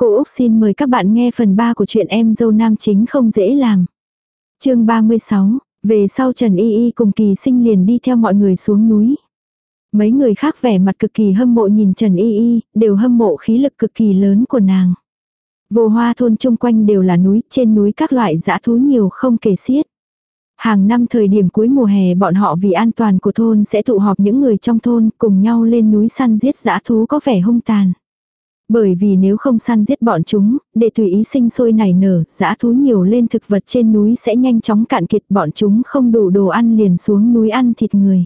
Cô Úc xin mời các bạn nghe phần 3 của chuyện em dâu nam chính không dễ làm. chương 36, về sau Trần Y Y cùng kỳ sinh liền đi theo mọi người xuống núi. Mấy người khác vẻ mặt cực kỳ hâm mộ nhìn Trần Y Y, đều hâm mộ khí lực cực kỳ lớn của nàng. Vô hoa thôn chung quanh đều là núi, trên núi các loại dã thú nhiều không kể xiết. Hàng năm thời điểm cuối mùa hè bọn họ vì an toàn của thôn sẽ tụ họp những người trong thôn cùng nhau lên núi săn giết dã thú có vẻ hung tàn. Bởi vì nếu không săn giết bọn chúng, để tùy ý sinh sôi nảy nở, dã thú nhiều lên thực vật trên núi sẽ nhanh chóng cạn kiệt bọn chúng không đủ đồ ăn liền xuống núi ăn thịt người.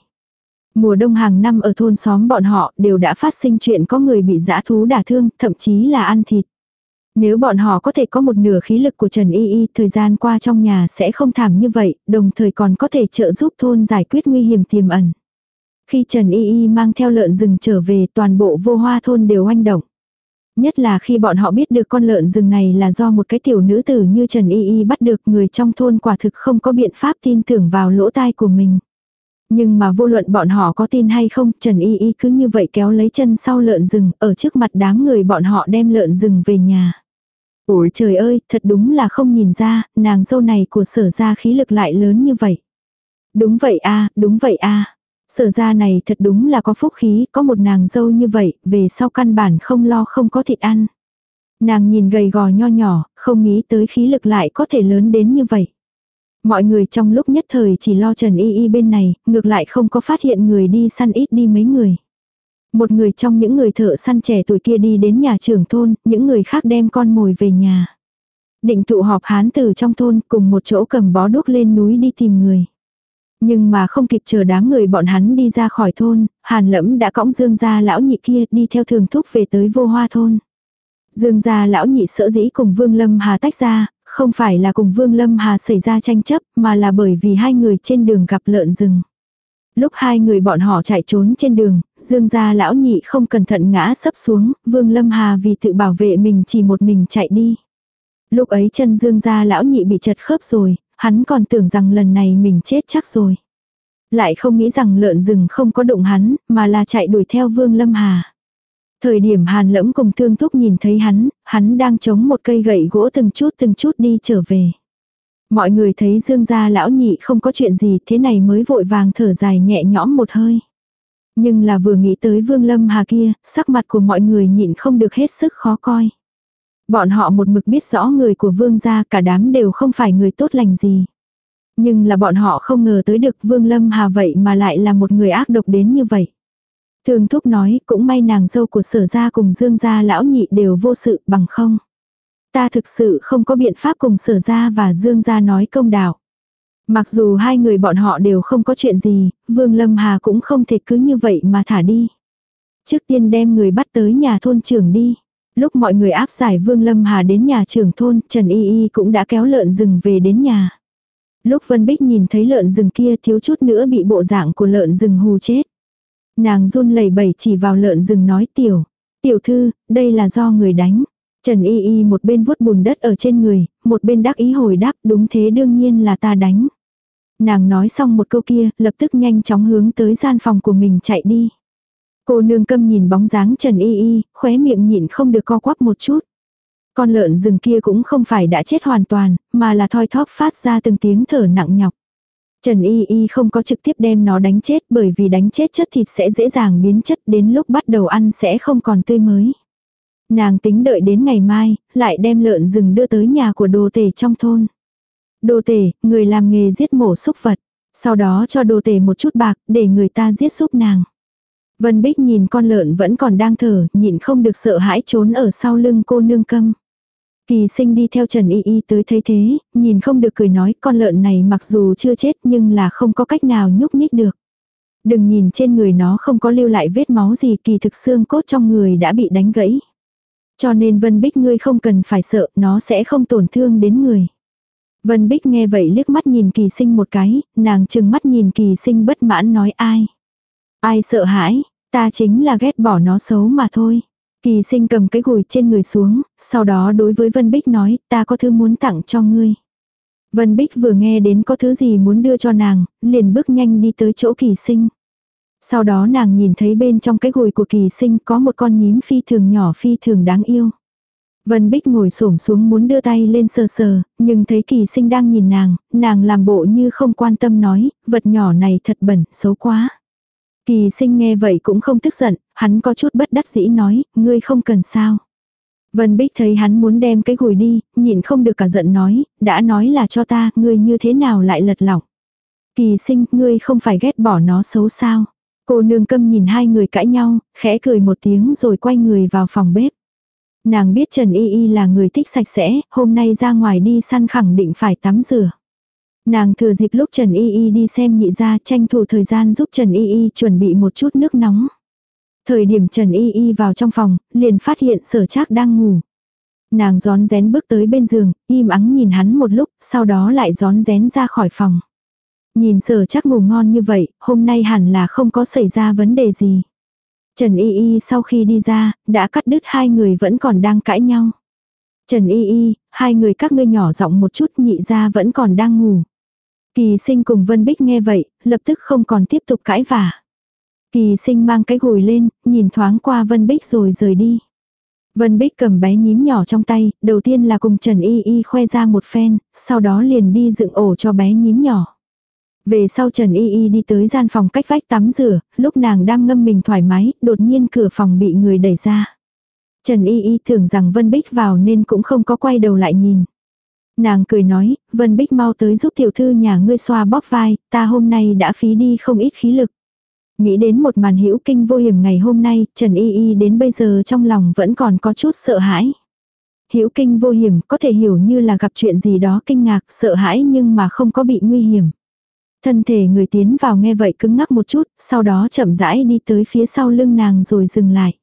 Mùa đông hàng năm ở thôn xóm bọn họ đều đã phát sinh chuyện có người bị dã thú đả thương, thậm chí là ăn thịt. Nếu bọn họ có thể có một nửa khí lực của Trần Y Y, thời gian qua trong nhà sẽ không thảm như vậy, đồng thời còn có thể trợ giúp thôn giải quyết nguy hiểm tiềm ẩn. Khi Trần Y Y mang theo lợn rừng trở về toàn bộ vô hoa thôn đều oanh động. Nhất là khi bọn họ biết được con lợn rừng này là do một cái tiểu nữ tử như Trần Y Y bắt được người trong thôn quả thực không có biện pháp tin tưởng vào lỗ tai của mình. Nhưng mà vô luận bọn họ có tin hay không, Trần Y Y cứ như vậy kéo lấy chân sau lợn rừng, ở trước mặt đám người bọn họ đem lợn rừng về nhà. Ôi trời ơi, thật đúng là không nhìn ra, nàng dâu này của sở ra khí lực lại lớn như vậy. Đúng vậy a đúng vậy a Sở ra này thật đúng là có phúc khí, có một nàng dâu như vậy, về sau căn bản không lo không có thịt ăn. Nàng nhìn gầy gò nho nhỏ, không nghĩ tới khí lực lại có thể lớn đến như vậy. Mọi người trong lúc nhất thời chỉ lo Trần Y Y bên này, ngược lại không có phát hiện người đi săn ít đi mấy người. Một người trong những người thợ săn trẻ tuổi kia đi đến nhà trưởng thôn, những người khác đem con mồi về nhà. Định tụ họp hán từ trong thôn cùng một chỗ cầm bó đuốc lên núi đi tìm người. Nhưng mà không kịp chờ đám người bọn hắn đi ra khỏi thôn, hàn lẫm đã cõng dương gia lão nhị kia đi theo thường thúc về tới vô hoa thôn. Dương gia lão nhị sợ dĩ cùng Vương Lâm Hà tách ra, không phải là cùng Vương Lâm Hà xảy ra tranh chấp mà là bởi vì hai người trên đường gặp lợn rừng. Lúc hai người bọn họ chạy trốn trên đường, Dương gia lão nhị không cẩn thận ngã sấp xuống, Vương Lâm Hà vì tự bảo vệ mình chỉ một mình chạy đi. Lúc ấy chân Dương gia lão nhị bị chật khớp rồi, hắn còn tưởng rằng lần này mình chết chắc rồi. Lại không nghĩ rằng lợn rừng không có đụng hắn, mà là chạy đuổi theo Vương Lâm Hà. Thời điểm Hàn Lẫm cùng Thương Thúc nhìn thấy hắn, hắn đang chống một cây gậy gỗ từng chút từng chút đi trở về. Mọi người thấy Dương gia lão nhị không có chuyện gì thế này mới vội vàng thở dài nhẹ nhõm một hơi. Nhưng là vừa nghĩ tới Vương Lâm Hà kia, sắc mặt của mọi người nhịn không được hết sức khó coi. Bọn họ một mực biết rõ người của Vương gia cả đám đều không phải người tốt lành gì. Nhưng là bọn họ không ngờ tới được Vương Lâm Hà vậy mà lại là một người ác độc đến như vậy. Thường thúc nói cũng may nàng dâu của sở gia cùng dương gia lão nhị đều vô sự bằng không. Ta thực sự không có biện pháp cùng sở gia và dương gia nói công đạo. Mặc dù hai người bọn họ đều không có chuyện gì, Vương Lâm Hà cũng không thể cứ như vậy mà thả đi. Trước tiên đem người bắt tới nhà thôn trưởng đi. Lúc mọi người áp giải Vương Lâm Hà đến nhà trưởng thôn, Trần Y Y cũng đã kéo lợn rừng về đến nhà. Lúc Vân Bích nhìn thấy lợn rừng kia thiếu chút nữa bị bộ dạng của lợn rừng hù chết. Nàng run lẩy bẩy chỉ vào lợn rừng nói tiểu. Tiểu thư, đây là do người đánh. Trần Y Y một bên vuốt bùn đất ở trên người, một bên đắc ý hồi đáp đúng thế đương nhiên là ta đánh. Nàng nói xong một câu kia, lập tức nhanh chóng hướng tới gian phòng của mình chạy đi. Cô nương câm nhìn bóng dáng Trần Y Y, khóe miệng nhịn không được co quắp một chút. Con lợn rừng kia cũng không phải đã chết hoàn toàn, mà là thoi thóp phát ra từng tiếng thở nặng nhọc. Trần Y Y không có trực tiếp đem nó đánh chết bởi vì đánh chết chất thịt sẽ dễ dàng biến chất đến lúc bắt đầu ăn sẽ không còn tươi mới. Nàng tính đợi đến ngày mai, lại đem lợn rừng đưa tới nhà của đồ tể trong thôn. Đồ tể, người làm nghề giết mổ xúc vật. Sau đó cho đồ tể một chút bạc để người ta giết giúp nàng. Vân Bích nhìn con lợn vẫn còn đang thở, nhịn không được sợ hãi trốn ở sau lưng cô nương câm. Kỳ sinh đi theo Trần Y Y tới thấy thế, nhìn không được cười nói con lợn này mặc dù chưa chết nhưng là không có cách nào nhúc nhích được. Đừng nhìn trên người nó không có lưu lại vết máu gì kỳ thực xương cốt trong người đã bị đánh gãy. Cho nên Vân Bích ngươi không cần phải sợ, nó sẽ không tổn thương đến người. Vân Bích nghe vậy liếc mắt nhìn kỳ sinh một cái, nàng chừng mắt nhìn kỳ sinh bất mãn nói ai. Ai sợ hãi, ta chính là ghét bỏ nó xấu mà thôi. Kỳ sinh cầm cái gùi trên người xuống, sau đó đối với Vân Bích nói, ta có thứ muốn tặng cho ngươi. Vân Bích vừa nghe đến có thứ gì muốn đưa cho nàng, liền bước nhanh đi tới chỗ kỳ sinh. Sau đó nàng nhìn thấy bên trong cái gùi của kỳ sinh có một con nhím phi thường nhỏ phi thường đáng yêu. Vân Bích ngồi xổm xuống muốn đưa tay lên sờ sờ, nhưng thấy kỳ sinh đang nhìn nàng, nàng làm bộ như không quan tâm nói, vật nhỏ này thật bẩn, xấu quá. Kỳ sinh nghe vậy cũng không tức giận, hắn có chút bất đắc dĩ nói, ngươi không cần sao. Vân Bích thấy hắn muốn đem cái gùi đi, nhịn không được cả giận nói, đã nói là cho ta, ngươi như thế nào lại lật lỏng. Kỳ sinh, ngươi không phải ghét bỏ nó xấu sao. Cô nương câm nhìn hai người cãi nhau, khẽ cười một tiếng rồi quay người vào phòng bếp. Nàng biết Trần Y Y là người thích sạch sẽ, hôm nay ra ngoài đi săn khẳng định phải tắm rửa. Nàng thừa dịp lúc Trần Y Y đi xem nhị ra tranh thủ thời gian giúp Trần Y Y chuẩn bị một chút nước nóng. Thời điểm Trần Y Y vào trong phòng, liền phát hiện sở trác đang ngủ. Nàng gión rén bước tới bên giường, im ắng nhìn hắn một lúc, sau đó lại gión rén ra khỏi phòng. Nhìn sở chắc ngủ ngon như vậy, hôm nay hẳn là không có xảy ra vấn đề gì. Trần Y Y sau khi đi ra, đã cắt đứt hai người vẫn còn đang cãi nhau. Trần Y Y, hai người các ngươi nhỏ giọng một chút nhị ra vẫn còn đang ngủ. Kỳ sinh cùng Vân Bích nghe vậy, lập tức không còn tiếp tục cãi vả. Kỳ sinh mang cái gùi lên, nhìn thoáng qua Vân Bích rồi rời đi. Vân Bích cầm bé nhím nhỏ trong tay, đầu tiên là cùng Trần Y Y khoe ra một phen, sau đó liền đi dựng ổ cho bé nhím nhỏ. Về sau Trần Y Y đi tới gian phòng cách vách tắm rửa, lúc nàng đang ngâm mình thoải mái, đột nhiên cửa phòng bị người đẩy ra. Trần Y Y tưởng rằng Vân Bích vào nên cũng không có quay đầu lại nhìn. Nàng cười nói, Vân Bích mau tới giúp tiểu thư nhà ngươi xoa bóp vai, ta hôm nay đã phí đi không ít khí lực. Nghĩ đến một màn hữu kinh vô hiểm ngày hôm nay, Trần Y Y đến bây giờ trong lòng vẫn còn có chút sợ hãi. Hữu kinh vô hiểm có thể hiểu như là gặp chuyện gì đó kinh ngạc, sợ hãi nhưng mà không có bị nguy hiểm. Thân thể người tiến vào nghe vậy cứng ngắc một chút, sau đó chậm rãi đi tới phía sau lưng nàng rồi dừng lại.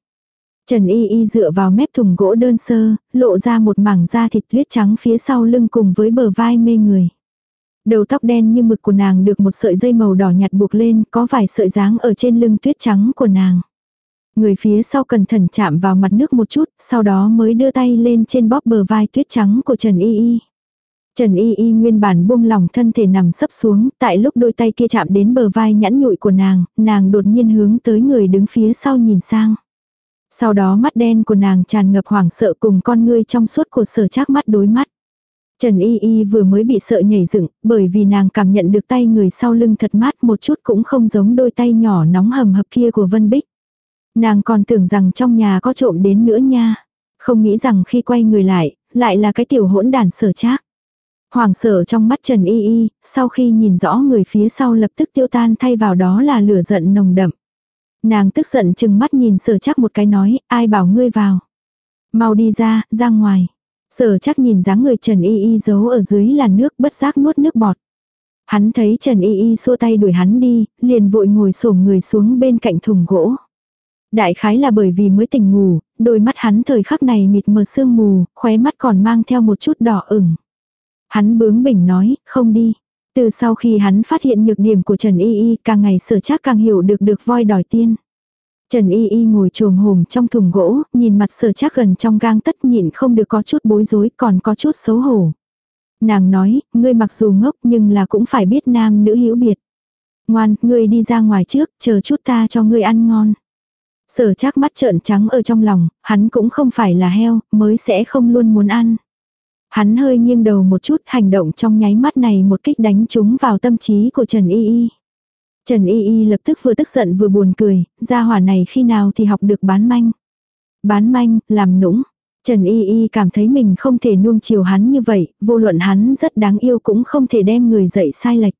Trần Y Y dựa vào mép thùng gỗ đơn sơ, lộ ra một mảng da thịt tuyết trắng phía sau lưng cùng với bờ vai mê người. Đầu tóc đen như mực của nàng được một sợi dây màu đỏ nhạt buộc lên, có vài sợi dáng ở trên lưng tuyết trắng của nàng. Người phía sau cẩn thận chạm vào mặt nước một chút, sau đó mới đưa tay lên trên bóp bờ vai tuyết trắng của Trần Y Y. Trần Y Y nguyên bản buông lỏng thân thể nằm sấp xuống, tại lúc đôi tay kia chạm đến bờ vai nhẵn nhụi của nàng, nàng đột nhiên hướng tới người đứng phía sau nhìn sang. Sau đó mắt đen của nàng tràn ngập hoảng sợ cùng con ngươi trong suốt của sở trác mắt đối mắt. Trần Y Y vừa mới bị sợ nhảy dựng, bởi vì nàng cảm nhận được tay người sau lưng thật mát một chút cũng không giống đôi tay nhỏ nóng hầm hập kia của Vân Bích. Nàng còn tưởng rằng trong nhà có trộm đến nữa nha. Không nghĩ rằng khi quay người lại, lại là cái tiểu hỗn đàn sở trác. Hoàng sợ trong mắt Trần Y Y, sau khi nhìn rõ người phía sau lập tức tiêu tan thay vào đó là lửa giận nồng đậm. Nàng tức giận chừng mắt nhìn sở chắc một cái nói, ai bảo ngươi vào. Mau đi ra, ra ngoài. Sở chắc nhìn dáng người Trần Y Y giấu ở dưới làn nước bất giác nuốt nước bọt. Hắn thấy Trần Y Y xua tay đuổi hắn đi, liền vội ngồi xổm người xuống bên cạnh thùng gỗ. Đại khái là bởi vì mới tỉnh ngủ, đôi mắt hắn thời khắc này mịt mờ sương mù, khóe mắt còn mang theo một chút đỏ ửng. Hắn bướng bỉnh nói, không đi. Từ sau khi hắn phát hiện nhược điểm của Trần Y Y càng ngày sở chắc càng hiểu được được voi đòi tiên. Trần Y Y ngồi trồm hồm trong thùng gỗ, nhìn mặt sở chắc gần trong gang tất nhịn không được có chút bối rối còn có chút xấu hổ. Nàng nói, ngươi mặc dù ngốc nhưng là cũng phải biết nam nữ hữu biệt. Ngoan, ngươi đi ra ngoài trước, chờ chút ta cho ngươi ăn ngon. Sở chắc mắt trợn trắng ở trong lòng, hắn cũng không phải là heo, mới sẽ không luôn muốn ăn. Hắn hơi nghiêng đầu một chút hành động trong nháy mắt này một kích đánh trúng vào tâm trí của Trần Y Y. Trần Y Y lập tức vừa tức giận vừa buồn cười, gia hỏa này khi nào thì học được bán manh. Bán manh, làm nũng. Trần Y Y cảm thấy mình không thể nuông chiều hắn như vậy, vô luận hắn rất đáng yêu cũng không thể đem người dạy sai lệch.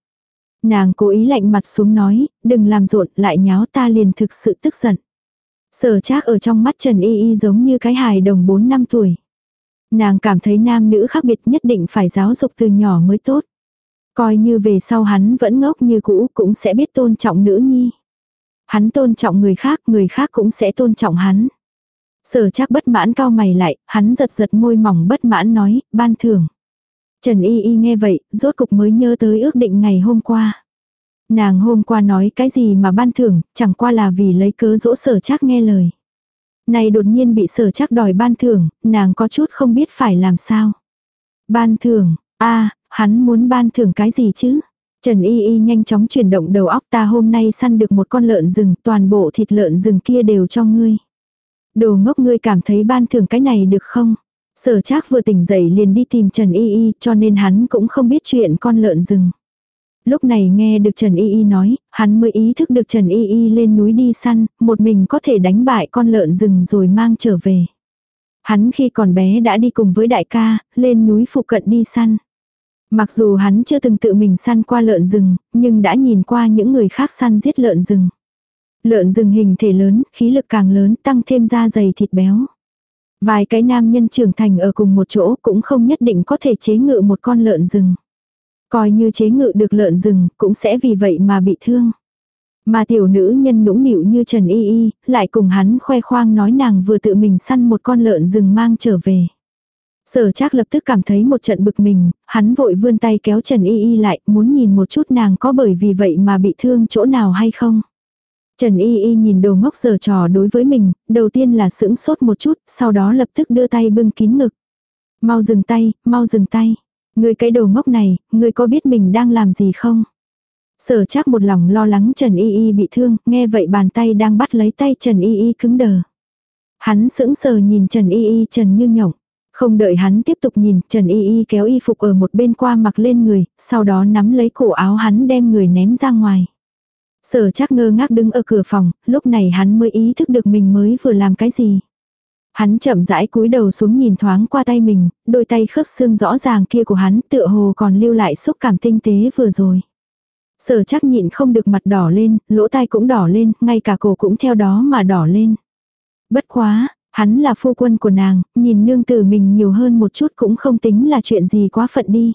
Nàng cố ý lạnh mặt xuống nói, đừng làm rộn lại nháo ta liền thực sự tức giận. Sở trác ở trong mắt Trần Y Y giống như cái hài đồng 4 năm tuổi. Nàng cảm thấy nam nữ khác biệt nhất định phải giáo dục từ nhỏ mới tốt. Coi như về sau hắn vẫn ngốc như cũ cũng sẽ biết tôn trọng nữ nhi. Hắn tôn trọng người khác, người khác cũng sẽ tôn trọng hắn. Sở chắc bất mãn cao mày lại, hắn giật giật môi mỏng bất mãn nói, ban thưởng. Trần Y Y nghe vậy, rốt cục mới nhớ tới ước định ngày hôm qua. Nàng hôm qua nói cái gì mà ban thưởng, chẳng qua là vì lấy cớ dỗ sở chắc nghe lời. Này đột nhiên bị sở chắc đòi ban thưởng, nàng có chút không biết phải làm sao. Ban thưởng, a hắn muốn ban thưởng cái gì chứ? Trần Y Y nhanh chóng chuyển động đầu óc ta hôm nay săn được một con lợn rừng, toàn bộ thịt lợn rừng kia đều cho ngươi. Đồ ngốc ngươi cảm thấy ban thưởng cái này được không? Sở Trác vừa tỉnh dậy liền đi tìm Trần Y Y cho nên hắn cũng không biết chuyện con lợn rừng. Lúc này nghe được Trần Y Y nói, hắn mới ý thức được Trần Y Y lên núi đi săn, một mình có thể đánh bại con lợn rừng rồi mang trở về. Hắn khi còn bé đã đi cùng với đại ca, lên núi phụ cận đi săn. Mặc dù hắn chưa từng tự mình săn qua lợn rừng, nhưng đã nhìn qua những người khác săn giết lợn rừng. Lợn rừng hình thể lớn, khí lực càng lớn, tăng thêm da dày thịt béo. Vài cái nam nhân trưởng thành ở cùng một chỗ cũng không nhất định có thể chế ngự một con lợn rừng. Coi như chế ngự được lợn rừng, cũng sẽ vì vậy mà bị thương. Mà tiểu nữ nhân nũng nịu như Trần Y Y, lại cùng hắn khoe khoang nói nàng vừa tự mình săn một con lợn rừng mang trở về. Sở trác lập tức cảm thấy một trận bực mình, hắn vội vươn tay kéo Trần Y Y lại, muốn nhìn một chút nàng có bởi vì vậy mà bị thương chỗ nào hay không. Trần Y Y nhìn đồ ngốc giờ trò đối với mình, đầu tiên là sững sốt một chút, sau đó lập tức đưa tay bưng kín ngực. Mau dừng tay, mau dừng tay. Người cái đồ ngốc này, người có biết mình đang làm gì không? Sở chắc một lòng lo lắng Trần Y Y bị thương, nghe vậy bàn tay đang bắt lấy tay Trần Y Y cứng đờ. Hắn sững sờ nhìn Trần Y Y Trần như nhộng. Không đợi hắn tiếp tục nhìn, Trần Y Y kéo y phục ở một bên qua mặc lên người, sau đó nắm lấy cổ áo hắn đem người ném ra ngoài. Sở chắc ngơ ngác đứng ở cửa phòng, lúc này hắn mới ý thức được mình mới vừa làm cái gì. Hắn chậm rãi cúi đầu xuống nhìn thoáng qua tay mình, đôi tay khớp xương rõ ràng kia của hắn tựa hồ còn lưu lại xúc cảm tinh tế vừa rồi. Sở chắc nhịn không được mặt đỏ lên, lỗ tai cũng đỏ lên, ngay cả cổ cũng theo đó mà đỏ lên. Bất quá, hắn là phu quân của nàng, nhìn nương tử mình nhiều hơn một chút cũng không tính là chuyện gì quá phận đi.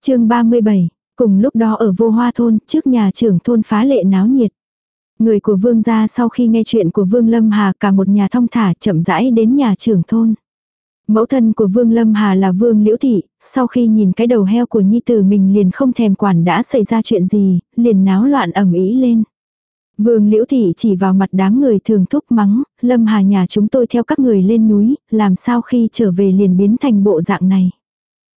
chương 37, cùng lúc đó ở vô hoa thôn, trước nhà trưởng thôn phá lệ náo nhiệt. Người của vương gia sau khi nghe chuyện của vương Lâm Hà cả một nhà thông thả chậm rãi đến nhà trưởng thôn. Mẫu thân của Vương Lâm Hà là Vương Liễu Thị, sau khi nhìn cái đầu heo của nhi tử mình liền không thèm quản đã xảy ra chuyện gì, liền náo loạn ẩm ý lên. Vương Liễu Thị chỉ vào mặt đám người thường thúc mắng, Lâm Hà nhà chúng tôi theo các người lên núi, làm sao khi trở về liền biến thành bộ dạng này.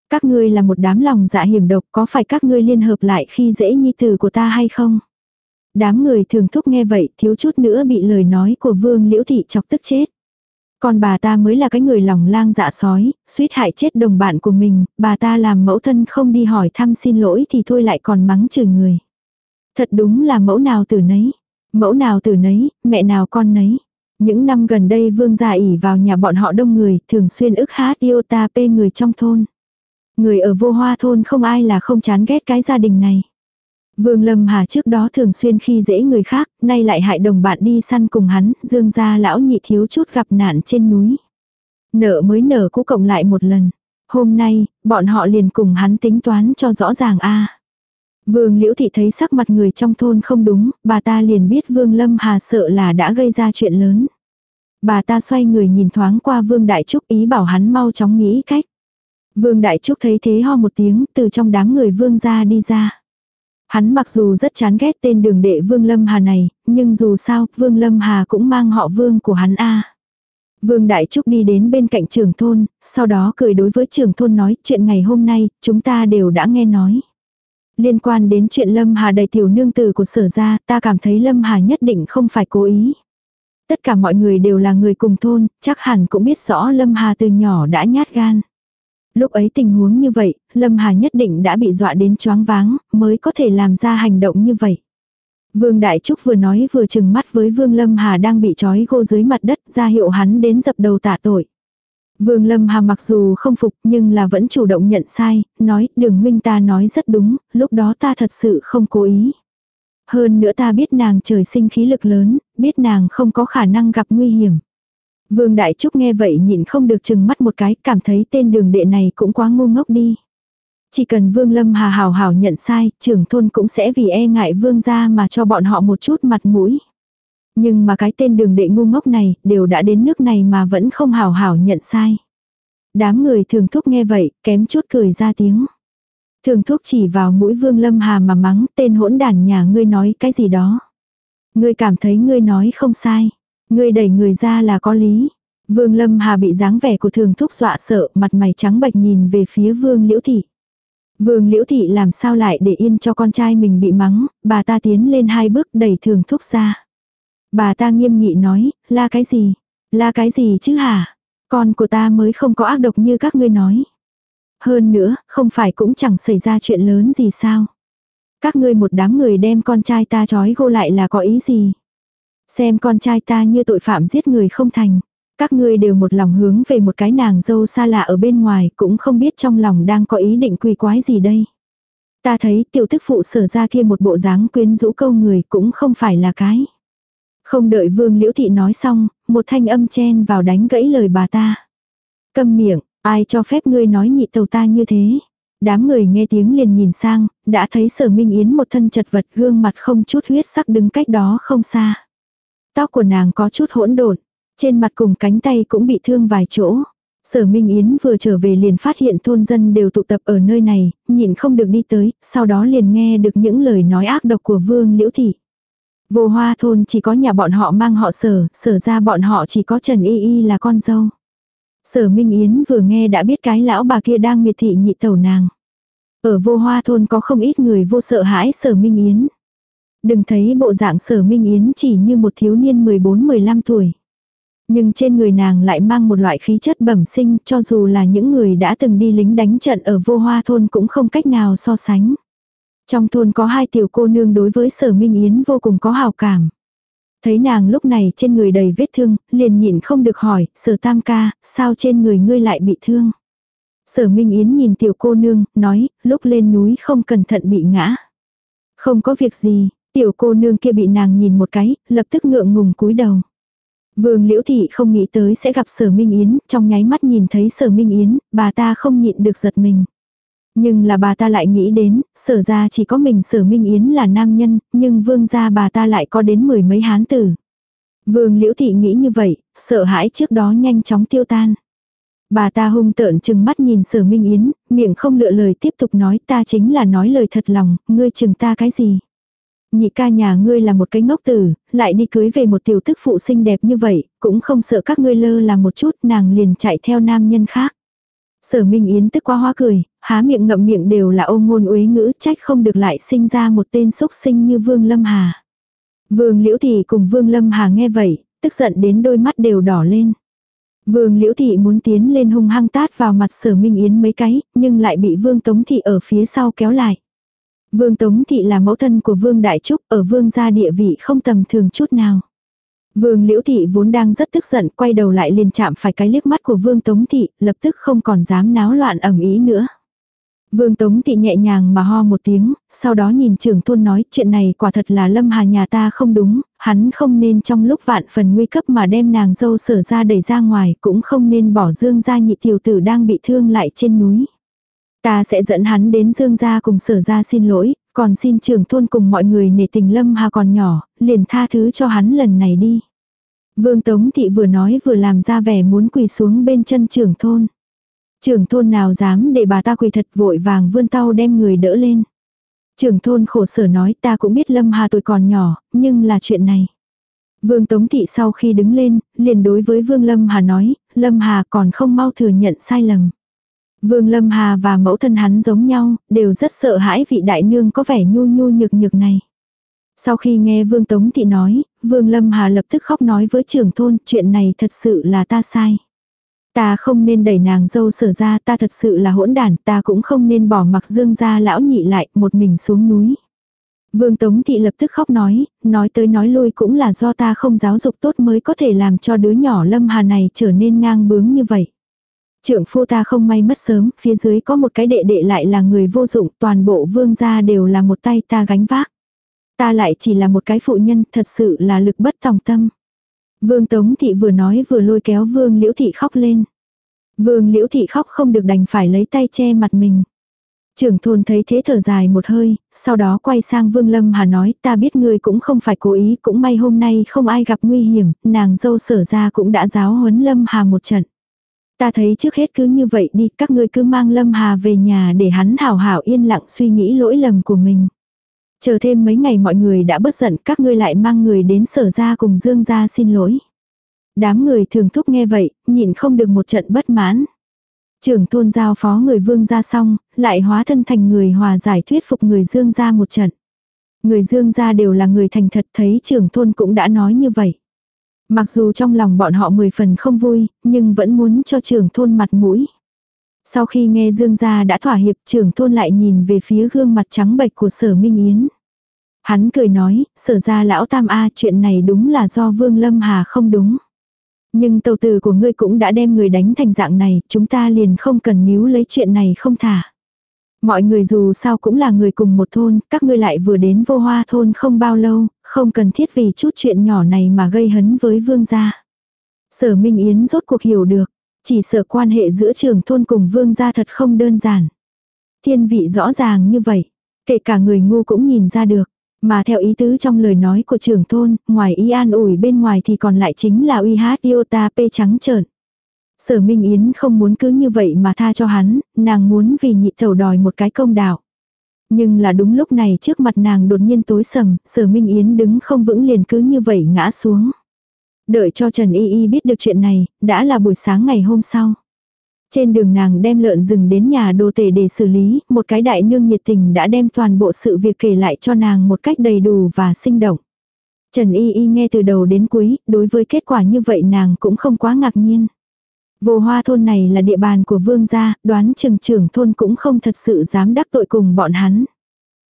Các ngươi là một đám lòng dạ hiểm độc có phải các ngươi liên hợp lại khi dễ nhi tử của ta hay không? Đám người thường thúc nghe vậy thiếu chút nữa bị lời nói của Vương Liễu Thị chọc tức chết. Còn bà ta mới là cái người lòng lang dạ sói, suýt hại chết đồng bạn của mình, bà ta làm mẫu thân không đi hỏi thăm xin lỗi thì thôi lại còn mắng chửi người. Thật đúng là mẫu nào từ nấy, mẫu nào từ nấy, mẹ nào con nấy. Những năm gần đây vương gia ỉ vào nhà bọn họ đông người, thường xuyên ức hát yêu ta pê người trong thôn. Người ở vô hoa thôn không ai là không chán ghét cái gia đình này. Vương Lâm Hà trước đó thường xuyên khi dễ người khác, nay lại hại đồng bạn đi săn cùng hắn, dương gia lão nhị thiếu chút gặp nạn trên núi. Nợ mới nở cũ cộng lại một lần. Hôm nay, bọn họ liền cùng hắn tính toán cho rõ ràng a. Vương Liễu Thị thấy sắc mặt người trong thôn không đúng, bà ta liền biết Vương Lâm Hà sợ là đã gây ra chuyện lớn. Bà ta xoay người nhìn thoáng qua Vương Đại Trúc ý bảo hắn mau chóng nghĩ cách. Vương Đại Trúc thấy thế ho một tiếng từ trong đám người Vương ra đi ra. Hắn mặc dù rất chán ghét tên đường đệ Vương Lâm Hà này, nhưng dù sao, Vương Lâm Hà cũng mang họ Vương của hắn a. Vương Đại Trúc đi đến bên cạnh trưởng thôn, sau đó cười đối với trưởng thôn nói chuyện ngày hôm nay, chúng ta đều đã nghe nói. Liên quan đến chuyện Lâm Hà đầy tiểu nương tử của sở gia, ta cảm thấy Lâm Hà nhất định không phải cố ý. Tất cả mọi người đều là người cùng thôn, chắc hẳn cũng biết rõ Lâm Hà từ nhỏ đã nhát gan. Lúc ấy tình huống như vậy, Lâm Hà nhất định đã bị dọa đến choáng váng, mới có thể làm ra hành động như vậy. Vương Đại Trúc vừa nói vừa chừng mắt với Vương Lâm Hà đang bị trói gô dưới mặt đất ra hiệu hắn đến dập đầu tạ tội. Vương Lâm Hà mặc dù không phục nhưng là vẫn chủ động nhận sai, nói đường huynh ta nói rất đúng, lúc đó ta thật sự không cố ý. Hơn nữa ta biết nàng trời sinh khí lực lớn, biết nàng không có khả năng gặp nguy hiểm. Vương Đại Trúc nghe vậy nhìn không được chừng mắt một cái, cảm thấy tên đường đệ này cũng quá ngu ngốc đi. Chỉ cần Vương Lâm Hà hào hào nhận sai, trưởng thôn cũng sẽ vì e ngại Vương gia mà cho bọn họ một chút mặt mũi. Nhưng mà cái tên đường đệ ngu ngốc này, đều đã đến nước này mà vẫn không hào hào nhận sai. Đám người thường thúc nghe vậy, kém chút cười ra tiếng. Thường thúc chỉ vào mũi Vương Lâm Hà mà mắng tên hỗn đàn nhà ngươi nói cái gì đó. Ngươi cảm thấy ngươi nói không sai. Ngươi đẩy người ra là có lý. Vương Lâm Hà bị dáng vẻ của thường thúc dọa sợ, mặt mày trắng bệch nhìn về phía Vương Liễu Thị. Vương Liễu Thị làm sao lại để yên cho con trai mình bị mắng, bà ta tiến lên hai bước đẩy thường thúc ra. Bà ta nghiêm nghị nói, la cái gì? La cái gì chứ hả? Con của ta mới không có ác độc như các ngươi nói. Hơn nữa, không phải cũng chẳng xảy ra chuyện lớn gì sao. Các ngươi một đám người đem con trai ta trói gô lại là có ý gì. Xem con trai ta như tội phạm giết người không thành. Các ngươi đều một lòng hướng về một cái nàng dâu xa lạ ở bên ngoài cũng không biết trong lòng đang có ý định quỳ quái gì đây. Ta thấy tiểu thức phụ sở ra kia một bộ dáng quyến rũ câu người cũng không phải là cái. Không đợi vương liễu thị nói xong, một thanh âm chen vào đánh gãy lời bà ta. Câm miệng, ai cho phép ngươi nói nhị tàu ta như thế. Đám người nghe tiếng liền nhìn sang, đã thấy sở minh yến một thân chật vật gương mặt không chút huyết sắc đứng cách đó không xa. Tóc của nàng có chút hỗn độn, trên mặt cùng cánh tay cũng bị thương vài chỗ. Sở Minh Yến vừa trở về liền phát hiện thôn dân đều tụ tập ở nơi này, nhịn không được đi tới, sau đó liền nghe được những lời nói ác độc của Vương Liễu Thị. Vô hoa thôn chỉ có nhà bọn họ mang họ sở, sở ra bọn họ chỉ có Trần Y Y là con dâu. Sở Minh Yến vừa nghe đã biết cái lão bà kia đang miệt thị nhị tẩu nàng. Ở vô hoa thôn có không ít người vô sợ hãi sở Minh Yến. Đừng thấy bộ dạng sở Minh Yến chỉ như một thiếu niên 14-15 tuổi. Nhưng trên người nàng lại mang một loại khí chất bẩm sinh cho dù là những người đã từng đi lính đánh trận ở vô hoa thôn cũng không cách nào so sánh. Trong thôn có hai tiểu cô nương đối với sở Minh Yến vô cùng có hào cảm. Thấy nàng lúc này trên người đầy vết thương, liền nhịn không được hỏi, sở tam ca, sao trên người ngươi lại bị thương? Sở Minh Yến nhìn tiểu cô nương, nói, lúc lên núi không cẩn thận bị ngã. Không có việc gì, tiểu cô nương kia bị nàng nhìn một cái, lập tức ngượng ngùng cúi đầu. Vương Liễu Thị không nghĩ tới sẽ gặp Sở Minh Yến, trong nháy mắt nhìn thấy Sở Minh Yến, bà ta không nhịn được giật mình. Nhưng là bà ta lại nghĩ đến, sở ra chỉ có mình sở Minh Yến là nam nhân, nhưng vương gia bà ta lại có đến mười mấy hán tử. Vương Liễu Thị nghĩ như vậy, sợ hãi trước đó nhanh chóng tiêu tan. Bà ta hung tợn chừng mắt nhìn sở Minh Yến, miệng không lựa lời tiếp tục nói ta chính là nói lời thật lòng, ngươi chừng ta cái gì. Nhị ca nhà ngươi là một cái ngốc tử, lại đi cưới về một tiểu thức phụ xinh đẹp như vậy, cũng không sợ các ngươi lơ là một chút, nàng liền chạy theo nam nhân khác. Sở Minh Yến tức quá hoa cười, há miệng ngậm miệng đều là ô ngôn uế ngữ trách không được lại sinh ra một tên xúc sinh như Vương Lâm Hà. Vương Liễu Thị cùng Vương Lâm Hà nghe vậy, tức giận đến đôi mắt đều đỏ lên. Vương Liễu Thị muốn tiến lên hung hăng tát vào mặt sở Minh Yến mấy cái, nhưng lại bị Vương Tống Thị ở phía sau kéo lại. Vương Tống Thị là mẫu thân của Vương Đại Trúc ở Vương gia địa vị không tầm thường chút nào. Vương Liễu Thị vốn đang rất tức giận, quay đầu lại liền chạm phải cái liếc mắt của Vương Tống Thị, lập tức không còn dám náo loạn ẩm ý nữa. Vương Tống Thị nhẹ nhàng mà ho một tiếng, sau đó nhìn trưởng thôn nói chuyện này quả thật là Lâm Hà nhà ta không đúng, hắn không nên trong lúc vạn phần nguy cấp mà đem nàng dâu sở ra đẩy ra ngoài, cũng không nên bỏ Dương gia nhị tiểu tử đang bị thương lại trên núi. Ta sẽ dẫn hắn đến Dương gia cùng sở ra xin lỗi, còn xin trưởng thôn cùng mọi người nể tình Lâm Hà còn nhỏ, liền tha thứ cho hắn lần này đi. Vương Tống Thị vừa nói vừa làm ra vẻ muốn quỳ xuống bên chân trưởng thôn. Trưởng thôn nào dám để bà ta quỳ thật vội vàng vươn tao đem người đỡ lên. Trưởng thôn khổ sở nói ta cũng biết Lâm Hà tuổi còn nhỏ, nhưng là chuyện này. Vương Tống Thị sau khi đứng lên, liền đối với Vương Lâm Hà nói, Lâm Hà còn không mau thừa nhận sai lầm. Vương Lâm Hà và mẫu thân hắn giống nhau, đều rất sợ hãi vị đại nương có vẻ nhu nhu nhược nhược này. Sau khi nghe Vương Tống Thị nói, Vương Lâm Hà lập tức khóc nói với trưởng thôn, chuyện này thật sự là ta sai. Ta không nên đẩy nàng dâu sở ra, ta thật sự là hỗn đản, ta cũng không nên bỏ mặc dương gia lão nhị lại, một mình xuống núi. Vương Tống Thị lập tức khóc nói, nói tới nói lui cũng là do ta không giáo dục tốt mới có thể làm cho đứa nhỏ Lâm Hà này trở nên ngang bướng như vậy. Trưởng phu ta không may mất sớm, phía dưới có một cái đệ đệ lại là người vô dụng, toàn bộ vương gia đều là một tay ta gánh vác. Ta lại chỉ là một cái phụ nhân, thật sự là lực bất tòng tâm. Vương Tống Thị vừa nói vừa lôi kéo Vương Liễu Thị khóc lên. Vương Liễu Thị khóc không được đành phải lấy tay che mặt mình. Trưởng thôn thấy thế thở dài một hơi, sau đó quay sang Vương Lâm Hà nói ta biết ngươi cũng không phải cố ý, cũng may hôm nay không ai gặp nguy hiểm, nàng dâu sở ra cũng đã giáo huấn Lâm Hà một trận. Ta thấy trước hết cứ như vậy đi, các ngươi cứ mang Lâm Hà về nhà để hắn hảo hảo yên lặng suy nghĩ lỗi lầm của mình. Chờ thêm mấy ngày mọi người đã bớt giận các ngươi lại mang người đến sở ra cùng Dương ra xin lỗi. Đám người thường thúc nghe vậy, nhịn không được một trận bất mãn. Trưởng thôn giao phó người vương ra xong, lại hóa thân thành người hòa giải thuyết phục người dương ra một trận. Người dương ra đều là người thành thật thấy trưởng thôn cũng đã nói như vậy. Mặc dù trong lòng bọn họ mười phần không vui, nhưng vẫn muốn cho trưởng thôn mặt mũi. Sau khi nghe Dương gia đã thỏa hiệp trưởng thôn lại nhìn về phía gương mặt trắng bệch của sở Minh Yến. Hắn cười nói, sở ra lão tam A chuyện này đúng là do Vương Lâm Hà không đúng. Nhưng tàu tử của ngươi cũng đã đem người đánh thành dạng này, chúng ta liền không cần níu lấy chuyện này không thả. Mọi người dù sao cũng là người cùng một thôn, các ngươi lại vừa đến vô hoa thôn không bao lâu, không cần thiết vì chút chuyện nhỏ này mà gây hấn với vương gia. Sở Minh Yến rốt cuộc hiểu được, chỉ sợ quan hệ giữa trường thôn cùng vương gia thật không đơn giản. Thiên vị rõ ràng như vậy, kể cả người ngu cũng nhìn ra được. Mà theo ý tứ trong lời nói của trưởng thôn, ngoài y an ủi bên ngoài thì còn lại chính là uy hát iota p trắng trợn. Sở Minh Yến không muốn cứ như vậy mà tha cho hắn, nàng muốn vì nhị thầu đòi một cái công đạo. Nhưng là đúng lúc này trước mặt nàng đột nhiên tối sầm, sở Minh Yến đứng không vững liền cứ như vậy ngã xuống. Đợi cho Trần Y Y biết được chuyện này, đã là buổi sáng ngày hôm sau. Trên đường nàng đem lợn rừng đến nhà đồ tể để xử lý, một cái đại nương nhiệt tình đã đem toàn bộ sự việc kể lại cho nàng một cách đầy đủ và sinh động. Trần Y Y nghe từ đầu đến cuối, đối với kết quả như vậy nàng cũng không quá ngạc nhiên. Vô hoa thôn này là địa bàn của vương gia, đoán chừng trưởng thôn cũng không thật sự dám đắc tội cùng bọn hắn.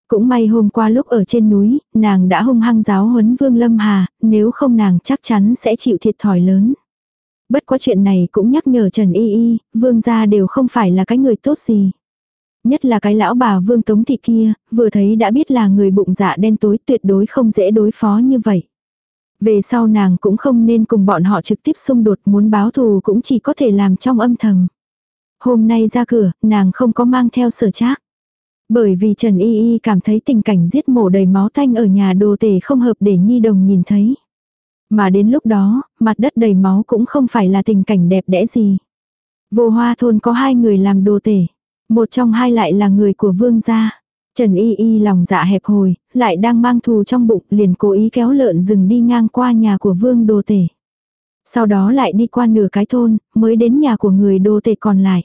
Cũng may hôm qua lúc ở trên núi, nàng đã hung hăng giáo huấn vương lâm hà, nếu không nàng chắc chắn sẽ chịu thiệt thòi lớn. Bất quá chuyện này cũng nhắc nhở Trần Y Y, vương gia đều không phải là cái người tốt gì. Nhất là cái lão bà vương tống thị kia, vừa thấy đã biết là người bụng dạ đen tối tuyệt đối không dễ đối phó như vậy. Về sau nàng cũng không nên cùng bọn họ trực tiếp xung đột muốn báo thù cũng chỉ có thể làm trong âm thầm. Hôm nay ra cửa, nàng không có mang theo sở trác. Bởi vì Trần Y Y cảm thấy tình cảnh giết mổ đầy máu tanh ở nhà đồ tể không hợp để Nhi Đồng nhìn thấy. Mà đến lúc đó, mặt đất đầy máu cũng không phải là tình cảnh đẹp đẽ gì. Vô hoa thôn có hai người làm đồ tể. Một trong hai lại là người của vương gia. Trần Y Y lòng dạ hẹp hồi, lại đang mang thù trong bụng liền cố ý kéo lợn rừng đi ngang qua nhà của vương đồ tể. Sau đó lại đi qua nửa cái thôn, mới đến nhà của người đồ tể còn lại.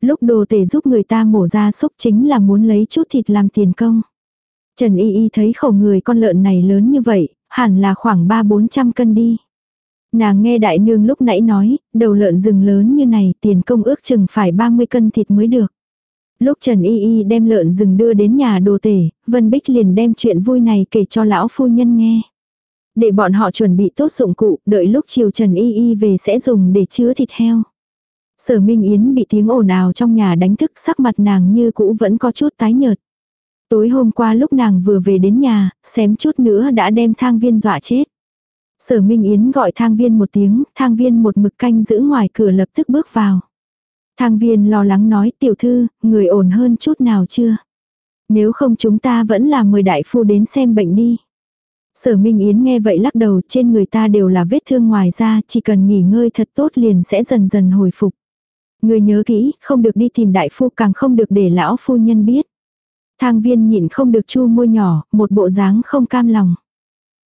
Lúc đồ tể giúp người ta mổ ra xúc chính là muốn lấy chút thịt làm tiền công. Trần Y Y thấy khẩu người con lợn này lớn như vậy, hẳn là khoảng 3-400 cân đi. Nàng nghe đại nương lúc nãy nói, đầu lợn rừng lớn như này tiền công ước chừng phải 30 cân thịt mới được. Lúc Trần Y Y đem lợn rừng đưa đến nhà đồ tể, Vân Bích liền đem chuyện vui này kể cho lão phu nhân nghe. Để bọn họ chuẩn bị tốt dụng cụ, đợi lúc chiều Trần Y Y về sẽ dùng để chứa thịt heo. Sở Minh Yến bị tiếng ồn ào trong nhà đánh thức sắc mặt nàng như cũ vẫn có chút tái nhợt. Tối hôm qua lúc nàng vừa về đến nhà, xém chút nữa đã đem thang viên dọa chết. Sở Minh Yến gọi thang viên một tiếng, thang viên một mực canh giữ ngoài cửa lập tức bước vào. Thang viên lo lắng nói tiểu thư, người ổn hơn chút nào chưa? Nếu không chúng ta vẫn là mời đại phu đến xem bệnh đi. Sở Minh Yến nghe vậy lắc đầu trên người ta đều là vết thương ngoài ra, chỉ cần nghỉ ngơi thật tốt liền sẽ dần dần hồi phục. Người nhớ kỹ, không được đi tìm đại phu càng không được để lão phu nhân biết. Thang viên nhịn không được chu môi nhỏ, một bộ dáng không cam lòng.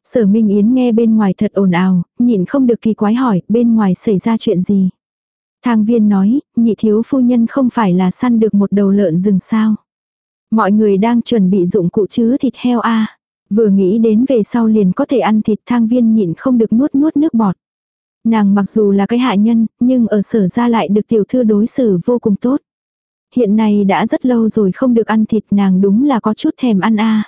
Sở Minh Yến nghe bên ngoài thật ồn ào, nhịn không được kỳ quái hỏi, bên ngoài xảy ra chuyện gì. Thang viên nói, nhị thiếu phu nhân không phải là săn được một đầu lợn rừng sao. Mọi người đang chuẩn bị dụng cụ chứa thịt heo a Vừa nghĩ đến về sau liền có thể ăn thịt thang viên nhịn không được nuốt nuốt nước bọt. Nàng mặc dù là cái hạ nhân, nhưng ở sở ra lại được tiểu thư đối xử vô cùng tốt. Hiện nay đã rất lâu rồi không được ăn thịt nàng đúng là có chút thèm ăn a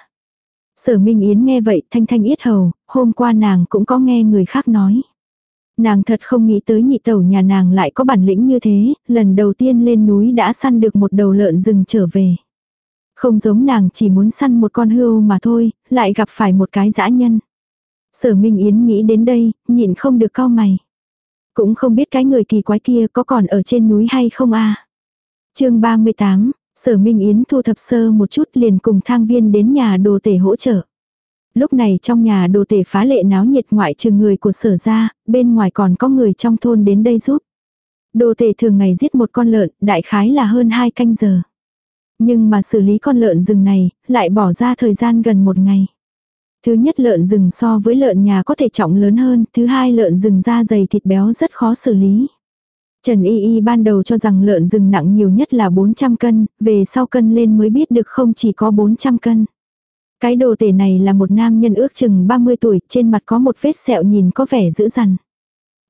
Sở Minh Yến nghe vậy thanh thanh yết hầu, hôm qua nàng cũng có nghe người khác nói. Nàng thật không nghĩ tới nhị tẩu nhà nàng lại có bản lĩnh như thế, lần đầu tiên lên núi đã săn được một đầu lợn rừng trở về. Không giống nàng chỉ muốn săn một con hươu mà thôi, lại gặp phải một cái dã nhân. Sở Minh Yến nghĩ đến đây, nhịn không được cau mày. Cũng không biết cái người kỳ quái kia có còn ở trên núi hay không a à. chương 38, Sở Minh Yến thu thập sơ một chút liền cùng thang viên đến nhà đồ tể hỗ trợ. Lúc này trong nhà đồ tể phá lệ náo nhiệt ngoại trừ người của sở ra, bên ngoài còn có người trong thôn đến đây giúp. Đồ tể thường ngày giết một con lợn, đại khái là hơn hai canh giờ. Nhưng mà xử lý con lợn rừng này, lại bỏ ra thời gian gần một ngày. Thứ nhất lợn rừng so với lợn nhà có thể trọng lớn hơn, thứ hai lợn rừng da dày thịt béo rất khó xử lý. Trần Y Y ban đầu cho rằng lợn rừng nặng nhiều nhất là 400 cân, về sau cân lên mới biết được không chỉ có 400 cân. Cái đồ tể này là một nam nhân ước chừng 30 tuổi, trên mặt có một vết sẹo nhìn có vẻ dữ dằn.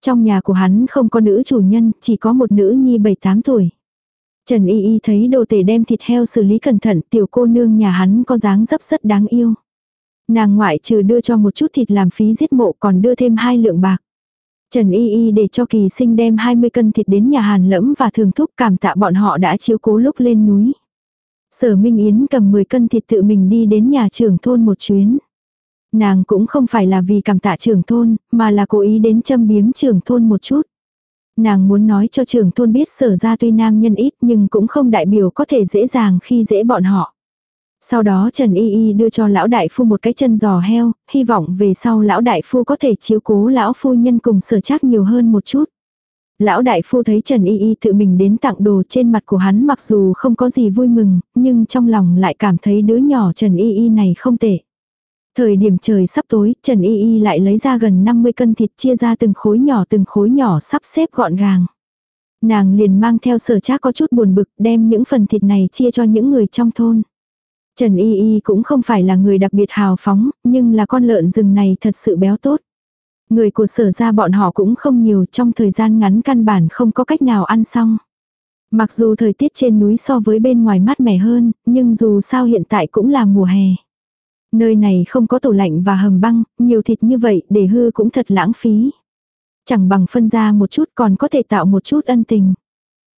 Trong nhà của hắn không có nữ chủ nhân, chỉ có một nữ nhi 7-8 tuổi. Trần Y Y thấy đồ tể đem thịt heo xử lý cẩn thận, tiểu cô nương nhà hắn có dáng dấp rất đáng yêu. Nàng ngoại trừ đưa cho một chút thịt làm phí giết mộ còn đưa thêm hai lượng bạc. Trần Y Y để cho kỳ sinh đem 20 cân thịt đến nhà Hàn lẫm và thường thúc cảm tạ bọn họ đã chiếu cố lúc lên núi. Sở Minh Yến cầm 10 cân thịt tự mình đi đến nhà trưởng thôn một chuyến. Nàng cũng không phải là vì cảm tạ trưởng thôn, mà là cố ý đến châm biếm trưởng thôn một chút. Nàng muốn nói cho trưởng thôn biết sở ra tuy nam nhân ít nhưng cũng không đại biểu có thể dễ dàng khi dễ bọn họ. Sau đó Trần Y Y đưa cho lão đại phu một cái chân giò heo, hy vọng về sau lão đại phu có thể chiếu cố lão phu nhân cùng sở chắc nhiều hơn một chút. Lão đại phu thấy Trần Y Y tự mình đến tặng đồ trên mặt của hắn mặc dù không có gì vui mừng, nhưng trong lòng lại cảm thấy đứa nhỏ Trần Y Y này không tệ. Thời điểm trời sắp tối, Trần Y Y lại lấy ra gần 50 cân thịt chia ra từng khối nhỏ từng khối nhỏ sắp xếp gọn gàng. Nàng liền mang theo sở trác có chút buồn bực đem những phần thịt này chia cho những người trong thôn. Trần Y Y cũng không phải là người đặc biệt hào phóng, nhưng là con lợn rừng này thật sự béo tốt. Người của sở ra bọn họ cũng không nhiều trong thời gian ngắn căn bản không có cách nào ăn xong. Mặc dù thời tiết trên núi so với bên ngoài mát mẻ hơn, nhưng dù sao hiện tại cũng là mùa hè. Nơi này không có tủ lạnh và hầm băng, nhiều thịt như vậy để hư cũng thật lãng phí. Chẳng bằng phân ra một chút còn có thể tạo một chút ân tình.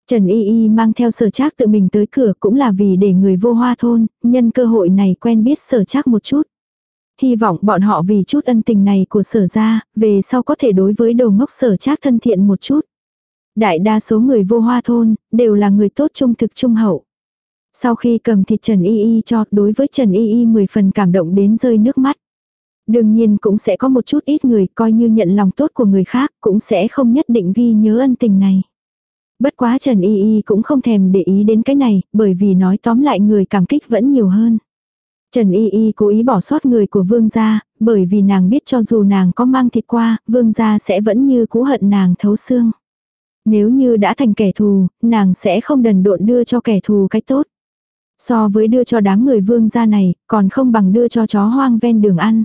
Trần Y Y mang theo sở trác tự mình tới cửa cũng là vì để người vô hoa thôn, nhân cơ hội này quen biết sở trác một chút. Hy vọng bọn họ vì chút ân tình này của sở ra, về sau có thể đối với đồ ngốc sở trác thân thiện một chút. Đại đa số người vô hoa thôn, đều là người tốt trung thực trung hậu. Sau khi cầm thịt Trần Y Y cho, đối với Trần Y Y 10 phần cảm động đến rơi nước mắt. Đương nhiên cũng sẽ có một chút ít người coi như nhận lòng tốt của người khác, cũng sẽ không nhất định ghi nhớ ân tình này. Bất quá Trần Y Y cũng không thèm để ý đến cái này, bởi vì nói tóm lại người cảm kích vẫn nhiều hơn. Trần Y Y cố ý bỏ sót người của vương gia, bởi vì nàng biết cho dù nàng có mang thịt qua, vương gia sẽ vẫn như cũ hận nàng thấu xương. Nếu như đã thành kẻ thù, nàng sẽ không đần độn đưa cho kẻ thù cái tốt. So với đưa cho đám người vương gia này, còn không bằng đưa cho chó hoang ven đường ăn.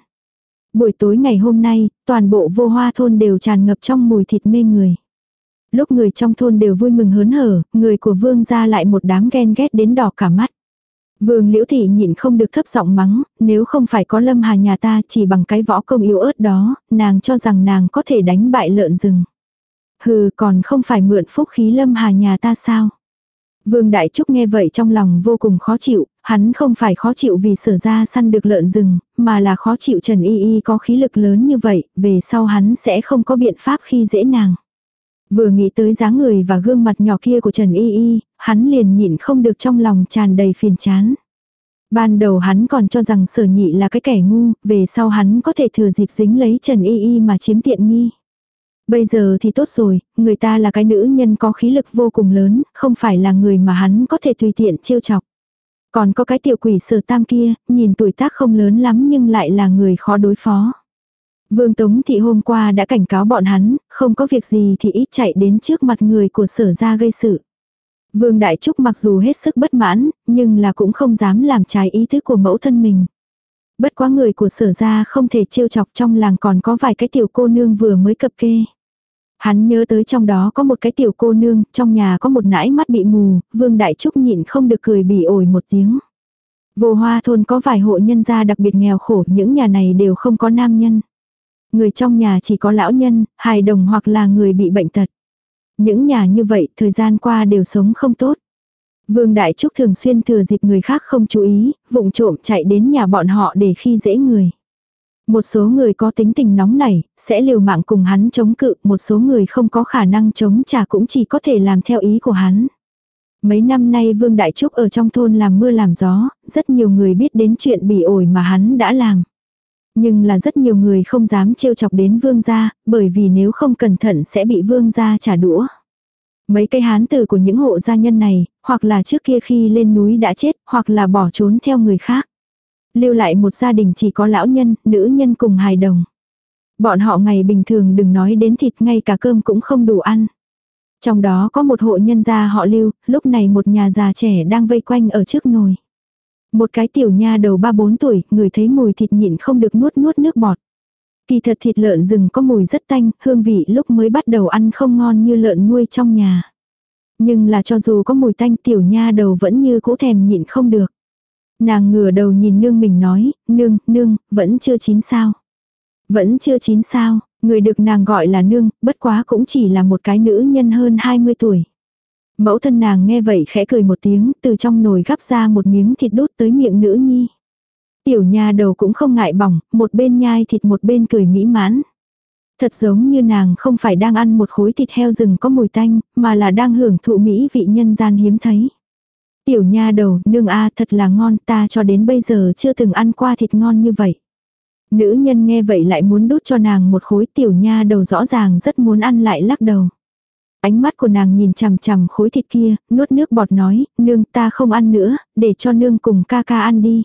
Buổi tối ngày hôm nay, toàn bộ vô hoa thôn đều tràn ngập trong mùi thịt mê người. Lúc người trong thôn đều vui mừng hớn hở, người của vương gia lại một đám ghen ghét đến đỏ cả mắt. Vương liễu thị nhịn không được thấp giọng mắng, nếu không phải có lâm hà nhà ta chỉ bằng cái võ công yếu ớt đó, nàng cho rằng nàng có thể đánh bại lợn rừng. Hừ còn không phải mượn phúc khí lâm hà nhà ta sao. Vương Đại Trúc nghe vậy trong lòng vô cùng khó chịu, hắn không phải khó chịu vì sở ra săn được lợn rừng, mà là khó chịu Trần Y Y có khí lực lớn như vậy, về sau hắn sẽ không có biện pháp khi dễ nàng. Vừa nghĩ tới dáng người và gương mặt nhỏ kia của Trần Y Y, hắn liền nhịn không được trong lòng tràn đầy phiền chán. Ban đầu hắn còn cho rằng sở nhị là cái kẻ ngu, về sau hắn có thể thừa dịp dính lấy Trần Y Y mà chiếm tiện nghi. Bây giờ thì tốt rồi, người ta là cái nữ nhân có khí lực vô cùng lớn, không phải là người mà hắn có thể tùy tiện trêu chọc. Còn có cái tiểu quỷ sở tam kia, nhìn tuổi tác không lớn lắm nhưng lại là người khó đối phó. Vương Tống Thị hôm qua đã cảnh cáo bọn hắn, không có việc gì thì ít chạy đến trước mặt người của sở ra gây sự. Vương Đại Trúc mặc dù hết sức bất mãn, nhưng là cũng không dám làm trái ý thức của mẫu thân mình. Bất quá người của sở ra không thể trêu chọc trong làng còn có vài cái tiểu cô nương vừa mới cập kê. Hắn nhớ tới trong đó có một cái tiểu cô nương, trong nhà có một nãi mắt bị mù, Vương Đại Trúc nhịn không được cười bỉ ổi một tiếng. Vô hoa thôn có vài hộ nhân gia đặc biệt nghèo khổ, những nhà này đều không có nam nhân. Người trong nhà chỉ có lão nhân, hài đồng hoặc là người bị bệnh tật. Những nhà như vậy thời gian qua đều sống không tốt. Vương Đại Trúc thường xuyên thừa dịp người khác không chú ý, vụng trộm chạy đến nhà bọn họ để khi dễ người. Một số người có tính tình nóng nảy, sẽ liều mạng cùng hắn chống cự, một số người không có khả năng chống trả cũng chỉ có thể làm theo ý của hắn. Mấy năm nay Vương Đại Trúc ở trong thôn làm mưa làm gió, rất nhiều người biết đến chuyện bỉ ổi mà hắn đã làm. Nhưng là rất nhiều người không dám trêu chọc đến vương gia, bởi vì nếu không cẩn thận sẽ bị vương gia trả đũa. Mấy cây hán tử của những hộ gia nhân này, hoặc là trước kia khi lên núi đã chết, hoặc là bỏ trốn theo người khác. Lưu lại một gia đình chỉ có lão nhân, nữ nhân cùng hài đồng. Bọn họ ngày bình thường đừng nói đến thịt ngay cả cơm cũng không đủ ăn. Trong đó có một hộ nhân gia họ lưu, lúc này một nhà già trẻ đang vây quanh ở trước nồi. Một cái tiểu nha đầu ba bốn tuổi, người thấy mùi thịt nhịn không được nuốt nuốt nước bọt. Kỳ thật thịt lợn rừng có mùi rất tanh, hương vị lúc mới bắt đầu ăn không ngon như lợn nuôi trong nhà. Nhưng là cho dù có mùi tanh tiểu nha đầu vẫn như cũ thèm nhịn không được. Nàng ngửa đầu nhìn nương mình nói, nương, nương, vẫn chưa chín sao. Vẫn chưa chín sao, người được nàng gọi là nương, bất quá cũng chỉ là một cái nữ nhân hơn 20 tuổi. Mẫu thân nàng nghe vậy khẽ cười một tiếng, từ trong nồi gắp ra một miếng thịt đút tới miệng nữ nhi. Tiểu nha đầu cũng không ngại bỏng, một bên nhai thịt một bên cười mỹ mãn. Thật giống như nàng không phải đang ăn một khối thịt heo rừng có mùi tanh, mà là đang hưởng thụ mỹ vị nhân gian hiếm thấy. Tiểu nha đầu, nương a thật là ngon, ta cho đến bây giờ chưa từng ăn qua thịt ngon như vậy. Nữ nhân nghe vậy lại muốn đút cho nàng một khối tiểu nha đầu rõ ràng rất muốn ăn lại lắc đầu. Ánh mắt của nàng nhìn chằm chằm khối thịt kia, nuốt nước bọt nói, nương ta không ăn nữa, để cho nương cùng ca ca ăn đi.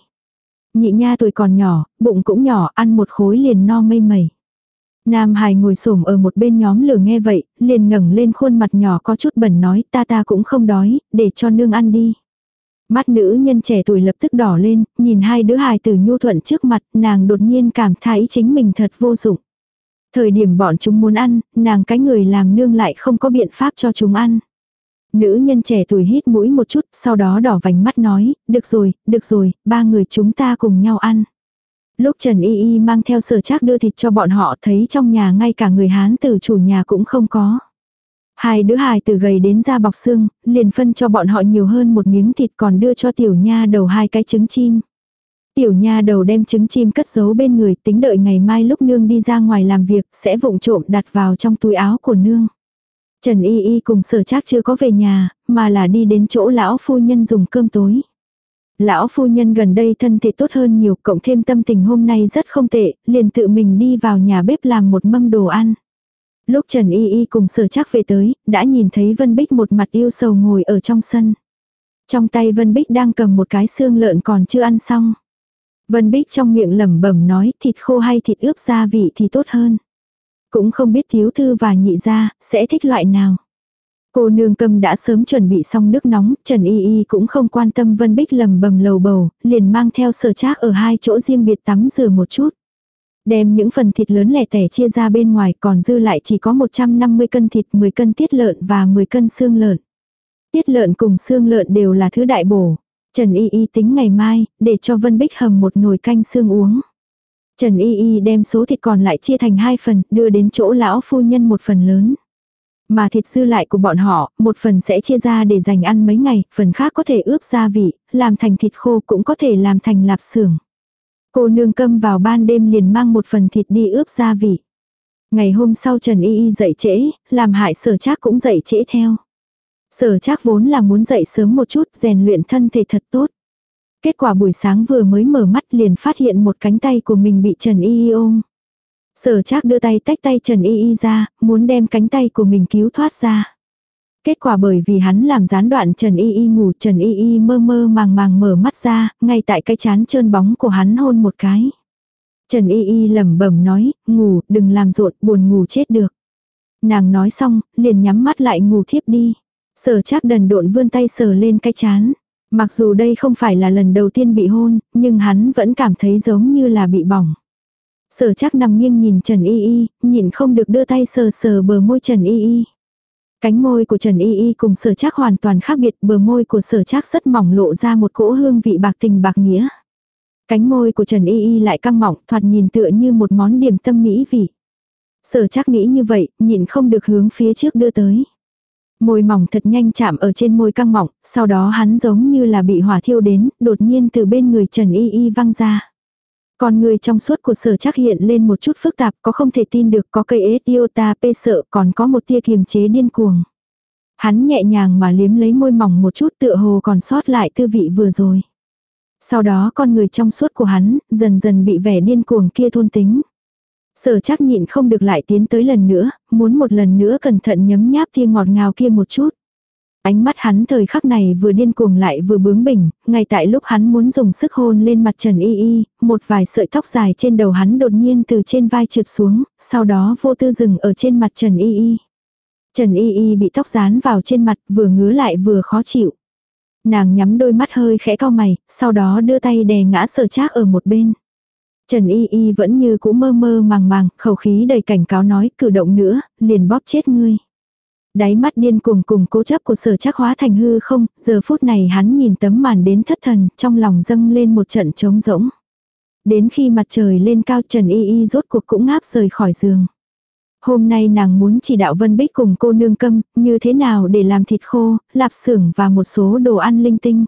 Nhị nha tuổi còn nhỏ, bụng cũng nhỏ, ăn một khối liền no mây mẩy. Nam Hải ngồi xổm ở một bên nhóm lửa nghe vậy, liền ngẩng lên khuôn mặt nhỏ có chút bẩn nói ta ta cũng không đói, để cho nương ăn đi. Mắt nữ nhân trẻ tuổi lập tức đỏ lên, nhìn hai đứa hài tử nhu thuận trước mặt, nàng đột nhiên cảm thấy chính mình thật vô dụng. Thời điểm bọn chúng muốn ăn, nàng cái người làm nương lại không có biện pháp cho chúng ăn. Nữ nhân trẻ tuổi hít mũi một chút, sau đó đỏ vành mắt nói, được rồi, được rồi, ba người chúng ta cùng nhau ăn. Lúc Trần Y Y mang theo sở trác đưa thịt cho bọn họ thấy trong nhà ngay cả người Hán từ chủ nhà cũng không có. Hai đứa hài từ gầy đến da bọc xương, liền phân cho bọn họ nhiều hơn một miếng thịt còn đưa cho tiểu nha đầu hai cái trứng chim. Tiểu nha đầu đem trứng chim cất giấu bên người tính đợi ngày mai lúc nương đi ra ngoài làm việc sẽ vụng trộm đặt vào trong túi áo của nương. Trần Y Y cùng sở trác chưa có về nhà, mà là đi đến chỗ lão phu nhân dùng cơm tối. Lão phu nhân gần đây thân thể tốt hơn nhiều, cộng thêm tâm tình hôm nay rất không tệ, liền tự mình đi vào nhà bếp làm một mâm đồ ăn. Lúc Trần Y Y cùng sở chắc về tới, đã nhìn thấy Vân Bích một mặt yêu sầu ngồi ở trong sân. Trong tay Vân Bích đang cầm một cái xương lợn còn chưa ăn xong. Vân Bích trong miệng lẩm bẩm nói thịt khô hay thịt ướp gia vị thì tốt hơn. Cũng không biết thiếu thư và nhị gia sẽ thích loại nào. Cô nương cầm đã sớm chuẩn bị xong nước nóng, Trần Y Y cũng không quan tâm Vân Bích lầm bầm lầu bầu, liền mang theo sở trác ở hai chỗ riêng biệt tắm rửa một chút. Đem những phần thịt lớn lẻ tẻ chia ra bên ngoài còn dư lại chỉ có 150 cân thịt, 10 cân tiết lợn và 10 cân xương lợn. Tiết lợn cùng xương lợn đều là thứ đại bổ. Trần Y Y tính ngày mai, để cho Vân Bích hầm một nồi canh xương uống. Trần Y Y đem số thịt còn lại chia thành hai phần, đưa đến chỗ lão phu nhân một phần lớn. Mà thịt dư lại của bọn họ, một phần sẽ chia ra để dành ăn mấy ngày, phần khác có thể ướp gia vị, làm thành thịt khô cũng có thể làm thành lạp xưởng. Cô nương câm vào ban đêm liền mang một phần thịt đi ướp gia vị. Ngày hôm sau Trần Y Y dậy trễ, làm hại sở trác cũng dậy trễ theo. Sở trác vốn là muốn dậy sớm một chút, rèn luyện thân thể thật tốt. Kết quả buổi sáng vừa mới mở mắt liền phát hiện một cánh tay của mình bị Trần Y Y ôm. Sở trác đưa tay tách tay Trần Y Y ra, muốn đem cánh tay của mình cứu thoát ra. Kết quả bởi vì hắn làm gián đoạn Trần Y Y ngủ Trần Y Y mơ mơ màng màng mở mắt ra, ngay tại cái chán trơn bóng của hắn hôn một cái. Trần Y Y lẩm bẩm nói, ngủ, đừng làm rộn, buồn ngủ chết được. Nàng nói xong, liền nhắm mắt lại ngủ thiếp đi. Sở chắc đần độn vươn tay sờ lên cái chán. Mặc dù đây không phải là lần đầu tiên bị hôn, nhưng hắn vẫn cảm thấy giống như là bị bỏng. Sở chắc nằm nghiêng nhìn Trần Y Y, nhìn không được đưa tay sờ sờ bờ môi Trần Y Y. Cánh môi của Trần Y Y cùng sở chắc hoàn toàn khác biệt, bờ môi của sở chắc rất mỏng lộ ra một cỗ hương vị bạc tình bạc nghĩa. Cánh môi của Trần Y Y lại căng mỏng, thoạt nhìn tựa như một món điểm tâm mỹ vị. Sở chắc nghĩ như vậy, nhịn không được hướng phía trước đưa tới. Môi mỏng thật nhanh chạm ở trên môi căng mỏng, sau đó hắn giống như là bị hỏa thiêu đến, đột nhiên từ bên người Trần Y Y văng ra. Còn người trong suốt của sở chắc hiện lên một chút phức tạp, có không thể tin được, có cây ế iota pê sợ, còn có một tia kiềm chế điên cuồng. Hắn nhẹ nhàng mà liếm lấy môi mỏng một chút tựa hồ còn sót lại tư vị vừa rồi. Sau đó con người trong suốt của hắn, dần dần bị vẻ điên cuồng kia thôn tính. Sở chắc nhịn không được lại tiến tới lần nữa, muốn một lần nữa cẩn thận nhấm nháp tia ngọt ngào kia một chút. Ánh mắt hắn thời khắc này vừa điên cuồng lại vừa bướng bỉnh, ngay tại lúc hắn muốn dùng sức hôn lên mặt Trần Y Y, một vài sợi tóc dài trên đầu hắn đột nhiên từ trên vai trượt xuống, sau đó vô tư dừng ở trên mặt Trần Y Y. Trần Y Y bị tóc dán vào trên mặt vừa ngứa lại vừa khó chịu. Nàng nhắm đôi mắt hơi khẽ cao mày, sau đó đưa tay đè ngã sở trác ở một bên. Trần Y Y vẫn như cũ mơ mơ màng màng, khẩu khí đầy cảnh cáo nói cử động nữa, liền bóp chết ngươi. Đáy mắt điên cuồng cùng cố chấp của sở chắc hóa thành hư không, giờ phút này hắn nhìn tấm màn đến thất thần, trong lòng dâng lên một trận trống rỗng. Đến khi mặt trời lên cao Trần Y Y rốt cuộc cũng ngáp rời khỏi giường. Hôm nay nàng muốn chỉ đạo Vân Bích cùng cô nương câm, như thế nào để làm thịt khô, lạp xưởng và một số đồ ăn linh tinh.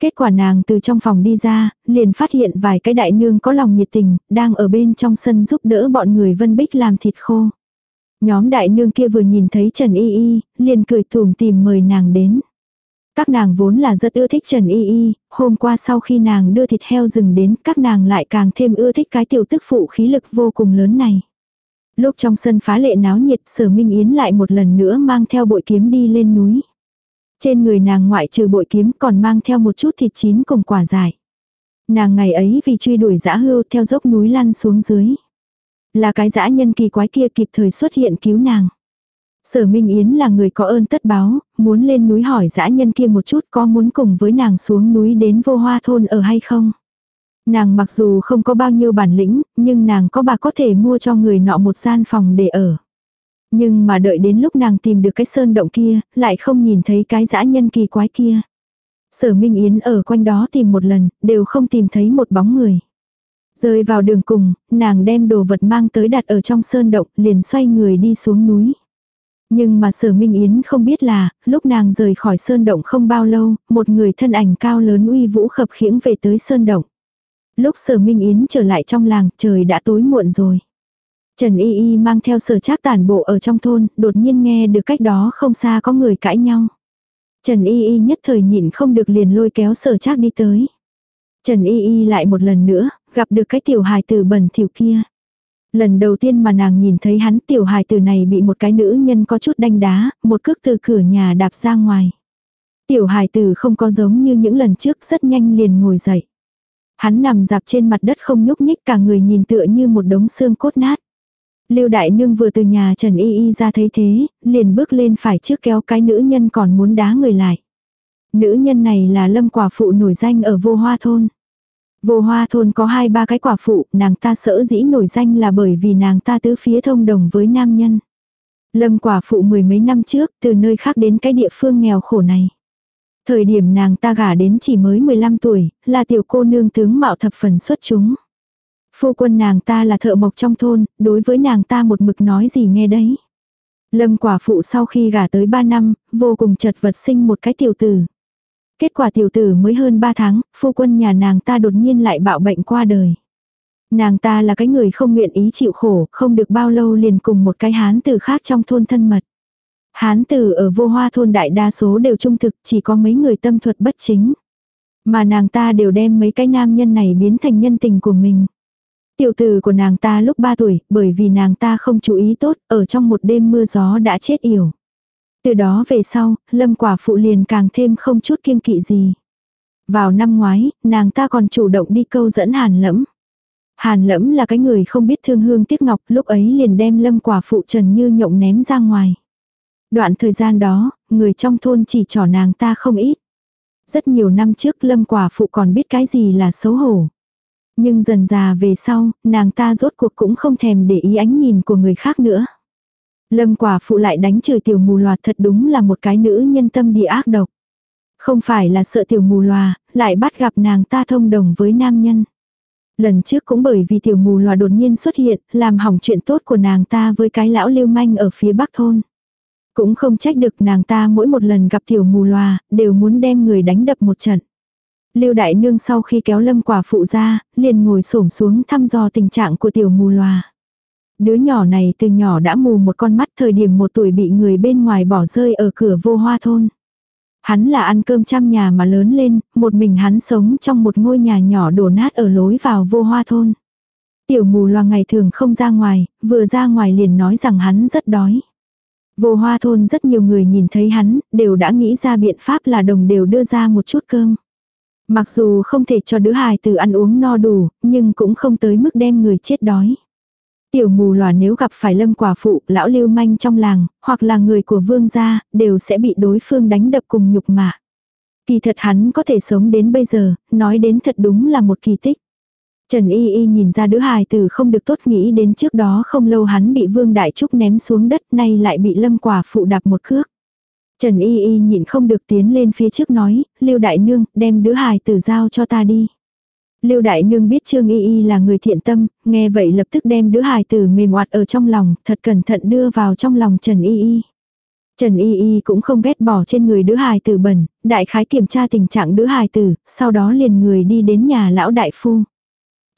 Kết quả nàng từ trong phòng đi ra, liền phát hiện vài cái đại nương có lòng nhiệt tình, đang ở bên trong sân giúp đỡ bọn người Vân Bích làm thịt khô. Nhóm đại nương kia vừa nhìn thấy Trần Y Y, liền cười tùm tìm mời nàng đến. Các nàng vốn là rất ưa thích Trần Y Y, hôm qua sau khi nàng đưa thịt heo rừng đến, các nàng lại càng thêm ưa thích cái tiểu tức phụ khí lực vô cùng lớn này. Lúc trong sân phá lệ náo nhiệt sở Minh Yến lại một lần nữa mang theo bội kiếm đi lên núi. Trên người nàng ngoại trừ bội kiếm còn mang theo một chút thịt chín cùng quả dại. Nàng ngày ấy vì truy đuổi dã hưu theo dốc núi lăn xuống dưới. Là cái dã nhân kỳ quái kia kịp thời xuất hiện cứu nàng. Sở Minh Yến là người có ơn tất báo, muốn lên núi hỏi dã nhân kia một chút có muốn cùng với nàng xuống núi đến vô hoa thôn ở hay không. Nàng mặc dù không có bao nhiêu bản lĩnh, nhưng nàng có bà có thể mua cho người nọ một gian phòng để ở. Nhưng mà đợi đến lúc nàng tìm được cái sơn động kia, lại không nhìn thấy cái dã nhân kỳ quái kia. Sở Minh Yến ở quanh đó tìm một lần, đều không tìm thấy một bóng người. Rơi vào đường cùng, nàng đem đồ vật mang tới đặt ở trong sơn động, liền xoay người đi xuống núi. Nhưng mà sở Minh Yến không biết là, lúc nàng rời khỏi sơn động không bao lâu, một người thân ảnh cao lớn uy vũ khập khiễng về tới sơn động. Lúc sở Minh Yến trở lại trong làng, trời đã tối muộn rồi. Trần Y Y mang theo sở trác tản bộ ở trong thôn, đột nhiên nghe được cách đó không xa có người cãi nhau. Trần Y Y nhất thời nhịn không được liền lôi kéo sở trác đi tới. Trần Y Y lại một lần nữa, gặp được cái tiểu hài tử bẩn thỉu kia. Lần đầu tiên mà nàng nhìn thấy hắn tiểu hài tử này bị một cái nữ nhân có chút đanh đá, một cước từ cửa nhà đạp ra ngoài. Tiểu hài tử không có giống như những lần trước rất nhanh liền ngồi dậy. Hắn nằm dạp trên mặt đất không nhúc nhích cả người nhìn tựa như một đống xương cốt nát. Lưu Đại Nương vừa từ nhà Trần Y Y ra thấy thế, liền bước lên phải trước kéo cái nữ nhân còn muốn đá người lại. Nữ nhân này là lâm quả phụ nổi danh ở vô hoa thôn. Vô hoa thôn có hai ba cái quả phụ, nàng ta sỡ dĩ nổi danh là bởi vì nàng ta tứ phía thông đồng với nam nhân. Lâm quả phụ mười mấy năm trước, từ nơi khác đến cái địa phương nghèo khổ này. Thời điểm nàng ta gả đến chỉ mới 15 tuổi, là tiểu cô nương tướng mạo thập phần xuất chúng. Phu quân nàng ta là thợ mộc trong thôn, đối với nàng ta một mực nói gì nghe đấy. Lâm quả phụ sau khi gả tới 3 năm, vô cùng chật vật sinh một cái tiểu tử. Kết quả tiểu tử mới hơn 3 tháng, phu quân nhà nàng ta đột nhiên lại bạo bệnh qua đời. Nàng ta là cái người không nguyện ý chịu khổ, không được bao lâu liền cùng một cái hán tử khác trong thôn thân mật. Hán tử ở vô hoa thôn đại đa số đều trung thực, chỉ có mấy người tâm thuật bất chính. Mà nàng ta đều đem mấy cái nam nhân này biến thành nhân tình của mình. Tiểu tử của nàng ta lúc 3 tuổi, bởi vì nàng ta không chú ý tốt, ở trong một đêm mưa gió đã chết yểu. Từ đó về sau, lâm quả phụ liền càng thêm không chút kiêng kỵ gì. Vào năm ngoái, nàng ta còn chủ động đi câu dẫn hàn lẫm. Hàn lẫm là cái người không biết thương hương tiếc ngọc, lúc ấy liền đem lâm quả phụ trần như nhộng ném ra ngoài. Đoạn thời gian đó, người trong thôn chỉ trỏ nàng ta không ít. Rất nhiều năm trước lâm quả phụ còn biết cái gì là xấu hổ. Nhưng dần già về sau, nàng ta rốt cuộc cũng không thèm để ý ánh nhìn của người khác nữa. Lâm quả phụ lại đánh trừ tiểu mù loà thật đúng là một cái nữ nhân tâm địa ác độc. Không phải là sợ tiểu mù loà, lại bắt gặp nàng ta thông đồng với nam nhân. Lần trước cũng bởi vì tiểu mù loà đột nhiên xuất hiện, làm hỏng chuyện tốt của nàng ta với cái lão lưu manh ở phía bắc thôn. Cũng không trách được nàng ta mỗi một lần gặp tiểu mù loà, đều muốn đem người đánh đập một trận. Lưu đại nương sau khi kéo lâm quả phụ ra, liền ngồi xổm xuống thăm dò tình trạng của tiểu mù loà. Đứa nhỏ này từ nhỏ đã mù một con mắt thời điểm một tuổi bị người bên ngoài bỏ rơi ở cửa vô hoa thôn. Hắn là ăn cơm trăm nhà mà lớn lên, một mình hắn sống trong một ngôi nhà nhỏ đổ nát ở lối vào vô hoa thôn. Tiểu mù loa ngày thường không ra ngoài, vừa ra ngoài liền nói rằng hắn rất đói. Vô hoa thôn rất nhiều người nhìn thấy hắn, đều đã nghĩ ra biện pháp là đồng đều đưa ra một chút cơm. Mặc dù không thể cho đứa hài từ ăn uống no đủ, nhưng cũng không tới mức đem người chết đói. Tiểu mù lòa nếu gặp phải lâm quả phụ, lão lưu manh trong làng, hoặc là người của vương gia, đều sẽ bị đối phương đánh đập cùng nhục mạ. Kỳ thật hắn có thể sống đến bây giờ, nói đến thật đúng là một kỳ tích. Trần Y Y nhìn ra đứa hài tử không được tốt nghĩ đến trước đó không lâu hắn bị Vương Đại Trúc ném xuống đất nay lại bị Lâm Quả phụ đạp một cước. Trần Y Y nhịn không được tiến lên phía trước nói, Lưu Đại Nương, đem đứa hài tử giao cho ta đi. Lưu Đại Nương biết Trương Y Y là người thiện tâm, nghe vậy lập tức đem đứa hài tử mềm oạt ở trong lòng, thật cẩn thận đưa vào trong lòng Trần Y Y. Trần Y Y cũng không ghét bỏ trên người đứa hài tử bẩn, đại khái kiểm tra tình trạng đứa hài tử, sau đó liền người đi đến nhà lão đại phu.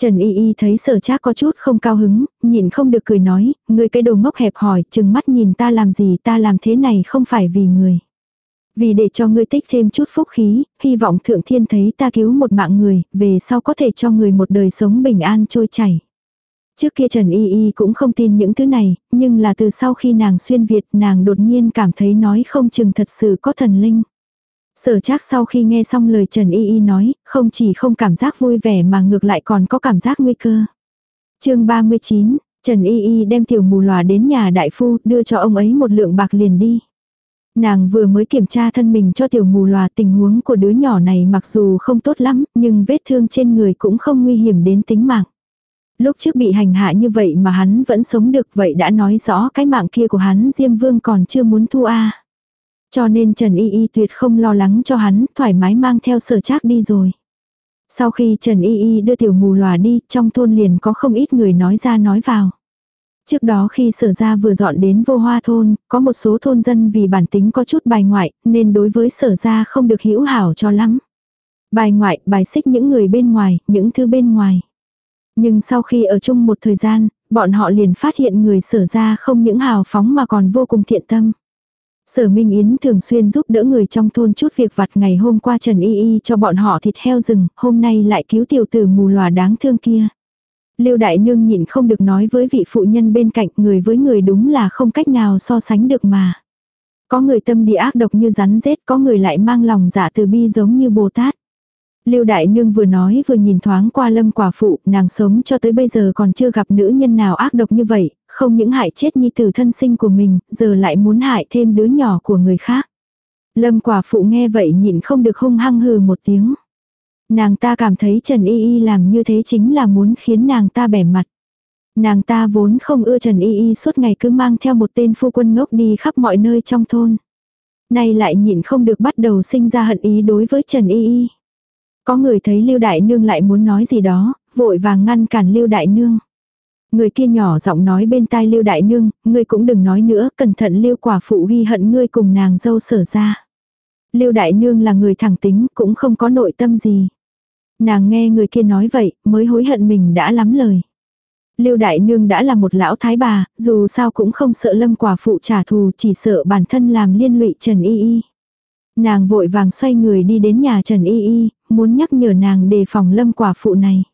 Trần Y Y thấy sở trác có chút không cao hứng, nhìn không được cười nói, người cái đồ ngốc hẹp hỏi, chừng mắt nhìn ta làm gì ta làm thế này không phải vì người. Vì để cho ngươi tích thêm chút phúc khí, hy vọng thượng thiên thấy ta cứu một mạng người, về sau có thể cho người một đời sống bình an trôi chảy. Trước kia Trần Y Y cũng không tin những thứ này, nhưng là từ sau khi nàng xuyên Việt nàng đột nhiên cảm thấy nói không chừng thật sự có thần linh. Sở chắc sau khi nghe xong lời Trần Y Y nói, không chỉ không cảm giác vui vẻ mà ngược lại còn có cảm giác nguy cơ. chương 39, Trần Y Y đem tiểu mù lòa đến nhà đại phu đưa cho ông ấy một lượng bạc liền đi. Nàng vừa mới kiểm tra thân mình cho tiểu mù lòa tình huống của đứa nhỏ này mặc dù không tốt lắm nhưng vết thương trên người cũng không nguy hiểm đến tính mạng. Lúc trước bị hành hạ như vậy mà hắn vẫn sống được vậy đã nói rõ cái mạng kia của hắn Diêm Vương còn chưa muốn thu a cho nên Trần Y Y tuyệt không lo lắng cho hắn, thoải mái mang theo sở trác đi rồi. Sau khi Trần Y Y đưa tiểu mù lòa đi, trong thôn liền có không ít người nói ra nói vào. Trước đó khi sở gia vừa dọn đến vô hoa thôn, có một số thôn dân vì bản tính có chút bài ngoại, nên đối với sở gia không được hữu hảo cho lắm. Bài ngoại, bài xích những người bên ngoài, những thứ bên ngoài. Nhưng sau khi ở chung một thời gian, bọn họ liền phát hiện người sở ra không những hào phóng mà còn vô cùng thiện tâm. Sở Minh Yến thường xuyên giúp đỡ người trong thôn chút việc vặt ngày hôm qua Trần Y Y cho bọn họ thịt heo rừng, hôm nay lại cứu tiểu tử mù lòa đáng thương kia. Lưu Đại Nương nhịn không được nói với vị phụ nhân bên cạnh người với người đúng là không cách nào so sánh được mà. Có người tâm địa ác độc như rắn rết, có người lại mang lòng dạ từ bi giống như Bồ Tát. Lưu Đại Nương vừa nói vừa nhìn thoáng qua lâm quả phụ, nàng sống cho tới bây giờ còn chưa gặp nữ nhân nào ác độc như vậy, không những hại chết nhi tử thân sinh của mình, giờ lại muốn hại thêm đứa nhỏ của người khác. Lâm quả phụ nghe vậy nhịn không được hung hăng hừ một tiếng. Nàng ta cảm thấy Trần Y Y làm như thế chính là muốn khiến nàng ta bẻ mặt. Nàng ta vốn không ưa Trần Y Y suốt ngày cứ mang theo một tên phu quân ngốc đi khắp mọi nơi trong thôn. Nay lại nhịn không được bắt đầu sinh ra hận ý đối với Trần Y Y. Có người thấy Lưu Đại Nương lại muốn nói gì đó, vội vàng ngăn cản Lưu Đại Nương. Người kia nhỏ giọng nói bên tai Lưu Đại Nương, ngươi cũng đừng nói nữa, cẩn thận Lưu quả phụ ghi hận ngươi cùng nàng dâu sở ra. Lưu Đại Nương là người thẳng tính, cũng không có nội tâm gì. Nàng nghe người kia nói vậy, mới hối hận mình đã lắm lời. Lưu Đại Nương đã là một lão thái bà, dù sao cũng không sợ lâm quả phụ trả thù, chỉ sợ bản thân làm liên lụy Trần Y Y. Nàng vội vàng xoay người đi đến nhà Trần Y Y, muốn nhắc nhở nàng đề phòng lâm quả phụ này.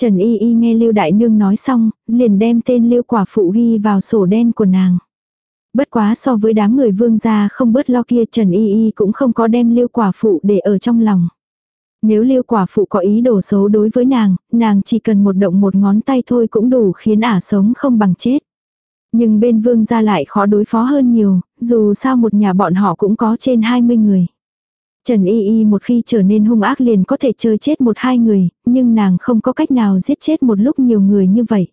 Trần Y Y nghe Lưu Đại Nương nói xong, liền đem tên Lưu quả phụ ghi vào sổ đen của nàng. Bất quá so với đám người vương gia không bớt lo kia Trần Y Y cũng không có đem Lưu quả phụ để ở trong lòng. Nếu Lưu quả phụ có ý đồ xấu đối với nàng, nàng chỉ cần một động một ngón tay thôi cũng đủ khiến ả sống không bằng chết. Nhưng bên vương gia lại khó đối phó hơn nhiều, dù sao một nhà bọn họ cũng có trên 20 người. Trần Y Y một khi trở nên hung ác liền có thể chơi chết một hai người, nhưng nàng không có cách nào giết chết một lúc nhiều người như vậy.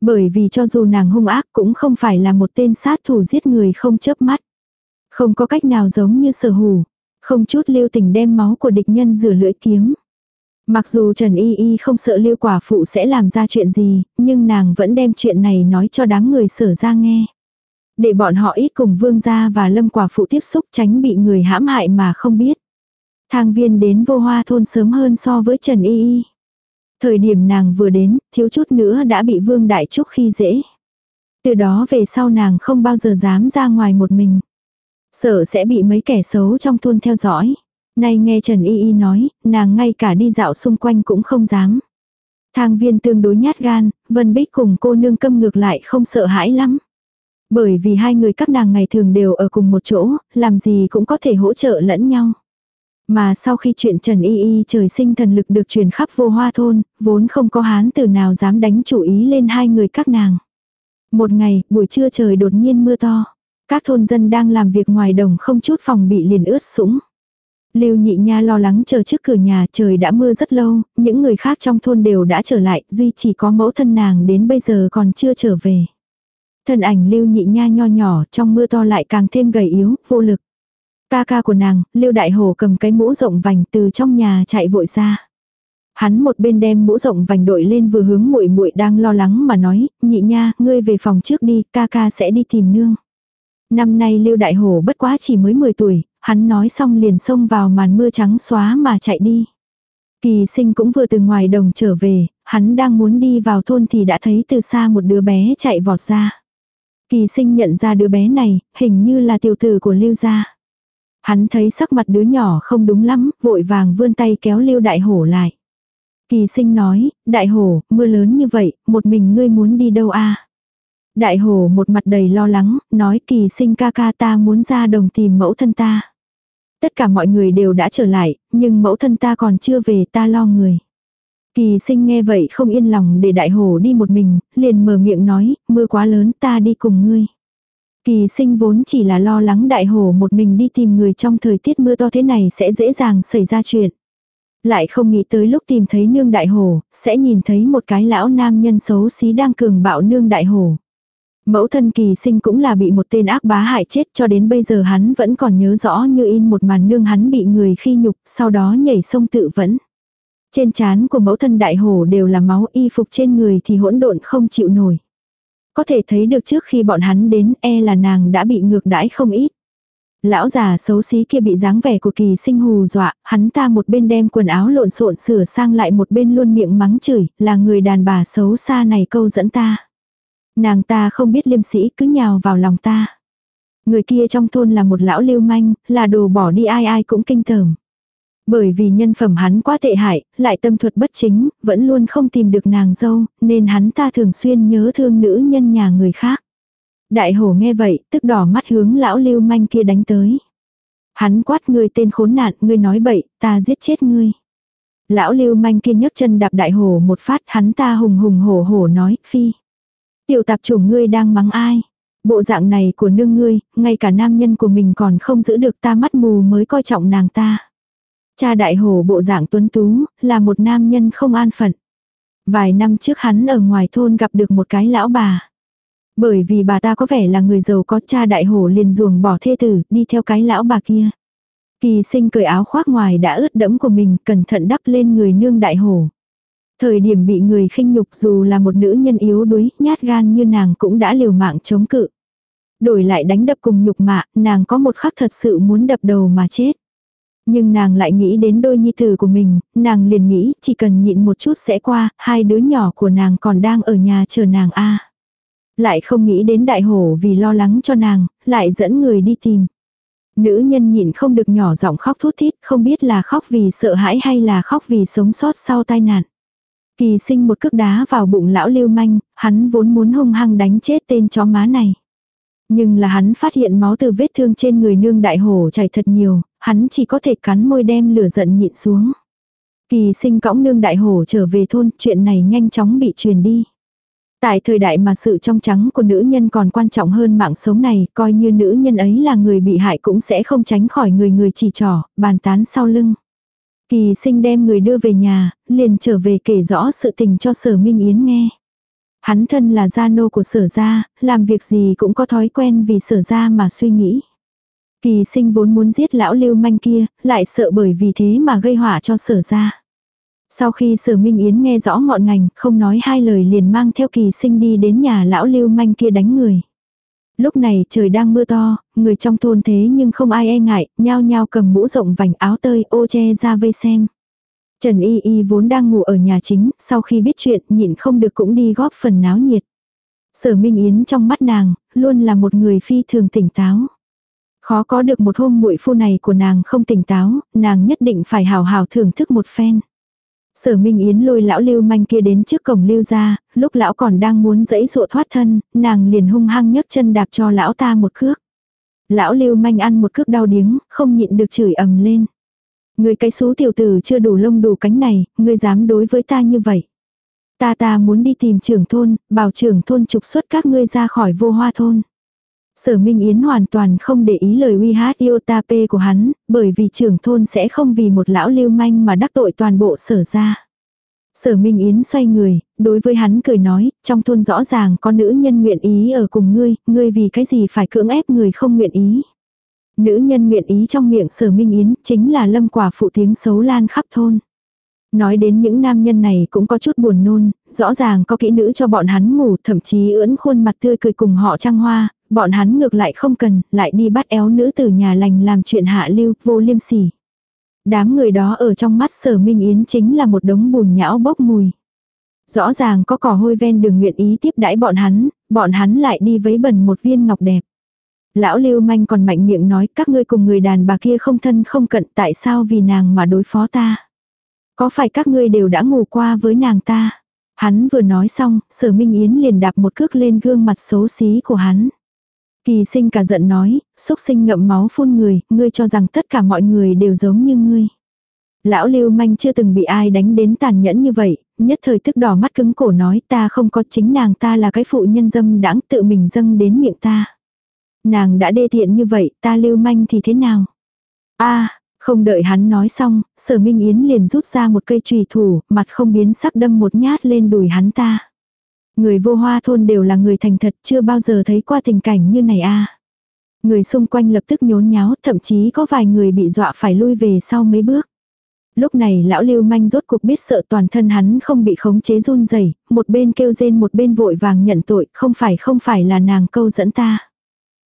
Bởi vì cho dù nàng hung ác cũng không phải là một tên sát thủ giết người không chớp mắt. Không có cách nào giống như sở hủ, không chút lưu tình đem máu của địch nhân rửa lưỡi kiếm. Mặc dù Trần Y Y không sợ lưu quả phụ sẽ làm ra chuyện gì, nhưng nàng vẫn đem chuyện này nói cho đám người sở ra nghe. Để bọn họ ít cùng vương gia và lâm quả phụ tiếp xúc tránh bị người hãm hại mà không biết. Thang viên đến vô hoa thôn sớm hơn so với Trần Y Y. Thời điểm nàng vừa đến, thiếu chút nữa đã bị vương đại trúc khi dễ. Từ đó về sau nàng không bao giờ dám ra ngoài một mình. Sợ sẽ bị mấy kẻ xấu trong thôn theo dõi. Nay nghe Trần Y Y nói, nàng ngay cả đi dạo xung quanh cũng không dám. Thang viên tương đối nhát gan, Vân Bích cùng cô nương câm ngược lại không sợ hãi lắm. Bởi vì hai người các nàng ngày thường đều ở cùng một chỗ, làm gì cũng có thể hỗ trợ lẫn nhau. Mà sau khi chuyện Trần Y Y trời sinh thần lực được truyền khắp vô hoa thôn, vốn không có hán từ nào dám đánh chủ ý lên hai người các nàng. Một ngày, buổi trưa trời đột nhiên mưa to. Các thôn dân đang làm việc ngoài đồng không chút phòng bị liền ướt sũng. Lưu nhị nha lo lắng chờ trước cửa nhà trời đã mưa rất lâu, những người khác trong thôn đều đã trở lại, duy chỉ có mẫu thân nàng đến bây giờ còn chưa trở về. Thân ảnh lưu nhị nha nho nhỏ trong mưa to lại càng thêm gầy yếu, vô lực. Ca ca của nàng, lưu đại hồ cầm cái mũ rộng vành từ trong nhà chạy vội ra. Hắn một bên đem mũ rộng vành đội lên vừa hướng muội muội đang lo lắng mà nói, nhị nha, ngươi về phòng trước đi, ca ca sẽ đi tìm nương. Năm nay lưu đại hồ bất quá chỉ mới 10 tuổi, hắn nói xong liền xông vào màn mưa trắng xóa mà chạy đi. Kỳ sinh cũng vừa từ ngoài đồng trở về, hắn đang muốn đi vào thôn thì đã thấy từ xa một đứa bé chạy vọt ra. Kỳ sinh nhận ra đứa bé này, hình như là tiểu tử của lưu gia. Hắn thấy sắc mặt đứa nhỏ không đúng lắm, vội vàng vươn tay kéo lưu đại hổ lại. Kỳ sinh nói, đại hổ, mưa lớn như vậy, một mình ngươi muốn đi đâu a? Đại hổ một mặt đầy lo lắng, nói kỳ sinh ca ca ta muốn ra đồng tìm mẫu thân ta. Tất cả mọi người đều đã trở lại, nhưng mẫu thân ta còn chưa về ta lo người. Kỳ sinh nghe vậy không yên lòng để đại hổ đi một mình, liền mở miệng nói, mưa quá lớn ta đi cùng ngươi. Kỳ sinh vốn chỉ là lo lắng đại hổ một mình đi tìm người trong thời tiết mưa to thế này sẽ dễ dàng xảy ra chuyện. Lại không nghĩ tới lúc tìm thấy nương đại hổ, sẽ nhìn thấy một cái lão nam nhân xấu xí đang cường bạo nương đại hổ. Mẫu thân kỳ sinh cũng là bị một tên ác bá hại chết cho đến bây giờ hắn vẫn còn nhớ rõ như in một màn nương hắn bị người khi nhục, sau đó nhảy sông tự vẫn. Trên trán của mẫu thân đại hổ đều là máu y phục trên người thì hỗn độn không chịu nổi. Có thể thấy được trước khi bọn hắn đến e là nàng đã bị ngược đãi không ít. Lão già xấu xí kia bị dáng vẻ của kỳ sinh hù dọa, hắn ta một bên đem quần áo lộn xộn sửa sang lại một bên luôn miệng mắng chửi, là người đàn bà xấu xa này câu dẫn ta. Nàng ta không biết liêm sĩ cứ nhào vào lòng ta. Người kia trong thôn là một lão lưu manh, là đồ bỏ đi ai ai cũng kinh tởm. Bởi vì nhân phẩm hắn quá tệ hại, lại tâm thuật bất chính, vẫn luôn không tìm được nàng dâu, nên hắn ta thường xuyên nhớ thương nữ nhân nhà người khác. Đại hổ nghe vậy, tức đỏ mắt hướng lão lưu manh kia đánh tới. Hắn quát ngươi tên khốn nạn, ngươi nói bậy, ta giết chết ngươi. Lão lưu manh kia nhấc chân đạp đại hổ một phát, hắn ta hùng hùng hổ hổ nói, phi. Tiểu tạp chủng ngươi đang mắng ai? Bộ dạng này của nương ngươi, ngay cả nam nhân của mình còn không giữ được ta mắt mù mới coi trọng nàng ta. Cha đại hổ bộ dạng tuấn tú, là một nam nhân không an phận. Vài năm trước hắn ở ngoài thôn gặp được một cái lão bà. Bởi vì bà ta có vẻ là người giàu có cha đại hổ liền ruồng bỏ thê tử, đi theo cái lão bà kia. Kỳ sinh cởi áo khoác ngoài đã ướt đẫm của mình, cẩn thận đắp lên người nương đại hổ. Thời điểm bị người khinh nhục dù là một nữ nhân yếu đuối, nhát gan như nàng cũng đã liều mạng chống cự. Đổi lại đánh đập cùng nhục mạ, nàng có một khắc thật sự muốn đập đầu mà chết. Nhưng nàng lại nghĩ đến đôi nhi tử của mình, nàng liền nghĩ chỉ cần nhịn một chút sẽ qua, hai đứa nhỏ của nàng còn đang ở nhà chờ nàng a Lại không nghĩ đến đại hổ vì lo lắng cho nàng, lại dẫn người đi tìm. Nữ nhân nhịn không được nhỏ giọng khóc thút thít, không biết là khóc vì sợ hãi hay là khóc vì sống sót sau tai nạn. Kỳ sinh một cước đá vào bụng lão lưu manh, hắn vốn muốn hung hăng đánh chết tên chó má này. Nhưng là hắn phát hiện máu từ vết thương trên người nương đại hổ chảy thật nhiều, hắn chỉ có thể cắn môi đem lửa giận nhịn xuống. Kỳ sinh cõng nương đại hổ trở về thôn, chuyện này nhanh chóng bị truyền đi. Tại thời đại mà sự trong trắng của nữ nhân còn quan trọng hơn mạng sống này, coi như nữ nhân ấy là người bị hại cũng sẽ không tránh khỏi người người chỉ trỏ, bàn tán sau lưng. Kỳ sinh đem người đưa về nhà, liền trở về kể rõ sự tình cho sở Minh Yến nghe. Hắn thân là gia nô của sở gia, làm việc gì cũng có thói quen vì sở gia mà suy nghĩ. Kỳ sinh vốn muốn giết lão lưu manh kia, lại sợ bởi vì thế mà gây hỏa cho sở gia. Sau khi sở Minh Yến nghe rõ ngọn ngành, không nói hai lời liền mang theo kỳ sinh đi đến nhà lão lưu manh kia đánh người. Lúc này trời đang mưa to, người trong thôn thế nhưng không ai e ngại, nhao nhao cầm mũ rộng vành áo tơi ô che ra vây xem. Trần Y Y vốn đang ngủ ở nhà chính, sau khi biết chuyện nhịn không được cũng đi góp phần náo nhiệt. Sở Minh Yến trong mắt nàng, luôn là một người phi thường tỉnh táo. Khó có được một hôm muội phu này của nàng không tỉnh táo, nàng nhất định phải hào hào thưởng thức một phen. Sở Minh Yến lôi lão lưu manh kia đến trước cổng lưu ra, lúc lão còn đang muốn dẫy dụa thoát thân, nàng liền hung hăng nhấc chân đạp cho lão ta một cước. Lão lưu manh ăn một cước đau điếng, không nhịn được chửi ầm lên. Người cái số tiểu tử chưa đủ lông đủ cánh này, ngươi dám đối với ta như vậy. Ta ta muốn đi tìm trưởng thôn, bảo trưởng thôn trục xuất các ngươi ra khỏi vô hoa thôn. Sở Minh Yến hoàn toàn không để ý lời uy hát Iotape của hắn, bởi vì trưởng thôn sẽ không vì một lão lưu manh mà đắc tội toàn bộ sở ra. Sở Minh Yến xoay người, đối với hắn cười nói, trong thôn rõ ràng có nữ nhân nguyện ý ở cùng ngươi, ngươi vì cái gì phải cưỡng ép người không nguyện ý. Nữ nhân nguyện ý trong miệng sở Minh Yến chính là lâm quả phụ tiếng xấu lan khắp thôn. Nói đến những nam nhân này cũng có chút buồn nôn, rõ ràng có kỹ nữ cho bọn hắn ngủ, thậm chí ưỡn khuôn mặt tươi cười cùng họ trăng hoa, bọn hắn ngược lại không cần, lại đi bắt éo nữ từ nhà lành làm chuyện hạ lưu, vô liêm sỉ. Đám người đó ở trong mắt sở minh yến chính là một đống bùn nhão bốc mùi. Rõ ràng có cỏ hôi ven đường nguyện ý tiếp đãi bọn hắn, bọn hắn lại đi vấy bẩn một viên ngọc đẹp. Lão lưu manh còn mạnh miệng nói các ngươi cùng người đàn bà kia không thân không cận tại sao vì nàng mà đối phó ta. Có phải các ngươi đều đã ngủ qua với nàng ta? Hắn vừa nói xong, sở minh yến liền đạp một cước lên gương mặt xấu xí của hắn. Kỳ sinh cả giận nói, xúc sinh ngậm máu phun người, ngươi cho rằng tất cả mọi người đều giống như ngươi. Lão lưu manh chưa từng bị ai đánh đến tàn nhẫn như vậy, nhất thời tức đỏ mắt cứng cổ nói ta không có chính nàng ta là cái phụ nhân dâm đãng tự mình dâng đến miệng ta. Nàng đã đê tiện như vậy, ta lưu manh thì thế nào? a không đợi hắn nói xong, sở minh yến liền rút ra một cây trùy thủ, mặt không biến sắc đâm một nhát lên đùi hắn ta. Người vô hoa thôn đều là người thành thật chưa bao giờ thấy qua tình cảnh như này a Người xung quanh lập tức nhốn nháo, thậm chí có vài người bị dọa phải lui về sau mấy bước. Lúc này lão lưu manh rốt cuộc biết sợ toàn thân hắn không bị khống chế run rẩy một bên kêu rên một bên vội vàng nhận tội, không phải không phải là nàng câu dẫn ta.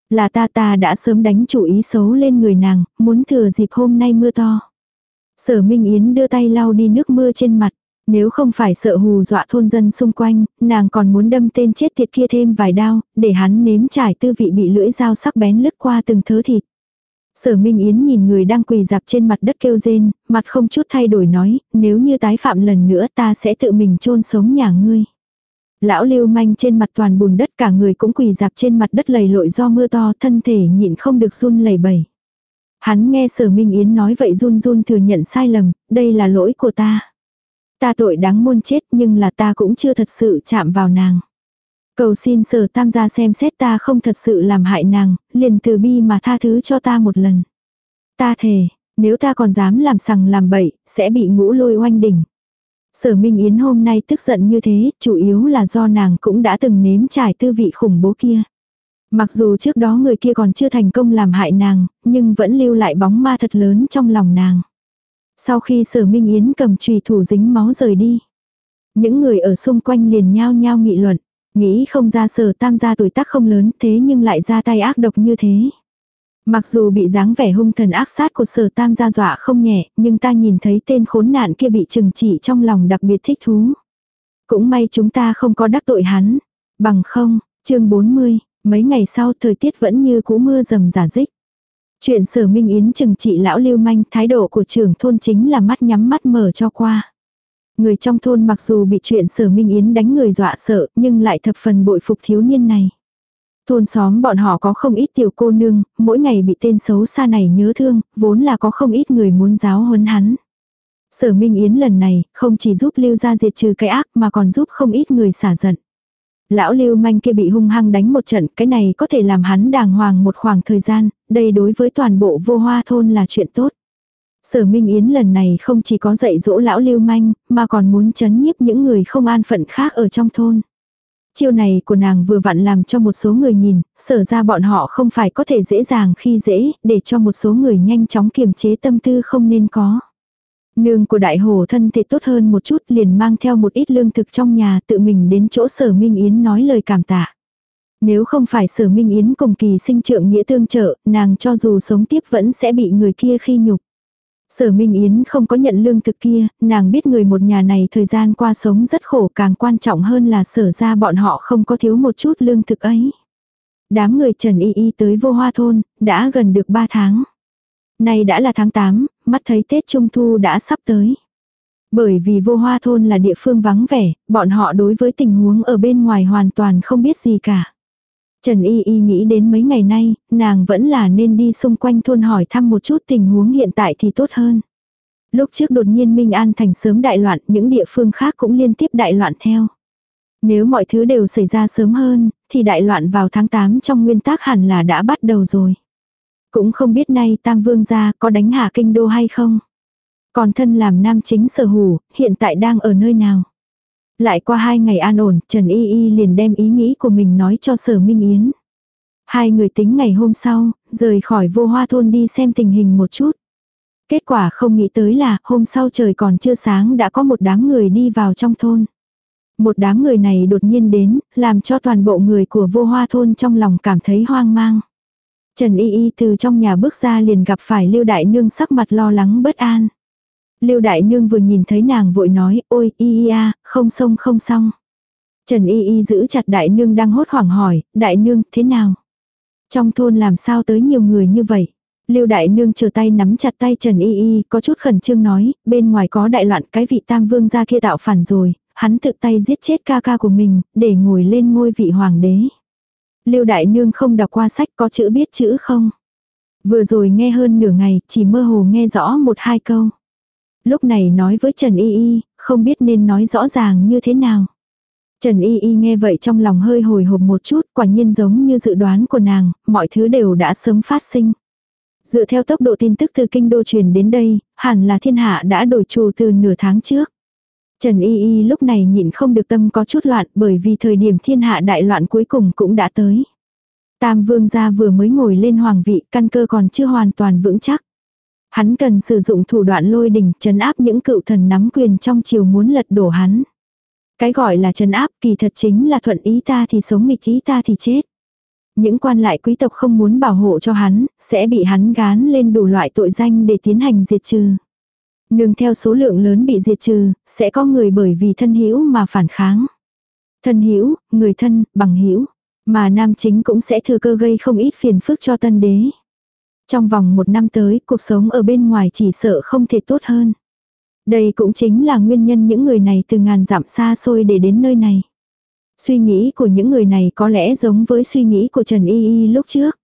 Là ta ta đã sớm đánh chủ ý xấu lên người nàng, muốn thừa dịp hôm nay mưa to. Sở Minh Yến đưa tay lau đi nước mưa trên mặt. Nếu không phải sợ hù dọa thôn dân xung quanh, nàng còn muốn đâm tên chết tiệt kia thêm vài đao, để hắn nếm trải tư vị bị lưỡi dao sắc bén lướt qua từng thớ thịt. Sở Minh Yến nhìn người đang quỳ dạp trên mặt đất kêu rên, mặt không chút thay đổi nói, nếu như tái phạm lần nữa ta sẽ tự mình chôn sống nhà ngươi. Lão lưu manh trên mặt toàn bùn đất cả người cũng quỳ dạp trên mặt đất lầy lội do mưa to thân thể nhịn không được run lẩy bẩy. Hắn nghe sở Minh Yến nói vậy run run thừa nhận sai lầm, đây là lỗi của ta. Ta tội đáng muôn chết nhưng là ta cũng chưa thật sự chạm vào nàng. Cầu xin sở tam gia xem xét ta không thật sự làm hại nàng, liền từ bi mà tha thứ cho ta một lần. Ta thề, nếu ta còn dám làm sằng làm bậy, sẽ bị ngũ lôi oanh đỉnh. Sở Minh Yến hôm nay tức giận như thế, chủ yếu là do nàng cũng đã từng nếm trải tư vị khủng bố kia. Mặc dù trước đó người kia còn chưa thành công làm hại nàng, nhưng vẫn lưu lại bóng ma thật lớn trong lòng nàng. Sau khi sở Minh Yến cầm trùy thủ dính máu rời đi. Những người ở xung quanh liền nhao nhao nghị luận. Nghĩ không ra sở tam gia tuổi tác không lớn thế nhưng lại ra tay ác độc như thế. Mặc dù bị dáng vẻ hung thần ác sát của sở tam gia dọa không nhẹ, nhưng ta nhìn thấy tên khốn nạn kia bị trừng trị trong lòng đặc biệt thích thú. Cũng may chúng ta không có đắc tội hắn. Bằng không, chương 40, mấy ngày sau thời tiết vẫn như cũ mưa rầm giả dích. Chuyện sở minh yến chừng trị lão lưu manh, thái độ của trưởng thôn chính là mắt nhắm mắt mở cho qua. Người trong thôn mặc dù bị chuyện sở minh yến đánh người dọa sợ, nhưng lại thập phần bội phục thiếu niên này. Thôn xóm bọn họ có không ít tiểu cô nương, mỗi ngày bị tên xấu xa này nhớ thương, vốn là có không ít người muốn giáo huấn hắn. Sở Minh Yến lần này, không chỉ giúp Lưu gia diệt trừ cái ác mà còn giúp không ít người xả giận. Lão Lưu manh kia bị hung hăng đánh một trận, cái này có thể làm hắn đàng hoàng một khoảng thời gian, đây đối với toàn bộ vô hoa thôn là chuyện tốt. Sở Minh Yến lần này không chỉ có dạy dỗ lão Lưu manh, mà còn muốn chấn nhiếp những người không an phận khác ở trong thôn. Chiêu này của nàng vừa vặn làm cho một số người nhìn, sở ra bọn họ không phải có thể dễ dàng khi dễ, để cho một số người nhanh chóng kiềm chế tâm tư không nên có. Nương của đại hồ thân thể tốt hơn một chút liền mang theo một ít lương thực trong nhà tự mình đến chỗ sở Minh Yến nói lời cảm tạ. Nếu không phải sở Minh Yến cùng kỳ sinh trượng nghĩa tương trợ, nàng cho dù sống tiếp vẫn sẽ bị người kia khi nhục. Sở Minh Yến không có nhận lương thực kia, nàng biết người một nhà này thời gian qua sống rất khổ càng quan trọng hơn là sở ra bọn họ không có thiếu một chút lương thực ấy. Đám người Trần Y Y tới vô hoa thôn, đã gần được 3 tháng. Nay đã là tháng 8, mắt thấy Tết Trung Thu đã sắp tới. Bởi vì vô hoa thôn là địa phương vắng vẻ, bọn họ đối với tình huống ở bên ngoài hoàn toàn không biết gì cả. Trần Y Y nghĩ đến mấy ngày nay, nàng vẫn là nên đi xung quanh thôn hỏi thăm một chút tình huống hiện tại thì tốt hơn. Lúc trước đột nhiên Minh An thành sớm đại loạn, những địa phương khác cũng liên tiếp đại loạn theo. Nếu mọi thứ đều xảy ra sớm hơn, thì đại loạn vào tháng 8 trong nguyên tắc hẳn là đã bắt đầu rồi. Cũng không biết nay Tam Vương gia có đánh hạ kinh đô hay không. Còn thân làm nam chính sở hủ, hiện tại đang ở nơi nào. Lại qua hai ngày an ổn, Trần Y Y liền đem ý nghĩ của mình nói cho sở Minh Yến. Hai người tính ngày hôm sau, rời khỏi vô hoa thôn đi xem tình hình một chút. Kết quả không nghĩ tới là hôm sau trời còn chưa sáng đã có một đám người đi vào trong thôn. Một đám người này đột nhiên đến, làm cho toàn bộ người của vô hoa thôn trong lòng cảm thấy hoang mang. Trần Y Y từ trong nhà bước ra liền gặp phải Lưu Đại Nương sắc mặt lo lắng bất an. Lưu Đại Nương vừa nhìn thấy nàng vội nói, ôi Y Y a, không xong không xong. Trần Y Y giữ chặt Đại Nương đang hốt hoảng hỏi, Đại Nương, thế nào? Trong thôn làm sao tới nhiều người như vậy? Lưu Đại Nương chờ tay nắm chặt tay Trần Y Y, có chút khẩn trương nói, bên ngoài có đại loạn cái vị tam vương gia kia tạo phản rồi, hắn tự tay giết chết ca ca của mình, để ngồi lên ngôi vị hoàng đế. Lưu Đại Nương không đọc qua sách có chữ biết chữ không? Vừa rồi nghe hơn nửa ngày, chỉ mơ hồ nghe rõ một hai câu. Lúc này nói với Trần Y Y, không biết nên nói rõ ràng như thế nào. Trần Y Y nghe vậy trong lòng hơi hồi hộp một chút, quả nhiên giống như dự đoán của nàng, mọi thứ đều đã sớm phát sinh. Dựa theo tốc độ tin tức từ kinh đô truyền đến đây, hẳn là thiên hạ đã đổi chủ từ nửa tháng trước. Trần Y Y lúc này nhịn không được tâm có chút loạn bởi vì thời điểm thiên hạ đại loạn cuối cùng cũng đã tới. Tam vương gia vừa mới ngồi lên hoàng vị, căn cơ còn chưa hoàn toàn vững chắc. Hắn cần sử dụng thủ đoạn lôi đình trấn áp những cựu thần nắm quyền trong chiều muốn lật đổ hắn. Cái gọi là trấn áp kỳ thật chính là thuận ý ta thì sống nghịch ý ta thì chết. Những quan lại quý tộc không muốn bảo hộ cho hắn, sẽ bị hắn gán lên đủ loại tội danh để tiến hành diệt trừ. Nương theo số lượng lớn bị diệt trừ, sẽ có người bởi vì thân hữu mà phản kháng. Thân hữu, người thân, bằng hữu mà nam chính cũng sẽ thừa cơ gây không ít phiền phức cho tân đế. Trong vòng một năm tới, cuộc sống ở bên ngoài chỉ sợ không thể tốt hơn. Đây cũng chính là nguyên nhân những người này từ ngàn dặm xa xôi để đến nơi này. Suy nghĩ của những người này có lẽ giống với suy nghĩ của Trần Y Y lúc trước.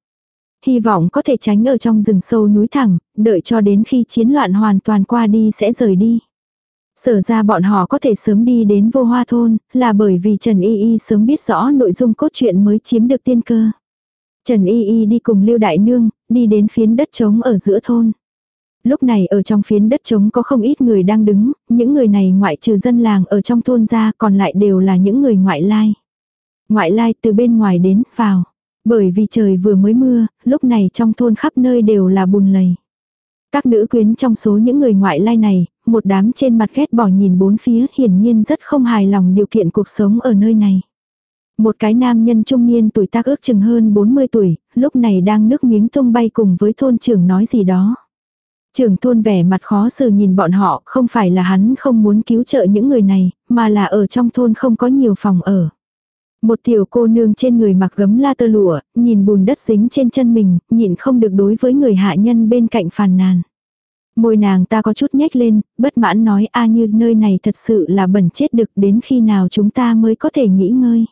Hy vọng có thể tránh ở trong rừng sâu núi thẳng, đợi cho đến khi chiến loạn hoàn toàn qua đi sẽ rời đi. Sở ra bọn họ có thể sớm đi đến vô hoa thôn, là bởi vì Trần Y Y sớm biết rõ nội dung cốt truyện mới chiếm được tiên cơ. Trần Y Y đi cùng Lưu Đại Nương, đi đến phiến đất trống ở giữa thôn. Lúc này ở trong phiến đất trống có không ít người đang đứng, những người này ngoại trừ dân làng ở trong thôn ra còn lại đều là những người ngoại lai. Ngoại lai từ bên ngoài đến, vào. Bởi vì trời vừa mới mưa, lúc này trong thôn khắp nơi đều là bùn lầy. Các nữ quyến trong số những người ngoại lai này, một đám trên mặt ghét bỏ nhìn bốn phía hiển nhiên rất không hài lòng điều kiện cuộc sống ở nơi này. Một cái nam nhân trung niên tuổi tác ước chừng hơn 40 tuổi, lúc này đang nước miếng tung bay cùng với thôn trưởng nói gì đó. Trưởng thôn vẻ mặt khó xử nhìn bọn họ, không phải là hắn không muốn cứu trợ những người này, mà là ở trong thôn không có nhiều phòng ở. Một tiểu cô nương trên người mặc gấm la tơ lụa, nhìn bùn đất dính trên chân mình, nhịn không được đối với người hạ nhân bên cạnh phàn nàn. Môi nàng ta có chút nhếch lên, bất mãn nói a như nơi này thật sự là bẩn chết được đến khi nào chúng ta mới có thể nghỉ ngơi.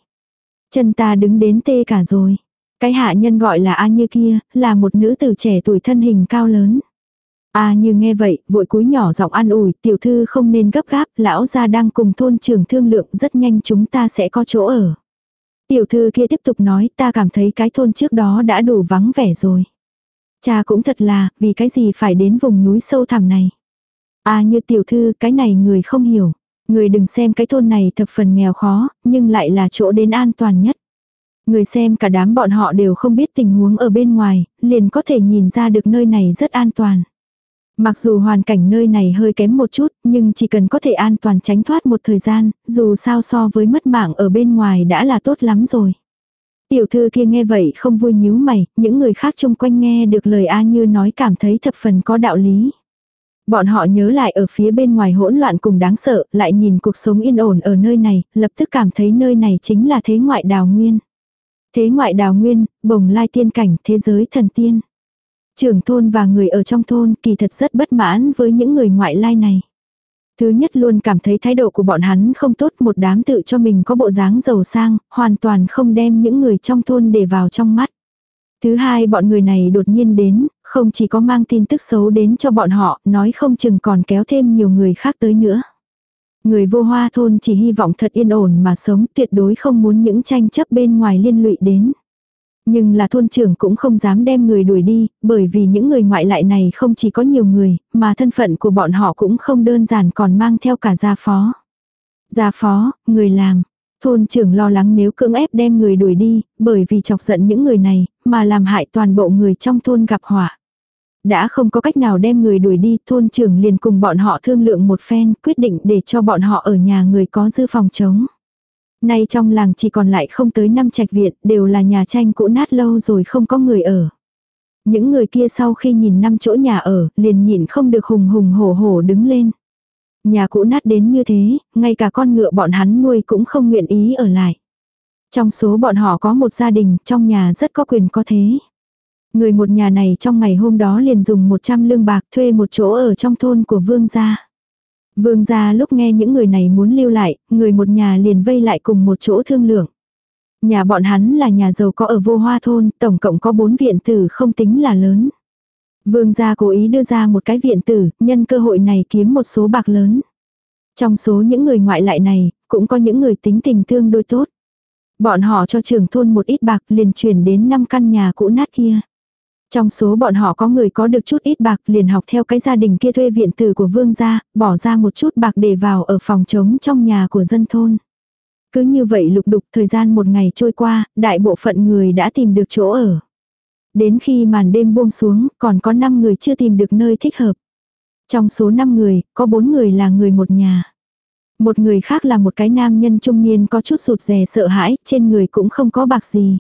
Chân ta đứng đến tê cả rồi. Cái hạ nhân gọi là A như kia, là một nữ tử trẻ tuổi thân hình cao lớn. A như nghe vậy, vội cúi nhỏ giọng an ủi, tiểu thư không nên gấp gáp, lão gia đang cùng thôn trưởng thương lượng rất nhanh chúng ta sẽ có chỗ ở. Tiểu thư kia tiếp tục nói ta cảm thấy cái thôn trước đó đã đủ vắng vẻ rồi. Cha cũng thật là, vì cái gì phải đến vùng núi sâu thẳm này. À như tiểu thư, cái này người không hiểu. Người đừng xem cái thôn này thập phần nghèo khó, nhưng lại là chỗ đến an toàn nhất. Người xem cả đám bọn họ đều không biết tình huống ở bên ngoài, liền có thể nhìn ra được nơi này rất an toàn. Mặc dù hoàn cảnh nơi này hơi kém một chút, nhưng chỉ cần có thể an toàn tránh thoát một thời gian, dù sao so với mất mạng ở bên ngoài đã là tốt lắm rồi. Tiểu thư kia nghe vậy không vui nhíu mày, những người khác chung quanh nghe được lời A Như nói cảm thấy thập phần có đạo lý. Bọn họ nhớ lại ở phía bên ngoài hỗn loạn cùng đáng sợ, lại nhìn cuộc sống yên ổn ở nơi này, lập tức cảm thấy nơi này chính là thế ngoại đào nguyên. Thế ngoại đào nguyên, bồng lai tiên cảnh, thế giới thần tiên. Trưởng thôn và người ở trong thôn kỳ thật rất bất mãn với những người ngoại lai này. Thứ nhất luôn cảm thấy thái độ của bọn hắn không tốt một đám tự cho mình có bộ dáng giàu sang, hoàn toàn không đem những người trong thôn để vào trong mắt. Thứ hai bọn người này đột nhiên đến, không chỉ có mang tin tức xấu đến cho bọn họ, nói không chừng còn kéo thêm nhiều người khác tới nữa. Người vô hoa thôn chỉ hy vọng thật yên ổn mà sống tuyệt đối không muốn những tranh chấp bên ngoài liên lụy đến. Nhưng là thôn trưởng cũng không dám đem người đuổi đi, bởi vì những người ngoại lại này không chỉ có nhiều người, mà thân phận của bọn họ cũng không đơn giản còn mang theo cả gia phó. Gia phó, người làm. Thôn trưởng lo lắng nếu cưỡng ép đem người đuổi đi, bởi vì chọc giận những người này, mà làm hại toàn bộ người trong thôn gặp họa. Đã không có cách nào đem người đuổi đi, thôn trưởng liền cùng bọn họ thương lượng một phen, quyết định để cho bọn họ ở nhà người có dư phòng chống. Nay trong làng chỉ còn lại không tới năm trạch viện, đều là nhà tranh cũ nát lâu rồi không có người ở. Những người kia sau khi nhìn năm chỗ nhà ở, liền nhìn không được hùng hùng hổ hổ đứng lên. Nhà cũ nát đến như thế, ngay cả con ngựa bọn hắn nuôi cũng không nguyện ý ở lại. Trong số bọn họ có một gia đình, trong nhà rất có quyền có thế. Người một nhà này trong ngày hôm đó liền dùng 100 lương bạc thuê một chỗ ở trong thôn của vương gia. Vương gia lúc nghe những người này muốn lưu lại, người một nhà liền vây lại cùng một chỗ thương lượng. Nhà bọn hắn là nhà giàu có ở vô hoa thôn, tổng cộng có bốn viện tử không tính là lớn. Vương gia cố ý đưa ra một cái viện tử, nhân cơ hội này kiếm một số bạc lớn. Trong số những người ngoại lại này, cũng có những người tính tình tương đối tốt. Bọn họ cho trưởng thôn một ít bạc liền chuyển đến năm căn nhà cũ nát kia. Trong số bọn họ có người có được chút ít bạc liền học theo cái gia đình kia thuê viện tử của vương gia, bỏ ra một chút bạc để vào ở phòng trống trong nhà của dân thôn. Cứ như vậy lục đục thời gian một ngày trôi qua, đại bộ phận người đã tìm được chỗ ở. Đến khi màn đêm buông xuống, còn có 5 người chưa tìm được nơi thích hợp. Trong số 5 người, có 4 người là người một nhà. Một người khác là một cái nam nhân trung niên có chút sụt rè sợ hãi, trên người cũng không có bạc gì.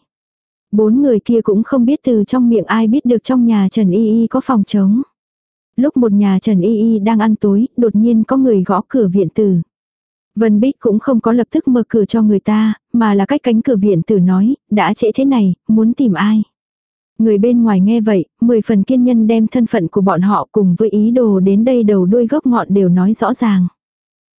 Bốn người kia cũng không biết từ trong miệng ai biết được trong nhà Trần Y Y có phòng trống. Lúc một nhà Trần Y Y đang ăn tối, đột nhiên có người gõ cửa viện tử. Vân Bích cũng không có lập tức mở cửa cho người ta, mà là cách cánh cửa viện tử nói, đã trễ thế này, muốn tìm ai. Người bên ngoài nghe vậy, mười phần kiên nhân đem thân phận của bọn họ cùng với ý đồ đến đây đầu đuôi gốc ngọn đều nói rõ ràng.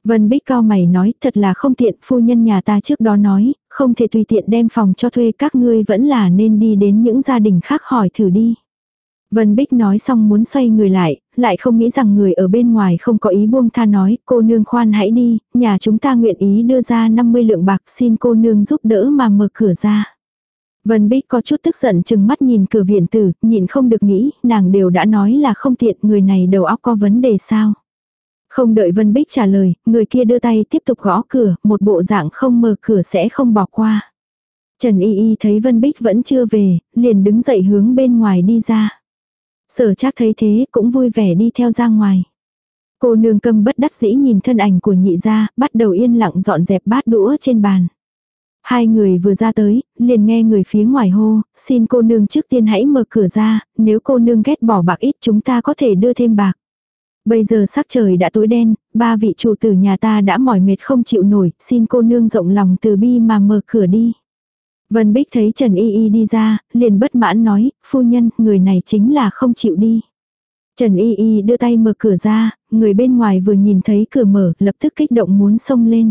Vân Bích cao mày nói, thật là không tiện, phu nhân nhà ta trước đó nói, không thể tùy tiện đem phòng cho thuê các ngươi vẫn là nên đi đến những gia đình khác hỏi thử đi. Vân Bích nói xong muốn xoay người lại, lại không nghĩ rằng người ở bên ngoài không có ý buông tha nói, cô nương khoan hãy đi, nhà chúng ta nguyện ý đưa ra 50 lượng bạc xin cô nương giúp đỡ mà mở cửa ra. Vân Bích có chút tức giận chừng mắt nhìn cửa viện tử, nhìn không được nghĩ, nàng đều đã nói là không tiện người này đầu óc có vấn đề sao. Không đợi Vân Bích trả lời, người kia đưa tay tiếp tục gõ cửa, một bộ dạng không mở cửa sẽ không bỏ qua. Trần Y Y thấy Vân Bích vẫn chưa về, liền đứng dậy hướng bên ngoài đi ra. Sở chắc thấy thế cũng vui vẻ đi theo ra ngoài. Cô nương cầm bất đắc dĩ nhìn thân ảnh của nhị gia, bắt đầu yên lặng dọn dẹp bát đũa trên bàn. Hai người vừa ra tới, liền nghe người phía ngoài hô, xin cô nương trước tiên hãy mở cửa ra, nếu cô nương ghét bỏ bạc ít chúng ta có thể đưa thêm bạc. Bây giờ sắc trời đã tối đen, ba vị chủ tử nhà ta đã mỏi mệt không chịu nổi, xin cô nương rộng lòng từ bi mà mở cửa đi. Vân Bích thấy Trần Y Y đi ra, liền bất mãn nói, phu nhân, người này chính là không chịu đi. Trần Y Y đưa tay mở cửa ra, người bên ngoài vừa nhìn thấy cửa mở, lập tức kích động muốn xông lên.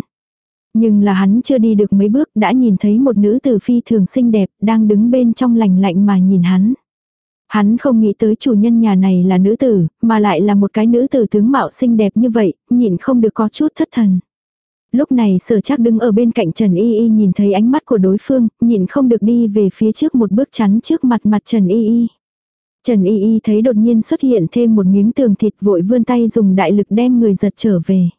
Nhưng là hắn chưa đi được mấy bước đã nhìn thấy một nữ tử phi thường xinh đẹp đang đứng bên trong lành lạnh mà nhìn hắn. Hắn không nghĩ tới chủ nhân nhà này là nữ tử, mà lại là một cái nữ tử tướng mạo xinh đẹp như vậy, nhìn không được có chút thất thần. Lúc này sở chắc đứng ở bên cạnh Trần Y Y nhìn thấy ánh mắt của đối phương, nhìn không được đi về phía trước một bước chắn trước mặt mặt Trần Y Y. Trần Y Y thấy đột nhiên xuất hiện thêm một miếng tường thịt vội vươn tay dùng đại lực đem người giật trở về.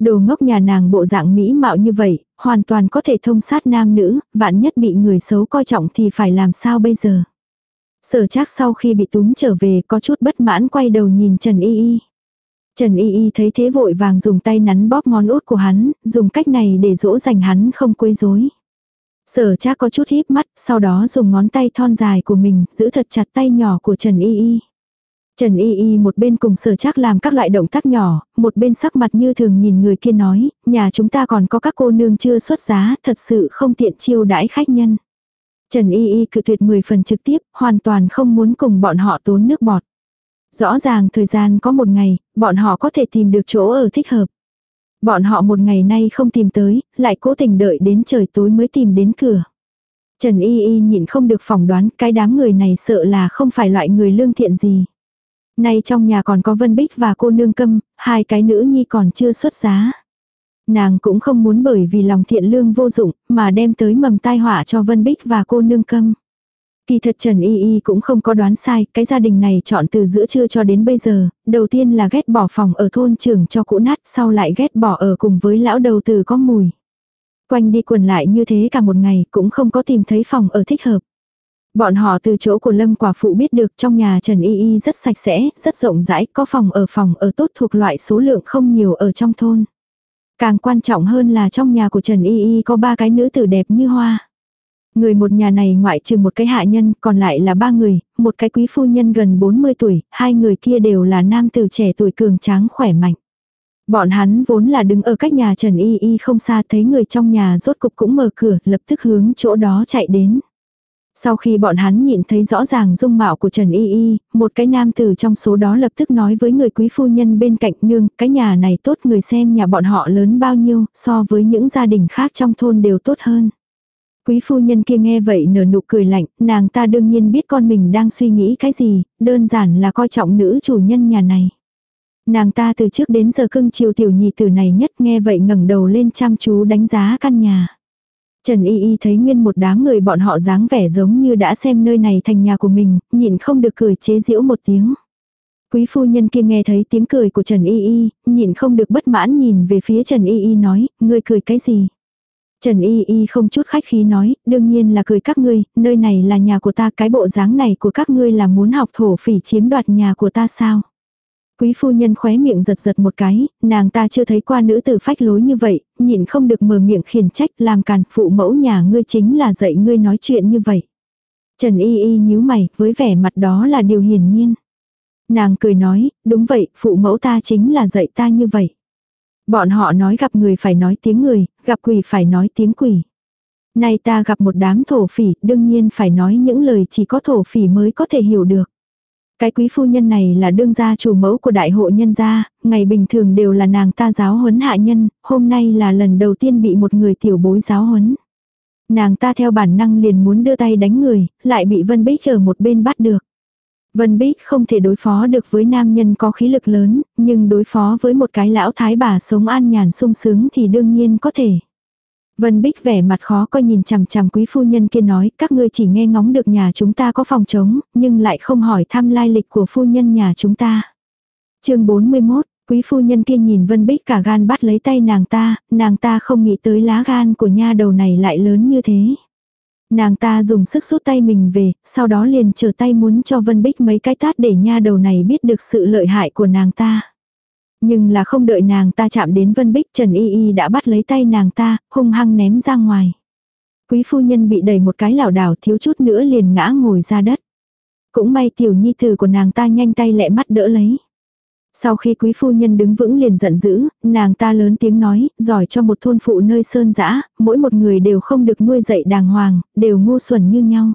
Đồ ngốc nhà nàng bộ dạng mỹ mạo như vậy, hoàn toàn có thể thông sát nam nữ, vạn nhất bị người xấu coi trọng thì phải làm sao bây giờ. Sở Trác sau khi bị túm trở về có chút bất mãn quay đầu nhìn Trần Y Y. Trần Y Y thấy thế vội vàng dùng tay nắn bóp ngón út của hắn, dùng cách này để dỗ dành hắn không quấy rối. Sở Trác có chút híp mắt, sau đó dùng ngón tay thon dài của mình, giữ thật chặt tay nhỏ của Trần Y Y. Trần Y Y một bên cùng sở chắc làm các loại động tác nhỏ, một bên sắc mặt như thường nhìn người kia nói, nhà chúng ta còn có các cô nương chưa xuất giá, thật sự không tiện chiêu đãi khách nhân. Trần Y Y cự tuyệt 10 phần trực tiếp, hoàn toàn không muốn cùng bọn họ tốn nước bọt. Rõ ràng thời gian có một ngày, bọn họ có thể tìm được chỗ ở thích hợp. Bọn họ một ngày nay không tìm tới, lại cố tình đợi đến trời tối mới tìm đến cửa. Trần Y Y nhịn không được phỏng đoán cái đám người này sợ là không phải loại người lương thiện gì. Nay trong nhà còn có Vân Bích và cô nương câm, hai cái nữ nhi còn chưa xuất giá. Nàng cũng không muốn bởi vì lòng thiện lương vô dụng mà đem tới mầm tai họa cho Vân Bích và cô nương câm. Kỳ thật Trần Y Y cũng không có đoán sai, cái gia đình này chọn từ giữa trưa cho đến bây giờ, đầu tiên là ghét bỏ phòng ở thôn trưởng cho cũ nát, sau lại ghét bỏ ở cùng với lão đầu từ có mùi. Quanh đi quần lại như thế cả một ngày cũng không có tìm thấy phòng ở thích hợp. Bọn họ từ chỗ của Lâm quả phụ biết được trong nhà Trần Y Y rất sạch sẽ, rất rộng rãi, có phòng ở phòng ở tốt thuộc loại số lượng không nhiều ở trong thôn. Càng quan trọng hơn là trong nhà của Trần Y Y có ba cái nữ tử đẹp như hoa. Người một nhà này ngoại trừ một cái hạ nhân, còn lại là ba người, một cái quý phu nhân gần 40 tuổi, hai người kia đều là nam tử trẻ tuổi cường tráng khỏe mạnh. Bọn hắn vốn là đứng ở cách nhà Trần Y Y không xa thấy người trong nhà rốt cục cũng mở cửa, lập tức hướng chỗ đó chạy đến. Sau khi bọn hắn nhìn thấy rõ ràng dung mạo của Trần Y Y, một cái nam tử trong số đó lập tức nói với người quý phu nhân bên cạnh nương, cái nhà này tốt người xem nhà bọn họ lớn bao nhiêu, so với những gia đình khác trong thôn đều tốt hơn. Quý phu nhân kia nghe vậy nở nụ cười lạnh, nàng ta đương nhiên biết con mình đang suy nghĩ cái gì, đơn giản là coi trọng nữ chủ nhân nhà này. Nàng ta từ trước đến giờ cưng chiều tiểu nhị tử này nhất nghe vậy ngẩng đầu lên chăm chú đánh giá căn nhà. Trần Y Y thấy nguyên một đám người bọn họ dáng vẻ giống như đã xem nơi này thành nhà của mình, nhịn không được cười chế giễu một tiếng. Quý phu nhân kia nghe thấy tiếng cười của Trần Y Y, nhịn không được bất mãn nhìn về phía Trần Y Y nói, ngươi cười cái gì? Trần Y Y không chút khách khí nói, đương nhiên là cười các ngươi, nơi này là nhà của ta, cái bộ dáng này của các ngươi là muốn học thổ phỉ chiếm đoạt nhà của ta sao? Quý phu nhân khóe miệng giật giật một cái, nàng ta chưa thấy qua nữ tử phách lối như vậy, nhịn không được mở miệng khiển trách làm càn phụ mẫu nhà ngươi chính là dạy ngươi nói chuyện như vậy. Trần Y Y nhíu mày, với vẻ mặt đó là điều hiển nhiên. Nàng cười nói, đúng vậy, phụ mẫu ta chính là dạy ta như vậy. Bọn họ nói gặp người phải nói tiếng người, gặp quỷ phải nói tiếng quỷ. Nay ta gặp một đám thổ phỉ, đương nhiên phải nói những lời chỉ có thổ phỉ mới có thể hiểu được. Cái quý phu nhân này là đương gia chủ mẫu của đại hộ nhân gia, ngày bình thường đều là nàng ta giáo huấn hạ nhân, hôm nay là lần đầu tiên bị một người tiểu bối giáo huấn. Nàng ta theo bản năng liền muốn đưa tay đánh người, lại bị Vân Bích ở một bên bắt được. Vân Bích không thể đối phó được với nam nhân có khí lực lớn, nhưng đối phó với một cái lão thái bà sống an nhàn sung sướng thì đương nhiên có thể. Vân Bích vẻ mặt khó coi nhìn chằm chằm quý phu nhân kia nói, các ngươi chỉ nghe ngóng được nhà chúng ta có phòng trống, nhưng lại không hỏi thăm lai lịch của phu nhân nhà chúng ta. chương 41, quý phu nhân kia nhìn Vân Bích cả gan bắt lấy tay nàng ta, nàng ta không nghĩ tới lá gan của nha đầu này lại lớn như thế. Nàng ta dùng sức rút tay mình về, sau đó liền trở tay muốn cho Vân Bích mấy cái tát để nha đầu này biết được sự lợi hại của nàng ta. Nhưng là không đợi nàng ta chạm đến Vân Bích Trần Y Y đã bắt lấy tay nàng ta, hung hăng ném ra ngoài. Quý phu nhân bị đẩy một cái lảo đảo thiếu chút nữa liền ngã ngồi ra đất. Cũng may tiểu nhi tử của nàng ta nhanh tay lẹ mắt đỡ lấy. Sau khi quý phu nhân đứng vững liền giận dữ, nàng ta lớn tiếng nói, giỏi cho một thôn phụ nơi sơn dã, mỗi một người đều không được nuôi dạy đàng hoàng, đều ngu xuẩn như nhau.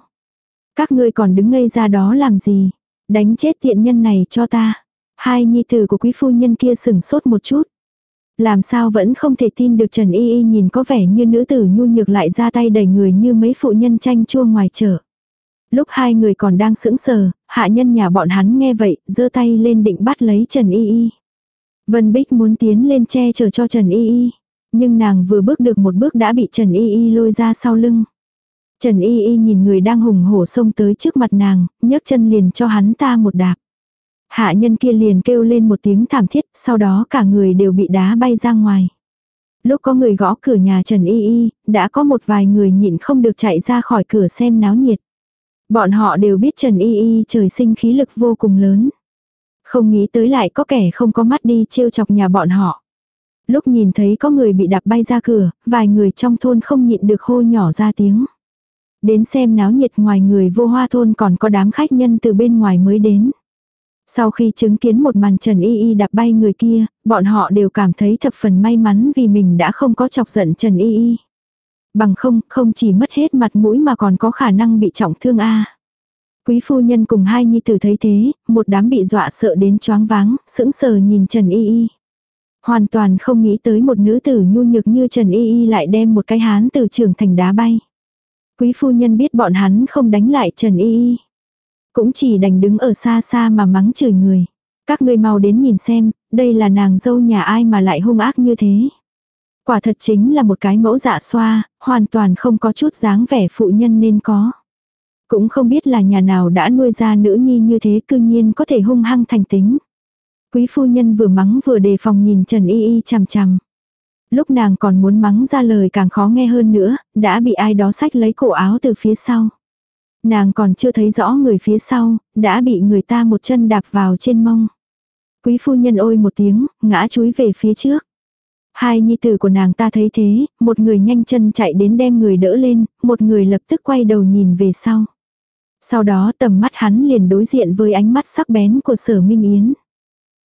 Các ngươi còn đứng ngây ra đó làm gì? Đánh chết tiện nhân này cho ta. Hai nhi tử của quý phu nhân kia sừng sốt một chút. Làm sao vẫn không thể tin được Trần Y Y nhìn có vẻ như nữ tử nhu nhược lại ra tay đẩy người như mấy phụ nhân tranh chua ngoài chợ. Lúc hai người còn đang sững sờ, hạ nhân nhà bọn hắn nghe vậy, giơ tay lên định bắt lấy Trần Y Y. Vân Bích muốn tiến lên che chở cho Trần Y Y. Nhưng nàng vừa bước được một bước đã bị Trần Y Y lôi ra sau lưng. Trần Y Y nhìn người đang hùng hổ xông tới trước mặt nàng, nhấc chân liền cho hắn ta một đạp. Hạ nhân kia liền kêu lên một tiếng thảm thiết, sau đó cả người đều bị đá bay ra ngoài. Lúc có người gõ cửa nhà Trần Y Y, đã có một vài người nhịn không được chạy ra khỏi cửa xem náo nhiệt. Bọn họ đều biết Trần Y Y trời sinh khí lực vô cùng lớn. Không nghĩ tới lại có kẻ không có mắt đi trêu chọc nhà bọn họ. Lúc nhìn thấy có người bị đạp bay ra cửa, vài người trong thôn không nhịn được hô nhỏ ra tiếng. Đến xem náo nhiệt ngoài người vô hoa thôn còn có đám khách nhân từ bên ngoài mới đến. Sau khi chứng kiến một màn Trần Y Y đạp bay người kia, bọn họ đều cảm thấy thập phần may mắn vì mình đã không có chọc giận Trần Y Y. Bằng không, không chỉ mất hết mặt mũi mà còn có khả năng bị trọng thương a. Quý phu nhân cùng hai nhi tử thấy thế, một đám bị dọa sợ đến choáng váng, sững sờ nhìn Trần Y Y. Hoàn toàn không nghĩ tới một nữ tử nhu nhược như Trần Y Y lại đem một cái hán từ trường thành đá bay. Quý phu nhân biết bọn hắn không đánh lại Trần Y Y. Cũng chỉ đành đứng ở xa xa mà mắng chửi người. Các ngươi mau đến nhìn xem, đây là nàng dâu nhà ai mà lại hung ác như thế. Quả thật chính là một cái mẫu dạ xoa, hoàn toàn không có chút dáng vẻ phụ nhân nên có. Cũng không biết là nhà nào đã nuôi ra nữ nhi như thế cư nhiên có thể hung hăng thành tính. Quý phu nhân vừa mắng vừa đề phòng nhìn Trần Y Y chằm chằm. Lúc nàng còn muốn mắng ra lời càng khó nghe hơn nữa, đã bị ai đó xách lấy cổ áo từ phía sau. Nàng còn chưa thấy rõ người phía sau, đã bị người ta một chân đạp vào trên mông. Quý phu nhân ôi một tiếng, ngã chúi về phía trước. Hai nhi tử của nàng ta thấy thế, một người nhanh chân chạy đến đem người đỡ lên, một người lập tức quay đầu nhìn về sau. Sau đó tầm mắt hắn liền đối diện với ánh mắt sắc bén của sở Minh Yến.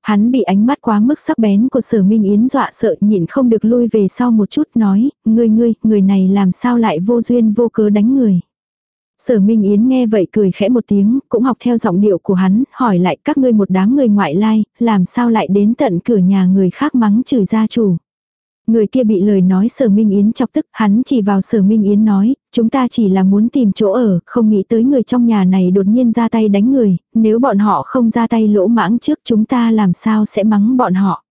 Hắn bị ánh mắt quá mức sắc bén của sở Minh Yến dọa sợ nhịn không được lui về sau một chút nói, ngươi ngươi, người này làm sao lại vô duyên vô cớ đánh người. Sở Minh Yến nghe vậy cười khẽ một tiếng, cũng học theo giọng điệu của hắn, hỏi lại các ngươi một đám người ngoại lai, làm sao lại đến tận cửa nhà người khác mắng chửi gia chủ. Người kia bị lời nói sở Minh Yến chọc tức, hắn chỉ vào sở Minh Yến nói, chúng ta chỉ là muốn tìm chỗ ở, không nghĩ tới người trong nhà này đột nhiên ra tay đánh người, nếu bọn họ không ra tay lỗ mãng trước chúng ta làm sao sẽ mắng bọn họ.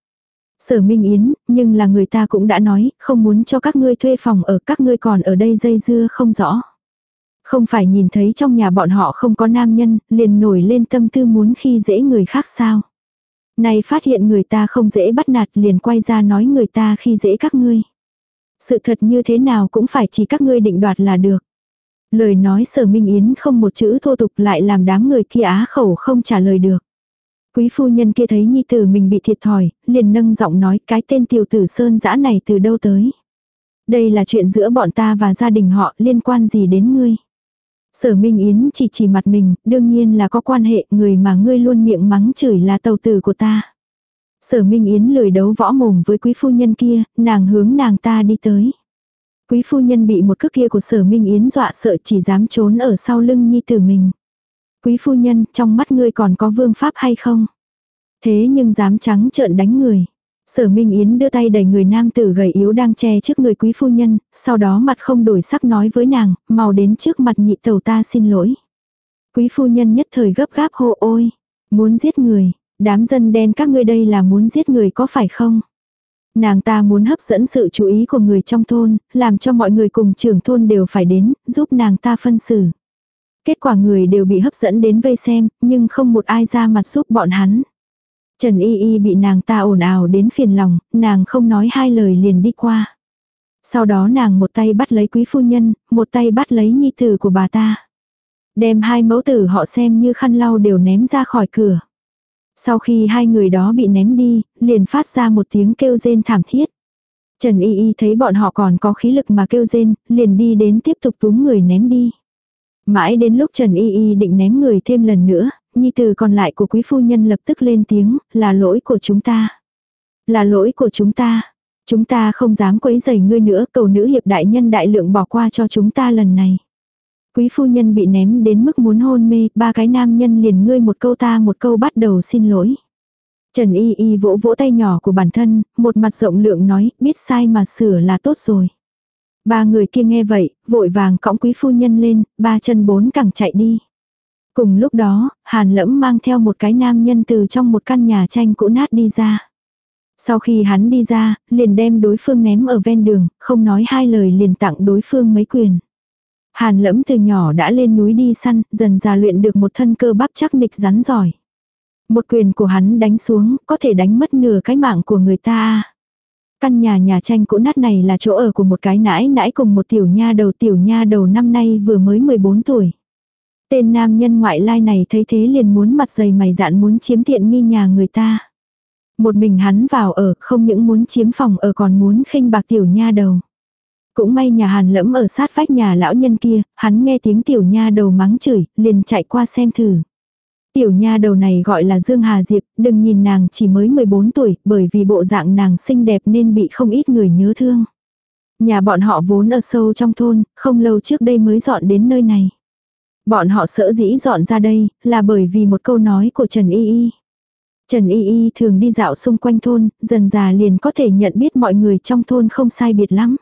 Sở Minh Yến, nhưng là người ta cũng đã nói, không muốn cho các ngươi thuê phòng ở các ngươi còn ở đây dây dưa không rõ. Không phải nhìn thấy trong nhà bọn họ không có nam nhân, liền nổi lên tâm tư muốn khi dễ người khác sao. Này phát hiện người ta không dễ bắt nạt liền quay ra nói người ta khi dễ các ngươi. Sự thật như thế nào cũng phải chỉ các ngươi định đoạt là được. Lời nói sở minh yến không một chữ thô tục lại làm đám người kia á khẩu không trả lời được. Quý phu nhân kia thấy nhi tử mình bị thiệt thòi, liền nâng giọng nói cái tên tiểu tử sơn dã này từ đâu tới. Đây là chuyện giữa bọn ta và gia đình họ liên quan gì đến ngươi. Sở Minh Yến chỉ chỉ mặt mình, đương nhiên là có quan hệ, người mà ngươi luôn miệng mắng chửi là tàu tử của ta. Sở Minh Yến lười đấu võ mồm với quý phu nhân kia, nàng hướng nàng ta đi tới. Quý phu nhân bị một cước kia của sở Minh Yến dọa sợ chỉ dám trốn ở sau lưng nhi tử mình. Quý phu nhân, trong mắt ngươi còn có vương pháp hay không? Thế nhưng dám trắng trợn đánh người. Sở Minh Yến đưa tay đẩy người nam tử gầy yếu đang che trước người quý phu nhân, sau đó mặt không đổi sắc nói với nàng, mau đến trước mặt nhị tàu ta xin lỗi. Quý phu nhân nhất thời gấp gáp hô ôi, muốn giết người, đám dân đen các ngươi đây là muốn giết người có phải không? Nàng ta muốn hấp dẫn sự chú ý của người trong thôn, làm cho mọi người cùng trưởng thôn đều phải đến, giúp nàng ta phân xử. Kết quả người đều bị hấp dẫn đến vây xem, nhưng không một ai ra mặt giúp bọn hắn. Trần Y Y bị nàng ta ồn ào đến phiền lòng, nàng không nói hai lời liền đi qua. Sau đó nàng một tay bắt lấy quý phu nhân, một tay bắt lấy nhi tử của bà ta. Đem hai mẫu tử họ xem như khăn lau đều ném ra khỏi cửa. Sau khi hai người đó bị ném đi, liền phát ra một tiếng kêu rên thảm thiết. Trần Y Y thấy bọn họ còn có khí lực mà kêu rên, liền đi đến tiếp tục túm người ném đi. Mãi đến lúc Trần Y Y định ném người thêm lần nữa, nhi tử còn lại của quý phu nhân lập tức lên tiếng, là lỗi của chúng ta. Là lỗi của chúng ta. Chúng ta không dám quấy rầy ngươi nữa, cầu nữ hiệp đại nhân đại lượng bỏ qua cho chúng ta lần này. Quý phu nhân bị ném đến mức muốn hôn mê, ba cái nam nhân liền ngươi một câu ta một câu bắt đầu xin lỗi. Trần Y Y vỗ vỗ tay nhỏ của bản thân, một mặt rộng lượng nói, biết sai mà sửa là tốt rồi. Ba người kia nghe vậy, vội vàng cõng quý phu nhân lên, ba chân bốn cẳng chạy đi. Cùng lúc đó, Hàn Lẫm mang theo một cái nam nhân từ trong một căn nhà tranh cũ nát đi ra. Sau khi hắn đi ra, liền đem đối phương ném ở ven đường, không nói hai lời liền tặng đối phương mấy quyền. Hàn lẫm từ nhỏ đã lên núi đi săn, dần già luyện được một thân cơ bắp chắc nịch rắn giỏi. Một quyền của hắn đánh xuống, có thể đánh mất nửa cái mạng của người ta. Căn nhà nhà tranh cũ nát này là chỗ ở của một cái nãi nãi cùng một tiểu nha đầu tiểu nha đầu năm nay vừa mới 14 tuổi. Tên nam nhân ngoại lai này thấy thế liền muốn mặt dày mày dạn muốn chiếm tiện nghi nhà người ta. Một mình hắn vào ở không những muốn chiếm phòng ở còn muốn khinh bạc tiểu nha đầu. Cũng may nhà hàn lẫm ở sát vách nhà lão nhân kia, hắn nghe tiếng tiểu nha đầu mắng chửi, liền chạy qua xem thử. Tiểu nha đầu này gọi là Dương Hà Diệp, đừng nhìn nàng chỉ mới 14 tuổi, bởi vì bộ dạng nàng xinh đẹp nên bị không ít người nhớ thương. Nhà bọn họ vốn ở sâu trong thôn, không lâu trước đây mới dọn đến nơi này. Bọn họ sợ dĩ dọn ra đây, là bởi vì một câu nói của Trần Y Y. Trần Y Y thường đi dạo xung quanh thôn, dần già liền có thể nhận biết mọi người trong thôn không sai biệt lắm.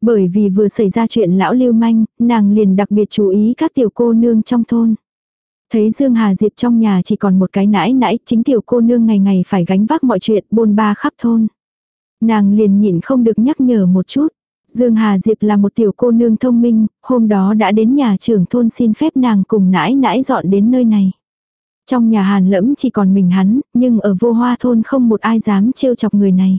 Bởi vì vừa xảy ra chuyện lão lưu manh, nàng liền đặc biệt chú ý các tiểu cô nương trong thôn. Thấy Dương Hà Diệp trong nhà chỉ còn một cái nãi nãi, chính tiểu cô nương ngày ngày phải gánh vác mọi chuyện bôn ba khắp thôn. Nàng liền nhịn không được nhắc nhở một chút. Dương Hà Diệp là một tiểu cô nương thông minh, hôm đó đã đến nhà trưởng thôn xin phép nàng cùng nãi nãi dọn đến nơi này. Trong nhà hàn lẫm chỉ còn mình hắn, nhưng ở vô hoa thôn không một ai dám trêu chọc người này.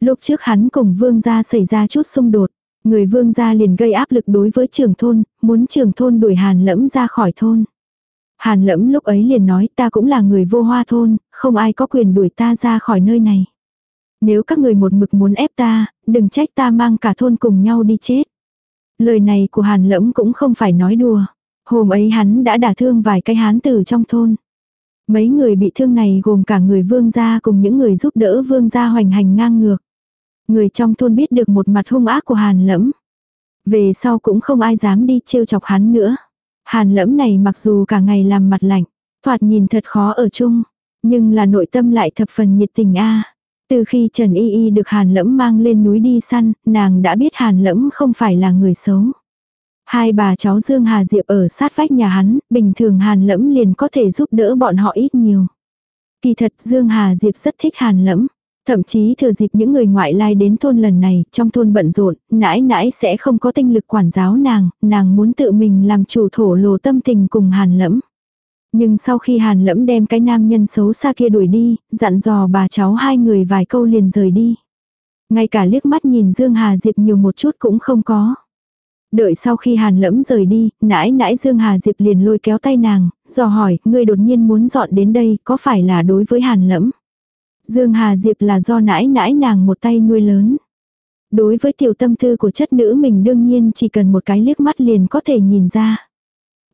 Lúc trước hắn cùng vương gia xảy ra chút xung đột, người vương gia liền gây áp lực đối với trưởng thôn, muốn trưởng thôn đuổi hàn lẫm ra khỏi thôn. Hàn lẫm lúc ấy liền nói ta cũng là người vô hoa thôn, không ai có quyền đuổi ta ra khỏi nơi này. Nếu các người một mực muốn ép ta, đừng trách ta mang cả thôn cùng nhau đi chết. Lời này của hàn lẫm cũng không phải nói đùa. Hôm ấy hắn đã đả thương vài cái hán tử trong thôn. Mấy người bị thương này gồm cả người vương gia cùng những người giúp đỡ vương gia hoành hành ngang ngược. Người trong thôn biết được một mặt hung ác của hàn lẫm. Về sau cũng không ai dám đi trêu chọc hắn nữa. Hàn lẫm này mặc dù cả ngày làm mặt lạnh, thoạt nhìn thật khó ở chung, nhưng là nội tâm lại thập phần nhiệt tình a. Từ khi Trần Y Y được Hàn Lẫm mang lên núi đi săn, nàng đã biết Hàn Lẫm không phải là người xấu. Hai bà cháu Dương Hà Diệp ở sát vách nhà hắn, bình thường Hàn Lẫm liền có thể giúp đỡ bọn họ ít nhiều. Kỳ thật Dương Hà Diệp rất thích Hàn Lẫm. Thậm chí thừa dịp những người ngoại lai đến thôn lần này, trong thôn bận rộn, nãi nãi sẽ không có tinh lực quản giáo nàng, nàng muốn tự mình làm chủ thổ lồ tâm tình cùng hàn lẫm. Nhưng sau khi hàn lẫm đem cái nam nhân xấu xa kia đuổi đi, dặn dò bà cháu hai người vài câu liền rời đi. Ngay cả liếc mắt nhìn Dương Hà Diệp nhiều một chút cũng không có. Đợi sau khi hàn lẫm rời đi, nãi nãi Dương Hà Diệp liền lôi kéo tay nàng, dò hỏi, ngươi đột nhiên muốn dọn đến đây, có phải là đối với hàn lẫm? Dương Hà Diệp là do nãi nãi nàng một tay nuôi lớn. Đối với tiểu tâm tư của chất nữ mình đương nhiên chỉ cần một cái liếc mắt liền có thể nhìn ra.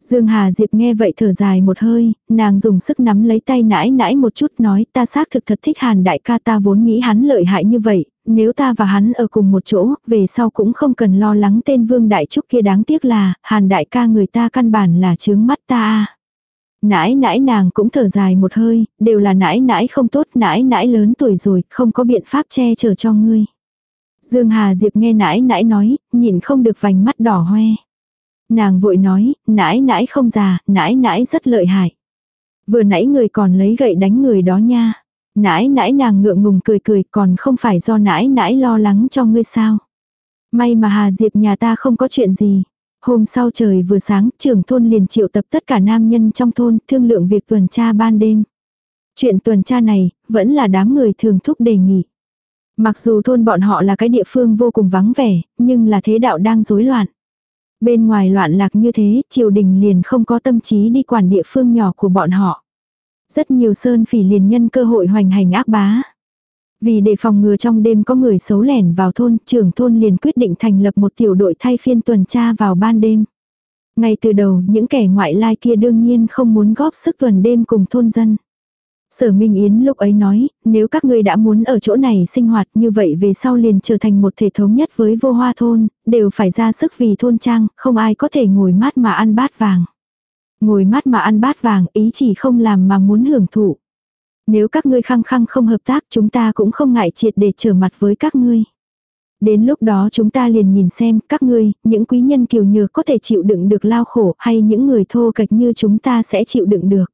Dương Hà Diệp nghe vậy thở dài một hơi, nàng dùng sức nắm lấy tay nãi nãi một chút nói ta xác thực thật thích Hàn đại ca ta vốn nghĩ hắn lợi hại như vậy, nếu ta và hắn ở cùng một chỗ, về sau cũng không cần lo lắng tên Vương Đại Trúc kia đáng tiếc là, Hàn đại ca người ta căn bản là chướng mắt ta. Nãi nãi nàng cũng thở dài một hơi, đều là nãi nãi không tốt, nãi nãi lớn tuổi rồi, không có biện pháp che chở cho ngươi. Dương Hà Diệp nghe nãi nãi nói, nhìn không được vành mắt đỏ hoe. Nàng vội nói, nãi nãi không già, nãi nãi rất lợi hại. Vừa nãy người còn lấy gậy đánh người đó nha. Nãi nãi nàng ngượng ngùng cười cười còn không phải do nãi nãi lo lắng cho ngươi sao. May mà Hà Diệp nhà ta không có chuyện gì. Hôm sau trời vừa sáng, trưởng thôn liền triệu tập tất cả nam nhân trong thôn, thương lượng việc tuần tra ban đêm. Chuyện tuần tra này, vẫn là đám người thường thúc đề nghị. Mặc dù thôn bọn họ là cái địa phương vô cùng vắng vẻ, nhưng là thế đạo đang rối loạn. Bên ngoài loạn lạc như thế, triều đình liền không có tâm trí đi quản địa phương nhỏ của bọn họ. Rất nhiều sơn phỉ liền nhân cơ hội hoành hành ác bá. Vì để phòng ngừa trong đêm có người xấu lẻn vào thôn, trưởng thôn liền quyết định thành lập một tiểu đội thay phiên tuần tra vào ban đêm. Ngay từ đầu, những kẻ ngoại lai kia đương nhiên không muốn góp sức tuần đêm cùng thôn dân. Sở Minh Yến lúc ấy nói, nếu các ngươi đã muốn ở chỗ này sinh hoạt như vậy về sau liền trở thành một thể thống nhất với vô hoa thôn, đều phải ra sức vì thôn trang, không ai có thể ngồi mát mà ăn bát vàng. Ngồi mát mà ăn bát vàng ý chỉ không làm mà muốn hưởng thụ. Nếu các ngươi khăng khăng không hợp tác chúng ta cũng không ngại triệt để trở mặt với các ngươi. Đến lúc đó chúng ta liền nhìn xem các ngươi, những quý nhân kiều nhược có thể chịu đựng được lao khổ hay những người thô kệch như chúng ta sẽ chịu đựng được.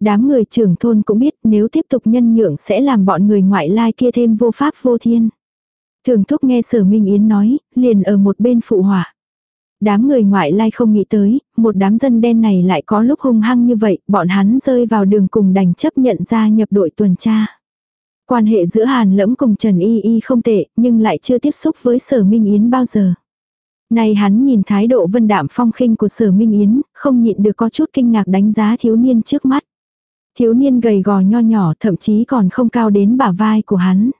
Đám người trưởng thôn cũng biết nếu tiếp tục nhân nhượng sẽ làm bọn người ngoại lai kia thêm vô pháp vô thiên. Thường thúc nghe sở Minh Yến nói, liền ở một bên phụ hỏa. Đám người ngoại lai không nghĩ tới, một đám dân đen này lại có lúc hung hăng như vậy, bọn hắn rơi vào đường cùng đành chấp nhận ra nhập đội tuần tra. Quan hệ giữa Hàn Lẫm cùng Trần Y Y không tệ, nhưng lại chưa tiếp xúc với Sở Minh Yến bao giờ. Này hắn nhìn thái độ vân đạm phong khinh của Sở Minh Yến, không nhịn được có chút kinh ngạc đánh giá thiếu niên trước mắt. Thiếu niên gầy gò nho nhỏ thậm chí còn không cao đến bả vai của hắn.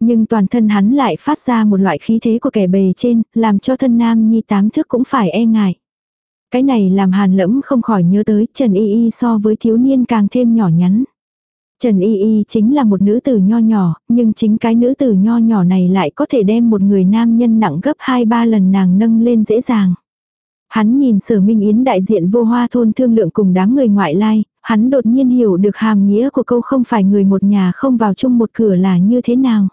Nhưng toàn thân hắn lại phát ra một loại khí thế của kẻ bề trên, làm cho thân nam nhi tám thước cũng phải e ngại. Cái này làm hàn lẫm không khỏi nhớ tới Trần Y Y so với thiếu niên càng thêm nhỏ nhắn. Trần Y Y chính là một nữ tử nho nhỏ, nhưng chính cái nữ tử nho nhỏ này lại có thể đem một người nam nhân nặng gấp 2-3 lần nàng nâng lên dễ dàng. Hắn nhìn sở minh yến đại diện vô hoa thôn thương lượng cùng đám người ngoại lai, hắn đột nhiên hiểu được hàm nghĩa của câu không phải người một nhà không vào chung một cửa là như thế nào.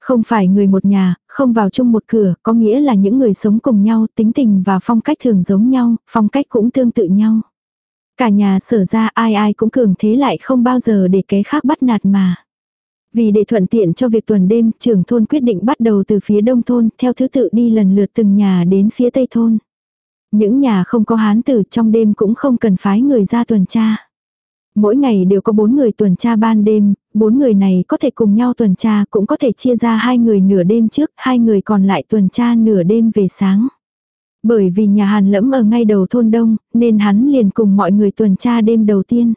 Không phải người một nhà, không vào chung một cửa, có nghĩa là những người sống cùng nhau, tính tình và phong cách thường giống nhau, phong cách cũng tương tự nhau. Cả nhà sở ra ai ai cũng cường thế lại không bao giờ để cái khác bắt nạt mà. Vì để thuận tiện cho việc tuần đêm, trưởng thôn quyết định bắt đầu từ phía đông thôn, theo thứ tự đi lần lượt từng nhà đến phía tây thôn. Những nhà không có hán tử trong đêm cũng không cần phái người ra tuần tra. Mỗi ngày đều có bốn người tuần tra ban đêm, bốn người này có thể cùng nhau tuần tra cũng có thể chia ra hai người nửa đêm trước, hai người còn lại tuần tra nửa đêm về sáng. Bởi vì nhà Hàn lẫm ở ngay đầu thôn đông, nên hắn liền cùng mọi người tuần tra đêm đầu tiên.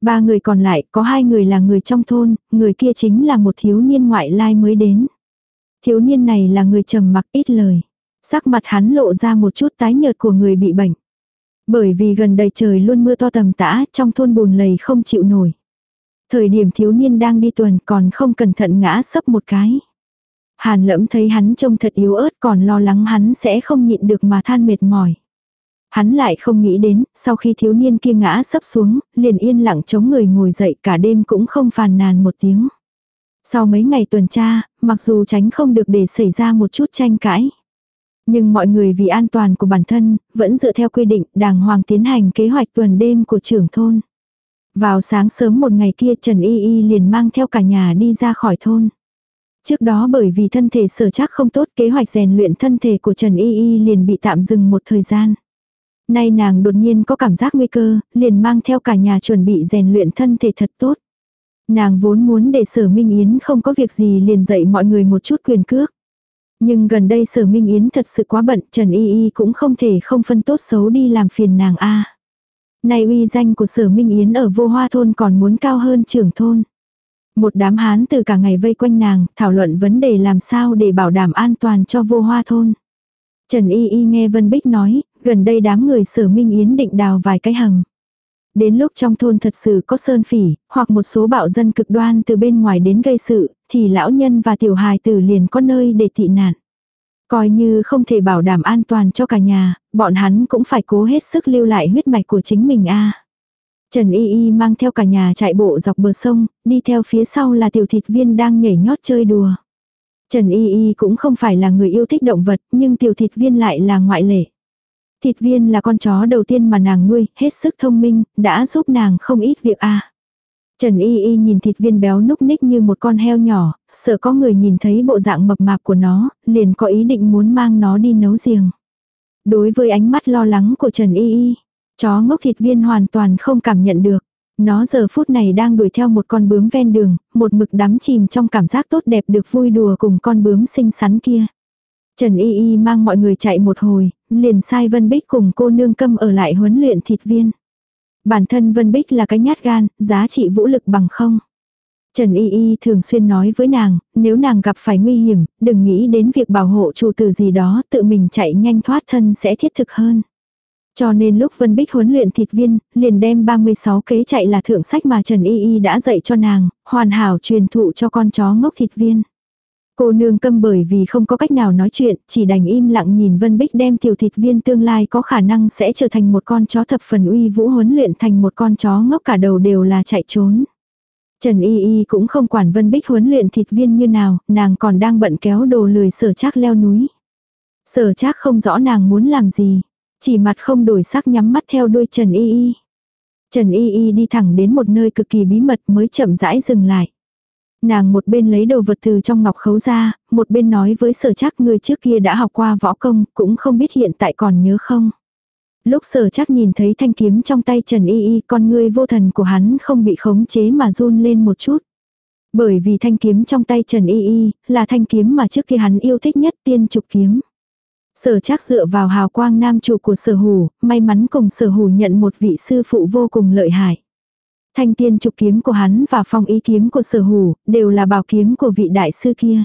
Ba người còn lại, có hai người là người trong thôn, người kia chính là một thiếu niên ngoại lai mới đến. Thiếu niên này là người trầm mặc ít lời. Sắc mặt hắn lộ ra một chút tái nhợt của người bị bệnh. Bởi vì gần đây trời luôn mưa to tầm tã, trong thôn bùn lầy không chịu nổi. Thời điểm thiếu niên đang đi tuần còn không cẩn thận ngã sấp một cái. Hàn lẫm thấy hắn trông thật yếu ớt còn lo lắng hắn sẽ không nhịn được mà than mệt mỏi. Hắn lại không nghĩ đến, sau khi thiếu niên kia ngã sấp xuống, liền yên lặng chống người ngồi dậy cả đêm cũng không phàn nàn một tiếng. Sau mấy ngày tuần tra, mặc dù tránh không được để xảy ra một chút tranh cãi. Nhưng mọi người vì an toàn của bản thân, vẫn dựa theo quy định đàng hoàng tiến hành kế hoạch tuần đêm của trưởng thôn. Vào sáng sớm một ngày kia Trần Y Y liền mang theo cả nhà đi ra khỏi thôn. Trước đó bởi vì thân thể sở chắc không tốt kế hoạch rèn luyện thân thể của Trần Y Y liền bị tạm dừng một thời gian. Nay nàng đột nhiên có cảm giác nguy cơ, liền mang theo cả nhà chuẩn bị rèn luyện thân thể thật tốt. Nàng vốn muốn để sở Minh Yến không có việc gì liền dạy mọi người một chút quyền cước. Nhưng gần đây sở Minh Yến thật sự quá bận, Trần Y Y cũng không thể không phân tốt xấu đi làm phiền nàng a. Này uy danh của sở Minh Yến ở vô hoa thôn còn muốn cao hơn trưởng thôn. Một đám hán từ cả ngày vây quanh nàng, thảo luận vấn đề làm sao để bảo đảm an toàn cho vô hoa thôn. Trần Y Y nghe Vân Bích nói, gần đây đám người sở Minh Yến định đào vài cái hầm. Đến lúc trong thôn thật sự có sơn phỉ, hoặc một số bạo dân cực đoan từ bên ngoài đến gây sự, thì lão nhân và tiểu hài tử liền có nơi để tị nạn. Coi như không thể bảo đảm an toàn cho cả nhà, bọn hắn cũng phải cố hết sức lưu lại huyết mạch của chính mình a. Trần Y Y mang theo cả nhà chạy bộ dọc bờ sông, đi theo phía sau là tiểu thịt viên đang nhảy nhót chơi đùa. Trần Y Y cũng không phải là người yêu thích động vật, nhưng tiểu thịt viên lại là ngoại lệ. Thịt viên là con chó đầu tiên mà nàng nuôi, hết sức thông minh, đã giúp nàng không ít việc a. Trần Y Y nhìn thịt viên béo núc ních như một con heo nhỏ, sợ có người nhìn thấy bộ dạng mập mạp của nó, liền có ý định muốn mang nó đi nấu giềng. Đối với ánh mắt lo lắng của Trần Y Y, chó ngốc thịt viên hoàn toàn không cảm nhận được. Nó giờ phút này đang đuổi theo một con bướm ven đường, một mực đắm chìm trong cảm giác tốt đẹp được vui đùa cùng con bướm xinh xắn kia. Trần Y Y mang mọi người chạy một hồi, liền sai Vân Bích cùng cô nương câm ở lại huấn luyện thịt viên. Bản thân Vân Bích là cái nhát gan, giá trị vũ lực bằng không. Trần Y Y thường xuyên nói với nàng, nếu nàng gặp phải nguy hiểm, đừng nghĩ đến việc bảo hộ chủ tử gì đó, tự mình chạy nhanh thoát thân sẽ thiết thực hơn. Cho nên lúc Vân Bích huấn luyện thịt viên, liền đem 36 kế chạy là thượng sách mà Trần Y Y đã dạy cho nàng, hoàn hảo truyền thụ cho con chó ngốc thịt viên. Cô nương câm bởi vì không có cách nào nói chuyện, chỉ đành im lặng nhìn Vân Bích đem tiểu thịt viên tương lai có khả năng sẽ trở thành một con chó thập phần uy vũ huấn luyện thành một con chó ngốc cả đầu đều là chạy trốn. Trần Y Y cũng không quản Vân Bích huấn luyện thịt viên như nào, nàng còn đang bận kéo đồ lười sở trác leo núi. Sở trác không rõ nàng muốn làm gì, chỉ mặt không đổi sắc nhắm mắt theo đuôi Trần Y Y. Trần Y Y đi thẳng đến một nơi cực kỳ bí mật mới chậm rãi dừng lại. Nàng một bên lấy đồ vật từ trong ngọc khấu ra, một bên nói với sở chắc người trước kia đã học qua võ công, cũng không biết hiện tại còn nhớ không. Lúc sở chắc nhìn thấy thanh kiếm trong tay Trần Y Y con người vô thần của hắn không bị khống chế mà run lên một chút. Bởi vì thanh kiếm trong tay Trần Y Y là thanh kiếm mà trước kia hắn yêu thích nhất tiên trục kiếm. Sở chắc dựa vào hào quang nam chủ của sở hủ, may mắn cùng sở hủ nhận một vị sư phụ vô cùng lợi hại. Thanh tiên trục kiếm của hắn và phong ý kiếm của sở hủ, đều là bảo kiếm của vị đại sư kia.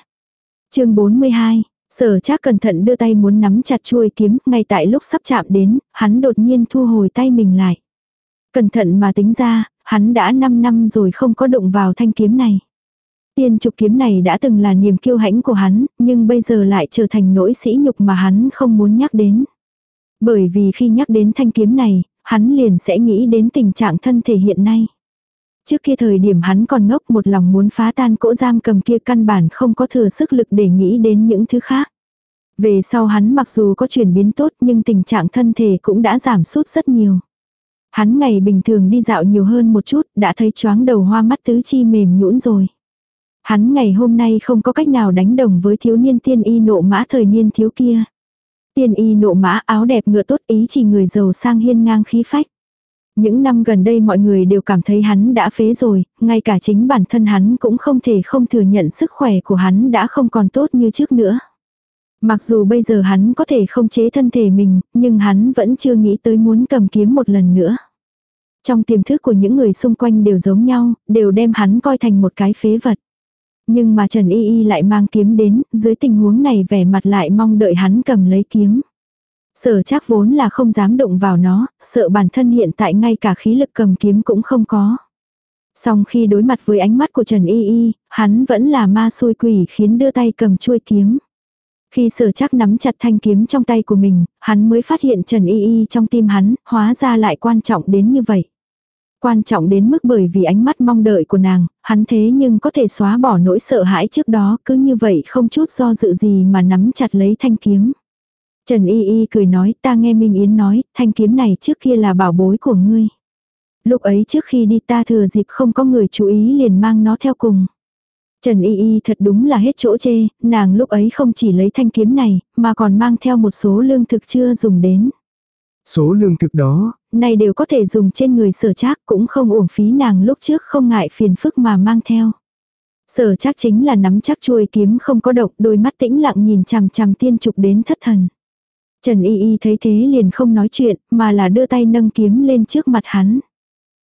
chương 42, sở chắc cẩn thận đưa tay muốn nắm chặt chuôi kiếm, ngay tại lúc sắp chạm đến, hắn đột nhiên thu hồi tay mình lại. Cẩn thận mà tính ra, hắn đã 5 năm rồi không có đụng vào thanh kiếm này. Tiên trục kiếm này đã từng là niềm kiêu hãnh của hắn, nhưng bây giờ lại trở thành nỗi sĩ nhục mà hắn không muốn nhắc đến. Bởi vì khi nhắc đến thanh kiếm này, hắn liền sẽ nghĩ đến tình trạng thân thể hiện nay. Trước kia thời điểm hắn còn ngốc một lòng muốn phá tan cỗ giam cầm kia căn bản không có thừa sức lực để nghĩ đến những thứ khác. Về sau hắn mặc dù có chuyển biến tốt nhưng tình trạng thân thể cũng đã giảm sút rất nhiều. Hắn ngày bình thường đi dạo nhiều hơn một chút đã thấy choáng đầu hoa mắt tứ chi mềm nhũn rồi. Hắn ngày hôm nay không có cách nào đánh đồng với thiếu niên tiên y nộ mã thời niên thiếu kia. Tiên y nộ mã áo đẹp ngựa tốt ý chỉ người giàu sang hiên ngang khí phách. Những năm gần đây mọi người đều cảm thấy hắn đã phế rồi, ngay cả chính bản thân hắn cũng không thể không thừa nhận sức khỏe của hắn đã không còn tốt như trước nữa. Mặc dù bây giờ hắn có thể không chế thân thể mình, nhưng hắn vẫn chưa nghĩ tới muốn cầm kiếm một lần nữa. Trong tiềm thức của những người xung quanh đều giống nhau, đều đem hắn coi thành một cái phế vật. Nhưng mà Trần Y Y lại mang kiếm đến, dưới tình huống này vẻ mặt lại mong đợi hắn cầm lấy kiếm. Sở chắc vốn là không dám động vào nó, sợ bản thân hiện tại ngay cả khí lực cầm kiếm cũng không có. Song khi đối mặt với ánh mắt của Trần Y Y, hắn vẫn là ma xôi quỷ khiến đưa tay cầm chuôi kiếm. Khi sở chắc nắm chặt thanh kiếm trong tay của mình, hắn mới phát hiện Trần Y Y trong tim hắn, hóa ra lại quan trọng đến như vậy. Quan trọng đến mức bởi vì ánh mắt mong đợi của nàng, hắn thế nhưng có thể xóa bỏ nỗi sợ hãi trước đó cứ như vậy không chút do dự gì mà nắm chặt lấy thanh kiếm. Trần Y Y cười nói ta nghe Minh Yến nói, thanh kiếm này trước kia là bảo bối của ngươi. Lúc ấy trước khi đi ta thừa dịp không có người chú ý liền mang nó theo cùng. Trần Y Y thật đúng là hết chỗ chê, nàng lúc ấy không chỉ lấy thanh kiếm này, mà còn mang theo một số lương thực chưa dùng đến. Số lương thực đó, Này đều có thể dùng trên người sở trác cũng không uổng phí nàng lúc trước không ngại phiền phức mà mang theo. Sở trác chính là nắm chắc chuôi kiếm không có độc đôi mắt tĩnh lặng nhìn chằm chằm tiên trục đến thất thần. Trần Y Y thấy thế liền không nói chuyện mà là đưa tay nâng kiếm lên trước mặt hắn.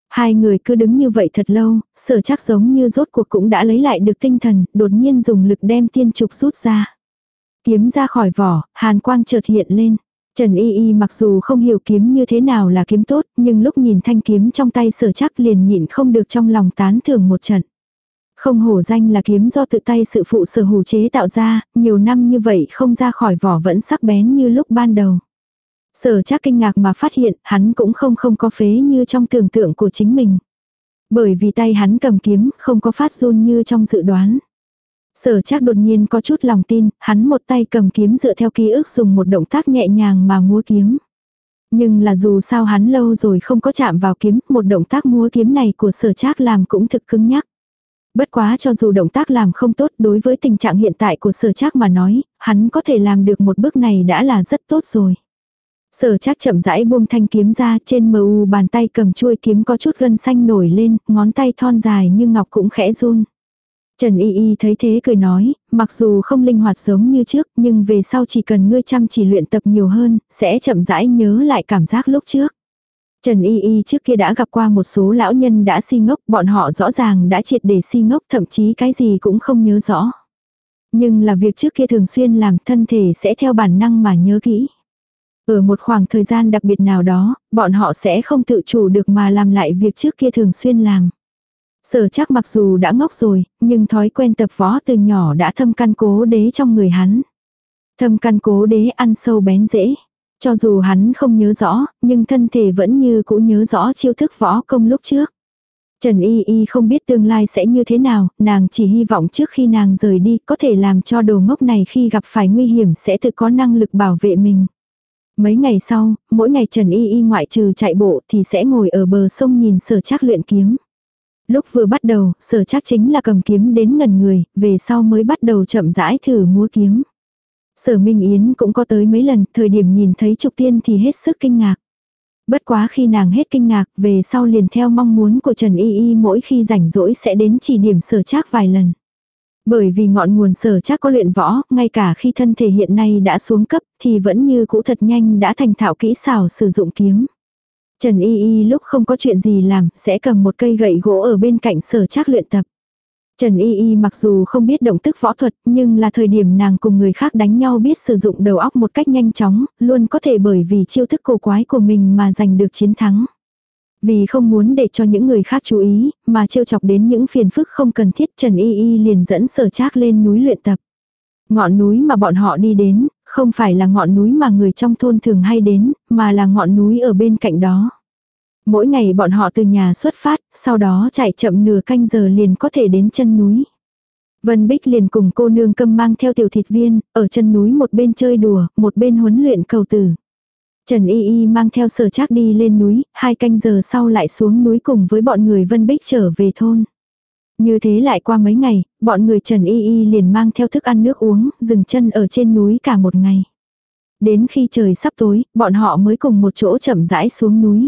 Hai người cứ đứng như vậy thật lâu, sở chắc giống như rốt cuộc cũng đã lấy lại được tinh thần, đột nhiên dùng lực đem tiên trục rút ra. Kiếm ra khỏi vỏ, hàn quang chợt hiện lên. Trần Y Y mặc dù không hiểu kiếm như thế nào là kiếm tốt, nhưng lúc nhìn thanh kiếm trong tay sở chắc liền nhịn không được trong lòng tán thưởng một trận. Không hổ danh là kiếm do tự tay sự phụ sở hủ chế tạo ra, nhiều năm như vậy không ra khỏi vỏ vẫn sắc bén như lúc ban đầu. Sở chắc kinh ngạc mà phát hiện hắn cũng không không có phế như trong tưởng tượng của chính mình. Bởi vì tay hắn cầm kiếm không có phát run như trong dự đoán. Sở chắc đột nhiên có chút lòng tin, hắn một tay cầm kiếm dựa theo ký ức dùng một động tác nhẹ nhàng mà múa kiếm. Nhưng là dù sao hắn lâu rồi không có chạm vào kiếm, một động tác múa kiếm này của sở trác làm cũng thực cứng nhắc. Bất quá cho dù động tác làm không tốt đối với tình trạng hiện tại của sở trác mà nói, hắn có thể làm được một bước này đã là rất tốt rồi. Sở trác chậm rãi buông thanh kiếm ra trên mờ u bàn tay cầm chuôi kiếm có chút gân xanh nổi lên, ngón tay thon dài như ngọc cũng khẽ run. Trần Y Y thấy thế cười nói, mặc dù không linh hoạt giống như trước, nhưng về sau chỉ cần ngươi chăm chỉ luyện tập nhiều hơn, sẽ chậm rãi nhớ lại cảm giác lúc trước. Trần Y Y trước kia đã gặp qua một số lão nhân đã si ngốc, bọn họ rõ ràng đã triệt để si ngốc thậm chí cái gì cũng không nhớ rõ. Nhưng là việc trước kia thường xuyên làm thân thể sẽ theo bản năng mà nhớ kỹ. Ở một khoảng thời gian đặc biệt nào đó, bọn họ sẽ không tự chủ được mà làm lại việc trước kia thường xuyên làm. Sở chắc mặc dù đã ngốc rồi, nhưng thói quen tập võ từ nhỏ đã thâm căn cố đế trong người hắn. Thâm căn cố đế ăn sâu bén dễ. Cho dù hắn không nhớ rõ, nhưng thân thể vẫn như cũ nhớ rõ chiêu thức võ công lúc trước. Trần Y Y không biết tương lai sẽ như thế nào, nàng chỉ hy vọng trước khi nàng rời đi có thể làm cho đồ ngốc này khi gặp phải nguy hiểm sẽ tự có năng lực bảo vệ mình. Mấy ngày sau, mỗi ngày Trần Y Y ngoại trừ chạy bộ thì sẽ ngồi ở bờ sông nhìn sở trác luyện kiếm. Lúc vừa bắt đầu, sở trác chính là cầm kiếm đến gần người, về sau mới bắt đầu chậm rãi thử múa kiếm. Sở Minh Yến cũng có tới mấy lần, thời điểm nhìn thấy trục tiên thì hết sức kinh ngạc. Bất quá khi nàng hết kinh ngạc, về sau liền theo mong muốn của Trần Y Y mỗi khi rảnh rỗi sẽ đến chỉ điểm sở trác vài lần. Bởi vì ngọn nguồn sở trác có luyện võ, ngay cả khi thân thể hiện nay đã xuống cấp thì vẫn như cũ thật nhanh đã thành thạo kỹ xảo sử dụng kiếm. Trần Y Y lúc không có chuyện gì làm, sẽ cầm một cây gậy gỗ ở bên cạnh sở trác luyện tập. Trần Y Y mặc dù không biết động tức võ thuật, nhưng là thời điểm nàng cùng người khác đánh nhau biết sử dụng đầu óc một cách nhanh chóng, luôn có thể bởi vì chiêu thức cổ quái của mình mà giành được chiến thắng. Vì không muốn để cho những người khác chú ý, mà trêu chọc đến những phiền phức không cần thiết Trần Y Y liền dẫn sở trác lên núi luyện tập. Ngọn núi mà bọn họ đi đến, không phải là ngọn núi mà người trong thôn thường hay đến, mà là ngọn núi ở bên cạnh đó. Mỗi ngày bọn họ từ nhà xuất phát, sau đó chạy chậm nửa canh giờ liền có thể đến chân núi. Vân Bích liền cùng cô nương câm mang theo tiểu thịt viên, ở chân núi một bên chơi đùa, một bên huấn luyện cầu tử. Trần Y Y mang theo sở trác đi lên núi, hai canh giờ sau lại xuống núi cùng với bọn người Vân Bích trở về thôn. Như thế lại qua mấy ngày, bọn người Trần Y Y liền mang theo thức ăn nước uống, dừng chân ở trên núi cả một ngày. Đến khi trời sắp tối, bọn họ mới cùng một chỗ chậm rãi xuống núi.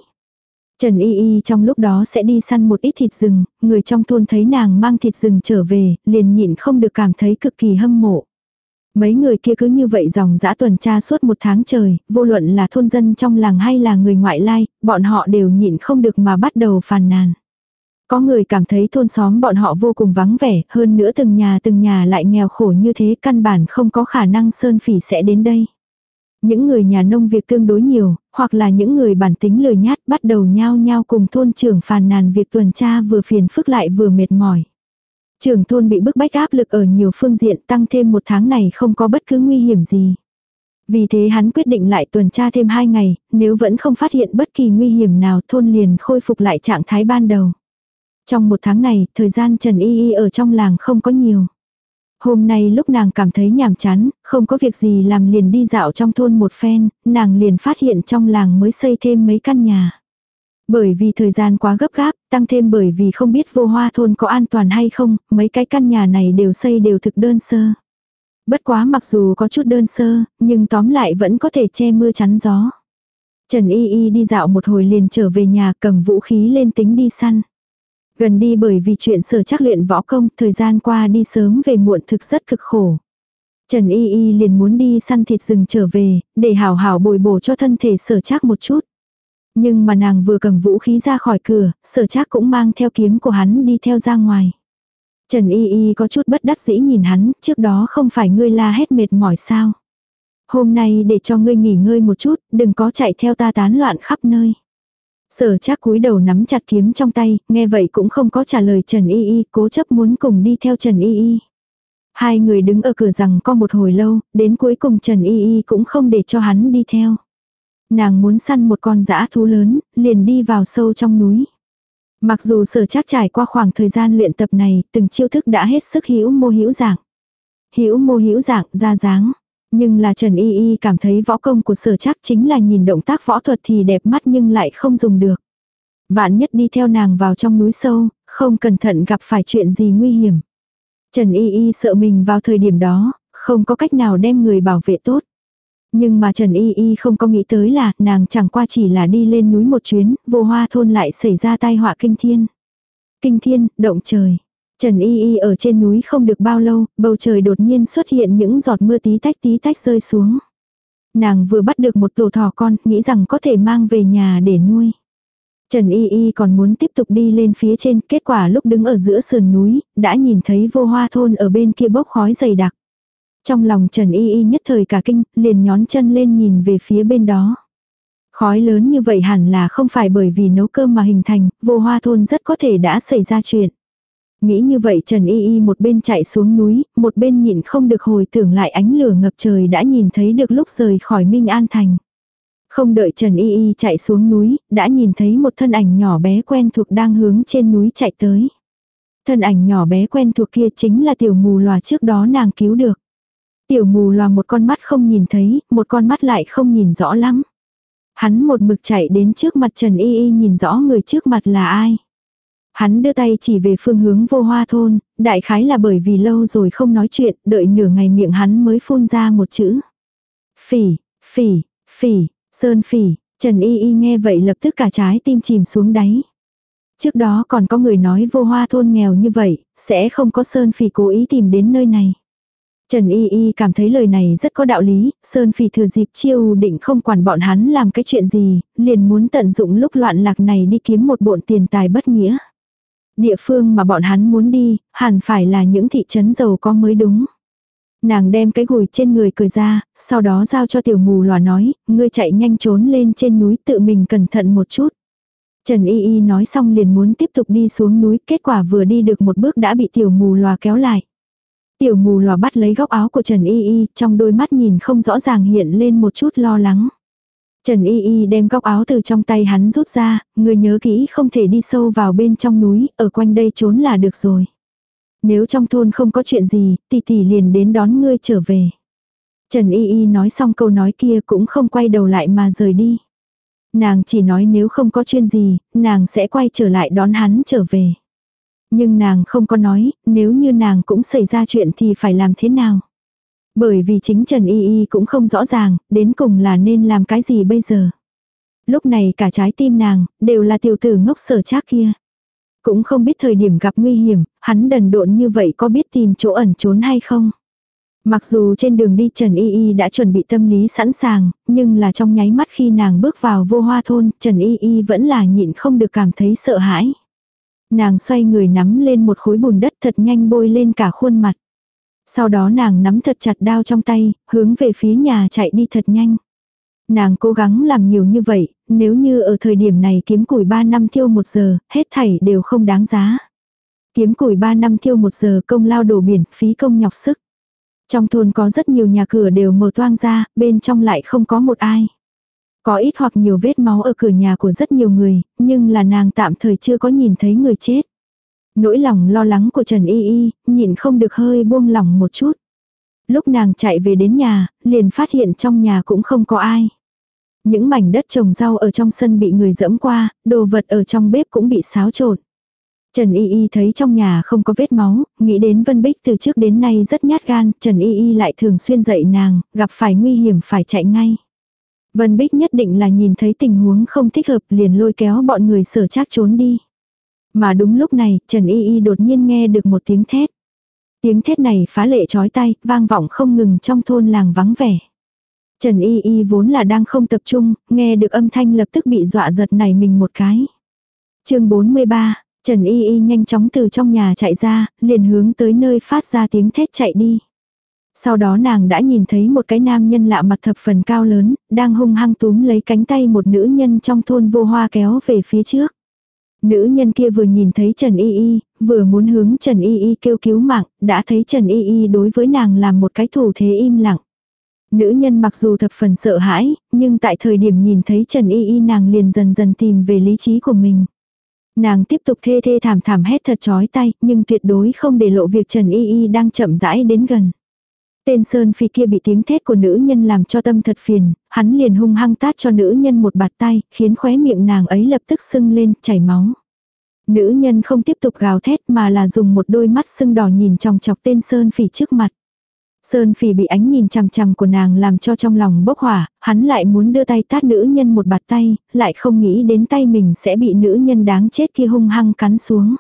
Trần Y Y trong lúc đó sẽ đi săn một ít thịt rừng, người trong thôn thấy nàng mang thịt rừng trở về, liền nhịn không được cảm thấy cực kỳ hâm mộ. Mấy người kia cứ như vậy dòng dã tuần tra suốt một tháng trời, vô luận là thôn dân trong làng hay là người ngoại lai, bọn họ đều nhịn không được mà bắt đầu phàn nàn. Có người cảm thấy thôn xóm bọn họ vô cùng vắng vẻ, hơn nữa từng nhà từng nhà lại nghèo khổ như thế căn bản không có khả năng sơn phỉ sẽ đến đây. Những người nhà nông việc tương đối nhiều, hoặc là những người bản tính lười nhát bắt đầu nhao nhao cùng thôn trưởng phàn nàn việc tuần tra vừa phiền phức lại vừa mệt mỏi. Trưởng thôn bị bức bách áp lực ở nhiều phương diện tăng thêm một tháng này không có bất cứ nguy hiểm gì. Vì thế hắn quyết định lại tuần tra thêm hai ngày, nếu vẫn không phát hiện bất kỳ nguy hiểm nào thôn liền khôi phục lại trạng thái ban đầu. Trong một tháng này, thời gian Trần Y Y ở trong làng không có nhiều. Hôm nay lúc nàng cảm thấy nhàm chán, không có việc gì làm liền đi dạo trong thôn một phen, nàng liền phát hiện trong làng mới xây thêm mấy căn nhà. Bởi vì thời gian quá gấp gáp, tăng thêm bởi vì không biết vô hoa thôn có an toàn hay không, mấy cái căn nhà này đều xây đều thực đơn sơ. Bất quá mặc dù có chút đơn sơ, nhưng tóm lại vẫn có thể che mưa chắn gió. Trần Y Y đi dạo một hồi liền trở về nhà cầm vũ khí lên tính đi săn. Gần đi bởi vì chuyện sở chắc luyện võ công, thời gian qua đi sớm về muộn thực rất cực khổ. Trần Y Y liền muốn đi săn thịt rừng trở về, để hảo hảo bồi bổ cho thân thể sở chắc một chút. Nhưng mà nàng vừa cầm vũ khí ra khỏi cửa, sở chắc cũng mang theo kiếm của hắn đi theo ra ngoài. Trần Y Y có chút bất đắc dĩ nhìn hắn, trước đó không phải ngươi la hết mệt mỏi sao. Hôm nay để cho ngươi nghỉ ngơi một chút, đừng có chạy theo ta tán loạn khắp nơi. Sở Trác cúi đầu nắm chặt kiếm trong tay, nghe vậy cũng không có trả lời Trần Y Y, cố chấp muốn cùng đi theo Trần Y Y. Hai người đứng ở cửa rằng có một hồi lâu, đến cuối cùng Trần Y Y cũng không để cho hắn đi theo. Nàng muốn săn một con dã thú lớn, liền đi vào sâu trong núi. Mặc dù sở Trác trải qua khoảng thời gian luyện tập này, từng chiêu thức đã hết sức hữu mô hữu dạng. Hữu mô hữu dạng, ra dáng. Nhưng là Trần Y Y cảm thấy võ công của sở chắc chính là nhìn động tác võ thuật thì đẹp mắt nhưng lại không dùng được. Vạn nhất đi theo nàng vào trong núi sâu, không cẩn thận gặp phải chuyện gì nguy hiểm. Trần Y Y sợ mình vào thời điểm đó, không có cách nào đem người bảo vệ tốt. Nhưng mà Trần Y Y không có nghĩ tới là nàng chẳng qua chỉ là đi lên núi một chuyến, vô hoa thôn lại xảy ra tai họa kinh thiên. Kinh thiên, động trời. Trần Y Y ở trên núi không được bao lâu, bầu trời đột nhiên xuất hiện những giọt mưa tí tách tí tách rơi xuống. Nàng vừa bắt được một tổ thỏ con, nghĩ rằng có thể mang về nhà để nuôi. Trần Y Y còn muốn tiếp tục đi lên phía trên, kết quả lúc đứng ở giữa sườn núi, đã nhìn thấy vô hoa thôn ở bên kia bốc khói dày đặc. Trong lòng Trần Y Y nhất thời cả kinh, liền nhón chân lên nhìn về phía bên đó. Khói lớn như vậy hẳn là không phải bởi vì nấu cơm mà hình thành, vô hoa thôn rất có thể đã xảy ra chuyện. Nghĩ như vậy Trần Y Y một bên chạy xuống núi, một bên nhịn không được hồi tưởng lại ánh lửa ngập trời đã nhìn thấy được lúc rời khỏi Minh An Thành. Không đợi Trần Y Y chạy xuống núi, đã nhìn thấy một thân ảnh nhỏ bé quen thuộc đang hướng trên núi chạy tới. Thân ảnh nhỏ bé quen thuộc kia chính là tiểu mù lòa trước đó nàng cứu được. Tiểu mù lòa một con mắt không nhìn thấy, một con mắt lại không nhìn rõ lắm. Hắn một mực chạy đến trước mặt Trần Y Y nhìn rõ người trước mặt là ai. Hắn đưa tay chỉ về phương hướng vô hoa thôn, đại khái là bởi vì lâu rồi không nói chuyện, đợi nửa ngày miệng hắn mới phun ra một chữ. Phỉ, phỉ, phỉ, sơn phỉ, Trần Y Y nghe vậy lập tức cả trái tim chìm xuống đáy. Trước đó còn có người nói vô hoa thôn nghèo như vậy, sẽ không có sơn phỉ cố ý tìm đến nơi này. Trần Y Y cảm thấy lời này rất có đạo lý, Sơn Phỉ thừa dịp chiêu định không quản bọn hắn làm cái chuyện gì, liền muốn tận dụng lúc loạn lạc này đi kiếm một bộn tiền tài bất nghĩa. Địa phương mà bọn hắn muốn đi, hẳn phải là những thị trấn giàu có mới đúng. Nàng đem cái gùi trên người cười ra, sau đó giao cho tiểu mù lòa nói, ngươi chạy nhanh trốn lên trên núi tự mình cẩn thận một chút. Trần Y Y nói xong liền muốn tiếp tục đi xuống núi, kết quả vừa đi được một bước đã bị tiểu mù lòa kéo lại. Tiểu mù lòa bắt lấy góc áo của Trần Y Y, trong đôi mắt nhìn không rõ ràng hiện lên một chút lo lắng. Trần Y Y đem góc áo từ trong tay hắn rút ra, người nhớ kỹ không thể đi sâu vào bên trong núi, ở quanh đây trốn là được rồi. Nếu trong thôn không có chuyện gì, tỷ tỷ liền đến đón ngươi trở về. Trần Y Y nói xong câu nói kia cũng không quay đầu lại mà rời đi. Nàng chỉ nói nếu không có chuyện gì, nàng sẽ quay trở lại đón hắn trở về. Nhưng nàng không có nói, nếu như nàng cũng xảy ra chuyện thì phải làm thế nào. Bởi vì chính Trần Y Y cũng không rõ ràng, đến cùng là nên làm cái gì bây giờ. Lúc này cả trái tim nàng, đều là tiểu tử ngốc sở trác kia. Cũng không biết thời điểm gặp nguy hiểm, hắn đần độn như vậy có biết tìm chỗ ẩn trốn hay không. Mặc dù trên đường đi Trần Y Y đã chuẩn bị tâm lý sẵn sàng, nhưng là trong nháy mắt khi nàng bước vào vô hoa thôn, Trần Y Y vẫn là nhịn không được cảm thấy sợ hãi. Nàng xoay người nắm lên một khối bùn đất thật nhanh bôi lên cả khuôn mặt. Sau đó nàng nắm thật chặt đao trong tay, hướng về phía nhà chạy đi thật nhanh. Nàng cố gắng làm nhiều như vậy, nếu như ở thời điểm này kiếm củi 3 năm thiêu một giờ, hết thảy đều không đáng giá. Kiếm củi 3 năm thiêu một giờ công lao đổ biển, phí công nhọc sức. Trong thôn có rất nhiều nhà cửa đều mở toang ra, bên trong lại không có một ai. Có ít hoặc nhiều vết máu ở cửa nhà của rất nhiều người, nhưng là nàng tạm thời chưa có nhìn thấy người chết. Nỗi lòng lo lắng của Trần Y Y, nhìn không được hơi buông lỏng một chút. Lúc nàng chạy về đến nhà, liền phát hiện trong nhà cũng không có ai. Những mảnh đất trồng rau ở trong sân bị người dẫm qua, đồ vật ở trong bếp cũng bị xáo trộn. Trần Y Y thấy trong nhà không có vết máu, nghĩ đến Vân Bích từ trước đến nay rất nhát gan, Trần Y Y lại thường xuyên dạy nàng, gặp phải nguy hiểm phải chạy ngay. Vân Bích nhất định là nhìn thấy tình huống không thích hợp liền lôi kéo bọn người sở trác trốn đi. Mà đúng lúc này, Trần Y Y đột nhiên nghe được một tiếng thét. Tiếng thét này phá lệ chói tay, vang vọng không ngừng trong thôn làng vắng vẻ. Trần Y Y vốn là đang không tập trung, nghe được âm thanh lập tức bị dọa giật này mình một cái. chương 43, Trần Y Y nhanh chóng từ trong nhà chạy ra, liền hướng tới nơi phát ra tiếng thét chạy đi. Sau đó nàng đã nhìn thấy một cái nam nhân lạ mặt thập phần cao lớn, đang hung hăng túm lấy cánh tay một nữ nhân trong thôn vô hoa kéo về phía trước. Nữ nhân kia vừa nhìn thấy Trần Y Y, vừa muốn hướng Trần Y Y kêu cứu mạng, đã thấy Trần Y Y đối với nàng làm một cái thủ thế im lặng. Nữ nhân mặc dù thập phần sợ hãi, nhưng tại thời điểm nhìn thấy Trần Y Y nàng liền dần dần tìm về lý trí của mình. Nàng tiếp tục thê thê thảm thảm hét thật chói tay, nhưng tuyệt đối không để lộ việc Trần Y Y đang chậm rãi đến gần. Tên Sơn Phi kia bị tiếng thét của nữ nhân làm cho tâm thật phiền, hắn liền hung hăng tát cho nữ nhân một bạt tay, khiến khóe miệng nàng ấy lập tức sưng lên, chảy máu. Nữ nhân không tiếp tục gào thét mà là dùng một đôi mắt sưng đỏ nhìn trong chọc tên Sơn Phỉ trước mặt. Sơn Phỉ bị ánh nhìn chằm chằm của nàng làm cho trong lòng bốc hỏa, hắn lại muốn đưa tay tát nữ nhân một bạt tay, lại không nghĩ đến tay mình sẽ bị nữ nhân đáng chết kia hung hăng cắn xuống.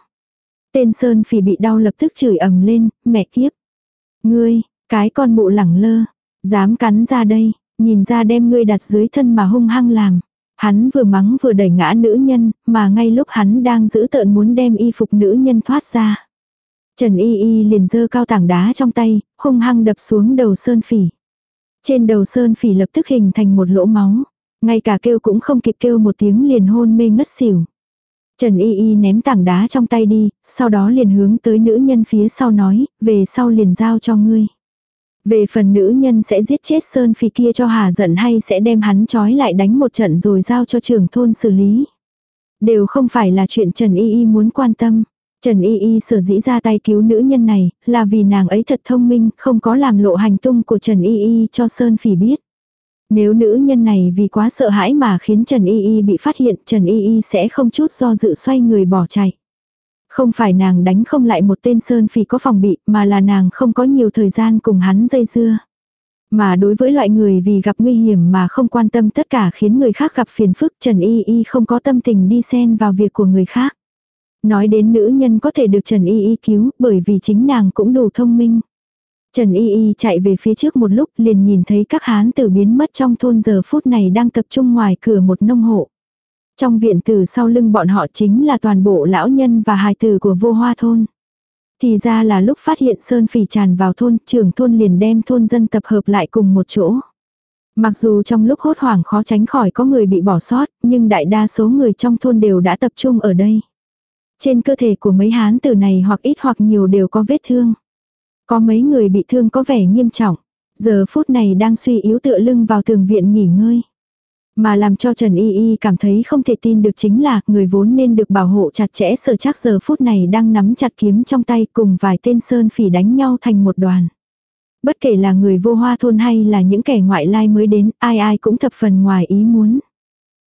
Tên Sơn Phỉ bị đau lập tức chửi ầm lên, mẹ kiếp. Ngươi, cái con mụ lẳng lơ, dám cắn ra đây, nhìn ra đem ngươi đặt dưới thân mà hung hăng làm. Hắn vừa mắng vừa đẩy ngã nữ nhân, mà ngay lúc hắn đang giữ tợn muốn đem y phục nữ nhân thoát ra. Trần Y Y liền giơ cao tảng đá trong tay, hung hăng đập xuống đầu Sơn Phỉ. Trên đầu Sơn Phỉ lập tức hình thành một lỗ máu. Ngay cả kêu cũng không kịp kêu một tiếng liền hôn mê ngất xỉu. Trần Y Y ném tảng đá trong tay đi, sau đó liền hướng tới nữ nhân phía sau nói, về sau liền giao cho ngươi. Về phần nữ nhân sẽ giết chết Sơn Phi kia cho hà giận hay sẽ đem hắn trói lại đánh một trận rồi giao cho trưởng thôn xử lý. Đều không phải là chuyện Trần Y Y muốn quan tâm. Trần Y Y sở dĩ ra tay cứu nữ nhân này, là vì nàng ấy thật thông minh, không có làm lộ hành tung của Trần Y Y cho Sơn Phỉ biết. Nếu nữ nhân này vì quá sợ hãi mà khiến Trần Y Y bị phát hiện, Trần Y Y sẽ không chút do dự xoay người bỏ chạy. Không phải nàng đánh không lại một tên Sơn Phỉ có phòng bị, mà là nàng không có nhiều thời gian cùng hắn dây dưa. Mà đối với loại người vì gặp nguy hiểm mà không quan tâm tất cả khiến người khác gặp phiền phức Trần Y Y không có tâm tình đi xen vào việc của người khác. Nói đến nữ nhân có thể được Trần Y Y cứu bởi vì chính nàng cũng đủ thông minh. Trần Y Y chạy về phía trước một lúc liền nhìn thấy các hán tử biến mất trong thôn giờ phút này đang tập trung ngoài cửa một nông hộ. Trong viện từ sau lưng bọn họ chính là toàn bộ lão nhân và hài tử của vô hoa thôn. Thì ra là lúc phát hiện sơn phỉ tràn vào thôn, trưởng thôn liền đem thôn dân tập hợp lại cùng một chỗ. Mặc dù trong lúc hốt hoảng khó tránh khỏi có người bị bỏ sót, nhưng đại đa số người trong thôn đều đã tập trung ở đây. Trên cơ thể của mấy hán tử này hoặc ít hoặc nhiều đều có vết thương. Có mấy người bị thương có vẻ nghiêm trọng. Giờ phút này đang suy yếu tựa lưng vào tường viện nghỉ ngơi. Mà làm cho Trần Y Y cảm thấy không thể tin được chính là người vốn nên được bảo hộ chặt chẽ sở chắc giờ phút này đang nắm chặt kiếm trong tay cùng vài tên sơn phỉ đánh nhau thành một đoàn. Bất kể là người vô hoa thôn hay là những kẻ ngoại lai mới đến, ai ai cũng thập phần ngoài ý muốn.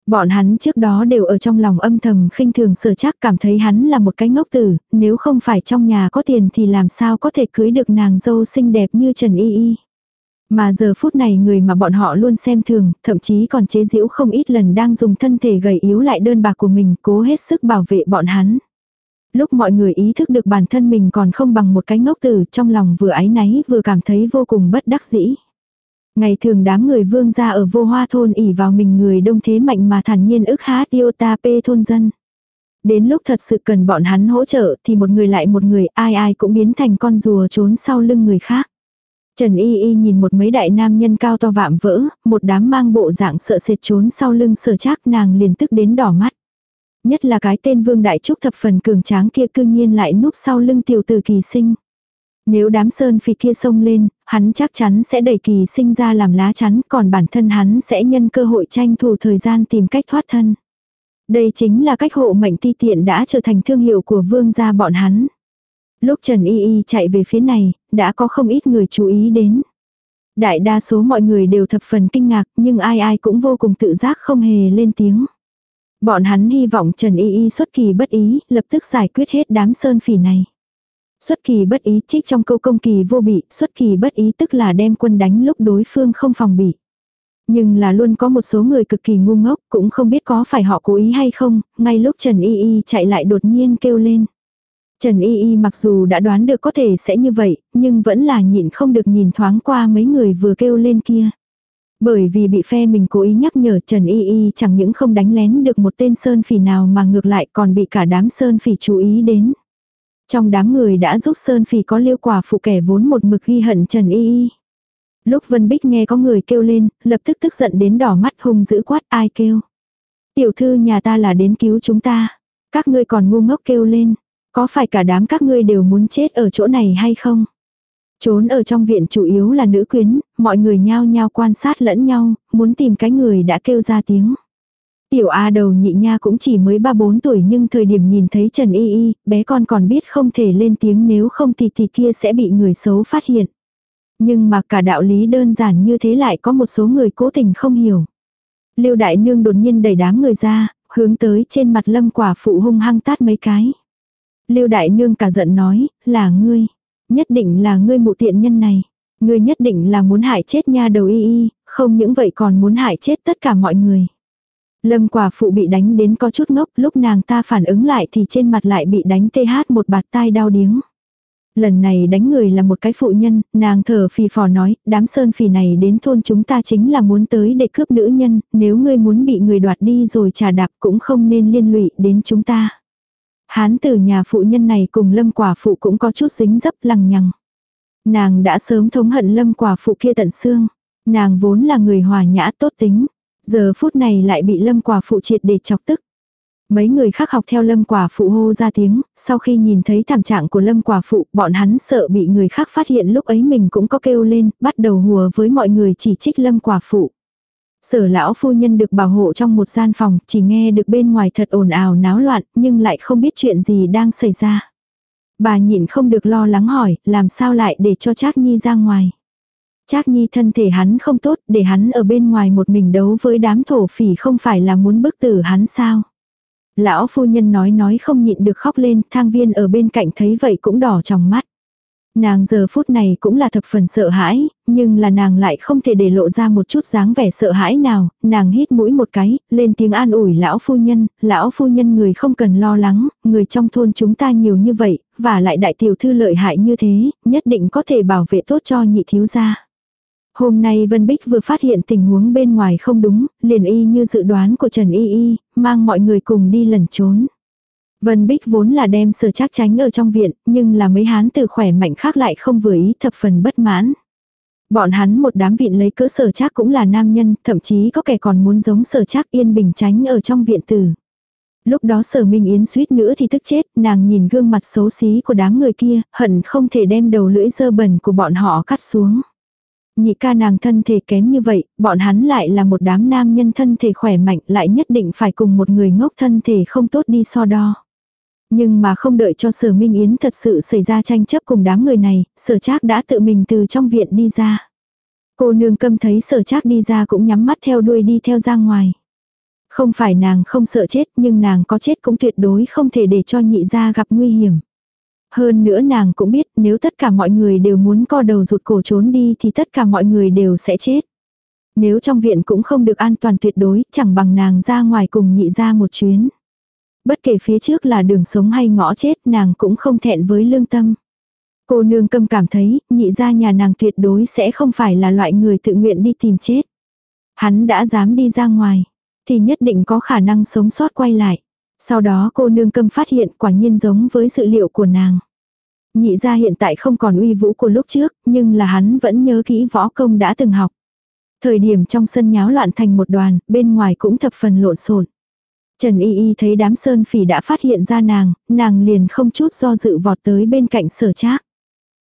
Bọn hắn trước đó đều ở trong lòng âm thầm khinh thường sở chắc cảm thấy hắn là một cái ngốc tử, nếu không phải trong nhà có tiền thì làm sao có thể cưới được nàng dâu xinh đẹp như Trần Y Y. Mà giờ phút này người mà bọn họ luôn xem thường, thậm chí còn chế giễu không ít lần đang dùng thân thể gầy yếu lại đơn bạc của mình cố hết sức bảo vệ bọn hắn. Lúc mọi người ý thức được bản thân mình còn không bằng một cái ngốc tử trong lòng vừa ái náy vừa cảm thấy vô cùng bất đắc dĩ. Ngày thường đám người vương gia ở vô hoa thôn ỉ vào mình người đông thế mạnh mà thản nhiên ức hát yêu ta pê thôn dân. Đến lúc thật sự cần bọn hắn hỗ trợ thì một người lại một người ai ai cũng biến thành con rùa trốn sau lưng người khác. Trần Y Y nhìn một mấy đại nam nhân cao to vạm vỡ, một đám mang bộ dạng sợ sệt trốn sau lưng sở trác nàng liền tức đến đỏ mắt. Nhất là cái tên Vương Đại Trúc thập phần cường tráng kia cư nhiên lại núp sau lưng tiểu tử kỳ sinh. Nếu đám sơn phì kia xông lên, hắn chắc chắn sẽ đẩy kỳ sinh ra làm lá chắn, còn bản thân hắn sẽ nhân cơ hội tranh thủ thời gian tìm cách thoát thân. Đây chính là cách hộ mệnh ti tiện đã trở thành thương hiệu của vương gia bọn hắn. Lúc Trần Y Y chạy về phía này, đã có không ít người chú ý đến. Đại đa số mọi người đều thập phần kinh ngạc, nhưng ai ai cũng vô cùng tự giác không hề lên tiếng. Bọn hắn hy vọng Trần Y Y xuất kỳ bất ý, lập tức giải quyết hết đám sơn phỉ này. Xuất kỳ bất ý trích trong câu công kỳ vô bị, xuất kỳ bất ý tức là đem quân đánh lúc đối phương không phòng bị. Nhưng là luôn có một số người cực kỳ ngu ngốc, cũng không biết có phải họ cố ý hay không, ngay lúc Trần Y Y chạy lại đột nhiên kêu lên. Trần Y Y mặc dù đã đoán được có thể sẽ như vậy, nhưng vẫn là nhịn không được nhìn thoáng qua mấy người vừa kêu lên kia. Bởi vì bị phe mình cố ý nhắc nhở Trần Y Y chẳng những không đánh lén được một tên sơn phỉ nào mà ngược lại còn bị cả đám sơn phỉ chú ý đến. Trong đám người đã giúp sơn phỉ có liêu quả phụ kẻ vốn một mực ghi hận Trần Y Y. Lúc Vân Bích nghe có người kêu lên, lập tức tức giận đến đỏ mắt hung dữ quát ai kêu. Tiểu thư nhà ta là đến cứu chúng ta. Các ngươi còn ngu ngốc kêu lên. Có phải cả đám các ngươi đều muốn chết ở chỗ này hay không? Trốn ở trong viện chủ yếu là nữ quyến, mọi người nhao nhao quan sát lẫn nhau, muốn tìm cái người đã kêu ra tiếng. Tiểu A đầu nhị nha cũng chỉ mới 3-4 tuổi nhưng thời điểm nhìn thấy Trần Y Y, bé con còn biết không thể lên tiếng nếu không thì thì kia sẽ bị người xấu phát hiện. Nhưng mà cả đạo lý đơn giản như thế lại có một số người cố tình không hiểu. Lưu Đại Nương đột nhiên đẩy đám người ra, hướng tới trên mặt lâm quả phụ hung hăng tát mấy cái. Lưu Đại Nương cả giận nói, là ngươi. Nhất định là ngươi mụ tiện nhân này. Ngươi nhất định là muốn hại chết nha đầu y y, không những vậy còn muốn hại chết tất cả mọi người. Lâm quả phụ bị đánh đến có chút ngốc, lúc nàng ta phản ứng lại thì trên mặt lại bị đánh tê hát một bạt tai đau điếng. Lần này đánh người là một cái phụ nhân, nàng thở phì phò nói, đám sơn phì này đến thôn chúng ta chính là muốn tới để cướp nữ nhân, nếu ngươi muốn bị người đoạt đi rồi trả đạp cũng không nên liên lụy đến chúng ta. Hán từ nhà phụ nhân này cùng lâm quả phụ cũng có chút dính dấp lằng nhằng. Nàng đã sớm thống hận lâm quả phụ kia tận xương. Nàng vốn là người hòa nhã tốt tính. Giờ phút này lại bị lâm quả phụ triệt để chọc tức. Mấy người khác học theo lâm quả phụ hô ra tiếng, sau khi nhìn thấy thảm trạng của lâm quả phụ, bọn hắn sợ bị người khác phát hiện lúc ấy mình cũng có kêu lên, bắt đầu hùa với mọi người chỉ trích lâm quả phụ. Sở lão phu nhân được bảo hộ trong một gian phòng, chỉ nghe được bên ngoài thật ồn ào náo loạn, nhưng lại không biết chuyện gì đang xảy ra. Bà nhịn không được lo lắng hỏi, làm sao lại để cho Trác Nhi ra ngoài. Trác Nhi thân thể hắn không tốt, để hắn ở bên ngoài một mình đấu với đám thổ phỉ không phải là muốn bức tử hắn sao. Lão phu nhân nói nói không nhịn được khóc lên, thang viên ở bên cạnh thấy vậy cũng đỏ trong mắt. Nàng giờ phút này cũng là thập phần sợ hãi, nhưng là nàng lại không thể để lộ ra một chút dáng vẻ sợ hãi nào, nàng hít mũi một cái, lên tiếng an ủi lão phu nhân, lão phu nhân người không cần lo lắng, người trong thôn chúng ta nhiều như vậy, và lại đại tiểu thư lợi hại như thế, nhất định có thể bảo vệ tốt cho nhị thiếu gia. Hôm nay Vân Bích vừa phát hiện tình huống bên ngoài không đúng, liền y như dự đoán của Trần Y Y, mang mọi người cùng đi lẩn trốn. Vân Bích vốn là đem sở chắc tránh ở trong viện, nhưng là mấy hán từ khỏe mạnh khác lại không vừa ý thập phần bất mãn. Bọn hắn một đám viện lấy cỡ sở chắc cũng là nam nhân, thậm chí có kẻ còn muốn giống sở chắc yên bình tránh ở trong viện tử. Lúc đó sở Minh Yến suýt nữa thì tức chết, nàng nhìn gương mặt xấu xí của đám người kia, hận không thể đem đầu lưỡi dơ bẩn của bọn họ cắt xuống. Nhị ca nàng thân thể kém như vậy, bọn hắn lại là một đám nam nhân thân thể khỏe mạnh lại nhất định phải cùng một người ngốc thân thể không tốt đi so đo. Nhưng mà không đợi cho sở Minh Yến thật sự xảy ra tranh chấp cùng đám người này, sở trác đã tự mình từ trong viện đi ra. Cô nương câm thấy sở trác đi ra cũng nhắm mắt theo đuôi đi theo ra ngoài. Không phải nàng không sợ chết nhưng nàng có chết cũng tuyệt đối không thể để cho nhị gia gặp nguy hiểm. Hơn nữa nàng cũng biết nếu tất cả mọi người đều muốn co đầu rụt cổ trốn đi thì tất cả mọi người đều sẽ chết. Nếu trong viện cũng không được an toàn tuyệt đối chẳng bằng nàng ra ngoài cùng nhị gia một chuyến. Bất kể phía trước là đường sống hay ngõ chết nàng cũng không thẹn với lương tâm. Cô nương câm cảm thấy nhị gia nhà nàng tuyệt đối sẽ không phải là loại người tự nguyện đi tìm chết. Hắn đã dám đi ra ngoài thì nhất định có khả năng sống sót quay lại. Sau đó cô nương câm phát hiện quả nhiên giống với sự liệu của nàng. Nhị gia hiện tại không còn uy vũ của lúc trước, nhưng là hắn vẫn nhớ kỹ võ công đã từng học. Thời điểm trong sân nháo loạn thành một đoàn, bên ngoài cũng thập phần lộn xộn. Trần Y Y thấy đám sơn phỉ đã phát hiện ra nàng, nàng liền không chút do dự vọt tới bên cạnh sở trác.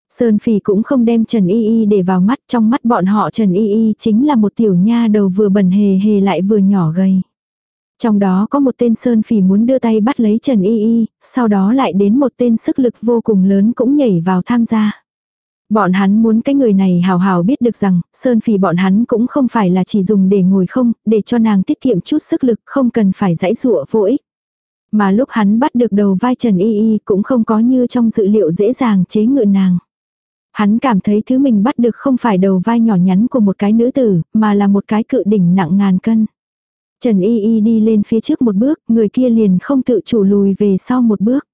Sơn phỉ cũng không đem Trần Y Y để vào mắt, trong mắt bọn họ Trần Y Y chính là một tiểu nha đầu vừa bẩn hề hề lại vừa nhỏ gầy. Trong đó có một tên Sơn phỉ muốn đưa tay bắt lấy Trần Y Y, sau đó lại đến một tên sức lực vô cùng lớn cũng nhảy vào tham gia. Bọn hắn muốn cái người này hào hào biết được rằng, Sơn phỉ bọn hắn cũng không phải là chỉ dùng để ngồi không, để cho nàng tiết kiệm chút sức lực không cần phải dãy dụa vô ích. Mà lúc hắn bắt được đầu vai Trần Y Y cũng không có như trong dự liệu dễ dàng chế ngự nàng. Hắn cảm thấy thứ mình bắt được không phải đầu vai nhỏ nhắn của một cái nữ tử, mà là một cái cự đỉnh nặng ngàn cân. Trần Y Y đi lên phía trước một bước, người kia liền không tự chủ lùi về sau một bước.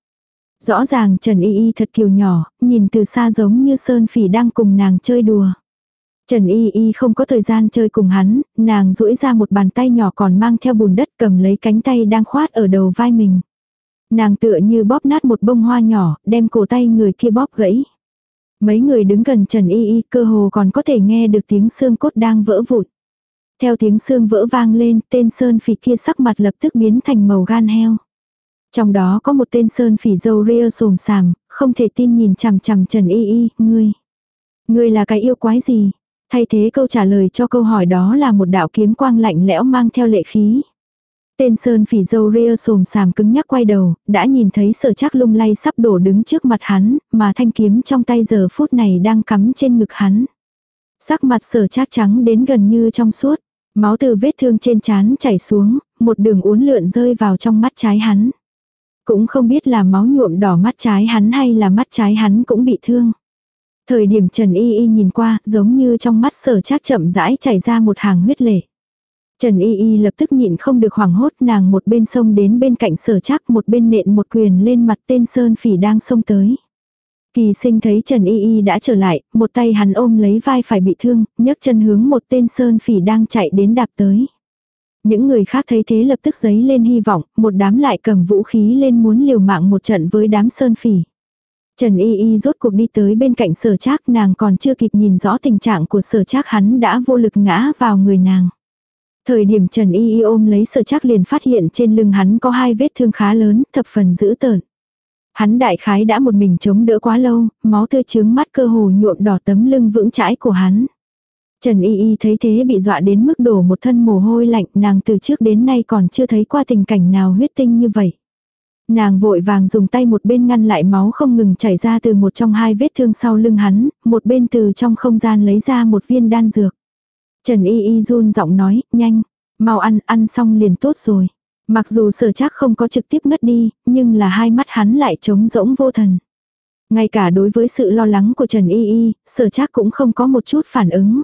Rõ ràng Trần Y Y thật kiều nhỏ, nhìn từ xa giống như Sơn Phỉ đang cùng nàng chơi đùa. Trần Y Y không có thời gian chơi cùng hắn, nàng duỗi ra một bàn tay nhỏ còn mang theo bùn đất cầm lấy cánh tay đang khoát ở đầu vai mình. Nàng tựa như bóp nát một bông hoa nhỏ, đem cổ tay người kia bóp gãy. Mấy người đứng gần Trần Y Y cơ hồ còn có thể nghe được tiếng xương cốt đang vỡ vụt. Theo tiếng xương vỡ vang lên, tên sơn phỉ kia sắc mặt lập tức biến thành màu gan heo. Trong đó có một tên sơn phỉ dâu ria sồm sàm, không thể tin nhìn chằm chằm Trần Y Y, ngươi. Ngươi là cái yêu quái gì? Thay thế câu trả lời cho câu hỏi đó là một đạo kiếm quang lạnh lẽo mang theo lệ khí. Tên sơn phỉ dâu ria sồm sàm cứng nhắc quay đầu, đã nhìn thấy sở chắc lung lay sắp đổ đứng trước mặt hắn, mà thanh kiếm trong tay giờ phút này đang cắm trên ngực hắn. Sắc mặt sở chắc trắng đến gần như trong suốt, máu từ vết thương trên trán chảy xuống, một đường uốn lượn rơi vào trong mắt trái hắn. Cũng không biết là máu nhuộm đỏ mắt trái hắn hay là mắt trái hắn cũng bị thương. Thời điểm Trần Y Y nhìn qua, giống như trong mắt sở Trác chậm rãi chảy ra một hàng huyết lệ. Trần Y Y lập tức nhịn không được hoảng hốt nàng một bên sông đến bên cạnh sở Trác, một bên nện một quyền lên mặt tên Sơn Phỉ đang sông tới. Kỳ sinh thấy Trần Y Y đã trở lại, một tay hắn ôm lấy vai phải bị thương, nhấc chân hướng một tên Sơn Phỉ đang chạy đến đạp tới. Những người khác thấy thế lập tức giấy lên hy vọng, một đám lại cầm vũ khí lên muốn liều mạng một trận với đám Sơn Phỉ. Trần Y Y rốt cuộc đi tới bên cạnh sở trác nàng còn chưa kịp nhìn rõ tình trạng của sở trác hắn đã vô lực ngã vào người nàng. Thời điểm Trần Y Y ôm lấy sở trác liền phát hiện trên lưng hắn có hai vết thương khá lớn, thập phần dữ tợn. Hắn đại khái đã một mình chống đỡ quá lâu, máu tươi trướng mắt cơ hồ nhuộm đỏ tấm lưng vững chãi của hắn. Trần Y Y thấy thế bị dọa đến mức đổ một thân mồ hôi lạnh, nàng từ trước đến nay còn chưa thấy qua tình cảnh nào huyết tinh như vậy. Nàng vội vàng dùng tay một bên ngăn lại máu không ngừng chảy ra từ một trong hai vết thương sau lưng hắn, một bên từ trong không gian lấy ra một viên đan dược. Trần Y Y run giọng nói, nhanh, mau ăn, ăn xong liền tốt rồi. Mặc dù sở chắc không có trực tiếp ngất đi, nhưng là hai mắt hắn lại trống rỗng vô thần. Ngay cả đối với sự lo lắng của Trần Y Y, sở chắc cũng không có một chút phản ứng.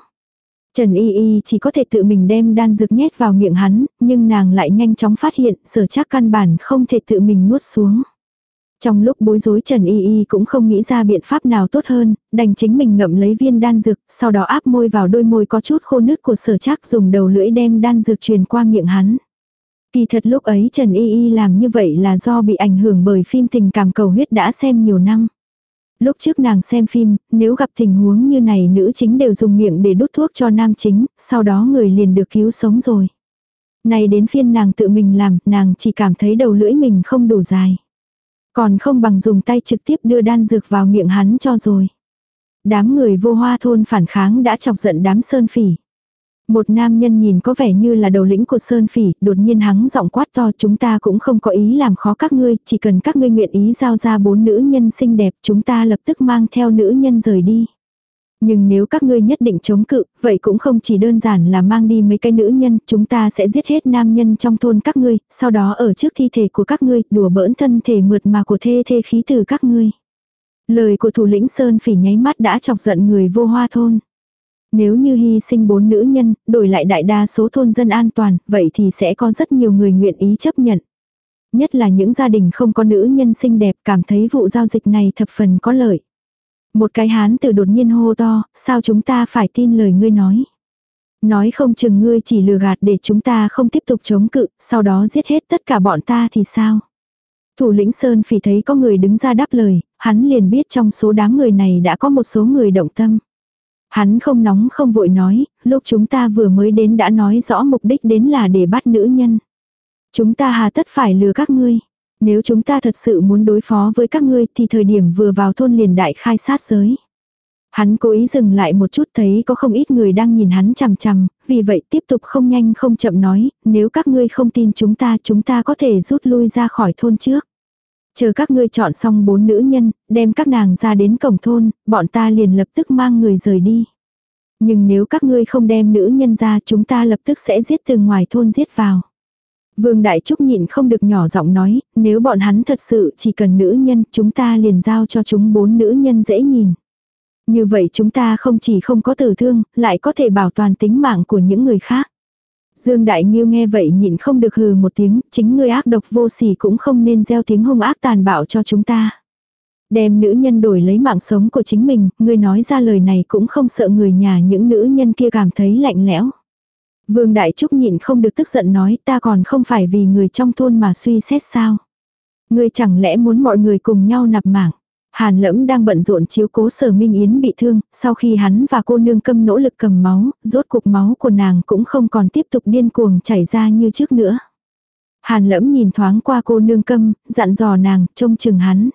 Trần Y Y chỉ có thể tự mình đem đan dược nhét vào miệng hắn, nhưng nàng lại nhanh chóng phát hiện sở chắc căn bản không thể tự mình nuốt xuống. Trong lúc bối rối Trần Y Y cũng không nghĩ ra biện pháp nào tốt hơn, đành chính mình ngậm lấy viên đan dược, sau đó áp môi vào đôi môi có chút khô nứt của sở chắc dùng đầu lưỡi đem đan dược truyền qua miệng hắn. Kỳ thật lúc ấy Trần Y Y làm như vậy là do bị ảnh hưởng bởi phim tình cảm cầu huyết đã xem nhiều năm. Lúc trước nàng xem phim, nếu gặp tình huống như này nữ chính đều dùng miệng để đút thuốc cho nam chính, sau đó người liền được cứu sống rồi. Này đến phiên nàng tự mình làm, nàng chỉ cảm thấy đầu lưỡi mình không đủ dài. Còn không bằng dùng tay trực tiếp đưa đan dược vào miệng hắn cho rồi. Đám người vô hoa thôn phản kháng đã chọc giận đám sơn phỉ. Một nam nhân nhìn có vẻ như là đầu lĩnh của Sơn Phỉ, đột nhiên hắng giọng quát to chúng ta cũng không có ý làm khó các ngươi, chỉ cần các ngươi nguyện ý giao ra bốn nữ nhân xinh đẹp chúng ta lập tức mang theo nữ nhân rời đi. Nhưng nếu các ngươi nhất định chống cự, vậy cũng không chỉ đơn giản là mang đi mấy cái nữ nhân, chúng ta sẽ giết hết nam nhân trong thôn các ngươi, sau đó ở trước thi thể của các ngươi, đùa bỡn thân thể mượt mà của thê thê khí từ các ngươi. Lời của thủ lĩnh Sơn Phỉ nháy mắt đã chọc giận người vô hoa thôn. Nếu như hy sinh bốn nữ nhân, đổi lại đại đa số thôn dân an toàn, vậy thì sẽ có rất nhiều người nguyện ý chấp nhận. Nhất là những gia đình không có nữ nhân xinh đẹp cảm thấy vụ giao dịch này thập phần có lợi. Một cái hán từ đột nhiên hô to, sao chúng ta phải tin lời ngươi nói. Nói không chừng ngươi chỉ lừa gạt để chúng ta không tiếp tục chống cự, sau đó giết hết tất cả bọn ta thì sao. Thủ lĩnh Sơn Phỉ thấy có người đứng ra đáp lời, hắn liền biết trong số đám người này đã có một số người động tâm. Hắn không nóng không vội nói, lúc chúng ta vừa mới đến đã nói rõ mục đích đến là để bắt nữ nhân. Chúng ta hà tất phải lừa các ngươi. Nếu chúng ta thật sự muốn đối phó với các ngươi thì thời điểm vừa vào thôn liền đại khai sát giới. Hắn cố ý dừng lại một chút thấy có không ít người đang nhìn hắn chằm chằm, vì vậy tiếp tục không nhanh không chậm nói, nếu các ngươi không tin chúng ta chúng ta có thể rút lui ra khỏi thôn trước. Chờ các ngươi chọn xong bốn nữ nhân, đem các nàng ra đến cổng thôn, bọn ta liền lập tức mang người rời đi. Nhưng nếu các ngươi không đem nữ nhân ra chúng ta lập tức sẽ giết từ ngoài thôn giết vào. Vương Đại Trúc nhịn không được nhỏ giọng nói, nếu bọn hắn thật sự chỉ cần nữ nhân, chúng ta liền giao cho chúng bốn nữ nhân dễ nhìn. Như vậy chúng ta không chỉ không có tử thương, lại có thể bảo toàn tính mạng của những người khác. Dương Đại Nghiêu nghe vậy nhịn không được hừ một tiếng, chính người ác độc vô sỉ cũng không nên gieo tiếng hung ác tàn bạo cho chúng ta. Đem nữ nhân đổi lấy mạng sống của chính mình, người nói ra lời này cũng không sợ người nhà những nữ nhân kia cảm thấy lạnh lẽo. Vương Đại Trúc nhịn không được tức giận nói ta còn không phải vì người trong thôn mà suy xét sao. Ngươi chẳng lẽ muốn mọi người cùng nhau nạp mạng. Hàn lẫm đang bận rộn chiếu cố sở Minh Yến bị thương, sau khi hắn và cô nương câm nỗ lực cầm máu, rốt cục máu của nàng cũng không còn tiếp tục điên cuồng chảy ra như trước nữa. Hàn lẫm nhìn thoáng qua cô nương câm, dặn dò nàng, trông chừng hắn.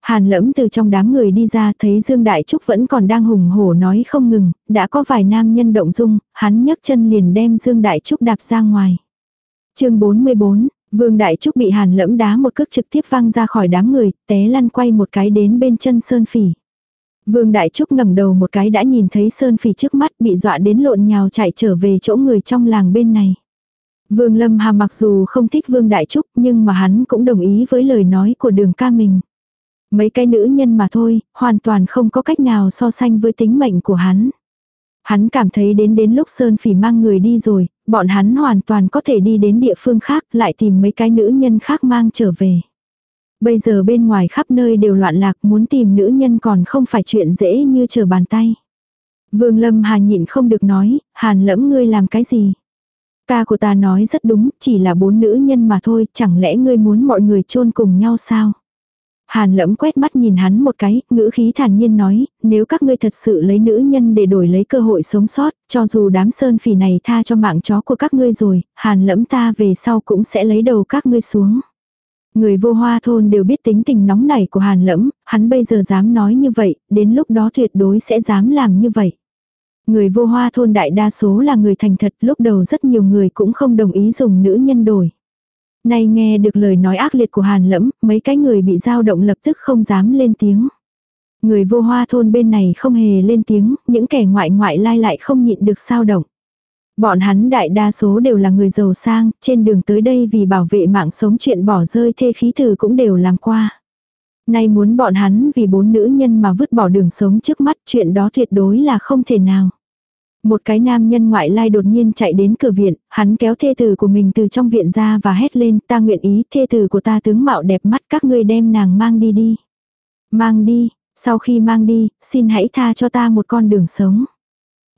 Hàn lẫm từ trong đám người đi ra thấy Dương Đại Trúc vẫn còn đang hùng hổ nói không ngừng, đã có vài nam nhân động dung, hắn nhấc chân liền đem Dương Đại Trúc đạp ra ngoài. chương 44, Vương Đại Trúc bị hàn lẫm đá một cước trực tiếp văng ra khỏi đám người, té lăn quay một cái đến bên chân Sơn Phỉ. Vương Đại Trúc ngẩng đầu một cái đã nhìn thấy Sơn Phỉ trước mắt bị dọa đến lộn nhào chạy trở về chỗ người trong làng bên này. Vương Lâm Hà mặc dù không thích Vương Đại Trúc nhưng mà hắn cũng đồng ý với lời nói của đường ca mình. Mấy cái nữ nhân mà thôi, hoàn toàn không có cách nào so sánh với tính mệnh của hắn. Hắn cảm thấy đến đến lúc Sơn Phỉ mang người đi rồi, bọn hắn hoàn toàn có thể đi đến địa phương khác lại tìm mấy cái nữ nhân khác mang trở về. Bây giờ bên ngoài khắp nơi đều loạn lạc muốn tìm nữ nhân còn không phải chuyện dễ như chờ bàn tay. Vương Lâm Hà nhịn không được nói, Hàn lẫm ngươi làm cái gì? Ca của ta nói rất đúng, chỉ là bốn nữ nhân mà thôi, chẳng lẽ ngươi muốn mọi người chôn cùng nhau sao? Hàn lẫm quét mắt nhìn hắn một cái, ngữ khí thản nhiên nói, nếu các ngươi thật sự lấy nữ nhân để đổi lấy cơ hội sống sót, cho dù đám sơn phỉ này tha cho mạng chó của các ngươi rồi, hàn lẫm ta về sau cũng sẽ lấy đầu các ngươi xuống. Người vô hoa thôn đều biết tính tình nóng nảy của hàn lẫm, hắn bây giờ dám nói như vậy, đến lúc đó tuyệt đối sẽ dám làm như vậy. Người vô hoa thôn đại đa số là người thành thật, lúc đầu rất nhiều người cũng không đồng ý dùng nữ nhân đổi. Nay nghe được lời nói ác liệt của Hàn Lẫm, mấy cái người bị dao động lập tức không dám lên tiếng. Người vô hoa thôn bên này không hề lên tiếng, những kẻ ngoại ngoại lai lại không nhịn được sao động. Bọn hắn đại đa số đều là người giàu sang, trên đường tới đây vì bảo vệ mạng sống chuyện bỏ rơi thê khí thử cũng đều làm qua. Nay muốn bọn hắn vì bốn nữ nhân mà vứt bỏ đường sống trước mắt chuyện đó tuyệt đối là không thể nào. Một cái nam nhân ngoại lai đột nhiên chạy đến cửa viện, hắn kéo thê tử của mình từ trong viện ra và hét lên, ta nguyện ý, thê tử của ta tướng mạo đẹp mắt các ngươi đem nàng mang đi đi. Mang đi, sau khi mang đi, xin hãy tha cho ta một con đường sống.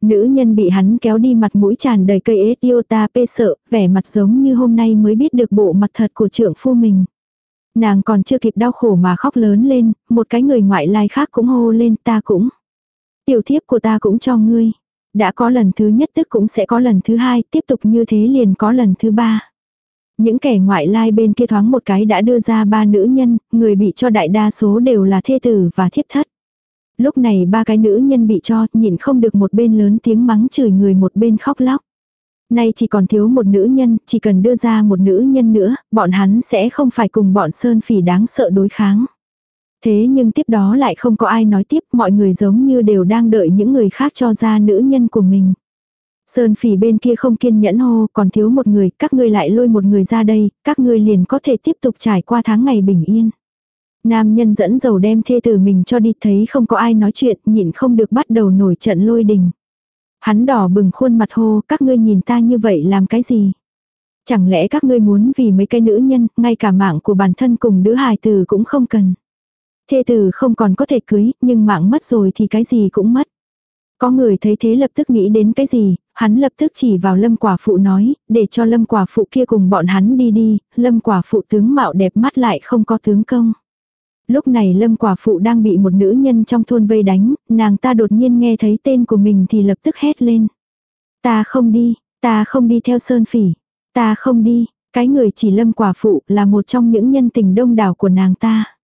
Nữ nhân bị hắn kéo đi mặt mũi tràn đầy cây ế tiêu ta pê sợ, vẻ mặt giống như hôm nay mới biết được bộ mặt thật của trưởng phu mình. Nàng còn chưa kịp đau khổ mà khóc lớn lên, một cái người ngoại lai khác cũng hô lên ta cũng. Tiểu thiếp của ta cũng cho ngươi. Đã có lần thứ nhất tức cũng sẽ có lần thứ hai, tiếp tục như thế liền có lần thứ ba. Những kẻ ngoại lai bên kia thoáng một cái đã đưa ra ba nữ nhân, người bị cho đại đa số đều là thê tử và thiếp thất. Lúc này ba cái nữ nhân bị cho, nhịn không được một bên lớn tiếng mắng chửi người một bên khóc lóc. Nay chỉ còn thiếu một nữ nhân, chỉ cần đưa ra một nữ nhân nữa, bọn hắn sẽ không phải cùng bọn sơn phỉ đáng sợ đối kháng. Thế nhưng tiếp đó lại không có ai nói tiếp, mọi người giống như đều đang đợi những người khác cho ra nữ nhân của mình. Sơn phỉ bên kia không kiên nhẫn hô, còn thiếu một người, các ngươi lại lôi một người ra đây, các ngươi liền có thể tiếp tục trải qua tháng ngày bình yên. Nam nhân dẫn dầu đem thê tử mình cho đi thấy không có ai nói chuyện, nhịn không được bắt đầu nổi trận lôi đình. Hắn đỏ bừng khuôn mặt hô, các ngươi nhìn ta như vậy làm cái gì? Chẳng lẽ các ngươi muốn vì mấy cái nữ nhân, ngay cả mạng của bản thân cùng đứa hài tử cũng không cần. Thê tử không còn có thể cưới, nhưng mạng mất rồi thì cái gì cũng mất. Có người thấy thế lập tức nghĩ đến cái gì, hắn lập tức chỉ vào lâm quả phụ nói, để cho lâm quả phụ kia cùng bọn hắn đi đi, lâm quả phụ tướng mạo đẹp mắt lại không có tướng công. Lúc này lâm quả phụ đang bị một nữ nhân trong thôn vây đánh, nàng ta đột nhiên nghe thấy tên của mình thì lập tức hét lên. Ta không đi, ta không đi theo sơn phỉ, ta không đi, cái người chỉ lâm quả phụ là một trong những nhân tình đông đảo của nàng ta.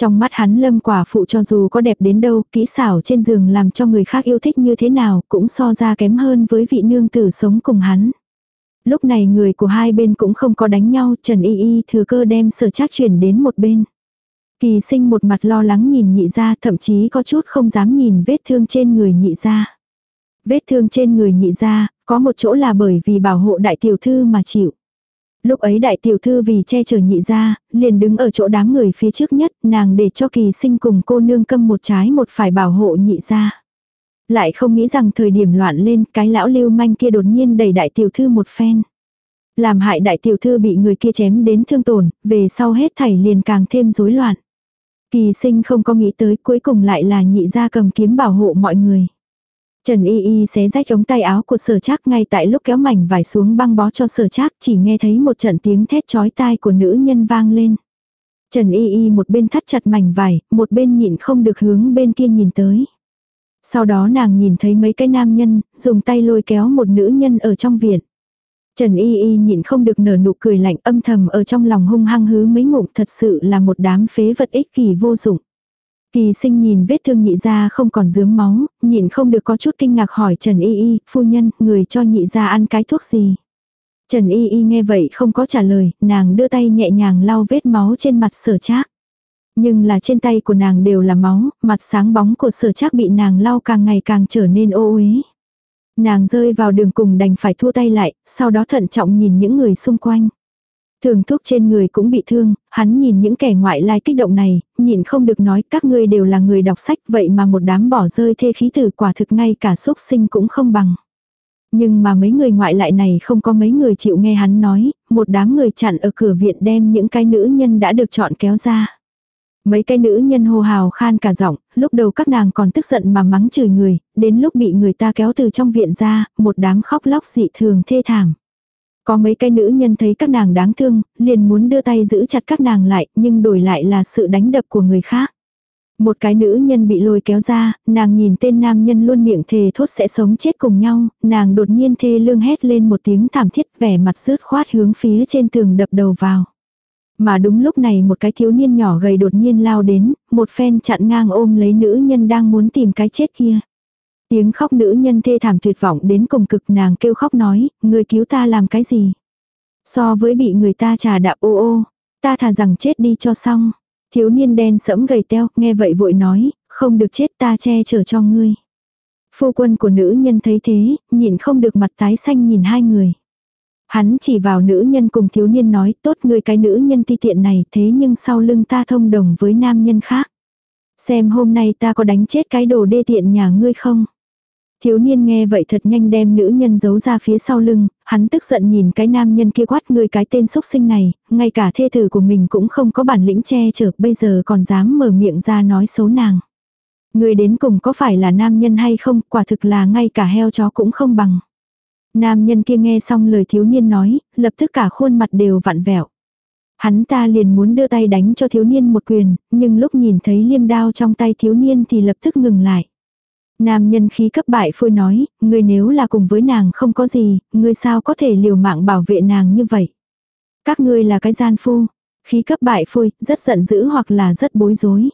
Trong mắt hắn lâm quả phụ cho dù có đẹp đến đâu, kỹ xảo trên giường làm cho người khác yêu thích như thế nào, cũng so ra kém hơn với vị nương tử sống cùng hắn. Lúc này người của hai bên cũng không có đánh nhau, Trần Y Y thừa cơ đem sở trác chuyển đến một bên. Kỳ sinh một mặt lo lắng nhìn nhị ra, thậm chí có chút không dám nhìn vết thương trên người nhị ra. Vết thương trên người nhị ra, có một chỗ là bởi vì bảo hộ đại tiểu thư mà chịu. Lúc ấy đại tiểu thư vì che chở nhị ra, liền đứng ở chỗ đám người phía trước nhất, nàng để cho kỳ sinh cùng cô nương câm một trái một phải bảo hộ nhị ra. Lại không nghĩ rằng thời điểm loạn lên, cái lão lưu manh kia đột nhiên đẩy đại tiểu thư một phen. Làm hại đại tiểu thư bị người kia chém đến thương tổn, về sau hết thảy liền càng thêm rối loạn. Kỳ sinh không có nghĩ tới cuối cùng lại là nhị ra cầm kiếm bảo hộ mọi người. Trần Y Y xé rách ống tay áo của sở trác ngay tại lúc kéo mảnh vải xuống băng bó cho sở trác chỉ nghe thấy một trận tiếng thét chói tai của nữ nhân vang lên. Trần Y Y một bên thắt chặt mảnh vải, một bên nhịn không được hướng bên kia nhìn tới. Sau đó nàng nhìn thấy mấy cái nam nhân, dùng tay lôi kéo một nữ nhân ở trong viện. Trần Y Y nhịn không được nở nụ cười lạnh âm thầm ở trong lòng hung hăng hứ mấy ngụm thật sự là một đám phế vật ích kỳ vô dụng. Kỳ sinh nhìn vết thương nhị ra không còn dướng máu, nhịn không được có chút kinh ngạc hỏi Trần Y Y, phu nhân, người cho nhị ra ăn cái thuốc gì. Trần Y Y nghe vậy không có trả lời, nàng đưa tay nhẹ nhàng lau vết máu trên mặt sở trác. Nhưng là trên tay của nàng đều là máu, mặt sáng bóng của sở trác bị nàng lau càng ngày càng trở nên ô uế. Nàng rơi vào đường cùng đành phải thua tay lại, sau đó thận trọng nhìn những người xung quanh. Thường thúc trên người cũng bị thương, hắn nhìn những kẻ ngoại lai kích động này, nhìn không được nói các ngươi đều là người đọc sách vậy mà một đám bỏ rơi thê khí tử quả thực ngay cả xúc sinh cũng không bằng. Nhưng mà mấy người ngoại lại này không có mấy người chịu nghe hắn nói, một đám người chặn ở cửa viện đem những cái nữ nhân đã được chọn kéo ra. Mấy cái nữ nhân hô hào khan cả giọng, lúc đầu các nàng còn tức giận mà mắng chửi người, đến lúc bị người ta kéo từ trong viện ra, một đám khóc lóc dị thường thê thảm. Có mấy cái nữ nhân thấy các nàng đáng thương, liền muốn đưa tay giữ chặt các nàng lại, nhưng đổi lại là sự đánh đập của người khác. Một cái nữ nhân bị lôi kéo ra, nàng nhìn tên nam nhân luôn miệng thề thốt sẽ sống chết cùng nhau, nàng đột nhiên thê lương hét lên một tiếng thảm thiết vẻ mặt rớt khoát hướng phía trên tường đập đầu vào. Mà đúng lúc này một cái thiếu niên nhỏ gầy đột nhiên lao đến, một phen chặn ngang ôm lấy nữ nhân đang muốn tìm cái chết kia. Tiếng khóc nữ nhân thê thảm tuyệt vọng đến cùng cực nàng kêu khóc nói, người cứu ta làm cái gì? So với bị người ta trà đạp ô ô, ta thà rằng chết đi cho xong. Thiếu niên đen sẫm gầy teo, nghe vậy vội nói, không được chết ta che chở cho ngươi. Phu quân của nữ nhân thấy thế, nhìn không được mặt tái xanh nhìn hai người. Hắn chỉ vào nữ nhân cùng thiếu niên nói tốt người cái nữ nhân ti tiện này thế nhưng sau lưng ta thông đồng với nam nhân khác. Xem hôm nay ta có đánh chết cái đồ đê tiện nhà ngươi không. Thiếu niên nghe vậy thật nhanh đem nữ nhân giấu ra phía sau lưng, hắn tức giận nhìn cái nam nhân kia quát người cái tên xúc sinh này, ngay cả thê tử của mình cũng không có bản lĩnh che chở, bây giờ còn dám mở miệng ra nói xấu nàng. Người đến cùng có phải là nam nhân hay không, quả thực là ngay cả heo chó cũng không bằng. Nam nhân kia nghe xong lời thiếu niên nói, lập tức cả khuôn mặt đều vặn vẹo. Hắn ta liền muốn đưa tay đánh cho thiếu niên một quyền, nhưng lúc nhìn thấy liêm đao trong tay thiếu niên thì lập tức ngừng lại. Nam nhân khí cấp bại phôi nói, ngươi nếu là cùng với nàng không có gì, ngươi sao có thể liều mạng bảo vệ nàng như vậy. Các ngươi là cái gian phu, khí cấp bại phôi, rất giận dữ hoặc là rất bối rối.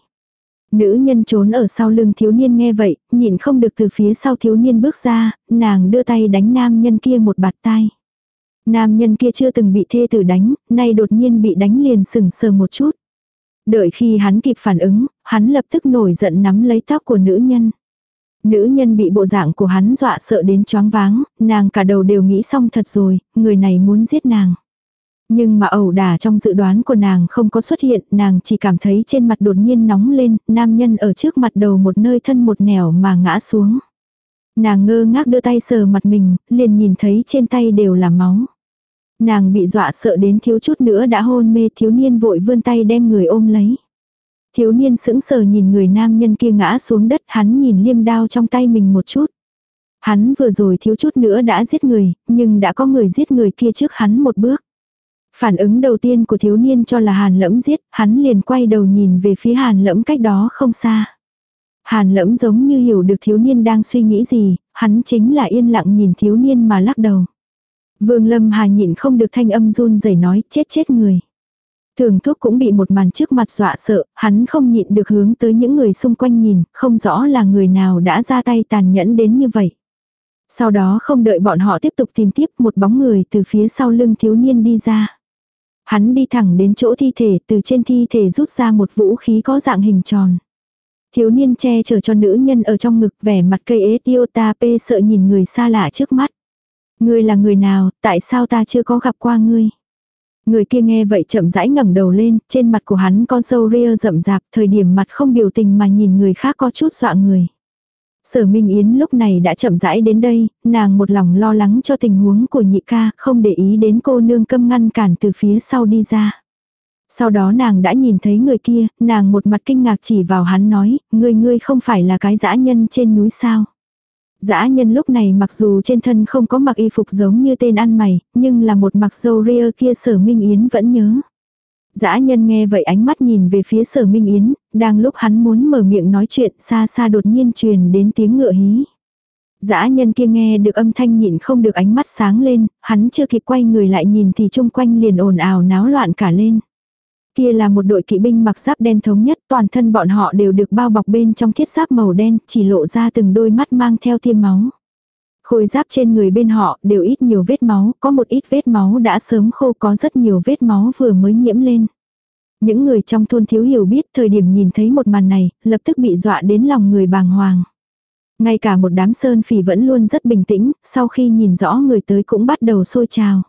Nữ nhân trốn ở sau lưng thiếu niên nghe vậy, nhìn không được từ phía sau thiếu niên bước ra, nàng đưa tay đánh nam nhân kia một bạt tai. Nam nhân kia chưa từng bị thê tử đánh, nay đột nhiên bị đánh liền sừng sờ một chút. Đợi khi hắn kịp phản ứng, hắn lập tức nổi giận nắm lấy tóc của nữ nhân. Nữ nhân bị bộ dạng của hắn dọa sợ đến choáng váng, nàng cả đầu đều nghĩ xong thật rồi, người này muốn giết nàng. Nhưng mà ẩu đả trong dự đoán của nàng không có xuất hiện, nàng chỉ cảm thấy trên mặt đột nhiên nóng lên, nam nhân ở trước mặt đầu một nơi thân một nẻo mà ngã xuống. Nàng ngơ ngác đưa tay sờ mặt mình, liền nhìn thấy trên tay đều là máu. Nàng bị dọa sợ đến thiếu chút nữa đã hôn mê thiếu niên vội vươn tay đem người ôm lấy. Thiếu niên sững sờ nhìn người nam nhân kia ngã xuống đất hắn nhìn liêm đao trong tay mình một chút. Hắn vừa rồi thiếu chút nữa đã giết người, nhưng đã có người giết người kia trước hắn một bước. Phản ứng đầu tiên của thiếu niên cho là hàn lẫm giết, hắn liền quay đầu nhìn về phía hàn lẫm cách đó không xa. Hàn lẫm giống như hiểu được thiếu niên đang suy nghĩ gì, hắn chính là yên lặng nhìn thiếu niên mà lắc đầu. Vương Lâm Hà nhịn không được thanh âm run rẩy nói chết chết người. Thường thúc cũng bị một màn trước mặt dọa sợ, hắn không nhịn được hướng tới những người xung quanh nhìn, không rõ là người nào đã ra tay tàn nhẫn đến như vậy. Sau đó không đợi bọn họ tiếp tục tìm tiếp một bóng người từ phía sau lưng thiếu niên đi ra. Hắn đi thẳng đến chỗ thi thể từ trên thi thể rút ra một vũ khí có dạng hình tròn. Thiếu niên che chở cho nữ nhân ở trong ngực vẻ mặt cây ế tiêu ta pê sợ nhìn người xa lạ trước mắt. Ngươi là người nào, tại sao ta chưa có gặp qua ngươi? Người kia nghe vậy chậm rãi ngẩng đầu lên, trên mặt của hắn có râu ria rậm rạp, thời điểm mặt không biểu tình mà nhìn người khác có chút dọa người. Sở Minh Yến lúc này đã chậm rãi đến đây, nàng một lòng lo lắng cho tình huống của nhị ca, không để ý đến cô nương câm ngăn cản từ phía sau đi ra. Sau đó nàng đã nhìn thấy người kia, nàng một mặt kinh ngạc chỉ vào hắn nói, ngươi ngươi không phải là cái dã nhân trên núi sao. Dã nhân lúc này mặc dù trên thân không có mặc y phục giống như tên ăn mày, nhưng là một mặc dâu ria kia sở Minh Yến vẫn nhớ. Dã nhân nghe vậy ánh mắt nhìn về phía sở Minh Yến, đang lúc hắn muốn mở miệng nói chuyện xa xa đột nhiên truyền đến tiếng ngựa hí. Dã nhân kia nghe được âm thanh nhịn không được ánh mắt sáng lên, hắn chưa kịp quay người lại nhìn thì chung quanh liền ồn ào náo loạn cả lên. Kia là một đội kỵ binh mặc giáp đen thống nhất, toàn thân bọn họ đều được bao bọc bên trong thiết giáp màu đen, chỉ lộ ra từng đôi mắt mang theo tiêm máu. Khôi giáp trên người bên họ đều ít nhiều vết máu, có một ít vết máu đã sớm khô có rất nhiều vết máu vừa mới nhiễm lên. Những người trong thôn thiếu hiểu biết thời điểm nhìn thấy một màn này, lập tức bị dọa đến lòng người bàng hoàng. Ngay cả một đám sơn phỉ vẫn luôn rất bình tĩnh, sau khi nhìn rõ người tới cũng bắt đầu sôi trào.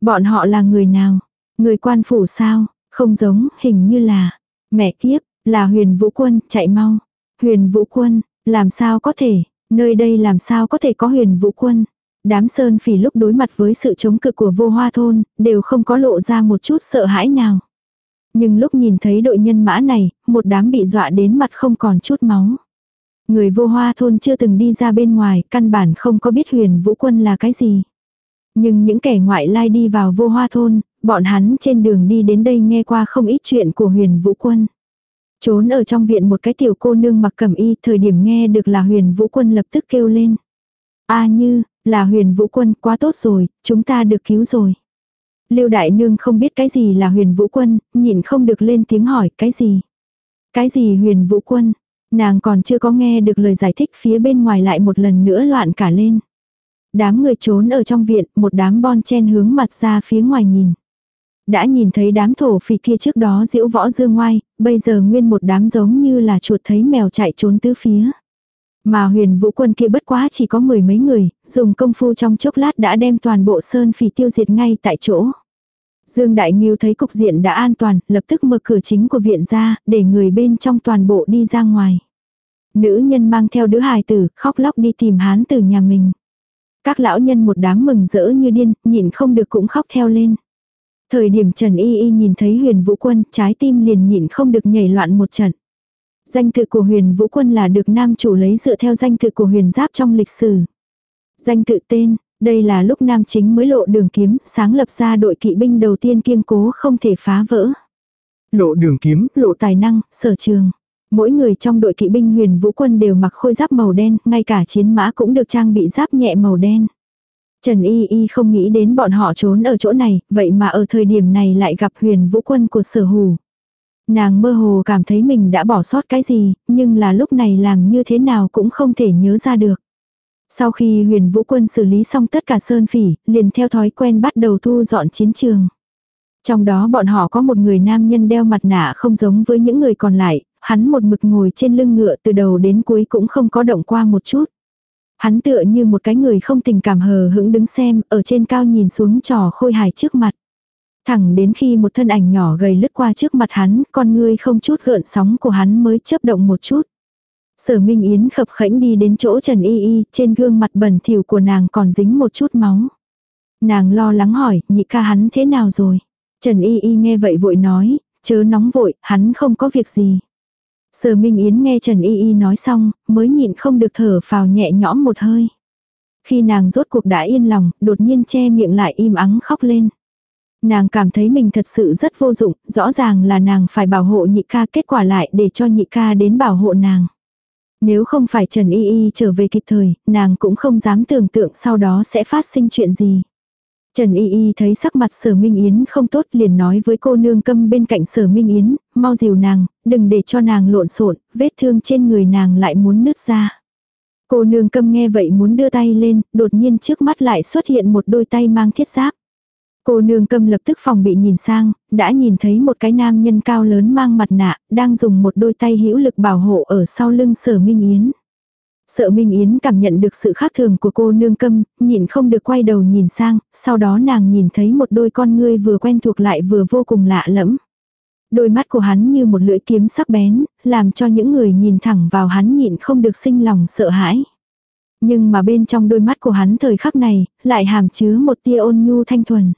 Bọn họ là người nào? Người quan phủ sao? Không giống, hình như là, mẹ kiếp, là huyền vũ quân, chạy mau. Huyền vũ quân, làm sao có thể, nơi đây làm sao có thể có huyền vũ quân. Đám sơn phỉ lúc đối mặt với sự chống cự của vô hoa thôn, đều không có lộ ra một chút sợ hãi nào. Nhưng lúc nhìn thấy đội nhân mã này, một đám bị dọa đến mặt không còn chút máu. Người vô hoa thôn chưa từng đi ra bên ngoài, căn bản không có biết huyền vũ quân là cái gì. Nhưng những kẻ ngoại lai đi vào vô hoa thôn, bọn hắn trên đường đi đến đây nghe qua không ít chuyện của huyền vũ quân. Trốn ở trong viện một cái tiểu cô nương mặc cẩm y thời điểm nghe được là huyền vũ quân lập tức kêu lên. a như, là huyền vũ quân quá tốt rồi, chúng ta được cứu rồi. Lưu đại nương không biết cái gì là huyền vũ quân, nhìn không được lên tiếng hỏi cái gì. Cái gì huyền vũ quân, nàng còn chưa có nghe được lời giải thích phía bên ngoài lại một lần nữa loạn cả lên. Đám người trốn ở trong viện, một đám bon chen hướng mặt ra phía ngoài nhìn. Đã nhìn thấy đám thổ phỉ kia trước đó diễu võ dương ngoai, bây giờ nguyên một đám giống như là chuột thấy mèo chạy trốn tứ phía. Mà huyền vũ quân kia bất quá chỉ có mười mấy người, dùng công phu trong chốc lát đã đem toàn bộ sơn phỉ tiêu diệt ngay tại chỗ. Dương Đại Nghiêu thấy cục diện đã an toàn, lập tức mở cửa chính của viện ra, để người bên trong toàn bộ đi ra ngoài. Nữ nhân mang theo đứa hài tử, khóc lóc đi tìm hán tử nhà mình. Các lão nhân một đám mừng rỡ như điên, nhịn không được cũng khóc theo lên. Thời điểm Trần Y Y nhìn thấy huyền vũ quân, trái tim liền nhịn không được nhảy loạn một trận. Danh tự của huyền vũ quân là được nam chủ lấy dựa theo danh tự của huyền giáp trong lịch sử. Danh tự tên, đây là lúc nam chính mới lộ đường kiếm, sáng lập ra đội kỵ binh đầu tiên kiên cố không thể phá vỡ. Lộ đường kiếm, lộ tài năng, sở trường. Mỗi người trong đội kỵ binh huyền vũ quân đều mặc khôi giáp màu đen, ngay cả chiến mã cũng được trang bị giáp nhẹ màu đen. Trần Y Y không nghĩ đến bọn họ trốn ở chỗ này, vậy mà ở thời điểm này lại gặp huyền vũ quân của sở hù. Nàng mơ hồ cảm thấy mình đã bỏ sót cái gì, nhưng là lúc này làm như thế nào cũng không thể nhớ ra được. Sau khi huyền vũ quân xử lý xong tất cả sơn phỉ, liền theo thói quen bắt đầu thu dọn chiến trường. Trong đó bọn họ có một người nam nhân đeo mặt nạ không giống với những người còn lại, hắn một mực ngồi trên lưng ngựa từ đầu đến cuối cũng không có động qua một chút. Hắn tựa như một cái người không tình cảm hờ hững đứng xem, ở trên cao nhìn xuống trò khôi hài trước mặt. Thẳng đến khi một thân ảnh nhỏ gầy lướt qua trước mặt hắn, con ngươi không chút gợn sóng của hắn mới chớp động một chút. Sở Minh Yến khập khẽnh đi đến chỗ Trần Y Y, trên gương mặt bẩn thỉu của nàng còn dính một chút máu. Nàng lo lắng hỏi, nhị ca hắn thế nào rồi? Trần Y Y nghe vậy vội nói, chớ nóng vội, hắn không có việc gì. Sở Minh Yến nghe Trần Y Y nói xong, mới nhịn không được thở phào nhẹ nhõm một hơi. Khi nàng rốt cuộc đã yên lòng, đột nhiên che miệng lại im ắng khóc lên. Nàng cảm thấy mình thật sự rất vô dụng, rõ ràng là nàng phải bảo hộ nhị ca kết quả lại để cho nhị ca đến bảo hộ nàng. Nếu không phải Trần Y Y trở về kịp thời, nàng cũng không dám tưởng tượng sau đó sẽ phát sinh chuyện gì. Trần Y Y thấy sắc mặt sở Minh Yến không tốt liền nói với cô nương câm bên cạnh sở Minh Yến, mau dìu nàng, đừng để cho nàng lộn xộn, vết thương trên người nàng lại muốn nứt ra. Cô nương câm nghe vậy muốn đưa tay lên, đột nhiên trước mắt lại xuất hiện một đôi tay mang thiết giáp. Cô nương câm lập tức phòng bị nhìn sang, đã nhìn thấy một cái nam nhân cao lớn mang mặt nạ, đang dùng một đôi tay hữu lực bảo hộ ở sau lưng sở Minh Yến. Sợ Minh Yến cảm nhận được sự khác thường của cô nương câm, nhìn không được quay đầu nhìn sang, sau đó nàng nhìn thấy một đôi con ngươi vừa quen thuộc lại vừa vô cùng lạ lẫm. Đôi mắt của hắn như một lưỡi kiếm sắc bén, làm cho những người nhìn thẳng vào hắn nhịn không được sinh lòng sợ hãi. Nhưng mà bên trong đôi mắt của hắn thời khắc này, lại hàm chứa một tia ôn nhu thanh thuần.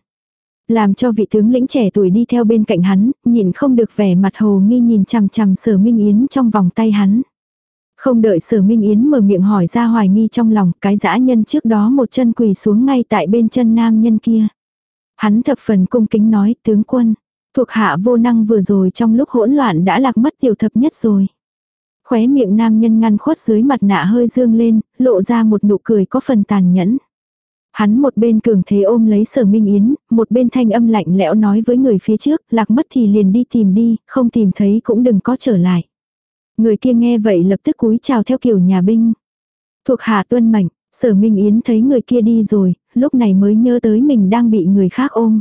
Làm cho vị tướng lĩnh trẻ tuổi đi theo bên cạnh hắn, nhìn không được vẻ mặt hồ nghi nhìn chằm chằm sở minh yến trong vòng tay hắn. Không đợi sở minh yến mở miệng hỏi ra hoài nghi trong lòng, cái dã nhân trước đó một chân quỳ xuống ngay tại bên chân nam nhân kia. Hắn thập phần cung kính nói, tướng quân, thuộc hạ vô năng vừa rồi trong lúc hỗn loạn đã lạc mất tiểu thập nhất rồi. Khóe miệng nam nhân ngăn khuất dưới mặt nạ hơi dương lên, lộ ra một nụ cười có phần tàn nhẫn. Hắn một bên cường thế ôm lấy sở minh yến, một bên thanh âm lạnh lẽo nói với người phía trước, lạc mất thì liền đi tìm đi, không tìm thấy cũng đừng có trở lại. Người kia nghe vậy lập tức cúi chào theo kiểu nhà binh. Thuộc hạ tuân mệnh, sở minh yến thấy người kia đi rồi, lúc này mới nhớ tới mình đang bị người khác ôm.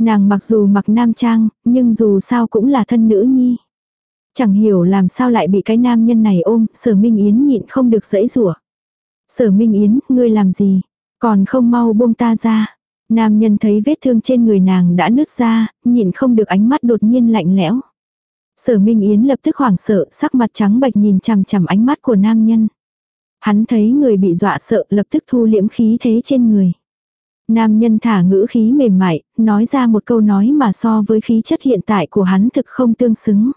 Nàng mặc dù mặc nam trang, nhưng dù sao cũng là thân nữ nhi. Chẳng hiểu làm sao lại bị cái nam nhân này ôm, sở minh yến nhịn không được dãy rủa Sở minh yến, ngươi làm gì? Còn không mau buông ta ra. Nam nhân thấy vết thương trên người nàng đã nứt ra, nhịn không được ánh mắt đột nhiên lạnh lẽo. Sở Minh Yến lập tức hoảng sợ, sắc mặt trắng bệch nhìn chằm chằm ánh mắt của nam nhân. Hắn thấy người bị dọa sợ lập tức thu liễm khí thế trên người. Nam nhân thả ngữ khí mềm mại, nói ra một câu nói mà so với khí chất hiện tại của hắn thực không tương xứng.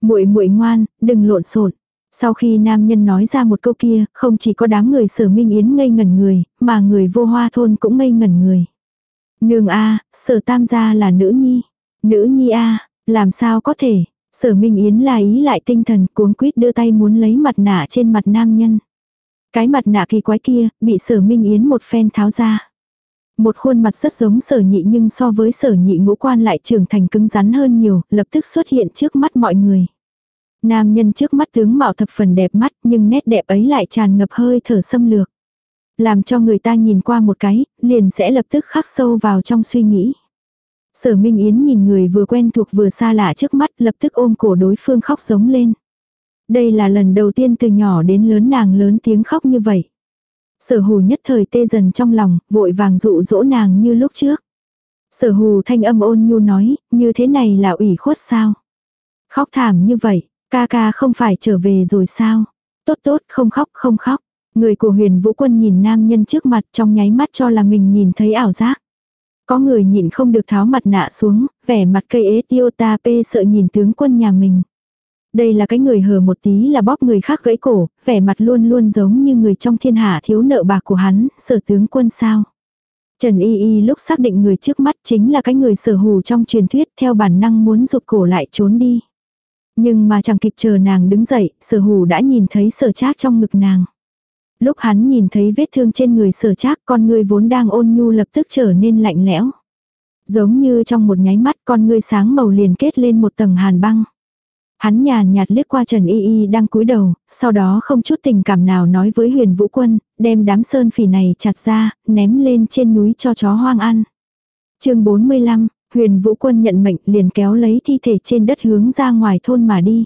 Muội muội ngoan, đừng lộn xộn. Sau khi nam nhân nói ra một câu kia, không chỉ có đám người sở minh yến ngây ngẩn người, mà người vô hoa thôn cũng ngây ngẩn người. Nương a sở tam gia là nữ nhi. Nữ nhi a làm sao có thể, Sở Minh Yến là ý lại tinh thần cuống quýt đưa tay muốn lấy mặt nạ trên mặt nam nhân. Cái mặt nạ kỳ quái kia, bị sở Minh Yến một phen tháo ra. Một khuôn mặt rất giống sở nhị nhưng so với sở nhị ngũ quan lại trưởng thành cứng rắn hơn nhiều, lập tức xuất hiện trước mắt mọi người. Nam nhân trước mắt tướng mạo thập phần đẹp mắt nhưng nét đẹp ấy lại tràn ngập hơi thở xâm lược. Làm cho người ta nhìn qua một cái, liền sẽ lập tức khắc sâu vào trong suy nghĩ. Sở Minh Yến nhìn người vừa quen thuộc vừa xa lạ trước mắt lập tức ôm cổ đối phương khóc giống lên. Đây là lần đầu tiên từ nhỏ đến lớn nàng lớn tiếng khóc như vậy. Sở hù nhất thời tê dần trong lòng, vội vàng dụ dỗ nàng như lúc trước. Sở hù thanh âm ôn nhu nói, như thế này là ủy khuất sao? Khóc thảm như vậy, ca ca không phải trở về rồi sao? Tốt tốt, không khóc, không khóc. Người của huyền vũ quân nhìn nam nhân trước mặt trong nháy mắt cho là mình nhìn thấy ảo giác. Có người nhìn không được tháo mặt nạ xuống, vẻ mặt cây ế tiêu ta pê sợ nhìn tướng quân nhà mình. Đây là cái người hờ một tí là bóp người khác gãy cổ, vẻ mặt luôn luôn giống như người trong thiên hạ thiếu nợ bạc của hắn, sở tướng quân sao. Trần Y Y lúc xác định người trước mắt chính là cái người sở hù trong truyền thuyết theo bản năng muốn rụt cổ lại trốn đi. Nhưng mà chẳng kịp chờ nàng đứng dậy, sở hù đã nhìn thấy sở trác trong ngực nàng. Lúc hắn nhìn thấy vết thương trên người sở trác con người vốn đang ôn nhu lập tức trở nên lạnh lẽo. Giống như trong một nháy mắt con người sáng màu liền kết lên một tầng hàn băng. Hắn nhàn nhạt liếc qua Trần Y Y đang cúi đầu, sau đó không chút tình cảm nào nói với huyền vũ quân, đem đám sơn phỉ này chặt ra, ném lên trên núi cho chó hoang ăn. chương 45, Huyền Vũ Quân nhận mệnh liền kéo lấy thi thể trên đất hướng ra ngoài thôn mà đi.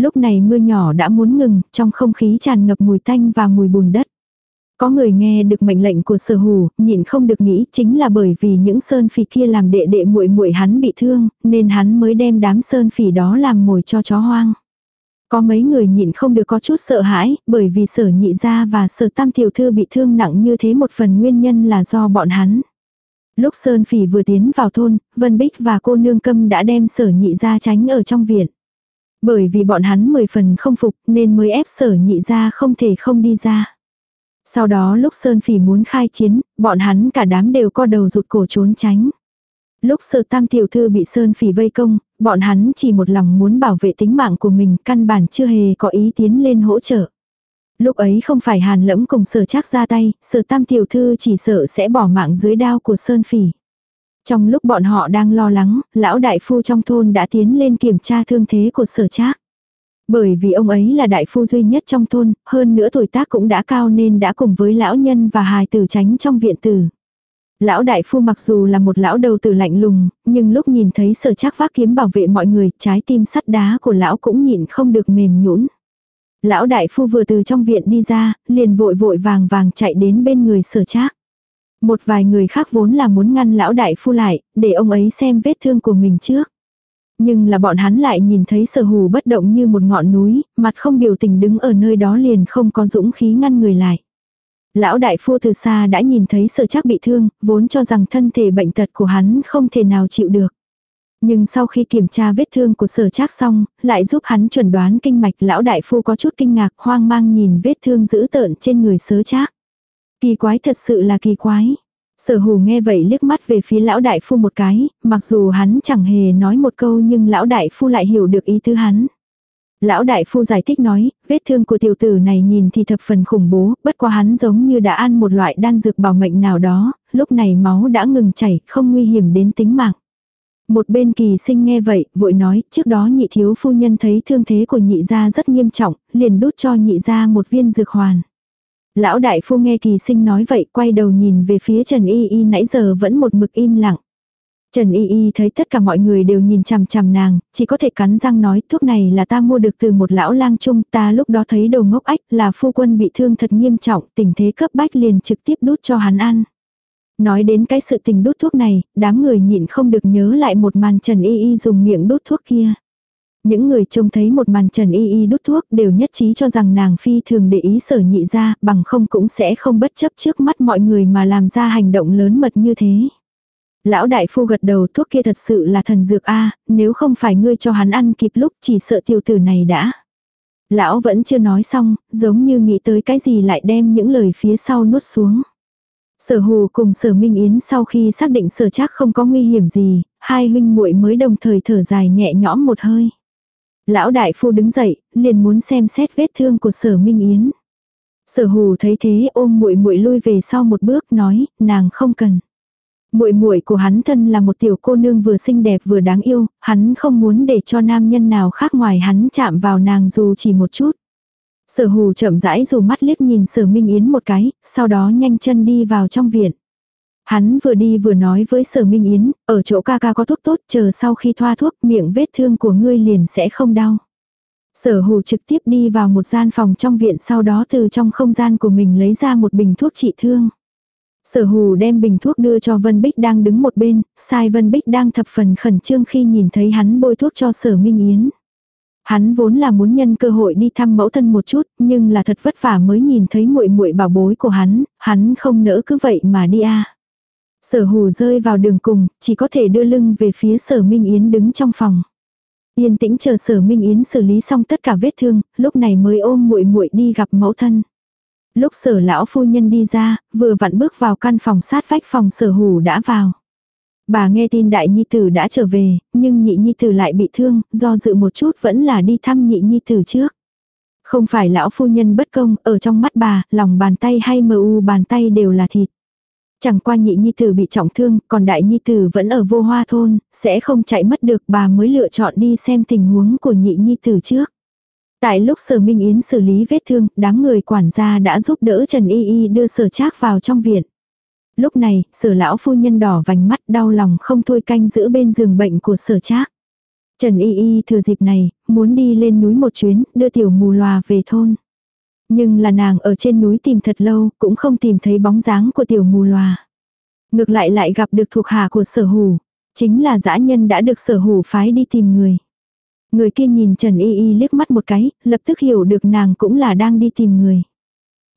Lúc này mưa nhỏ đã muốn ngừng, trong không khí tràn ngập mùi tanh và mùi bùn đất. Có người nghe được mệnh lệnh của sở hù, nhịn không được nghĩ chính là bởi vì những sơn phỉ kia làm đệ đệ muội muội hắn bị thương, nên hắn mới đem đám sơn phỉ đó làm mồi cho chó hoang. Có mấy người nhịn không được có chút sợ hãi, bởi vì sở nhị gia và sở tam tiểu thư bị thương nặng như thế một phần nguyên nhân là do bọn hắn. Lúc Sơn Phỉ vừa tiến vào thôn, Vân Bích và cô nương câm đã đem sở nhị gia tránh ở trong viện. Bởi vì bọn hắn mười phần không phục nên mới ép sở nhị ra không thể không đi ra. Sau đó lúc Sơn Phỉ muốn khai chiến, bọn hắn cả đám đều co đầu rụt cổ trốn tránh. Lúc sở tam tiểu thư bị Sơn Phỉ vây công, bọn hắn chỉ một lòng muốn bảo vệ tính mạng của mình căn bản chưa hề có ý tiến lên hỗ trợ. Lúc ấy không phải hàn lẫm cùng sở chắc ra tay, sở tam tiểu thư chỉ sợ sẽ bỏ mạng dưới đao của Sơn Phỉ. Trong lúc bọn họ đang lo lắng, lão đại phu trong thôn đã tiến lên kiểm tra thương thế của sở trác. Bởi vì ông ấy là đại phu duy nhất trong thôn, hơn nữa tuổi tác cũng đã cao nên đã cùng với lão nhân và hài tử tránh trong viện tử. Lão đại phu mặc dù là một lão đầu tử lạnh lùng, nhưng lúc nhìn thấy sở trác vác kiếm bảo vệ mọi người, trái tim sắt đá của lão cũng nhịn không được mềm nhũn. Lão đại phu vừa từ trong viện đi ra, liền vội vội vàng vàng chạy đến bên người sở trác. Một vài người khác vốn là muốn ngăn lão đại phu lại, để ông ấy xem vết thương của mình trước. Nhưng là bọn hắn lại nhìn thấy sở hù bất động như một ngọn núi, mặt không biểu tình đứng ở nơi đó liền không có dũng khí ngăn người lại. Lão đại phu từ xa đã nhìn thấy sở chắc bị thương, vốn cho rằng thân thể bệnh tật của hắn không thể nào chịu được. Nhưng sau khi kiểm tra vết thương của sở trác xong, lại giúp hắn chuẩn đoán kinh mạch lão đại phu có chút kinh ngạc hoang mang nhìn vết thương dữ tợn trên người sở trác. Kỳ quái thật sự là kỳ quái. Sở hù nghe vậy liếc mắt về phía lão đại phu một cái, mặc dù hắn chẳng hề nói một câu nhưng lão đại phu lại hiểu được ý tứ hắn. Lão đại phu giải thích nói, vết thương của tiểu tử này nhìn thì thập phần khủng bố, bất quá hắn giống như đã ăn một loại đan dược bảo mệnh nào đó, lúc này máu đã ngừng chảy, không nguy hiểm đến tính mạng. Một bên kỳ sinh nghe vậy, vội nói, trước đó nhị thiếu phu nhân thấy thương thế của nhị gia rất nghiêm trọng, liền đút cho nhị gia một viên dược hoàn. Lão đại phu nghe kỳ sinh nói vậy, quay đầu nhìn về phía Trần Y Y nãy giờ vẫn một mực im lặng. Trần Y Y thấy tất cả mọi người đều nhìn chằm chằm nàng, chỉ có thể cắn răng nói thuốc này là ta mua được từ một lão lang trung, ta lúc đó thấy đầu ngốc ách là phu quân bị thương thật nghiêm trọng, tình thế cấp bách liền trực tiếp đút cho hắn ăn. Nói đến cái sự tình đút thuốc này, đám người nhịn không được nhớ lại một màn Trần Y Y dùng miệng đút thuốc kia. Những người trông thấy một màn Trần Y Y đút thuốc đều nhất trí cho rằng nàng phi thường để ý sở nhị ra, bằng không cũng sẽ không bất chấp trước mắt mọi người mà làm ra hành động lớn mật như thế. Lão đại phu gật đầu thuốc kia thật sự là thần dược a nếu không phải ngươi cho hắn ăn kịp lúc chỉ sợ tiêu tử này đã. Lão vẫn chưa nói xong, giống như nghĩ tới cái gì lại đem những lời phía sau nuốt xuống. Sở hù cùng sở minh yến sau khi xác định sở chắc không có nguy hiểm gì, hai huynh muội mới đồng thời thở dài nhẹ nhõm một hơi. Lão đại phu đứng dậy, liền muốn xem xét vết thương của sở minh yến. Sở hù thấy thế ôm muội muội lui về sau một bước nói, nàng không cần. Muội muội của hắn thân là một tiểu cô nương vừa xinh đẹp vừa đáng yêu, hắn không muốn để cho nam nhân nào khác ngoài hắn chạm vào nàng dù chỉ một chút. Sở hù chậm rãi dù mắt liếc nhìn sở minh yến một cái, sau đó nhanh chân đi vào trong viện. Hắn vừa đi vừa nói với sở minh yến, ở chỗ ca ca có thuốc tốt chờ sau khi thoa thuốc miệng vết thương của ngươi liền sẽ không đau. Sở hù trực tiếp đi vào một gian phòng trong viện sau đó từ trong không gian của mình lấy ra một bình thuốc trị thương. Sở hù đem bình thuốc đưa cho Vân Bích đang đứng một bên, sai Vân Bích đang thập phần khẩn trương khi nhìn thấy hắn bôi thuốc cho sở Minh Yến. Hắn vốn là muốn nhân cơ hội đi thăm mẫu thân một chút, nhưng là thật vất vả mới nhìn thấy muội muội bảo bối của hắn, hắn không nỡ cứ vậy mà đi a. Sở hù rơi vào đường cùng, chỉ có thể đưa lưng về phía sở Minh Yến đứng trong phòng. Yên tĩnh chờ sở Minh Yến xử lý xong tất cả vết thương, lúc này mới ôm muội muội đi gặp mẫu thân. Lúc sở lão phu nhân đi ra, vừa vặn bước vào căn phòng sát vách phòng sở hù đã vào. Bà nghe tin đại nhi tử đã trở về, nhưng nhị nhi tử lại bị thương, do dự một chút vẫn là đi thăm nhị nhi tử trước. Không phải lão phu nhân bất công, ở trong mắt bà, lòng bàn tay hay mờ u bàn tay đều là thịt. Chẳng qua nhị nhi tử bị trọng thương, còn đại nhi tử vẫn ở vô hoa thôn, sẽ không chạy mất được bà mới lựa chọn đi xem tình huống của nhị nhi tử trước. Tại lúc sở Minh Yến xử lý vết thương, đám người quản gia đã giúp đỡ Trần Y Y đưa sở trác vào trong viện. Lúc này, sở lão phu nhân đỏ vành mắt đau lòng không thôi canh giữ bên giường bệnh của sở trác. Trần Y Y thừa dịp này, muốn đi lên núi một chuyến, đưa tiểu mù loà về thôn. Nhưng là nàng ở trên núi tìm thật lâu, cũng không tìm thấy bóng dáng của tiểu mù loà. Ngược lại lại gặp được thuộc hạ của sở hủ. Chính là dã nhân đã được sở hủ phái đi tìm người. Người kia nhìn Trần Y Y liếc mắt một cái, lập tức hiểu được nàng cũng là đang đi tìm người.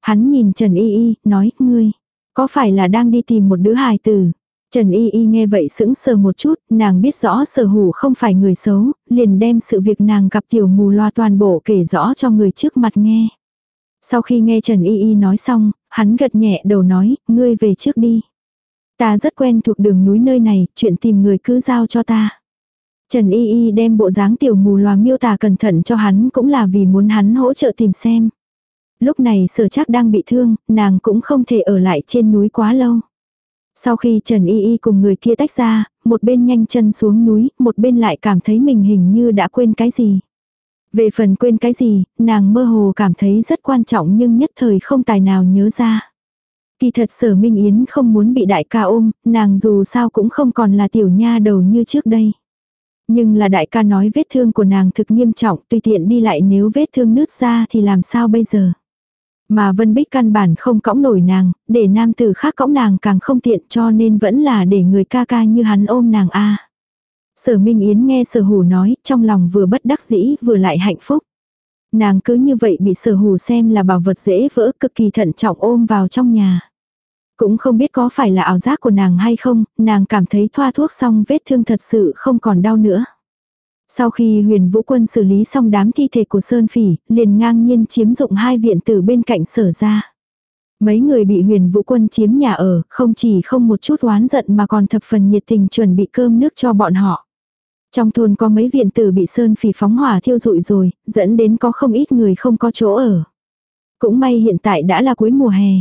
Hắn nhìn Trần Y Y, nói, ngươi, có phải là đang đi tìm một đứa hài tử? Trần Y Y nghe vậy sững sờ một chút, nàng biết rõ sở hủ không phải người xấu, liền đem sự việc nàng gặp tiểu mù loa toàn bộ kể rõ cho người trước mặt nghe. Sau khi nghe Trần Y Y nói xong, hắn gật nhẹ đầu nói, ngươi về trước đi. Ta rất quen thuộc đường núi nơi này, chuyện tìm người cứ giao cho ta. Trần Y Y đem bộ dáng tiểu mù loa miêu tả cẩn thận cho hắn cũng là vì muốn hắn hỗ trợ tìm xem. Lúc này sở chắc đang bị thương, nàng cũng không thể ở lại trên núi quá lâu. Sau khi Trần Y Y cùng người kia tách ra, một bên nhanh chân xuống núi, một bên lại cảm thấy mình hình như đã quên cái gì. Về phần quên cái gì, nàng mơ hồ cảm thấy rất quan trọng nhưng nhất thời không tài nào nhớ ra. Kỳ thật sở Minh Yến không muốn bị đại ca ôm, nàng dù sao cũng không còn là tiểu nha đầu như trước đây. Nhưng là đại ca nói vết thương của nàng thực nghiêm trọng, tùy tiện đi lại nếu vết thương nứt ra thì làm sao bây giờ. Mà Vân Bích căn bản không cõng nổi nàng, để nam tử khác cõng nàng càng không tiện cho nên vẫn là để người ca ca như hắn ôm nàng a. Sở Minh Yến nghe sở Hù nói, trong lòng vừa bất đắc dĩ vừa lại hạnh phúc. Nàng cứ như vậy bị sở Hù xem là bảo vật dễ vỡ cực kỳ thận trọng ôm vào trong nhà. Cũng không biết có phải là ảo giác của nàng hay không, nàng cảm thấy thoa thuốc xong vết thương thật sự không còn đau nữa. Sau khi huyền vũ quân xử lý xong đám thi thể của Sơn Phỉ, liền ngang nhiên chiếm dụng hai viện tử bên cạnh sở ra. Mấy người bị huyền vũ quân chiếm nhà ở, không chỉ không một chút oán giận mà còn thập phần nhiệt tình chuẩn bị cơm nước cho bọn họ. Trong thôn có mấy viện tử bị Sơn Phỉ phóng hỏa thiêu rụi rồi, dẫn đến có không ít người không có chỗ ở. Cũng may hiện tại đã là cuối mùa hè.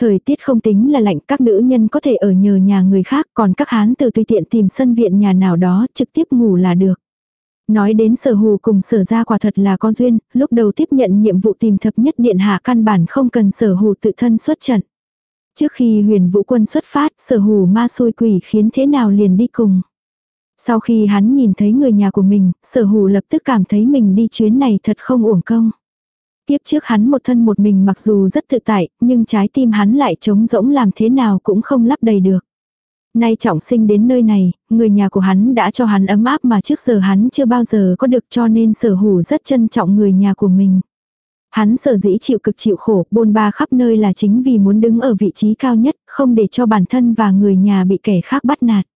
Thời tiết không tính là lạnh các nữ nhân có thể ở nhờ nhà người khác còn các hán từ tùy tiện tìm sân viện nhà nào đó trực tiếp ngủ là được. Nói đến sở hù cùng sở ra quả thật là có duyên, lúc đầu tiếp nhận nhiệm vụ tìm thập nhất điện hạ căn bản không cần sở hù tự thân xuất trận. Trước khi huyền vũ quân xuất phát, sở hù ma xôi quỷ khiến thế nào liền đi cùng. Sau khi hắn nhìn thấy người nhà của mình, sở hù lập tức cảm thấy mình đi chuyến này thật không uổng công. Tiếp trước hắn một thân một mình mặc dù rất tự tại, nhưng trái tim hắn lại trống rỗng làm thế nào cũng không lắp đầy được. Nay trọng sinh đến nơi này, người nhà của hắn đã cho hắn ấm áp mà trước giờ hắn chưa bao giờ có được cho nên sở hủ rất trân trọng người nhà của mình. Hắn sở dĩ chịu cực chịu khổ, bôn ba khắp nơi là chính vì muốn đứng ở vị trí cao nhất, không để cho bản thân và người nhà bị kẻ khác bắt nạt.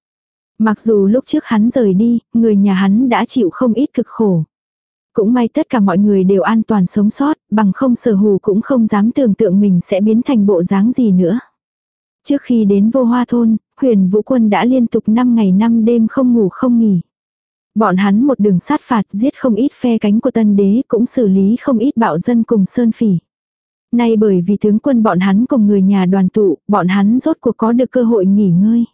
Mặc dù lúc trước hắn rời đi, người nhà hắn đã chịu không ít cực khổ. Cũng may tất cả mọi người đều an toàn sống sót, bằng không sở hù cũng không dám tưởng tượng mình sẽ biến thành bộ dáng gì nữa. Trước khi đến vô hoa thôn, huyền vũ quân đã liên tục 5 ngày 5 đêm không ngủ không nghỉ. Bọn hắn một đường sát phạt giết không ít phe cánh của tân đế cũng xử lý không ít bạo dân cùng sơn phỉ. Nay bởi vì tướng quân bọn hắn cùng người nhà đoàn tụ, bọn hắn rốt cuộc có được cơ hội nghỉ ngơi.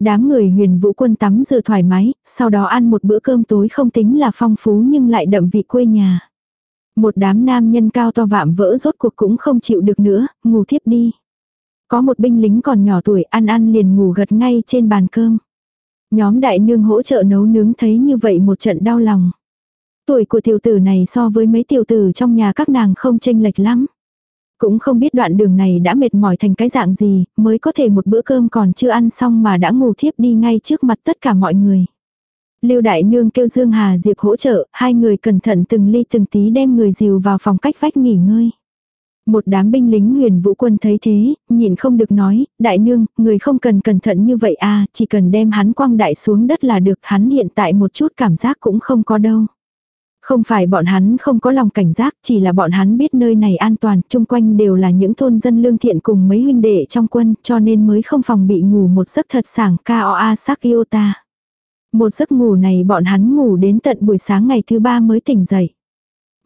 Đám người huyền vũ quân tắm rửa thoải mái, sau đó ăn một bữa cơm tối không tính là phong phú nhưng lại đậm vị quê nhà. Một đám nam nhân cao to vạm vỡ rốt cuộc cũng không chịu được nữa, ngủ thiếp đi. Có một binh lính còn nhỏ tuổi ăn ăn liền ngủ gật ngay trên bàn cơm. Nhóm đại nương hỗ trợ nấu nướng thấy như vậy một trận đau lòng. Tuổi của tiểu tử này so với mấy tiểu tử trong nhà các nàng không chênh lệch lắm. Cũng không biết đoạn đường này đã mệt mỏi thành cái dạng gì, mới có thể một bữa cơm còn chưa ăn xong mà đã ngủ thiếp đi ngay trước mặt tất cả mọi người. Lưu Đại Nương kêu Dương Hà Diệp hỗ trợ, hai người cẩn thận từng ly từng tí đem người dìu vào phòng cách vách nghỉ ngơi. Một đám binh lính huyền vũ quân thấy thế, nhìn không được nói, đại nương, người không cần cẩn thận như vậy à, chỉ cần đem hắn quăng đại xuống đất là được, hắn hiện tại một chút cảm giác cũng không có đâu. Không phải bọn hắn không có lòng cảnh giác, chỉ là bọn hắn biết nơi này an toàn, chung quanh đều là những thôn dân lương thiện cùng mấy huynh đệ trong quân, cho nên mới không phòng bị ngủ một giấc thật sảng K.O.A. sắc. Một giấc ngủ này bọn hắn ngủ đến tận buổi sáng ngày thứ ba mới tỉnh dậy.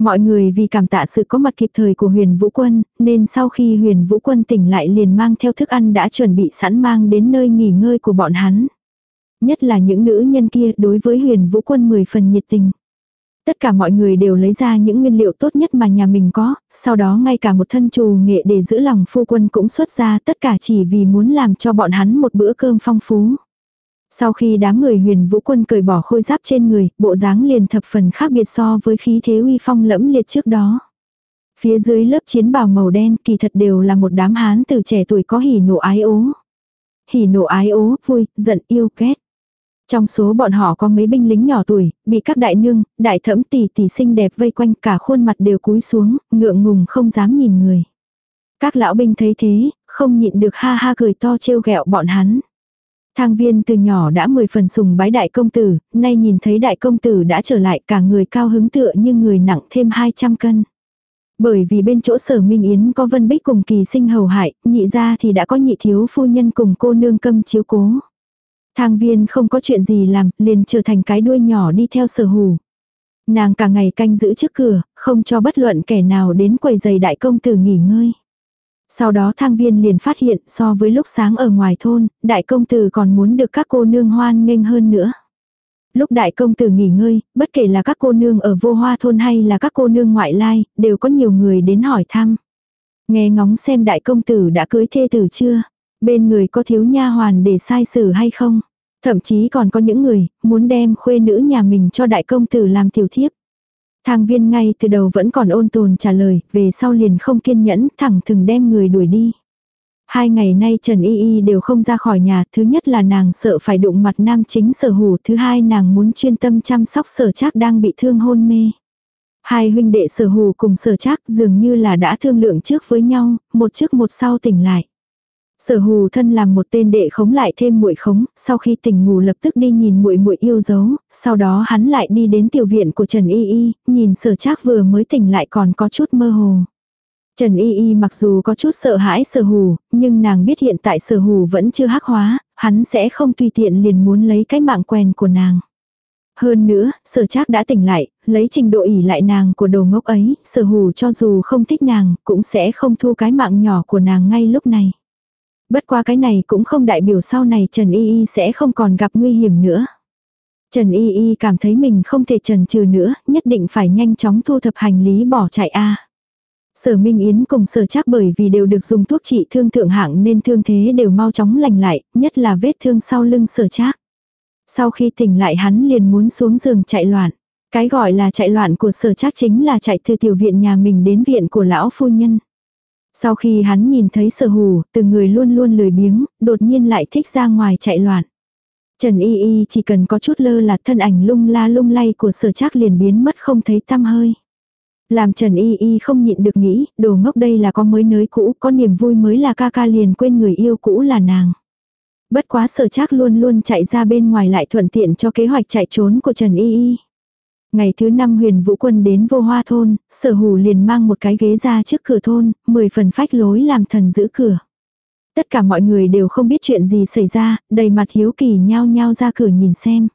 Mọi người vì cảm tạ sự có mặt kịp thời của huyền vũ quân, nên sau khi huyền vũ quân tỉnh lại liền mang theo thức ăn đã chuẩn bị sẵn mang đến nơi nghỉ ngơi của bọn hắn. Nhất là những nữ nhân kia đối với huyền vũ quân mười phần nhiệt tình. Tất cả mọi người đều lấy ra những nguyên liệu tốt nhất mà nhà mình có, sau đó ngay cả một thân trù nghệ để giữ lòng phu quân cũng xuất ra tất cả chỉ vì muốn làm cho bọn hắn một bữa cơm phong phú. Sau khi đám người huyền vũ quân cởi bỏ khôi giáp trên người, bộ dáng liền thập phần khác biệt so với khí thế uy phong lẫm liệt trước đó. Phía dưới lớp chiến bào màu đen kỳ thật đều là một đám hán từ trẻ tuổi có hỉ nộ ái ố. Hỉ nộ ái ố, vui, giận yêu ghét. Trong số bọn họ có mấy binh lính nhỏ tuổi, bị các đại nương, đại thẫm tỷ tỷ xinh đẹp vây quanh cả khuôn mặt đều cúi xuống, ngượng ngùng không dám nhìn người. Các lão binh thấy thế, không nhịn được ha ha cười to trêu ghẹo bọn hắn. Thang viên từ nhỏ đã mười phần sùng bái đại công tử, nay nhìn thấy đại công tử đã trở lại cả người cao hứng tựa như người nặng thêm 200 cân. Bởi vì bên chỗ sở Minh Yến có Vân Bích cùng kỳ sinh hầu hại, nhị ra thì đã có nhị thiếu phu nhân cùng cô nương câm chiếu cố. Thang viên không có chuyện gì làm, liền trở thành cái đuôi nhỏ đi theo sở hù. Nàng cả ngày canh giữ trước cửa, không cho bất luận kẻ nào đến quầy giày đại công tử nghỉ ngơi. Sau đó thang viên liền phát hiện so với lúc sáng ở ngoài thôn, đại công tử còn muốn được các cô nương hoan nghênh hơn nữa. Lúc đại công tử nghỉ ngơi, bất kể là các cô nương ở vô hoa thôn hay là các cô nương ngoại lai, đều có nhiều người đến hỏi thăm. Nghe ngóng xem đại công tử đã cưới thê tử chưa, bên người có thiếu nha hoàn để sai xử hay không. Thậm chí còn có những người muốn đem khuê nữ nhà mình cho đại công tử làm tiểu thiếp. Thang viên ngay từ đầu vẫn còn ôn tồn trả lời, về sau liền không kiên nhẫn, thẳng thừng đem người đuổi đi. Hai ngày nay Trần Y Y đều không ra khỏi nhà, thứ nhất là nàng sợ phải đụng mặt nam chính sở hủ, thứ hai nàng muốn chuyên tâm chăm sóc sở trác đang bị thương hôn mê. Hai huynh đệ sở hủ cùng sở trác dường như là đã thương lượng trước với nhau, một trước một sau tỉnh lại. Sở hù thân làm một tên đệ khống lại thêm muội khống, sau khi tỉnh ngủ lập tức đi nhìn muội muội yêu dấu, sau đó hắn lại đi đến tiểu viện của Trần Y Y, nhìn sở trác vừa mới tỉnh lại còn có chút mơ hồ. Trần Y Y mặc dù có chút sợ hãi sở hù, nhưng nàng biết hiện tại sở hù vẫn chưa hắc hóa, hắn sẽ không tùy tiện liền muốn lấy cái mạng quen của nàng. Hơn nữa, sở trác đã tỉnh lại, lấy trình độ ỉ lại nàng của đồ ngốc ấy, sở hù cho dù không thích nàng, cũng sẽ không thu cái mạng nhỏ của nàng ngay lúc này. Bất qua cái này cũng không đại biểu sau này Trần Y Y sẽ không còn gặp nguy hiểm nữa. Trần Y Y cảm thấy mình không thể trần trừ nữa, nhất định phải nhanh chóng thu thập hành lý bỏ chạy a. Sở Minh Yến cùng sở chắc bởi vì đều được dùng thuốc trị thương thượng hạng nên thương thế đều mau chóng lành lại, nhất là vết thương sau lưng sở chắc. Sau khi tỉnh lại hắn liền muốn xuống giường chạy loạn. Cái gọi là chạy loạn của sở chắc chính là chạy từ tiểu viện nhà mình đến viện của lão phu nhân. Sau khi hắn nhìn thấy sở hù, từng người luôn luôn lười biếng, đột nhiên lại thích ra ngoài chạy loạn. Trần Y Y chỉ cần có chút lơ là thân ảnh lung la lung lay của sở trác liền biến mất không thấy tăm hơi. Làm Trần Y Y không nhịn được nghĩ, đồ ngốc đây là có mới nới cũ, có niềm vui mới là ca ca liền quên người yêu cũ là nàng. Bất quá sở trác luôn luôn chạy ra bên ngoài lại thuận tiện cho kế hoạch chạy trốn của Trần Y Y. Ngày thứ năm huyền vũ quân đến vô hoa thôn, sở hủ liền mang một cái ghế ra trước cửa thôn, mười phần phách lối làm thần giữ cửa. Tất cả mọi người đều không biết chuyện gì xảy ra, đầy mặt hiếu kỳ nhao nhao ra cửa nhìn xem.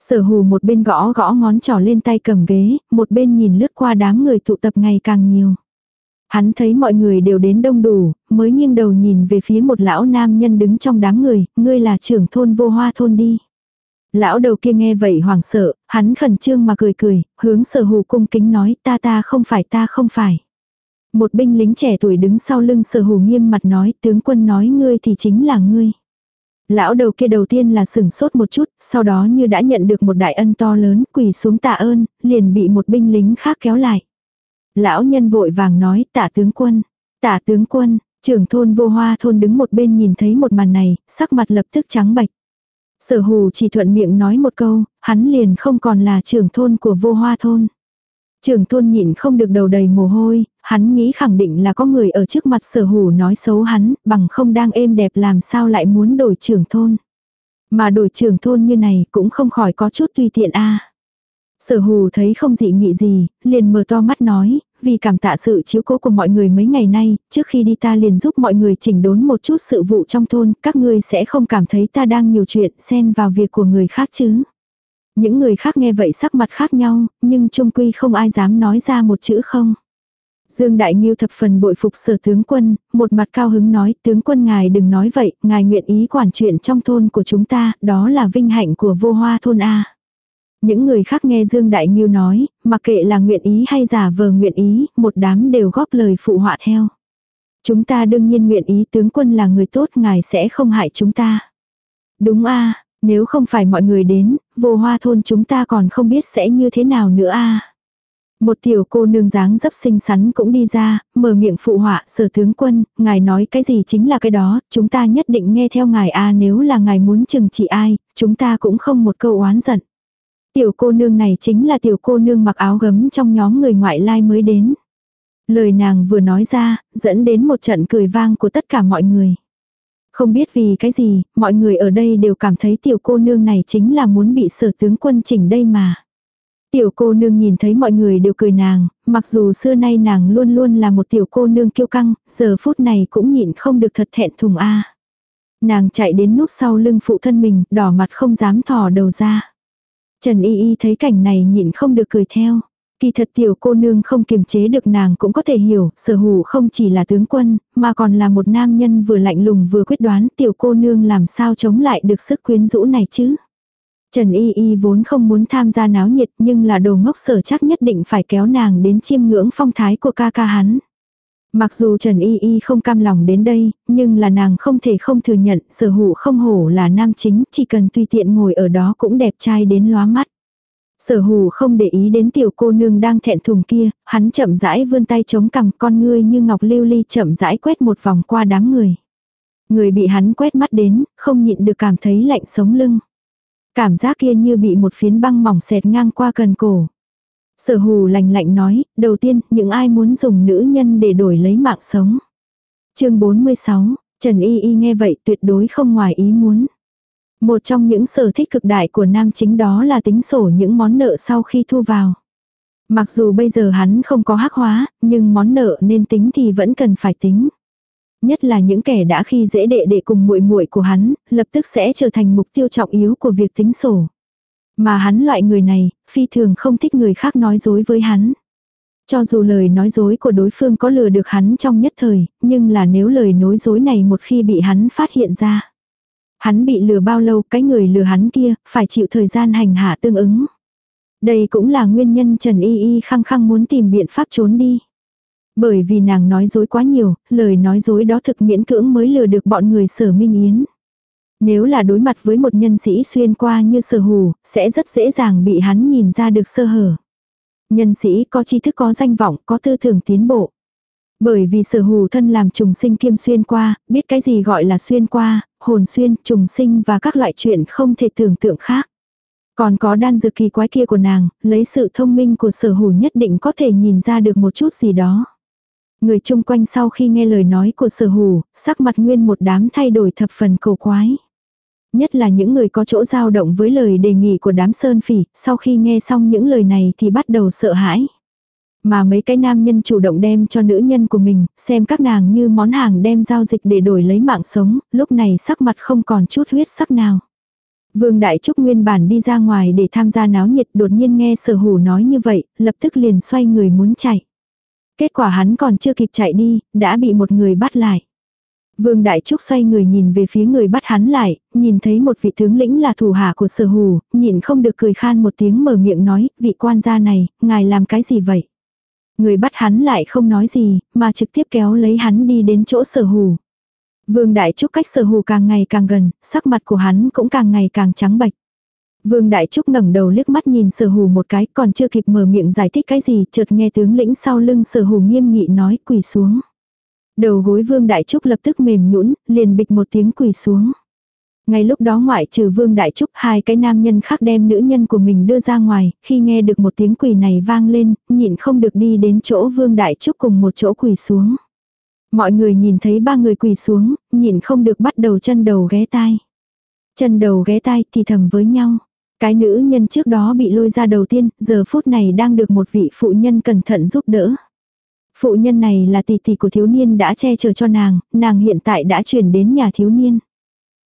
Sở hù một bên gõ gõ ngón trỏ lên tay cầm ghế, một bên nhìn lướt qua đám người tụ tập ngày càng nhiều. Hắn thấy mọi người đều đến đông đủ, mới nghiêng đầu nhìn về phía một lão nam nhân đứng trong đám người, ngươi là trưởng thôn vô hoa thôn đi. Lão đầu kia nghe vậy hoảng sợ, hắn khẩn trương mà cười cười, hướng sở hù cung kính nói ta ta không phải ta không phải. Một binh lính trẻ tuổi đứng sau lưng sở hù nghiêm mặt nói tướng quân nói ngươi thì chính là ngươi. Lão đầu kia đầu tiên là sửng sốt một chút, sau đó như đã nhận được một đại ân to lớn, quỳ xuống tạ ơn, liền bị một binh lính khác kéo lại. Lão nhân vội vàng nói tạ tướng quân, tạ tướng quân, trưởng thôn vô hoa thôn đứng một bên nhìn thấy một màn này, sắc mặt lập tức trắng bạch. Sở hù chỉ thuận miệng nói một câu, hắn liền không còn là trưởng thôn của vô hoa thôn. Trưởng thôn nhịn không được đầu đầy mồ hôi, hắn nghĩ khẳng định là có người ở trước mặt sở hù nói xấu hắn, bằng không đang êm đẹp làm sao lại muốn đổi trưởng thôn. Mà đổi trưởng thôn như này cũng không khỏi có chút tùy tiện a Sở hù thấy không dị nghị gì, liền mở to mắt nói, vì cảm tạ sự chiếu cố của mọi người mấy ngày nay, trước khi đi ta liền giúp mọi người chỉnh đốn một chút sự vụ trong thôn, các ngươi sẽ không cảm thấy ta đang nhiều chuyện xen vào việc của người khác chứ. Những người khác nghe vậy sắc mặt khác nhau, nhưng trung quy không ai dám nói ra một chữ không. Dương Đại Nghiêu thập phần bội phục sở tướng quân, một mặt cao hứng nói tướng quân ngài đừng nói vậy, ngài nguyện ý quản chuyện trong thôn của chúng ta, đó là vinh hạnh của vô hoa thôn A. Những người khác nghe Dương Đại Nghiêu nói, mặc kệ là nguyện ý hay giả vờ nguyện ý, một đám đều góp lời phụ họa theo. Chúng ta đương nhiên nguyện ý tướng quân là người tốt ngài sẽ không hại chúng ta. Đúng a nếu không phải mọi người đến, vô hoa thôn chúng ta còn không biết sẽ như thế nào nữa a Một tiểu cô nương dáng dấp xinh xắn cũng đi ra, mở miệng phụ họa, sở tướng quân, ngài nói cái gì chính là cái đó, chúng ta nhất định nghe theo ngài a nếu là ngài muốn chừng trị ai, chúng ta cũng không một câu oán giận. Tiểu cô nương này chính là tiểu cô nương mặc áo gấm trong nhóm người ngoại lai mới đến. Lời nàng vừa nói ra, dẫn đến một trận cười vang của tất cả mọi người. Không biết vì cái gì, mọi người ở đây đều cảm thấy tiểu cô nương này chính là muốn bị sở tướng quân chỉnh đây mà. Tiểu cô nương nhìn thấy mọi người đều cười nàng, mặc dù xưa nay nàng luôn luôn là một tiểu cô nương kiêu căng, giờ phút này cũng nhịn không được thật thẹn thùng a. Nàng chạy đến núp sau lưng phụ thân mình, đỏ mặt không dám thò đầu ra. Trần Y Y thấy cảnh này nhịn không được cười theo. Kỳ thật tiểu cô nương không kiềm chế được nàng cũng có thể hiểu, sở hủ không chỉ là tướng quân, mà còn là một nam nhân vừa lạnh lùng vừa quyết đoán tiểu cô nương làm sao chống lại được sức quyến rũ này chứ. Trần Y Y vốn không muốn tham gia náo nhiệt nhưng là đồ ngốc sở chắc nhất định phải kéo nàng đến chiêm ngưỡng phong thái của ca ca hắn. Mặc dù Trần Y Y không cam lòng đến đây, nhưng là nàng không thể không thừa nhận sở hữu không hổ là nam chính, chỉ cần tùy tiện ngồi ở đó cũng đẹp trai đến lóa mắt. Sở hù không để ý đến tiểu cô nương đang thẹn thùng kia, hắn chậm rãi vươn tay chống cằm con ngươi như ngọc lưu ly chậm rãi quét một vòng qua đám người. Người bị hắn quét mắt đến, không nhịn được cảm thấy lạnh sống lưng. Cảm giác kia như bị một phiến băng mỏng xẹt ngang qua cần cổ. Sở hù lạnh lạnh nói, đầu tiên, những ai muốn dùng nữ nhân để đổi lấy mạng sống. chương 46, Trần Y Y nghe vậy tuyệt đối không ngoài ý muốn. Một trong những sở thích cực đại của nam chính đó là tính sổ những món nợ sau khi thu vào. Mặc dù bây giờ hắn không có hắc hóa, nhưng món nợ nên tính thì vẫn cần phải tính. Nhất là những kẻ đã khi dễ đệ đệ cùng muội muội của hắn, lập tức sẽ trở thành mục tiêu trọng yếu của việc tính sổ. Mà hắn loại người này, phi thường không thích người khác nói dối với hắn. Cho dù lời nói dối của đối phương có lừa được hắn trong nhất thời, nhưng là nếu lời nói dối này một khi bị hắn phát hiện ra. Hắn bị lừa bao lâu, cái người lừa hắn kia, phải chịu thời gian hành hạ tương ứng. Đây cũng là nguyên nhân Trần Y Y khăng khăng muốn tìm biện pháp trốn đi. Bởi vì nàng nói dối quá nhiều, lời nói dối đó thực miễn cưỡng mới lừa được bọn người sở minh yến. Nếu là đối mặt với một nhân sĩ xuyên qua như sở hù, sẽ rất dễ dàng bị hắn nhìn ra được sơ hở. Nhân sĩ có tri thức có danh vọng, có tư tưởng tiến bộ. Bởi vì sở hù thân làm trùng sinh kiêm xuyên qua, biết cái gì gọi là xuyên qua, hồn xuyên, trùng sinh và các loại chuyện không thể tưởng tượng khác. Còn có đan dược kỳ quái kia của nàng, lấy sự thông minh của sở hủ nhất định có thể nhìn ra được một chút gì đó. Người chung quanh sau khi nghe lời nói của sở hủ, sắc mặt nguyên một đám thay đổi thập phần cầu quái. Nhất là những người có chỗ dao động với lời đề nghị của đám sơn phỉ, sau khi nghe xong những lời này thì bắt đầu sợ hãi. Mà mấy cái nam nhân chủ động đem cho nữ nhân của mình, xem các nàng như món hàng đem giao dịch để đổi lấy mạng sống, lúc này sắc mặt không còn chút huyết sắc nào. Vương Đại Trúc nguyên bản đi ra ngoài để tham gia náo nhiệt đột nhiên nghe sở hủ nói như vậy, lập tức liền xoay người muốn chạy. Kết quả hắn còn chưa kịp chạy đi, đã bị một người bắt lại. Vương Đại Trúc xoay người nhìn về phía người bắt hắn lại, nhìn thấy một vị tướng lĩnh là thủ hạ của sở hủ, nhìn không được cười khan một tiếng mở miệng nói, vị quan gia này, ngài làm cái gì vậy? Người bắt hắn lại không nói gì, mà trực tiếp kéo lấy hắn đi đến chỗ sở hù. Vương Đại Trúc cách sở hù càng ngày càng gần, sắc mặt của hắn cũng càng ngày càng trắng bệch. Vương Đại Trúc ngẩng đầu liếc mắt nhìn sở hù một cái, còn chưa kịp mở miệng giải thích cái gì, chợt nghe tướng lĩnh sau lưng sở hù nghiêm nghị nói quỳ xuống. Đầu gối Vương Đại Trúc lập tức mềm nhũn, liền bịch một tiếng quỳ xuống. Ngay lúc đó ngoại trừ Vương Đại Trúc hai cái nam nhân khác đem nữ nhân của mình đưa ra ngoài, khi nghe được một tiếng quỳ này vang lên, nhịn không được đi đến chỗ Vương Đại Trúc cùng một chỗ quỳ xuống. Mọi người nhìn thấy ba người quỳ xuống, nhịn không được bắt đầu chân đầu ghé tai. Chân đầu ghé tai thì thầm với nhau. Cái nữ nhân trước đó bị lôi ra đầu tiên, giờ phút này đang được một vị phụ nhân cẩn thận giúp đỡ. Phụ nhân này là tỷ tỷ của thiếu niên đã che chở cho nàng, nàng hiện tại đã chuyển đến nhà thiếu niên.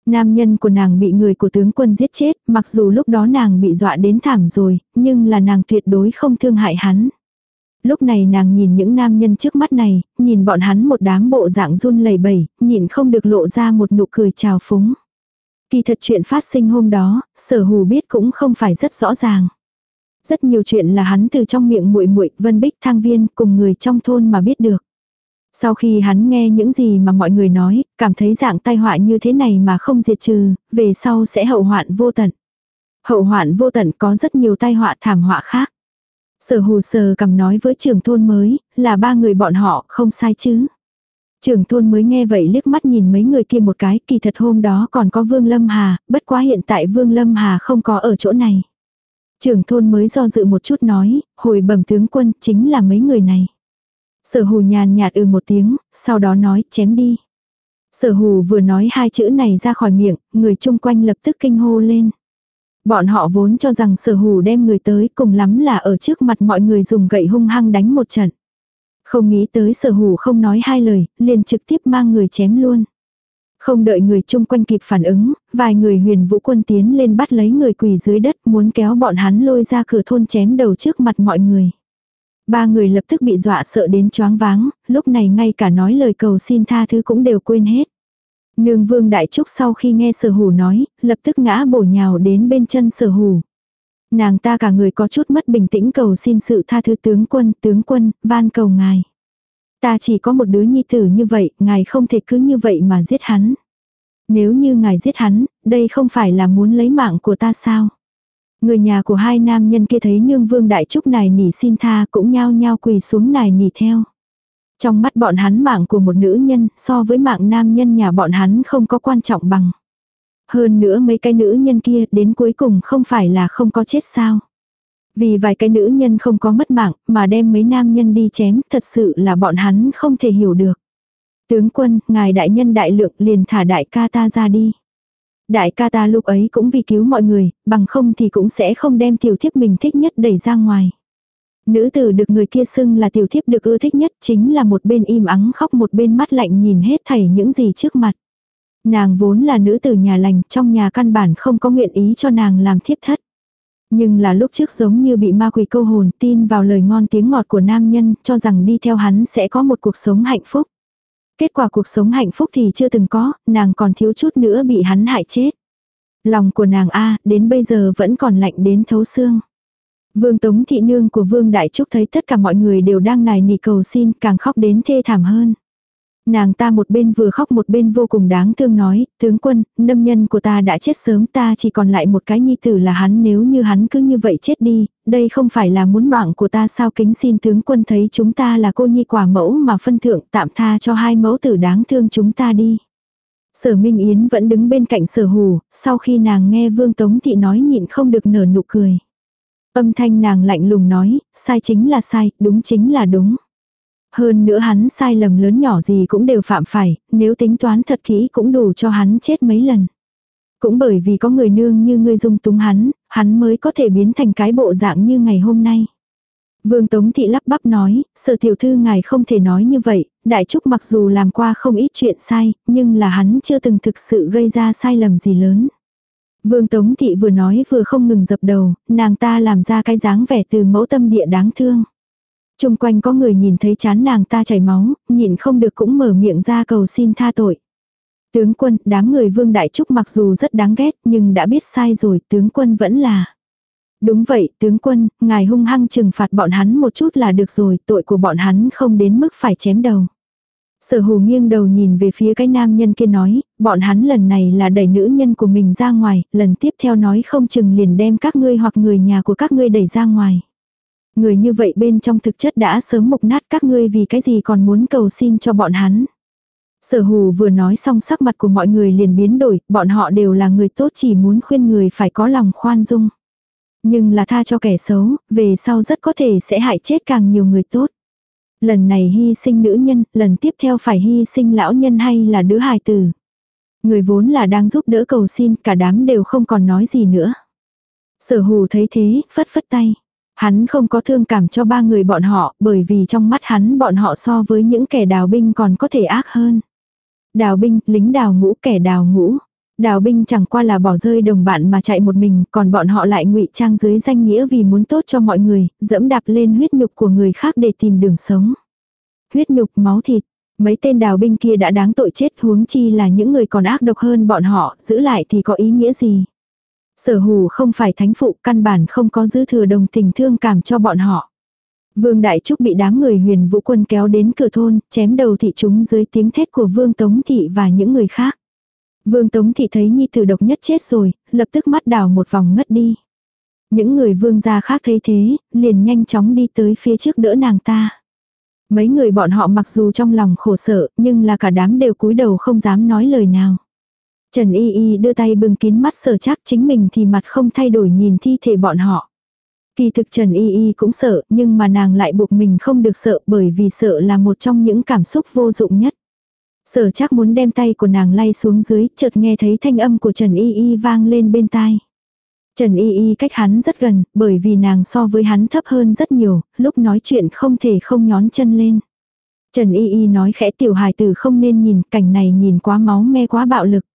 Nam nhân của nàng bị người của tướng quân giết chết, mặc dù lúc đó nàng bị dọa đến thảm rồi, nhưng là nàng tuyệt đối không thương hại hắn. Lúc này nàng nhìn những nam nhân trước mắt này, nhìn bọn hắn một đám bộ dạng run lẩy bẩy, nhìn không được lộ ra một nụ cười trào phúng. Kỳ thật chuyện phát sinh hôm đó, sở hù biết cũng không phải rất rõ ràng. Rất nhiều chuyện là hắn từ trong miệng muội muội Vân Bích Thang Viên cùng người trong thôn mà biết được. Sau khi hắn nghe những gì mà mọi người nói, cảm thấy dạng tai họa như thế này mà không diệt trừ, về sau sẽ hậu hoạn vô tận. Hậu hoạn vô tận có rất nhiều tai họa thảm họa khác. Sở hù sờ cầm nói với trưởng thôn mới, là ba người bọn họ, không sai chứ. Trưởng thôn mới nghe vậy liếc mắt nhìn mấy người kia một cái, kỳ thật hôm đó còn có Vương Lâm Hà, bất quá hiện tại Vương Lâm Hà không có ở chỗ này. Trưởng thôn mới do dự một chút nói, hồi bẩm tướng quân chính là mấy người này. Sở hù nhàn nhạt ừ một tiếng, sau đó nói chém đi. Sở hù vừa nói hai chữ này ra khỏi miệng, người chung quanh lập tức kinh hô lên. Bọn họ vốn cho rằng sở hù đem người tới cùng lắm là ở trước mặt mọi người dùng gậy hung hăng đánh một trận. Không nghĩ tới sở hù không nói hai lời, liền trực tiếp mang người chém luôn. Không đợi người chung quanh kịp phản ứng, vài người huyền vũ quân tiến lên bắt lấy người quỳ dưới đất muốn kéo bọn hắn lôi ra cửa thôn chém đầu trước mặt mọi người. Ba người lập tức bị dọa sợ đến choáng váng, lúc này ngay cả nói lời cầu xin tha thứ cũng đều quên hết. Nương vương đại trúc sau khi nghe sở hủ nói, lập tức ngã bổ nhào đến bên chân sở hủ. Nàng ta cả người có chút mất bình tĩnh cầu xin sự tha thứ tướng quân, tướng quân, van cầu ngài. Ta chỉ có một đứa nhi tử như vậy, ngài không thể cứ như vậy mà giết hắn. Nếu như ngài giết hắn, đây không phải là muốn lấy mạng của ta sao? Người nhà của hai nam nhân kia thấy nương vương đại trúc này nỉ xin tha cũng nhao nhao quỳ xuống này nỉ theo. Trong mắt bọn hắn mạng của một nữ nhân so với mạng nam nhân nhà bọn hắn không có quan trọng bằng. Hơn nữa mấy cái nữ nhân kia đến cuối cùng không phải là không có chết sao. Vì vài cái nữ nhân không có mất mạng mà đem mấy nam nhân đi chém thật sự là bọn hắn không thể hiểu được. Tướng quân, ngài đại nhân đại lượng liền thả đại ca ta ra đi. Đại ca ta lúc ấy cũng vì cứu mọi người, bằng không thì cũng sẽ không đem tiểu thiếp mình thích nhất đẩy ra ngoài. Nữ tử được người kia xưng là tiểu thiếp được ưa thích nhất chính là một bên im ắng khóc một bên mắt lạnh nhìn hết thảy những gì trước mặt. Nàng vốn là nữ tử nhà lành, trong nhà căn bản không có nguyện ý cho nàng làm thiếp thất. Nhưng là lúc trước giống như bị ma quỷ câu hồn tin vào lời ngon tiếng ngọt của nam nhân cho rằng đi theo hắn sẽ có một cuộc sống hạnh phúc. Kết quả cuộc sống hạnh phúc thì chưa từng có, nàng còn thiếu chút nữa bị hắn hại chết. Lòng của nàng A đến bây giờ vẫn còn lạnh đến thấu xương. Vương Tống Thị Nương của Vương Đại Trúc thấy tất cả mọi người đều đang nài nỉ cầu xin càng khóc đến thê thảm hơn. Nàng ta một bên vừa khóc một bên vô cùng đáng thương nói, tướng quân, nâm nhân của ta đã chết sớm ta chỉ còn lại một cái nhi tử là hắn nếu như hắn cứ như vậy chết đi, đây không phải là muốn mạng của ta sao kính xin tướng quân thấy chúng ta là cô nhi quả mẫu mà phân thượng tạm tha cho hai mẫu tử đáng thương chúng ta đi. Sở Minh Yến vẫn đứng bên cạnh sở hù, sau khi nàng nghe Vương Tống Thị nói nhịn không được nở nụ cười. Âm thanh nàng lạnh lùng nói, sai chính là sai, đúng chính là đúng. Hơn nữa hắn sai lầm lớn nhỏ gì cũng đều phạm phải, nếu tính toán thật kỹ cũng đủ cho hắn chết mấy lần. Cũng bởi vì có người nương như ngươi dung túng hắn, hắn mới có thể biến thành cái bộ dạng như ngày hôm nay. Vương Tống Thị lắp bắp nói, sở tiểu thư ngài không thể nói như vậy, đại trúc mặc dù làm qua không ít chuyện sai, nhưng là hắn chưa từng thực sự gây ra sai lầm gì lớn. Vương Tống Thị vừa nói vừa không ngừng dập đầu, nàng ta làm ra cái dáng vẻ từ mẫu tâm địa đáng thương. Trung quanh có người nhìn thấy chán nàng ta chảy máu, nhìn không được cũng mở miệng ra cầu xin tha tội. Tướng quân, đám người Vương Đại Trúc mặc dù rất đáng ghét nhưng đã biết sai rồi, tướng quân vẫn là. Đúng vậy, tướng quân, ngài hung hăng trừng phạt bọn hắn một chút là được rồi, tội của bọn hắn không đến mức phải chém đầu. Sở hù nghiêng đầu nhìn về phía cái nam nhân kia nói, bọn hắn lần này là đẩy nữ nhân của mình ra ngoài, lần tiếp theo nói không chừng liền đem các ngươi hoặc người nhà của các ngươi đẩy ra ngoài. Người như vậy bên trong thực chất đã sớm mục nát các ngươi vì cái gì còn muốn cầu xin cho bọn hắn. Sở hù vừa nói xong sắc mặt của mọi người liền biến đổi, bọn họ đều là người tốt chỉ muốn khuyên người phải có lòng khoan dung. Nhưng là tha cho kẻ xấu, về sau rất có thể sẽ hại chết càng nhiều người tốt. Lần này hy sinh nữ nhân, lần tiếp theo phải hy sinh lão nhân hay là đứa hài tử. Người vốn là đang giúp đỡ cầu xin, cả đám đều không còn nói gì nữa. Sở hù thấy thế, phất phất tay. Hắn không có thương cảm cho ba người bọn họ, bởi vì trong mắt hắn bọn họ so với những kẻ đào binh còn có thể ác hơn. Đào binh, lính đào ngũ, kẻ đào ngũ. Đào binh chẳng qua là bỏ rơi đồng bạn mà chạy một mình, còn bọn họ lại ngụy trang dưới danh nghĩa vì muốn tốt cho mọi người, dẫm đạp lên huyết nhục của người khác để tìm đường sống. Huyết nhục, máu thịt, mấy tên đào binh kia đã đáng tội chết huống chi là những người còn ác độc hơn bọn họ, giữ lại thì có ý nghĩa gì. Sở hù không phải thánh phụ căn bản không có dư thừa đồng tình thương cảm cho bọn họ. Vương Đại Trúc bị đám người huyền vũ quân kéo đến cửa thôn, chém đầu thị chúng dưới tiếng thét của Vương Tống Thị và những người khác. Vương Tống Thị thấy Nhi tử độc nhất chết rồi, lập tức mắt đảo một vòng ngất đi. Những người vương gia khác thấy thế, liền nhanh chóng đi tới phía trước đỡ nàng ta. Mấy người bọn họ mặc dù trong lòng khổ sở, nhưng là cả đám đều cúi đầu không dám nói lời nào. Trần Y Y đưa tay bưng kín mắt sở chắc chính mình thì mặt không thay đổi nhìn thi thể bọn họ. Kỳ thực Trần Y Y cũng sợ, nhưng mà nàng lại buộc mình không được sợ bởi vì sợ là một trong những cảm xúc vô dụng nhất. Sở chắc muốn đem tay của nàng lay xuống dưới, chợt nghe thấy thanh âm của Trần Y Y vang lên bên tai. Trần Y Y cách hắn rất gần, bởi vì nàng so với hắn thấp hơn rất nhiều, lúc nói chuyện không thể không nhón chân lên. Trần Y Y nói khẽ tiểu hài tử không nên nhìn, cảnh này nhìn quá máu me quá bạo lực.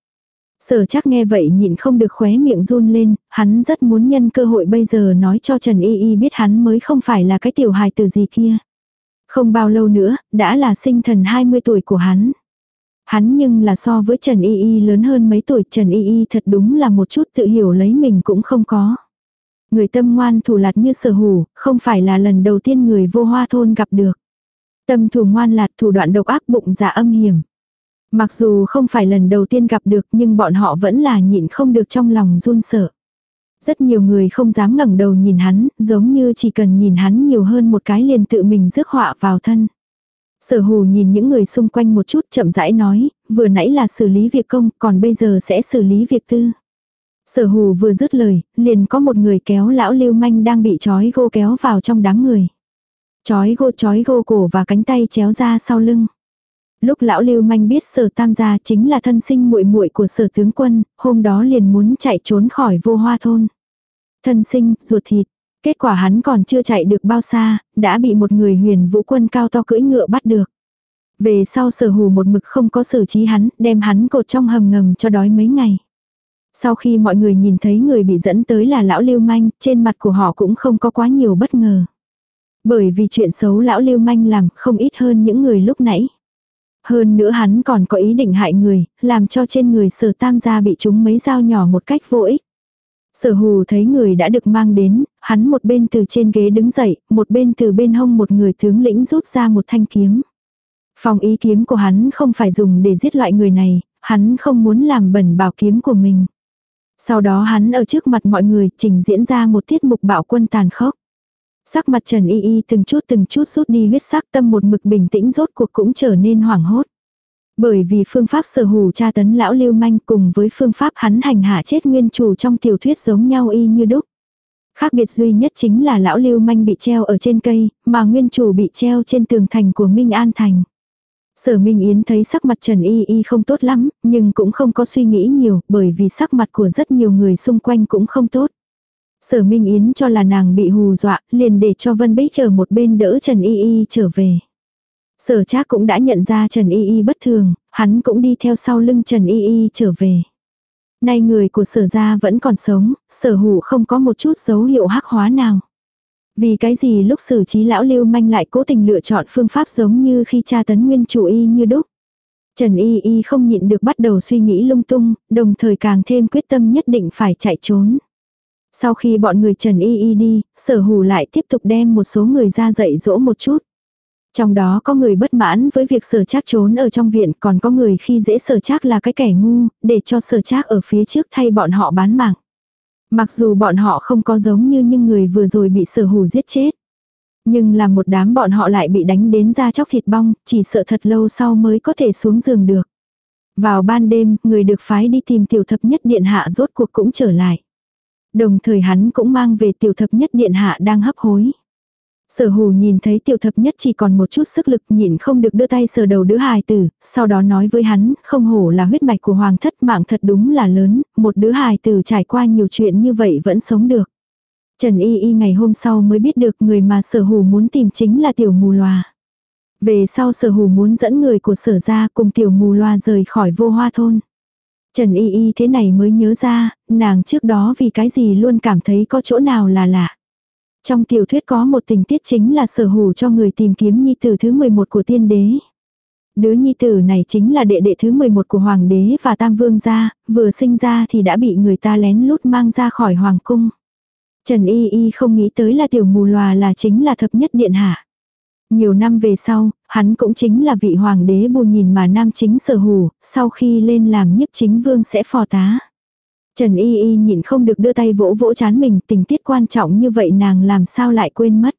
Sở chắc nghe vậy nhịn không được khóe miệng run lên, hắn rất muốn nhân cơ hội bây giờ nói cho Trần Y Y biết hắn mới không phải là cái tiểu hài tử gì kia. Không bao lâu nữa, đã là sinh thần 20 tuổi của hắn. Hắn nhưng là so với Trần Y Y lớn hơn mấy tuổi Trần Y Y thật đúng là một chút tự hiểu lấy mình cũng không có. Người tâm ngoan thủ lạt như sở hủ, không phải là lần đầu tiên người vô hoa thôn gặp được. Tâm thủ ngoan lạt thủ đoạn độc ác bụng dạ âm hiểm. Mặc dù không phải lần đầu tiên gặp được nhưng bọn họ vẫn là nhịn không được trong lòng run sợ. Rất nhiều người không dám ngẩng đầu nhìn hắn, giống như chỉ cần nhìn hắn nhiều hơn một cái liền tự mình rước họa vào thân. Sở hù nhìn những người xung quanh một chút chậm rãi nói, vừa nãy là xử lý việc công, còn bây giờ sẽ xử lý việc tư. Sở hù vừa dứt lời, liền có một người kéo lão lưu manh đang bị trói gô kéo vào trong đám người. Chói gô chói gô cổ và cánh tay chéo ra sau lưng. Lúc lão lưu manh biết sở tam gia chính là thân sinh muội muội của sở tướng quân, hôm đó liền muốn chạy trốn khỏi vô hoa thôn. Thân sinh, ruột thịt, Kết quả hắn còn chưa chạy được bao xa, đã bị một người huyền vũ quân cao to cưỡi ngựa bắt được. Về sau sở hù một mực không có xử trí hắn, đem hắn cột trong hầm ngầm cho đói mấy ngày. Sau khi mọi người nhìn thấy người bị dẫn tới là lão lưu manh, trên mặt của họ cũng không có quá nhiều bất ngờ. Bởi vì chuyện xấu lão lưu manh làm không ít hơn những người lúc nãy. Hơn nữa hắn còn có ý định hại người, làm cho trên người sở tam gia bị chúng mấy dao nhỏ một cách vô ích. Sở hù thấy người đã được mang đến, hắn một bên từ trên ghế đứng dậy, một bên từ bên hông một người tướng lĩnh rút ra một thanh kiếm. Phòng ý kiếm của hắn không phải dùng để giết loại người này, hắn không muốn làm bẩn bảo kiếm của mình. Sau đó hắn ở trước mặt mọi người trình diễn ra một tiết mục bạo quân tàn khốc. Sắc mặt Trần Y Y từng chút từng chút rút đi huyết sắc tâm một mực bình tĩnh rốt cuộc cũng trở nên hoảng hốt. Bởi vì phương pháp sở hù tra tấn lão lưu manh cùng với phương pháp hắn hành hạ chết nguyên chủ trong tiểu thuyết giống nhau y như đúc. Khác biệt duy nhất chính là lão lưu manh bị treo ở trên cây, mà nguyên chủ bị treo trên tường thành của Minh An Thành. Sở Minh Yến thấy sắc mặt Trần Y Y không tốt lắm, nhưng cũng không có suy nghĩ nhiều, bởi vì sắc mặt của rất nhiều người xung quanh cũng không tốt. Sở Minh Yến cho là nàng bị hù dọa, liền để cho Vân Bích ở một bên đỡ Trần Y Y trở về. Sở Trác cũng đã nhận ra Trần Y Y bất thường, hắn cũng đi theo sau lưng Trần Y Y trở về. Nay người của sở gia vẫn còn sống, sở hủ không có một chút dấu hiệu hắc hóa nào. Vì cái gì lúc xử trí lão lưu manh lại cố tình lựa chọn phương pháp giống như khi cha tấn nguyên chủ y như đúc. Trần Y Y không nhịn được bắt đầu suy nghĩ lung tung, đồng thời càng thêm quyết tâm nhất định phải chạy trốn. Sau khi bọn người Trần Y Y đi, sở hù lại tiếp tục đem một số người ra dạy dỗ một chút. Trong đó có người bất mãn với việc sở trác trốn ở trong viện, còn có người khi dễ sở trác là cái kẻ ngu, để cho sở trác ở phía trước thay bọn họ bán mạng. Mặc dù bọn họ không có giống như những người vừa rồi bị sở hù giết chết. Nhưng là một đám bọn họ lại bị đánh đến da chóc thịt bong, chỉ sợ thật lâu sau mới có thể xuống giường được. Vào ban đêm, người được phái đi tìm tiểu thập nhất điện hạ rốt cuộc cũng trở lại. Đồng thời hắn cũng mang về tiểu thập nhất điện hạ đang hấp hối. Sở hù nhìn thấy tiểu thập nhất chỉ còn một chút sức lực nhịn không được đưa tay sờ đầu đứa hài tử, sau đó nói với hắn, không hổ là huyết mạch của hoàng thất mạng thật đúng là lớn, một đứa hài tử trải qua nhiều chuyện như vậy vẫn sống được. Trần Y Y ngày hôm sau mới biết được người mà sở hù muốn tìm chính là tiểu mù loà. Về sau sở hù muốn dẫn người của sở ra cùng tiểu mù loa rời khỏi vô hoa thôn. Trần Y Y thế này mới nhớ ra, nàng trước đó vì cái gì luôn cảm thấy có chỗ nào là lạ. Trong tiểu thuyết có một tình tiết chính là sở hủ cho người tìm kiếm nhi tử thứ 11 của tiên đế. Đứa nhi tử này chính là đệ đệ thứ 11 của hoàng đế và tam vương gia, vừa sinh ra thì đã bị người ta lén lút mang ra khỏi hoàng cung. Trần Y Y không nghĩ tới là tiểu mù lòa là chính là thập nhất điện hạ. Nhiều năm về sau, hắn cũng chính là vị hoàng đế bù nhìn mà nam chính sở hù, sau khi lên làm nhiếp chính vương sẽ phò tá. Trần Y Y nhịn không được đưa tay vỗ vỗ chán mình, tình tiết quan trọng như vậy nàng làm sao lại quên mất.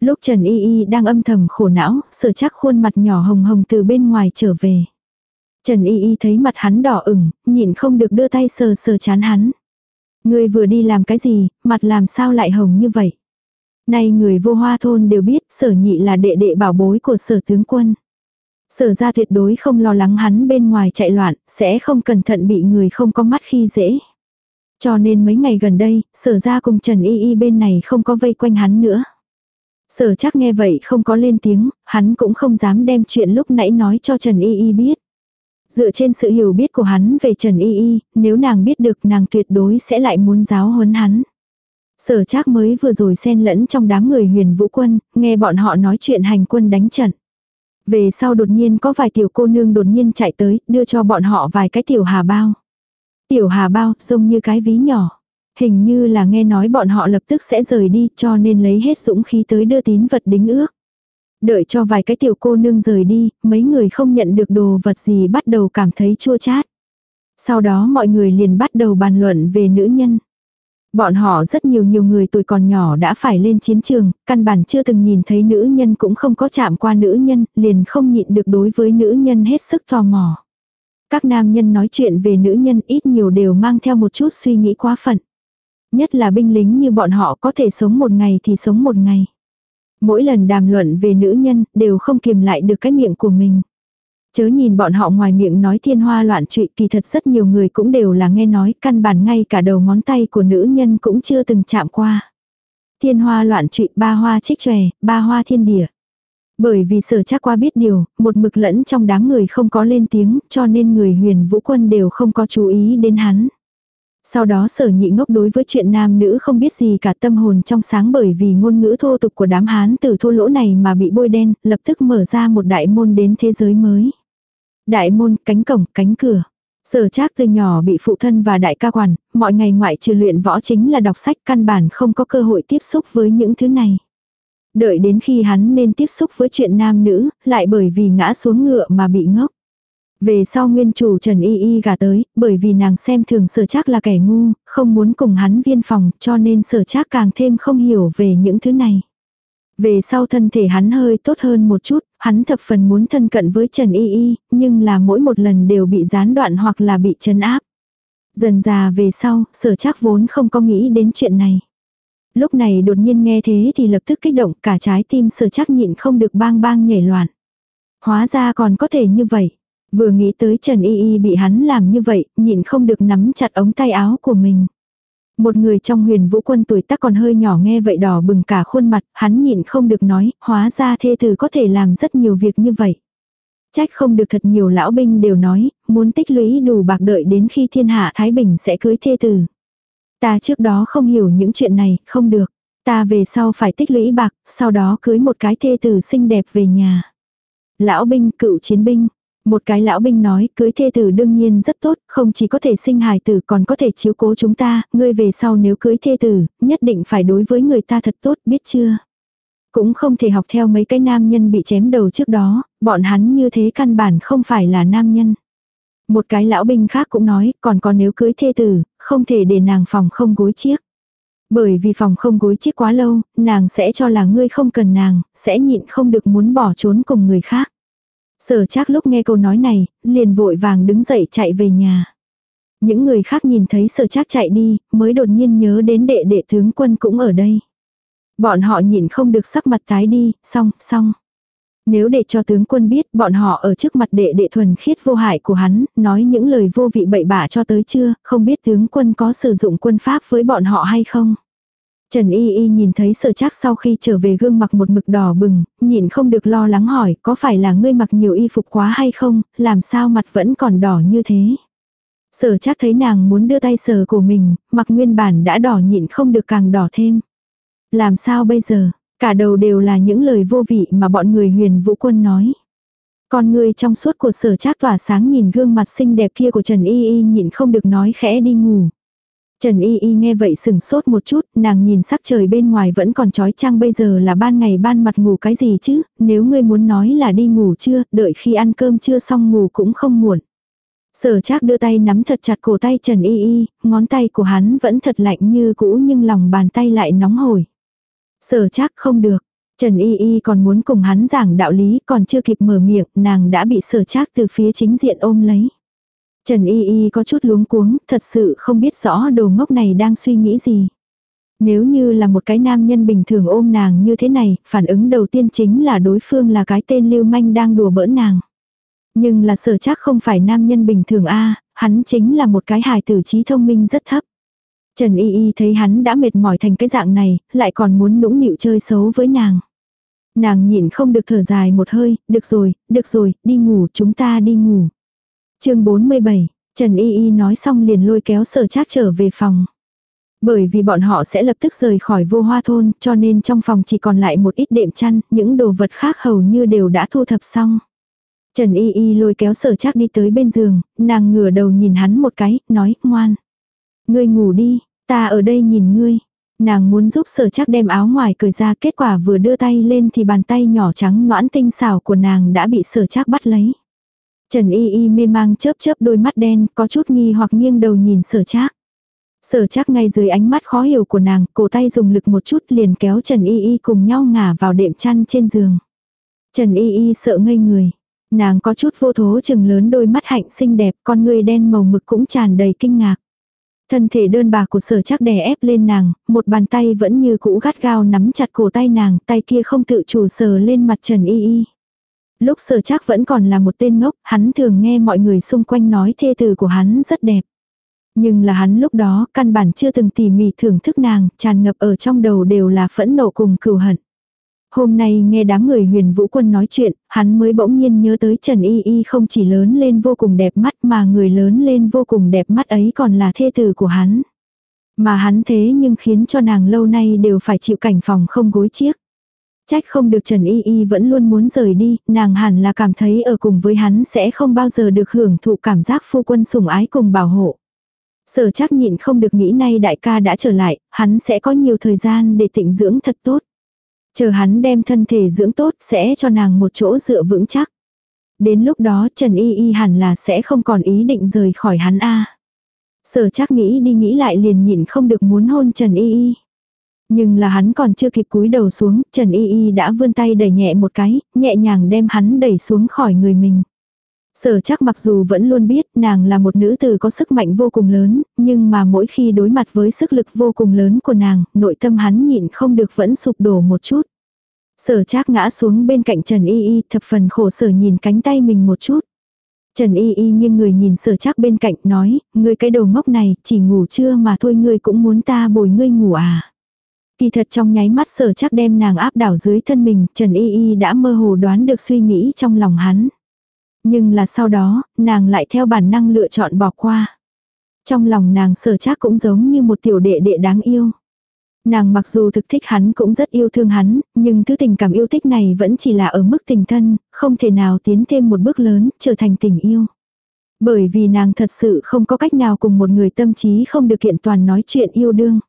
Lúc Trần Y Y đang âm thầm khổ não, sở chắc khuôn mặt nhỏ hồng hồng từ bên ngoài trở về. Trần Y Y thấy mặt hắn đỏ ửng, nhịn không được đưa tay sờ sờ chán hắn. Người vừa đi làm cái gì, mặt làm sao lại hồng như vậy. Nay người vô hoa thôn đều biết sở nhị là đệ đệ bảo bối của sở tướng quân. Sở ra tuyệt đối không lo lắng hắn bên ngoài chạy loạn, sẽ không cẩn thận bị người không có mắt khi dễ. Cho nên mấy ngày gần đây, sở ra cùng Trần Y Y bên này không có vây quanh hắn nữa. Sở chắc nghe vậy không có lên tiếng, hắn cũng không dám đem chuyện lúc nãy nói cho Trần Y Y biết. Dựa trên sự hiểu biết của hắn về Trần Y Y, nếu nàng biết được nàng tuyệt đối sẽ lại muốn giáo huấn hắn. Sở trác mới vừa rồi xen lẫn trong đám người huyền vũ quân, nghe bọn họ nói chuyện hành quân đánh trận. Về sau đột nhiên có vài tiểu cô nương đột nhiên chạy tới, đưa cho bọn họ vài cái tiểu hà bao. Tiểu hà bao, giống như cái ví nhỏ. Hình như là nghe nói bọn họ lập tức sẽ rời đi cho nên lấy hết dũng khí tới đưa tín vật đính ước. Đợi cho vài cái tiểu cô nương rời đi, mấy người không nhận được đồ vật gì bắt đầu cảm thấy chua chát. Sau đó mọi người liền bắt đầu bàn luận về nữ nhân. Bọn họ rất nhiều nhiều người tuổi còn nhỏ đã phải lên chiến trường, căn bản chưa từng nhìn thấy nữ nhân cũng không có chạm qua nữ nhân, liền không nhịn được đối với nữ nhân hết sức tò mò. Các nam nhân nói chuyện về nữ nhân ít nhiều đều mang theo một chút suy nghĩ quá phận. Nhất là binh lính như bọn họ có thể sống một ngày thì sống một ngày. Mỗi lần đàm luận về nữ nhân đều không kiềm lại được cái miệng của mình. Chớ nhìn bọn họ ngoài miệng nói thiên hoa loạn trụy kỳ thật rất nhiều người cũng đều là nghe nói căn bản ngay cả đầu ngón tay của nữ nhân cũng chưa từng chạm qua. Thiên hoa loạn trụy ba hoa trích tròe, ba hoa thiên địa. Bởi vì sở chắc qua biết điều, một mực lẫn trong đám người không có lên tiếng cho nên người huyền vũ quân đều không có chú ý đến hắn. Sau đó sở nhị ngốc đối với chuyện nam nữ không biết gì cả tâm hồn trong sáng bởi vì ngôn ngữ thô tục của đám hán từ thô lỗ này mà bị bôi đen, lập tức mở ra một đại môn đến thế giới mới. Đại môn, cánh cổng, cánh cửa. Sở trác từ nhỏ bị phụ thân và đại ca quản, mọi ngày ngoại trừ luyện võ chính là đọc sách căn bản không có cơ hội tiếp xúc với những thứ này. Đợi đến khi hắn nên tiếp xúc với chuyện nam nữ, lại bởi vì ngã xuống ngựa mà bị ngốc. Về sau nguyên chủ Trần Y Y gả tới, bởi vì nàng xem thường sở trác là kẻ ngu, không muốn cùng hắn viên phòng, cho nên sở trác càng thêm không hiểu về những thứ này. Về sau thân thể hắn hơi tốt hơn một chút, hắn thập phần muốn thân cận với Trần Y Y, nhưng là mỗi một lần đều bị gián đoạn hoặc là bị chấn áp. Dần già về sau, sở chắc vốn không có nghĩ đến chuyện này. Lúc này đột nhiên nghe thế thì lập tức kích động cả trái tim sở chắc nhịn không được bang bang nhảy loạn. Hóa ra còn có thể như vậy. Vừa nghĩ tới Trần Y Y bị hắn làm như vậy, nhịn không được nắm chặt ống tay áo của mình. Một người trong huyền vũ quân tuổi tác còn hơi nhỏ nghe vậy đỏ bừng cả khuôn mặt, hắn nhịn không được nói, hóa ra thê tử có thể làm rất nhiều việc như vậy. Trách không được thật nhiều lão binh đều nói, muốn tích lũy đủ bạc đợi đến khi thiên hạ Thái Bình sẽ cưới thê tử. Ta trước đó không hiểu những chuyện này, không được. Ta về sau phải tích lũy bạc, sau đó cưới một cái thê tử xinh đẹp về nhà. Lão binh, cựu chiến binh, một cái lão binh nói, cưới thê tử đương nhiên rất tốt, không chỉ có thể sinh hài tử còn có thể chiếu cố chúng ta, ngươi về sau nếu cưới thê tử, nhất định phải đối với người ta thật tốt, biết chưa? Cũng không thể học theo mấy cái nam nhân bị chém đầu trước đó, bọn hắn như thế căn bản không phải là nam nhân. Một cái lão binh khác cũng nói, còn còn nếu cưới thê tử, không thể để nàng phòng không gối chiếc. Bởi vì phòng không gối chiếc quá lâu, nàng sẽ cho là ngươi không cần nàng, sẽ nhịn không được muốn bỏ trốn cùng người khác. Sở Trác lúc nghe câu nói này, liền vội vàng đứng dậy chạy về nhà. Những người khác nhìn thấy sở Trác chạy đi, mới đột nhiên nhớ đến đệ đệ tướng quân cũng ở đây. Bọn họ nhìn không được sắc mặt tái đi, xong, xong. Nếu để cho tướng quân biết bọn họ ở trước mặt đệ đệ thuần khiết vô hại của hắn, nói những lời vô vị bậy bạ cho tới chưa, không biết tướng quân có sử dụng quân pháp với bọn họ hay không. Trần Y Y nhìn thấy sở chắc sau khi trở về gương mặc một mực đỏ bừng, nhìn không được lo lắng hỏi có phải là ngươi mặc nhiều y phục quá hay không, làm sao mặt vẫn còn đỏ như thế. Sở chắc thấy nàng muốn đưa tay sờ của mình, mặc nguyên bản đã đỏ nhịn không được càng đỏ thêm. Làm sao bây giờ, cả đầu đều là những lời vô vị mà bọn người huyền vũ quân nói. Con người trong suốt của sở trác tỏa sáng nhìn gương mặt xinh đẹp kia của Trần Y Y nhịn không được nói khẽ đi ngủ. Trần Y Y nghe vậy sừng sốt một chút, nàng nhìn sắc trời bên ngoài vẫn còn trói trăng bây giờ là ban ngày ban mặt ngủ cái gì chứ, nếu ngươi muốn nói là đi ngủ chưa, đợi khi ăn cơm chưa xong ngủ cũng không muộn. Sở trác đưa tay nắm thật chặt cổ tay Trần Y Y, ngón tay của hắn vẫn thật lạnh như cũ nhưng lòng bàn tay lại nóng hổi. Sở trác không được, Trần Y Y còn muốn cùng hắn giảng đạo lý còn chưa kịp mở miệng nàng đã bị sở trác từ phía chính diện ôm lấy. Trần Y Y có chút luống cuống, thật sự không biết rõ đồ ngốc này đang suy nghĩ gì. Nếu như là một cái nam nhân bình thường ôm nàng như thế này, phản ứng đầu tiên chính là đối phương là cái tên lưu manh đang đùa bỡn nàng. Nhưng là sở chắc không phải nam nhân bình thường a hắn chính là một cái hài tử trí thông minh rất thấp. Trần Y Y thấy hắn đã mệt mỏi thành cái dạng này, lại còn muốn nũng nịu chơi xấu với nàng. Nàng nhịn không được thở dài một hơi, được rồi, được rồi, đi ngủ, chúng ta đi ngủ chương 47, Trần Y Y nói xong liền lôi kéo sở trác trở về phòng. Bởi vì bọn họ sẽ lập tức rời khỏi vô hoa thôn cho nên trong phòng chỉ còn lại một ít đệm chăn, những đồ vật khác hầu như đều đã thu thập xong. Trần Y Y lôi kéo sở trác đi tới bên giường, nàng ngửa đầu nhìn hắn một cái, nói, ngoan. Ngươi ngủ đi, ta ở đây nhìn ngươi. Nàng muốn giúp sở trác đem áo ngoài cởi ra kết quả vừa đưa tay lên thì bàn tay nhỏ trắng noãn tinh xảo của nàng đã bị sở trác bắt lấy. Trần Y Y mê mang chớp chớp đôi mắt đen, có chút nghi hoặc nghiêng đầu nhìn sở trác. Sở trác ngay dưới ánh mắt khó hiểu của nàng, cổ tay dùng lực một chút liền kéo Trần Y Y cùng nhau ngả vào đệm chăn trên giường. Trần Y Y sợ ngây người. Nàng có chút vô thố chừng lớn đôi mắt hạnh xinh đẹp, con người đen màu mực cũng tràn đầy kinh ngạc. Thân thể đơn bạc của sở chắc đè ép lên nàng, một bàn tay vẫn như cũ gắt gao nắm chặt cổ tay nàng, tay kia không tự chủ sờ lên mặt Trần Y Y. Lúc sở chắc vẫn còn là một tên ngốc, hắn thường nghe mọi người xung quanh nói thê từ của hắn rất đẹp. Nhưng là hắn lúc đó căn bản chưa từng tỉ mỉ thưởng thức nàng, tràn ngập ở trong đầu đều là phẫn nộ cùng cừu hận. Hôm nay nghe đám người huyền vũ quân nói chuyện, hắn mới bỗng nhiên nhớ tới Trần Y Y không chỉ lớn lên vô cùng đẹp mắt mà người lớn lên vô cùng đẹp mắt ấy còn là thê tử của hắn. Mà hắn thế nhưng khiến cho nàng lâu nay đều phải chịu cảnh phòng không gối chiếc. Trách không được Trần Y Y vẫn luôn muốn rời đi, nàng hẳn là cảm thấy ở cùng với hắn sẽ không bao giờ được hưởng thụ cảm giác phu quân sủng ái cùng bảo hộ. Sở chắc nhịn không được nghĩ nay đại ca đã trở lại, hắn sẽ có nhiều thời gian để tịnh dưỡng thật tốt. Chờ hắn đem thân thể dưỡng tốt sẽ cho nàng một chỗ dựa vững chắc. Đến lúc đó Trần Y Y hẳn là sẽ không còn ý định rời khỏi hắn a. Sở chắc nghĩ đi nghĩ lại liền nhịn không được muốn hôn Trần Y Y. Nhưng là hắn còn chưa kịp cúi đầu xuống, Trần Y Y đã vươn tay đẩy nhẹ một cái, nhẹ nhàng đem hắn đẩy xuống khỏi người mình. Sở chắc mặc dù vẫn luôn biết nàng là một nữ tử có sức mạnh vô cùng lớn, nhưng mà mỗi khi đối mặt với sức lực vô cùng lớn của nàng, nội tâm hắn nhịn không được vẫn sụp đổ một chút. Sở trác ngã xuống bên cạnh Trần Y Y thập phần khổ sở nhìn cánh tay mình một chút. Trần Y Y nghiêng người nhìn sở trác bên cạnh nói, ngươi cái đồ ngốc này chỉ ngủ trưa mà thôi ngươi cũng muốn ta bồi ngươi ngủ à. Kỳ thật trong nháy mắt sở chắc đem nàng áp đảo dưới thân mình, Trần Y Y đã mơ hồ đoán được suy nghĩ trong lòng hắn. Nhưng là sau đó, nàng lại theo bản năng lựa chọn bỏ qua. Trong lòng nàng sở chắc cũng giống như một tiểu đệ đệ đáng yêu. Nàng mặc dù thực thích hắn cũng rất yêu thương hắn, nhưng thứ tình cảm yêu thích này vẫn chỉ là ở mức tình thân, không thể nào tiến thêm một bước lớn, trở thành tình yêu. Bởi vì nàng thật sự không có cách nào cùng một người tâm trí không được kiện toàn nói chuyện yêu đương.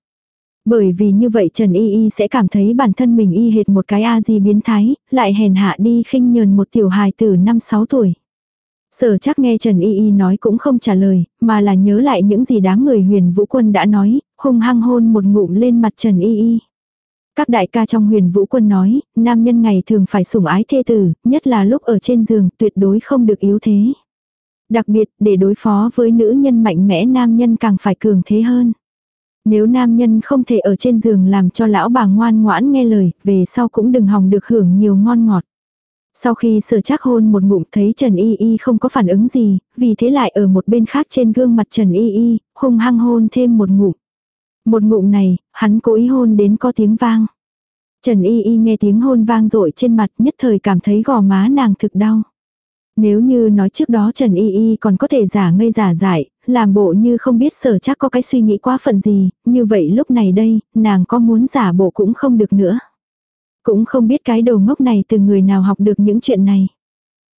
Bởi vì như vậy Trần Y Y sẽ cảm thấy bản thân mình y hệt một cái a di biến thái, lại hèn hạ đi khinh nhờn một tiểu hài từ 5-6 tuổi. Sở chắc nghe Trần Y Y nói cũng không trả lời, mà là nhớ lại những gì đám người huyền vũ quân đã nói, hung hăng hôn một ngụm lên mặt Trần Y Y. Các đại ca trong huyền vũ quân nói, nam nhân ngày thường phải sủng ái thê tử, nhất là lúc ở trên giường tuyệt đối không được yếu thế. Đặc biệt, để đối phó với nữ nhân mạnh mẽ nam nhân càng phải cường thế hơn. Nếu nam nhân không thể ở trên giường làm cho lão bà ngoan ngoãn nghe lời, về sau cũng đừng hòng được hưởng nhiều ngon ngọt. Sau khi sở chắc hôn một ngụm thấy Trần Y Y không có phản ứng gì, vì thế lại ở một bên khác trên gương mặt Trần Y Y, hung hăng hôn thêm một ngụm. Một ngụm này, hắn cố ý hôn đến có tiếng vang. Trần Y Y nghe tiếng hôn vang dội trên mặt nhất thời cảm thấy gò má nàng thực đau. Nếu như nói trước đó Trần Y Y còn có thể giả ngây giả dại, làm bộ như không biết sở chắc có cái suy nghĩ quá phận gì, như vậy lúc này đây, nàng có muốn giả bộ cũng không được nữa. Cũng không biết cái đồ ngốc này từ người nào học được những chuyện này.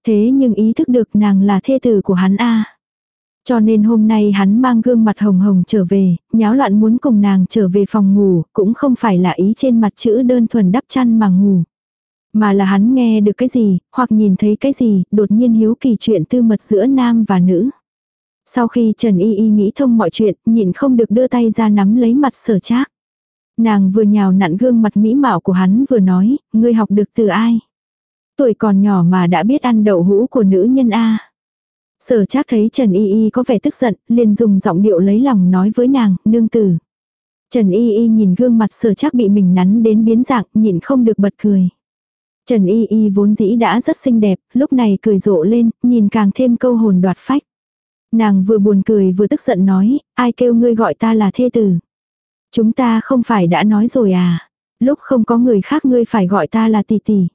Thế nhưng ý thức được nàng là thê tử của hắn a Cho nên hôm nay hắn mang gương mặt hồng hồng trở về, nháo loạn muốn cùng nàng trở về phòng ngủ, cũng không phải là ý trên mặt chữ đơn thuần đắp chăn mà ngủ. Mà là hắn nghe được cái gì, hoặc nhìn thấy cái gì, đột nhiên hiếu kỳ chuyện tư mật giữa nam và nữ. Sau khi Trần Y Y nghĩ thông mọi chuyện, nhịn không được đưa tay ra nắm lấy mặt sở trác. Nàng vừa nhào nặn gương mặt mỹ mạo của hắn vừa nói, ngươi học được từ ai? Tuổi còn nhỏ mà đã biết ăn đậu hũ của nữ nhân A. Sở trác thấy Trần Y Y có vẻ tức giận, liền dùng giọng điệu lấy lòng nói với nàng, nương tử. Trần Y Y nhìn gương mặt sở trác bị mình nắn đến biến dạng, nhịn không được bật cười. Trần Y Y vốn dĩ đã rất xinh đẹp, lúc này cười rộ lên, nhìn càng thêm câu hồn đoạt phách. Nàng vừa buồn cười vừa tức giận nói, ai kêu ngươi gọi ta là thê tử. Chúng ta không phải đã nói rồi à, lúc không có người khác ngươi phải gọi ta là tỷ tỷ.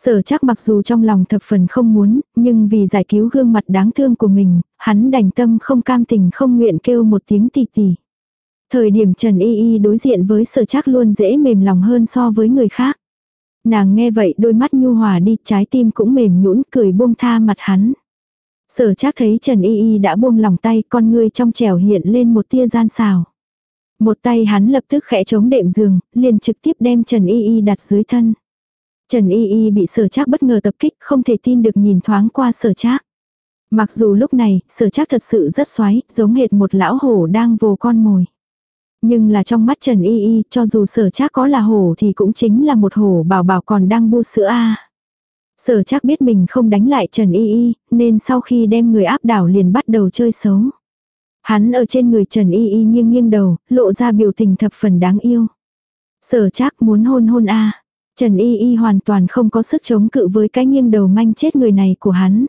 Sở chắc mặc dù trong lòng thập phần không muốn, nhưng vì giải cứu gương mặt đáng thương của mình, hắn đành tâm không cam tình không nguyện kêu một tiếng tỷ tỷ. Thời điểm Trần Y Y đối diện với sở chắc luôn dễ mềm lòng hơn so với người khác. Nàng nghe vậy đôi mắt nhu hòa đi, trái tim cũng mềm nhũn cười buông tha mặt hắn. Sở chắc thấy Trần Y Y đã buông lòng tay, con ngươi trong trẻo hiện lên một tia gian xào. Một tay hắn lập tức khẽ chống đệm giường, liền trực tiếp đem Trần Y Y đặt dưới thân. Trần Y Y bị sở trác bất ngờ tập kích, không thể tin được nhìn thoáng qua sở trác. Mặc dù lúc này, sở trác thật sự rất xoái, giống hệt một lão hổ đang vồ con mồi. Nhưng là trong mắt Trần Y Y, cho dù sở trác có là hổ thì cũng chính là một hổ bảo bảo còn đang bu sữa a. Sở trác biết mình không đánh lại Trần Y Y, nên sau khi đem người áp đảo liền bắt đầu chơi xấu. Hắn ở trên người Trần Y Y nghiêng nghiêng đầu, lộ ra biểu tình thập phần đáng yêu. Sở trác muốn hôn hôn a. Trần Y Y hoàn toàn không có sức chống cự với cái nghiêng đầu manh chết người này của hắn.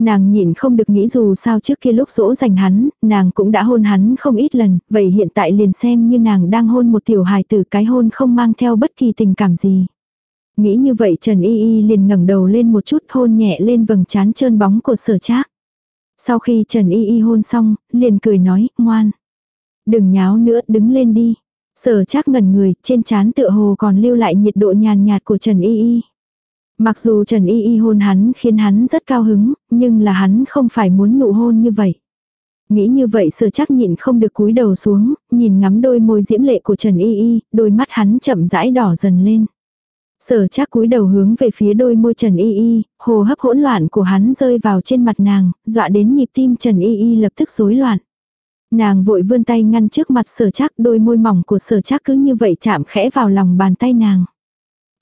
Nàng nhịn không được nghĩ dù sao trước kia lúc dỗ dành hắn, nàng cũng đã hôn hắn không ít lần, vậy hiện tại liền xem như nàng đang hôn một tiểu hài tử cái hôn không mang theo bất kỳ tình cảm gì. Nghĩ như vậy Trần Y Y liền ngẩng đầu lên một chút hôn nhẹ lên vầng trán trơn bóng của sở trác. Sau khi Trần Y Y hôn xong, liền cười nói, ngoan. Đừng nháo nữa, đứng lên đi. Sở trác ngẩn người, trên trán tựa hồ còn lưu lại nhiệt độ nhàn nhạt của Trần Y Y. Mặc dù Trần Y Y hôn hắn khiến hắn rất cao hứng, nhưng là hắn không phải muốn nụ hôn như vậy. Nghĩ như vậy sở chắc nhịn không được cúi đầu xuống, nhìn ngắm đôi môi diễm lệ của Trần Y Y, đôi mắt hắn chậm rãi đỏ dần lên. Sở chắc cúi đầu hướng về phía đôi môi Trần Y Y, hồ hấp hỗn loạn của hắn rơi vào trên mặt nàng, dọa đến nhịp tim Trần Y Y lập tức rối loạn. Nàng vội vươn tay ngăn trước mặt sở chắc đôi môi mỏng của sở chắc cứ như vậy chạm khẽ vào lòng bàn tay nàng.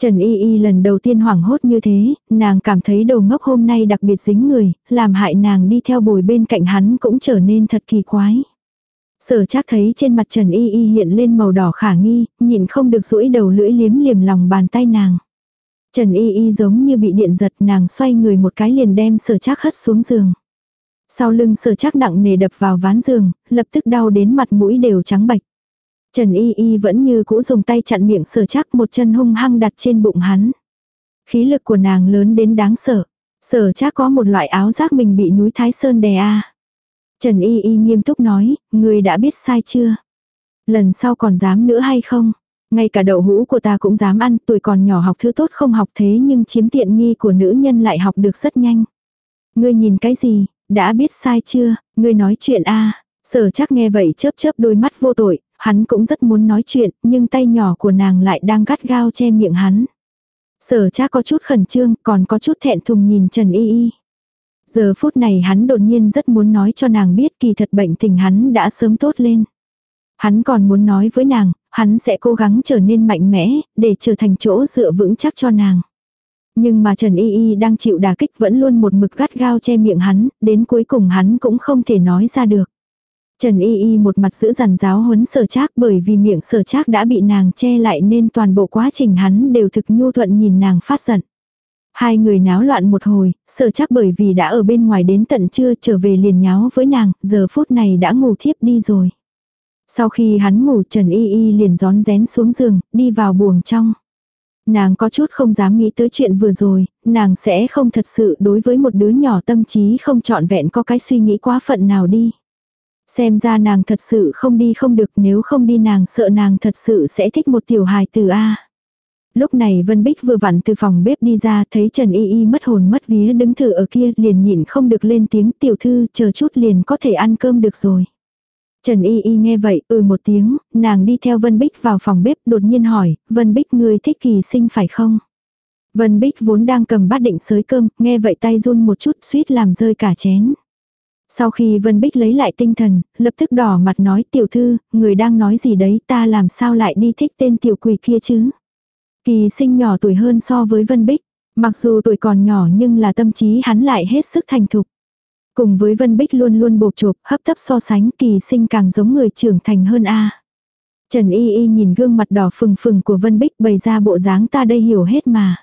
Trần Y Y lần đầu tiên hoảng hốt như thế, nàng cảm thấy đầu ngốc hôm nay đặc biệt dính người, làm hại nàng đi theo bồi bên cạnh hắn cũng trở nên thật kỳ quái. Sở chắc thấy trên mặt Trần Y Y hiện lên màu đỏ khả nghi, nhịn không được rũi đầu lưỡi liếm liềm lòng bàn tay nàng. Trần Y Y giống như bị điện giật nàng xoay người một cái liền đem sở chắc hất xuống giường. Sau lưng sở chắc nặng nề đập vào ván giường, lập tức đau đến mặt mũi đều trắng bạch. Trần Y Y vẫn như cũ dùng tay chặn miệng sở chắc một chân hung hăng đặt trên bụng hắn. Khí lực của nàng lớn đến đáng sợ. Sở chắc có một loại áo giác mình bị núi Thái Sơn đè a. Trần Y Y nghiêm túc nói, người đã biết sai chưa? Lần sau còn dám nữa hay không? Ngay cả đậu hũ của ta cũng dám ăn, tuổi còn nhỏ học thứ tốt không học thế nhưng chiếm tiện nghi của nữ nhân lại học được rất nhanh. Ngươi nhìn cái gì, đã biết sai chưa, ngươi nói chuyện a Sở chắc nghe vậy chớp chớp đôi mắt vô tội, hắn cũng rất muốn nói chuyện, nhưng tay nhỏ của nàng lại đang gắt gao che miệng hắn. Sở cha có chút khẩn trương, còn có chút thẹn thùng nhìn Trần Y Y. Giờ phút này hắn đột nhiên rất muốn nói cho nàng biết kỳ thật bệnh tình hắn đã sớm tốt lên. Hắn còn muốn nói với nàng, hắn sẽ cố gắng trở nên mạnh mẽ, để trở thành chỗ dựa vững chắc cho nàng. Nhưng mà Trần Y Y đang chịu đà kích vẫn luôn một mực gắt gao che miệng hắn, đến cuối cùng hắn cũng không thể nói ra được. Trần Y Y một mặt giữ dằn giáo huấn sở trác bởi vì miệng sở trác đã bị nàng che lại nên toàn bộ quá trình hắn đều thực nhu thuận nhìn nàng phát giận. Hai người náo loạn một hồi, sở trác bởi vì đã ở bên ngoài đến tận trưa trở về liền nháo với nàng, giờ phút này đã ngủ thiếp đi rồi. Sau khi hắn ngủ Trần Y Y liền gión rén xuống giường, đi vào buồng trong. Nàng có chút không dám nghĩ tới chuyện vừa rồi, nàng sẽ không thật sự đối với một đứa nhỏ tâm trí không trọn vẹn có cái suy nghĩ quá phận nào đi. Xem ra nàng thật sự không đi không được nếu không đi nàng sợ nàng thật sự sẽ thích một tiểu hài từ A. Lúc này Vân Bích vừa vặn từ phòng bếp đi ra thấy Trần Y Y mất hồn mất vía đứng thử ở kia liền nhịn không được lên tiếng tiểu thư chờ chút liền có thể ăn cơm được rồi. Trần Y Y nghe vậy ừ một tiếng, nàng đi theo Vân Bích vào phòng bếp đột nhiên hỏi, Vân Bích ngươi thích kỳ sinh phải không? Vân Bích vốn đang cầm bát định sới cơm, nghe vậy tay run một chút suýt làm rơi cả chén. Sau khi Vân Bích lấy lại tinh thần, lập tức đỏ mặt nói tiểu thư, người đang nói gì đấy ta làm sao lại đi thích tên tiểu quỷ kia chứ? Kỳ sinh nhỏ tuổi hơn so với Vân Bích, mặc dù tuổi còn nhỏ nhưng là tâm trí hắn lại hết sức thành thục. Cùng với Vân Bích luôn luôn bột chộp, hấp tấp so sánh kỳ sinh càng giống người trưởng thành hơn a. Trần Y Y nhìn gương mặt đỏ phừng phừng của Vân Bích bày ra bộ dáng ta đây hiểu hết mà.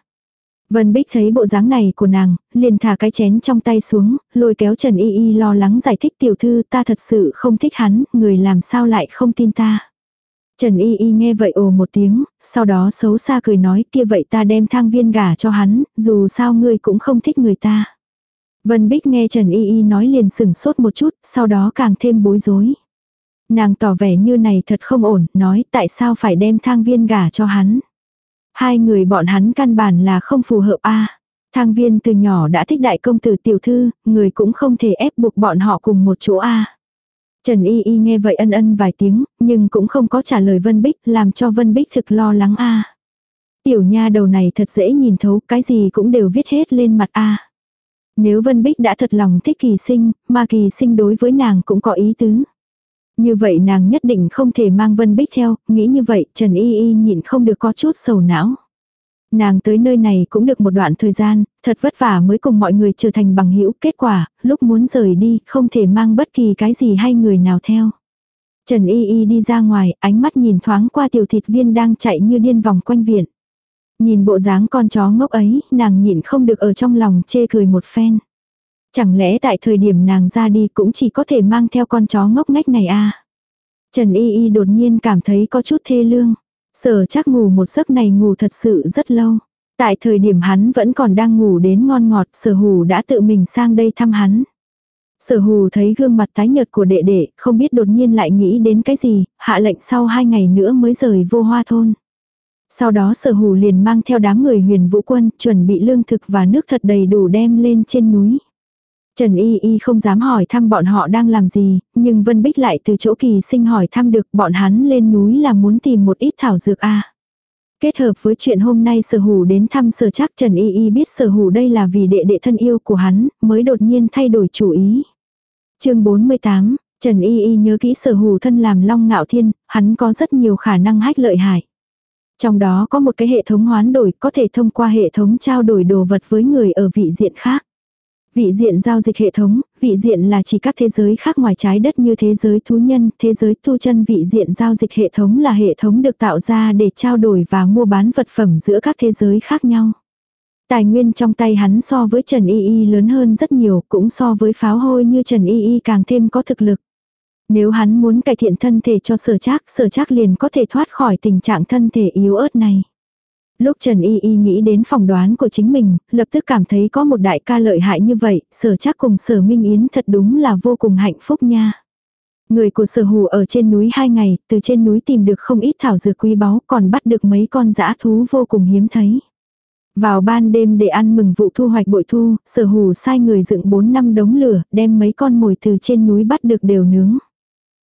Vân Bích thấy bộ dáng này của nàng, liền thả cái chén trong tay xuống, lôi kéo Trần Y Y lo lắng giải thích tiểu thư ta thật sự không thích hắn, người làm sao lại không tin ta. Trần Y Y nghe vậy ồ một tiếng, sau đó xấu xa cười nói kia vậy ta đem thang viên gả cho hắn, dù sao ngươi cũng không thích người ta. Vân Bích nghe Trần Y Y nói liền sừng sốt một chút, sau đó càng thêm bối rối. Nàng tỏ vẻ như này thật không ổn, nói tại sao phải đem thang viên gả cho hắn. Hai người bọn hắn căn bản là không phù hợp a. Thang viên từ nhỏ đã thích đại công tử tiểu thư, người cũng không thể ép buộc bọn họ cùng một chỗ a. Trần Y Y nghe vậy ân ân vài tiếng, nhưng cũng không có trả lời Vân Bích, làm cho Vân Bích thực lo lắng a. Tiểu nha đầu này thật dễ nhìn thấu, cái gì cũng đều viết hết lên mặt a. Nếu Vân Bích đã thật lòng thích kỳ sinh, mà kỳ sinh đối với nàng cũng có ý tứ. Như vậy nàng nhất định không thể mang Vân Bích theo, nghĩ như vậy Trần Y Y nhịn không được có chút sầu não. Nàng tới nơi này cũng được một đoạn thời gian, thật vất vả mới cùng mọi người trở thành bằng hữu kết quả, lúc muốn rời đi không thể mang bất kỳ cái gì hay người nào theo. Trần Y Y đi ra ngoài, ánh mắt nhìn thoáng qua tiểu thịt viên đang chạy như điên vòng quanh viện. Nhìn bộ dáng con chó ngốc ấy, nàng nhịn không được ở trong lòng chê cười một phen. Chẳng lẽ tại thời điểm nàng ra đi cũng chỉ có thể mang theo con chó ngốc ngách này à? Trần Y Y đột nhiên cảm thấy có chút thê lương. Sở chắc ngủ một giấc này ngủ thật sự rất lâu. Tại thời điểm hắn vẫn còn đang ngủ đến ngon ngọt, sở hù đã tự mình sang đây thăm hắn. Sở hù thấy gương mặt tái nhợt của đệ đệ, không biết đột nhiên lại nghĩ đến cái gì, hạ lệnh sau hai ngày nữa mới rời vô hoa thôn. Sau đó sở hù liền mang theo đám người huyền vũ quân, chuẩn bị lương thực và nước thật đầy đủ đem lên trên núi. Trần Y Y không dám hỏi thăm bọn họ đang làm gì, nhưng Vân Bích lại từ chỗ kỳ sinh hỏi thăm được bọn hắn lên núi là muốn tìm một ít thảo dược a. Kết hợp với chuyện hôm nay sở hủ đến thăm sở chắc Trần Y Y biết sở hủ đây là vì đệ đệ thân yêu của hắn, mới đột nhiên thay đổi chủ ý. chương 48, Trần Y Y nhớ kỹ sở hủ thân làm long ngạo thiên, hắn có rất nhiều khả năng hách lợi hại. Trong đó có một cái hệ thống hoán đổi có thể thông qua hệ thống trao đổi đồ vật với người ở vị diện khác. Vị diện giao dịch hệ thống, vị diện là chỉ các thế giới khác ngoài trái đất như thế giới thú nhân, thế giới tu chân vị diện giao dịch hệ thống là hệ thống được tạo ra để trao đổi và mua bán vật phẩm giữa các thế giới khác nhau. Tài nguyên trong tay hắn so với Trần Y Y lớn hơn rất nhiều, cũng so với pháo hôi như Trần Y Y càng thêm có thực lực. Nếu hắn muốn cải thiện thân thể cho sở trác, sở trác liền có thể thoát khỏi tình trạng thân thể yếu ớt này. Lúc Trần Y Y nghĩ đến phỏng đoán của chính mình, lập tức cảm thấy có một đại ca lợi hại như vậy, sở chắc cùng sở Minh Yến thật đúng là vô cùng hạnh phúc nha. Người của sở hù ở trên núi hai ngày, từ trên núi tìm được không ít thảo dược quý báu, còn bắt được mấy con dã thú vô cùng hiếm thấy. Vào ban đêm để ăn mừng vụ thu hoạch bội thu, sở hù sai người dựng 4 năm đống lửa, đem mấy con mồi từ trên núi bắt được đều nướng.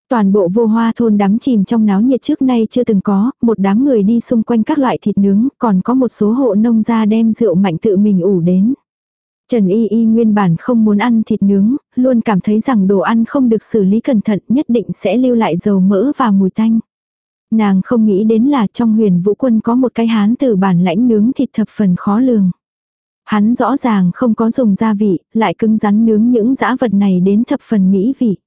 Toàn bộ vô hoa thôn đắm chìm trong náo nhiệt trước nay chưa từng có, một đám người đi xung quanh các loại thịt nướng, còn có một số hộ nông gia đem rượu mạnh tự mình ủ đến. Trần Y Y nguyên bản không muốn ăn thịt nướng, luôn cảm thấy rằng đồ ăn không được xử lý cẩn thận nhất định sẽ lưu lại dầu mỡ và mùi tanh. Nàng không nghĩ đến là trong huyền vũ quân có một cái hán từ bản lãnh nướng thịt thập phần khó lường. Hắn rõ ràng không có dùng gia vị, lại cứng rắn nướng những dã vật này đến thập phần mỹ vị.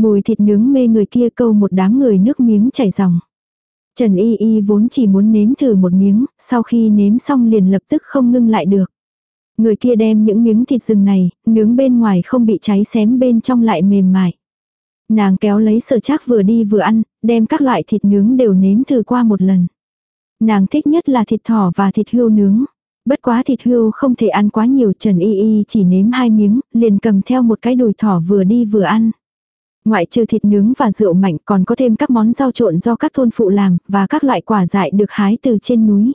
Mùi thịt nướng mê người kia câu một đám người nước miếng chảy ròng. Trần Y Y vốn chỉ muốn nếm thử một miếng, sau khi nếm xong liền lập tức không ngưng lại được. Người kia đem những miếng thịt rừng này, nướng bên ngoài không bị cháy xém bên trong lại mềm mại. Nàng kéo lấy sở trác vừa đi vừa ăn, đem các loại thịt nướng đều nếm thử qua một lần. Nàng thích nhất là thịt thỏ và thịt hươu nướng. Bất quá thịt hươu không thể ăn quá nhiều Trần Y Y chỉ nếm hai miếng, liền cầm theo một cái đùi thỏ vừa đi vừa ăn. Ngoại trừ thịt nướng và rượu mạnh còn có thêm các món rau trộn do các thôn phụ làm và các loại quả dại được hái từ trên núi.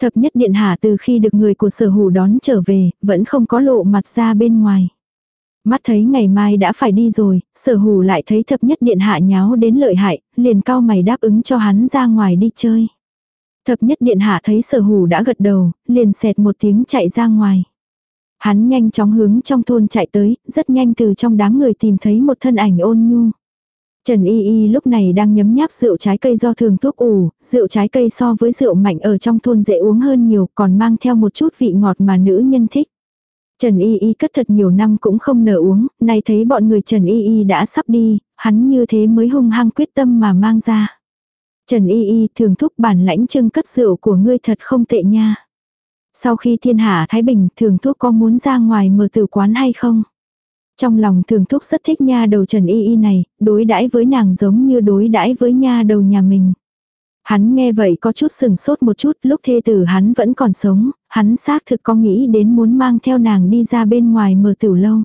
Thập nhất điện hạ từ khi được người của sở hủ đón trở về, vẫn không có lộ mặt ra bên ngoài. Mắt thấy ngày mai đã phải đi rồi, sở hủ lại thấy thập nhất điện hạ nháo đến lợi hại, liền cao mày đáp ứng cho hắn ra ngoài đi chơi. Thập nhất điện hạ thấy sở hủ đã gật đầu, liền xẹt một tiếng chạy ra ngoài. Hắn nhanh chóng hướng trong thôn chạy tới, rất nhanh từ trong đám người tìm thấy một thân ảnh ôn nhu. Trần Y Y lúc này đang nhấm nháp rượu trái cây do thường thuốc ủ, rượu trái cây so với rượu mạnh ở trong thôn dễ uống hơn nhiều còn mang theo một chút vị ngọt mà nữ nhân thích. Trần Y Y cất thật nhiều năm cũng không nở uống, nay thấy bọn người Trần Y Y đã sắp đi, hắn như thế mới hung hăng quyết tâm mà mang ra. Trần Y Y thường thúc bản lãnh trưng cất rượu của ngươi thật không tệ nha. Sau khi thiên hạ Thái Bình thường thuốc có muốn ra ngoài mở tử quán hay không? Trong lòng thường thúc rất thích nha đầu Trần Y Y này, đối đãi với nàng giống như đối đãi với nha đầu nhà mình. Hắn nghe vậy có chút sừng sốt một chút lúc thê tử hắn vẫn còn sống, hắn xác thực có nghĩ đến muốn mang theo nàng đi ra bên ngoài mở tử lâu.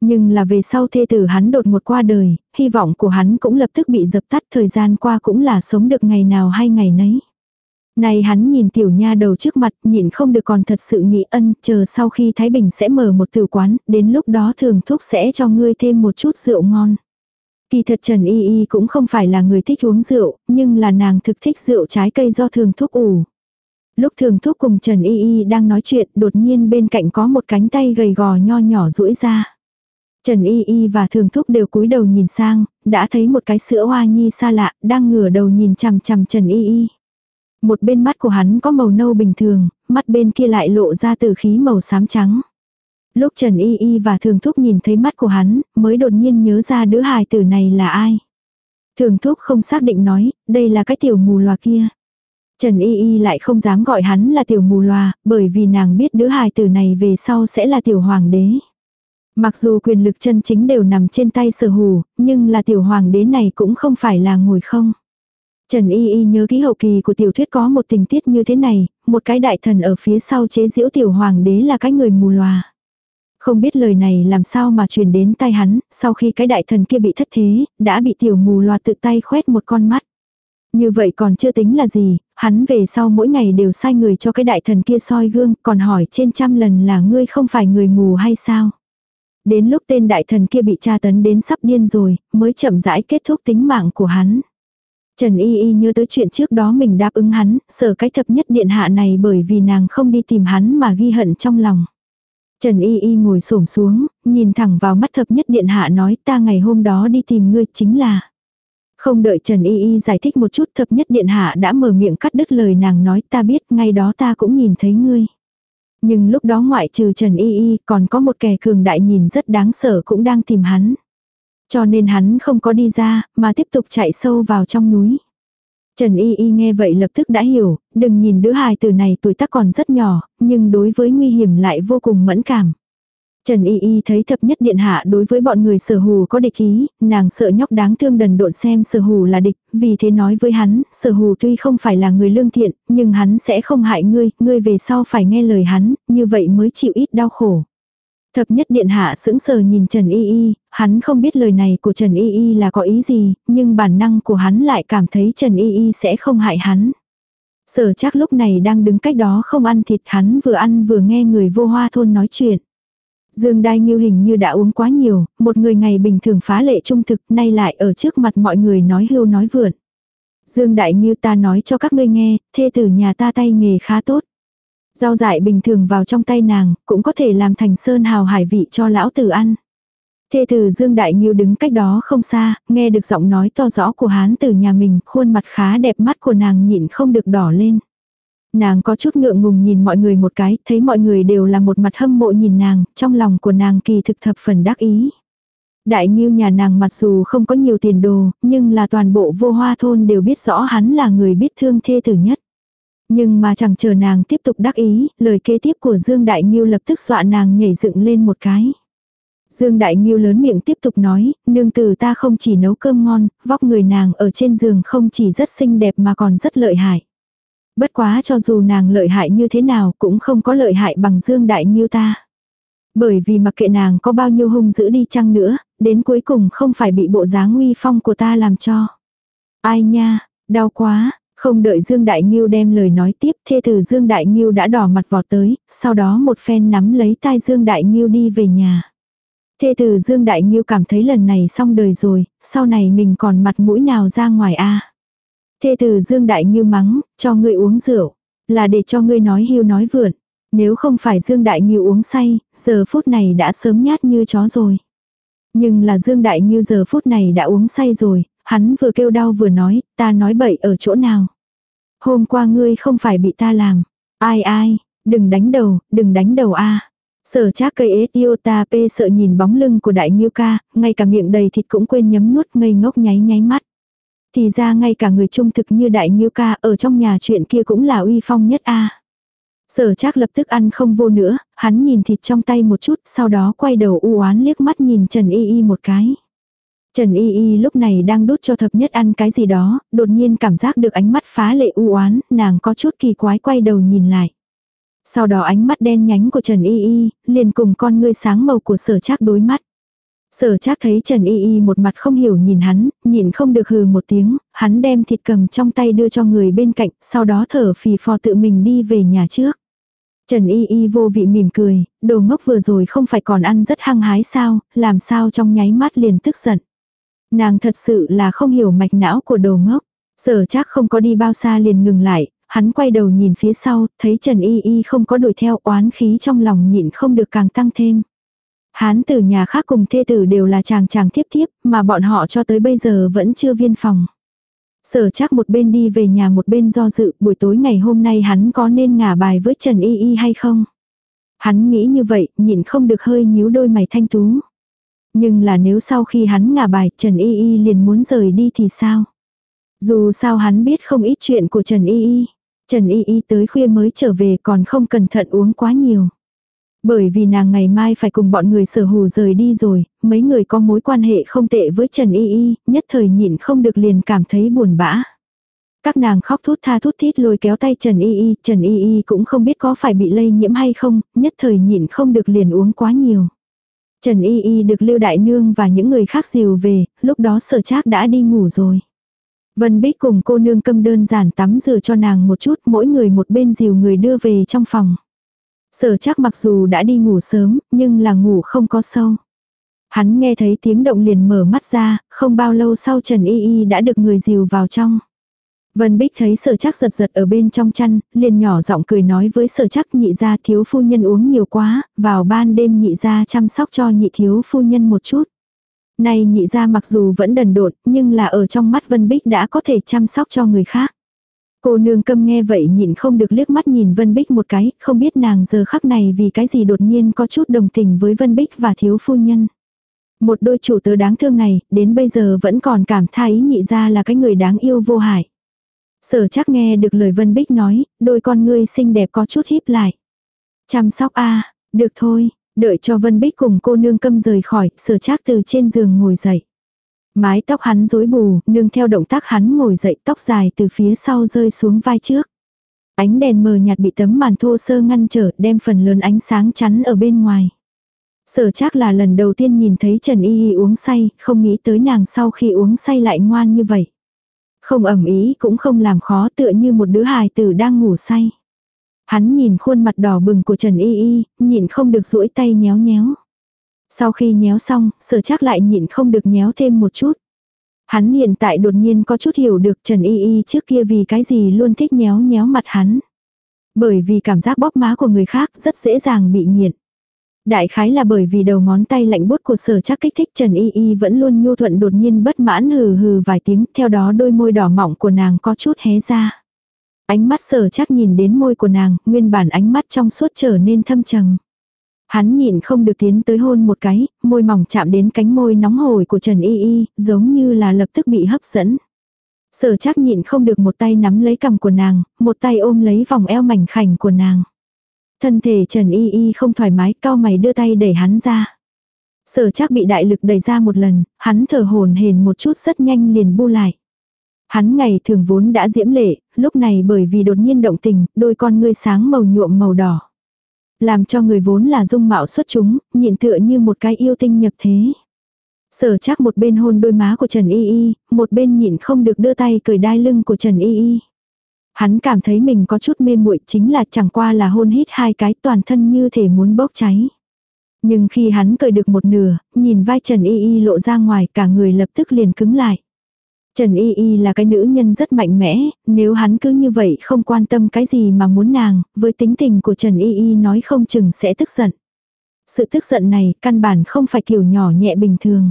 Nhưng là về sau thê tử hắn đột một qua đời, hy vọng của hắn cũng lập tức bị dập tắt thời gian qua cũng là sống được ngày nào hay ngày nấy. Này hắn nhìn tiểu nha đầu trước mặt nhịn không được còn thật sự nghĩ ân chờ sau khi Thái Bình sẽ mở một tử quán, đến lúc đó thường thúc sẽ cho ngươi thêm một chút rượu ngon. Kỳ thật Trần Y Y cũng không phải là người thích uống rượu, nhưng là nàng thực thích rượu trái cây do thường thúc ủ. Lúc thường thúc cùng Trần Y Y đang nói chuyện đột nhiên bên cạnh có một cánh tay gầy gò nho nhỏ duỗi ra. Trần Y Y và Thường Thúc đều cúi đầu nhìn sang, đã thấy một cái sữa hoa nhi xa lạ, đang ngửa đầu nhìn chằm chằm Trần Y Y. Một bên mắt của hắn có màu nâu bình thường, mắt bên kia lại lộ ra từ khí màu xám trắng. Lúc Trần Y Y và Thường Thúc nhìn thấy mắt của hắn, mới đột nhiên nhớ ra đứa hài tử này là ai. Thường Thúc không xác định nói, đây là cái tiểu mù loà kia. Trần Y Y lại không dám gọi hắn là tiểu mù loà, bởi vì nàng biết đứa hài tử này về sau sẽ là tiểu hoàng đế. Mặc dù quyền lực chân chính đều nằm trên tay sở hù, nhưng là tiểu hoàng đế này cũng không phải là ngồi không. Trần Y Y nhớ ký hậu kỳ của tiểu thuyết có một tình tiết như thế này, một cái đại thần ở phía sau chế giễu tiểu hoàng đế là cái người mù loà. Không biết lời này làm sao mà truyền đến tai hắn, sau khi cái đại thần kia bị thất thế, đã bị tiểu mù loà tự tay khoét một con mắt. Như vậy còn chưa tính là gì, hắn về sau mỗi ngày đều sai người cho cái đại thần kia soi gương, còn hỏi trên trăm lần là ngươi không phải người mù hay sao. Đến lúc tên đại thần kia bị tra tấn đến sắp điên rồi, mới chậm rãi kết thúc tính mạng của hắn. Trần Y Y nhớ tới chuyện trước đó mình đáp ứng hắn, sở cái thập nhất điện hạ này bởi vì nàng không đi tìm hắn mà ghi hận trong lòng. Trần Y Y ngồi xổm xuống, nhìn thẳng vào mắt thập nhất điện hạ nói ta ngày hôm đó đi tìm ngươi chính là. Không đợi Trần Y Y giải thích một chút thập nhất điện hạ đã mở miệng cắt đứt lời nàng nói ta biết ngay đó ta cũng nhìn thấy ngươi. Nhưng lúc đó ngoại trừ Trần Y Y còn có một kẻ cường đại nhìn rất đáng sợ cũng đang tìm hắn. Cho nên hắn không có đi ra, mà tiếp tục chạy sâu vào trong núi. Trần Y Y nghe vậy lập tức đã hiểu, đừng nhìn đứa hài tử này tuổi tác còn rất nhỏ, nhưng đối với nguy hiểm lại vô cùng mẫn cảm. Trần Y Y thấy thập nhất điện hạ đối với bọn người sở hù có địch ý, nàng sợ nhóc đáng thương đần độn xem sở hù là địch, vì thế nói với hắn, sở hù tuy không phải là người lương thiện, nhưng hắn sẽ không hại ngươi, ngươi về sau phải nghe lời hắn, như vậy mới chịu ít đau khổ. Thập nhất điện hạ sững sờ nhìn Trần Y Y, hắn không biết lời này của Trần Y Y là có ý gì, nhưng bản năng của hắn lại cảm thấy Trần Y Y sẽ không hại hắn. Sở chắc lúc này đang đứng cách đó không ăn thịt hắn vừa ăn vừa nghe người vô hoa thôn nói chuyện. Dương Đai Nghiêu hình như đã uống quá nhiều, một người ngày bình thường phá lệ trung thực nay lại ở trước mặt mọi người nói hưu nói vượn. Dương Đại Nghiêu ta nói cho các ngươi nghe, thê tử nhà ta tay nghề khá tốt. Rau dại bình thường vào trong tay nàng, cũng có thể làm thành sơn hào hải vị cho lão tử ăn. Thê tử Dương Đại Nghiêu đứng cách đó không xa, nghe được giọng nói to rõ của hán tử nhà mình, khuôn mặt khá đẹp mắt của nàng nhịn không được đỏ lên. Nàng có chút ngượng ngùng nhìn mọi người một cái, thấy mọi người đều là một mặt hâm mộ nhìn nàng, trong lòng của nàng kỳ thực thập phần đắc ý. Đại Nghiêu nhà nàng mặc dù không có nhiều tiền đồ, nhưng là toàn bộ vô hoa thôn đều biết rõ hắn là người biết thương thê tử nhất. Nhưng mà chẳng chờ nàng tiếp tục đắc ý, lời kế tiếp của Dương Đại Nhiêu lập tức dọa nàng nhảy dựng lên một cái. Dương Đại Nhiêu lớn miệng tiếp tục nói, nương tử ta không chỉ nấu cơm ngon, vóc người nàng ở trên giường không chỉ rất xinh đẹp mà còn rất lợi hại. Bất quá cho dù nàng lợi hại như thế nào cũng không có lợi hại bằng Dương Đại Nhiêu ta. Bởi vì mặc kệ nàng có bao nhiêu hung dữ đi chăng nữa, đến cuối cùng không phải bị bộ dáng uy phong của ta làm cho. Ai nha, đau quá, không đợi Dương Đại Nghiêu đem lời nói tiếp, thê tử Dương Đại Nghiêu đã đỏ mặt vọt tới, sau đó một phen nắm lấy tai Dương Đại Nghiêu đi về nhà. Thê tử Dương Đại Nghiêu cảm thấy lần này xong đời rồi, sau này mình còn mặt mũi nào ra ngoài a Thê tử Dương Đại Nghiêu mắng, cho ngươi uống rượu, là để cho ngươi nói hiu nói vượn. Nếu không phải Dương Đại Nghiêu uống say, giờ phút này đã sớm nhát như chó rồi. Nhưng là Dương Đại Nghiêu giờ phút này đã uống say rồi, hắn vừa kêu đau vừa nói, ta nói bậy ở chỗ nào. Hôm qua ngươi không phải bị ta làm. Ai ai, đừng đánh đầu, đừng đánh đầu a. Sở trác cây Etiota P sợ nhìn bóng lưng của đại nghiêu ca, ngay cả miệng đầy thịt cũng quên nhấm nuốt ngây ngốc nháy nháy mắt. Thì ra ngay cả người trung thực như đại nghiêu ca ở trong nhà chuyện kia cũng là uy phong nhất a. Sở trác lập tức ăn không vô nữa, hắn nhìn thịt trong tay một chút, sau đó quay đầu u oán liếc mắt nhìn Trần Y Y một cái. Trần Y Y lúc này đang đút cho thập nhất ăn cái gì đó, đột nhiên cảm giác được ánh mắt phá lệ u oán, nàng có chút kỳ quái quay đầu nhìn lại. Sau đó ánh mắt đen nhánh của Trần Y Y, liền cùng con ngươi sáng màu của sở trác đối mắt. Sở trác thấy Trần Y Y một mặt không hiểu nhìn hắn, nhìn không được hừ một tiếng, hắn đem thịt cầm trong tay đưa cho người bên cạnh, sau đó thở phì phò tự mình đi về nhà trước. Trần Y Y vô vị mỉm cười, đồ ngốc vừa rồi không phải còn ăn rất hăng hái sao, làm sao trong nháy mắt liền tức giận. Nàng thật sự là không hiểu mạch não của đồ ngốc. Sở chắc không có đi bao xa liền ngừng lại, hắn quay đầu nhìn phía sau, thấy Trần Y Y không có đuổi theo oán khí trong lòng nhịn không được càng tăng thêm. Hắn từ nhà khác cùng thê tử đều là chàng chàng tiếp tiếp, mà bọn họ cho tới bây giờ vẫn chưa viên phòng. Sở chắc một bên đi về nhà một bên do dự buổi tối ngày hôm nay hắn có nên ngả bài với Trần Y Y hay không. Hắn nghĩ như vậy, nhịn không được hơi nhíu đôi mày thanh tú. Nhưng là nếu sau khi hắn ngả bài Trần Y Y liền muốn rời đi thì sao? Dù sao hắn biết không ít chuyện của Trần Y Y. Trần Y Y tới khuya mới trở về còn không cẩn thận uống quá nhiều. Bởi vì nàng ngày mai phải cùng bọn người sở hù rời đi rồi, mấy người có mối quan hệ không tệ với Trần Y Y, nhất thời nhịn không được liền cảm thấy buồn bã. Các nàng khóc thút tha thút thít lôi kéo tay Trần Y Y, Trần Y Y cũng không biết có phải bị lây nhiễm hay không, nhất thời nhịn không được liền uống quá nhiều. Trần Y Y được Lưu Đại Nương và những người khác dìu về, lúc đó sở trác đã đi ngủ rồi. Vân Bích cùng cô nương câm đơn giản tắm rửa cho nàng một chút, mỗi người một bên dìu người đưa về trong phòng. Sở chắc mặc dù đã đi ngủ sớm, nhưng là ngủ không có sâu. Hắn nghe thấy tiếng động liền mở mắt ra, không bao lâu sau Trần Y Y đã được người dìu vào trong. Vân Bích thấy sở chắc giật giật ở bên trong chăn, liền nhỏ giọng cười nói với sở chắc nhị gia thiếu phu nhân uống nhiều quá, vào ban đêm nhị gia chăm sóc cho nhị thiếu phu nhân một chút. Này nhị gia mặc dù vẫn đần độn, nhưng là ở trong mắt Vân Bích đã có thể chăm sóc cho người khác. Cô nương câm nghe vậy nhịn không được liếc mắt nhìn Vân Bích một cái, không biết nàng giờ khắc này vì cái gì đột nhiên có chút đồng tình với Vân Bích và thiếu phu nhân. Một đôi chủ tớ đáng thương này, đến bây giờ vẫn còn cảm thấy nhị ra là cái người đáng yêu vô hại. Sở chắc nghe được lời Vân Bích nói, đôi con ngươi xinh đẹp có chút híp lại. Chăm sóc a được thôi, đợi cho Vân Bích cùng cô nương câm rời khỏi, sở chắc từ trên giường ngồi dậy. Mái tóc hắn rối bù, nương theo động tác hắn ngồi dậy tóc dài từ phía sau rơi xuống vai trước. Ánh đèn mờ nhạt bị tấm màn thô sơ ngăn trở đem phần lớn ánh sáng chắn ở bên ngoài. Sở chắc là lần đầu tiên nhìn thấy Trần Y Y uống say, không nghĩ tới nàng sau khi uống say lại ngoan như vậy. Không ẩm ý cũng không làm khó tựa như một đứa hài tử đang ngủ say. Hắn nhìn khuôn mặt đỏ bừng của Trần Y Y, nhìn không được duỗi tay nhéo nhéo. Sau khi nhéo xong, sở chắc lại nhịn không được nhéo thêm một chút. Hắn hiện tại đột nhiên có chút hiểu được Trần Y Y trước kia vì cái gì luôn thích nhéo nhéo mặt hắn. Bởi vì cảm giác bóp má của người khác rất dễ dàng bị nghiện. Đại khái là bởi vì đầu ngón tay lạnh bút của sở chắc kích thích Trần Y Y vẫn luôn nhu thuận đột nhiên bất mãn hừ hừ vài tiếng, theo đó đôi môi đỏ mỏng của nàng có chút hé ra. Ánh mắt sở chắc nhìn đến môi của nàng, nguyên bản ánh mắt trong suốt trở nên thâm trầm. Hắn nhịn không được tiến tới hôn một cái, môi mỏng chạm đến cánh môi nóng hổi của Trần Y Y, giống như là lập tức bị hấp dẫn. Sở chắc nhịn không được một tay nắm lấy cằm của nàng, một tay ôm lấy vòng eo mảnh khảnh của nàng. Thân thể Trần Y Y không thoải mái, cao mày đưa tay đẩy hắn ra. Sở chắc bị đại lực đẩy ra một lần, hắn thở hồn hền một chút rất nhanh liền bu lại. Hắn ngày thường vốn đã diễm lệ, lúc này bởi vì đột nhiên động tình, đôi con ngươi sáng màu nhuộm màu đỏ. Làm cho người vốn là dung mạo xuất chúng, nhịn tựa như một cái yêu tinh nhập thế. Sở chắc một bên hôn đôi má của Trần Y Y, một bên nhịn không được đưa tay cởi đai lưng của Trần Y Y. Hắn cảm thấy mình có chút mê muội chính là chẳng qua là hôn hít hai cái toàn thân như thể muốn bốc cháy. Nhưng khi hắn cởi được một nửa, nhìn vai Trần Y Y lộ ra ngoài cả người lập tức liền cứng lại. Trần Y Y là cái nữ nhân rất mạnh mẽ, nếu hắn cứ như vậy không quan tâm cái gì mà muốn nàng, với tính tình của Trần Y Y nói không chừng sẽ tức giận. Sự tức giận này căn bản không phải kiểu nhỏ nhẹ bình thường.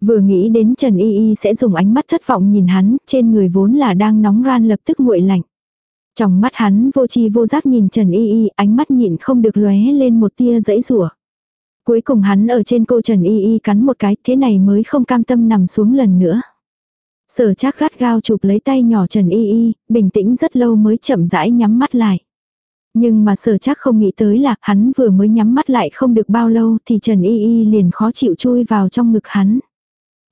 Vừa nghĩ đến Trần Y Y sẽ dùng ánh mắt thất vọng nhìn hắn, trên người vốn là đang nóng ran lập tức nguội lạnh. Trong mắt hắn vô chi vô giác nhìn Trần Y Y, ánh mắt nhịn không được lóe lên một tia dãy rủa. Cuối cùng hắn ở trên cô Trần Y Y cắn một cái, thế này mới không cam tâm nằm xuống lần nữa. Sở chắc gắt gao chụp lấy tay nhỏ Trần Y Y, bình tĩnh rất lâu mới chậm rãi nhắm mắt lại. Nhưng mà sở chắc không nghĩ tới là hắn vừa mới nhắm mắt lại không được bao lâu thì Trần Y Y liền khó chịu chui vào trong ngực hắn.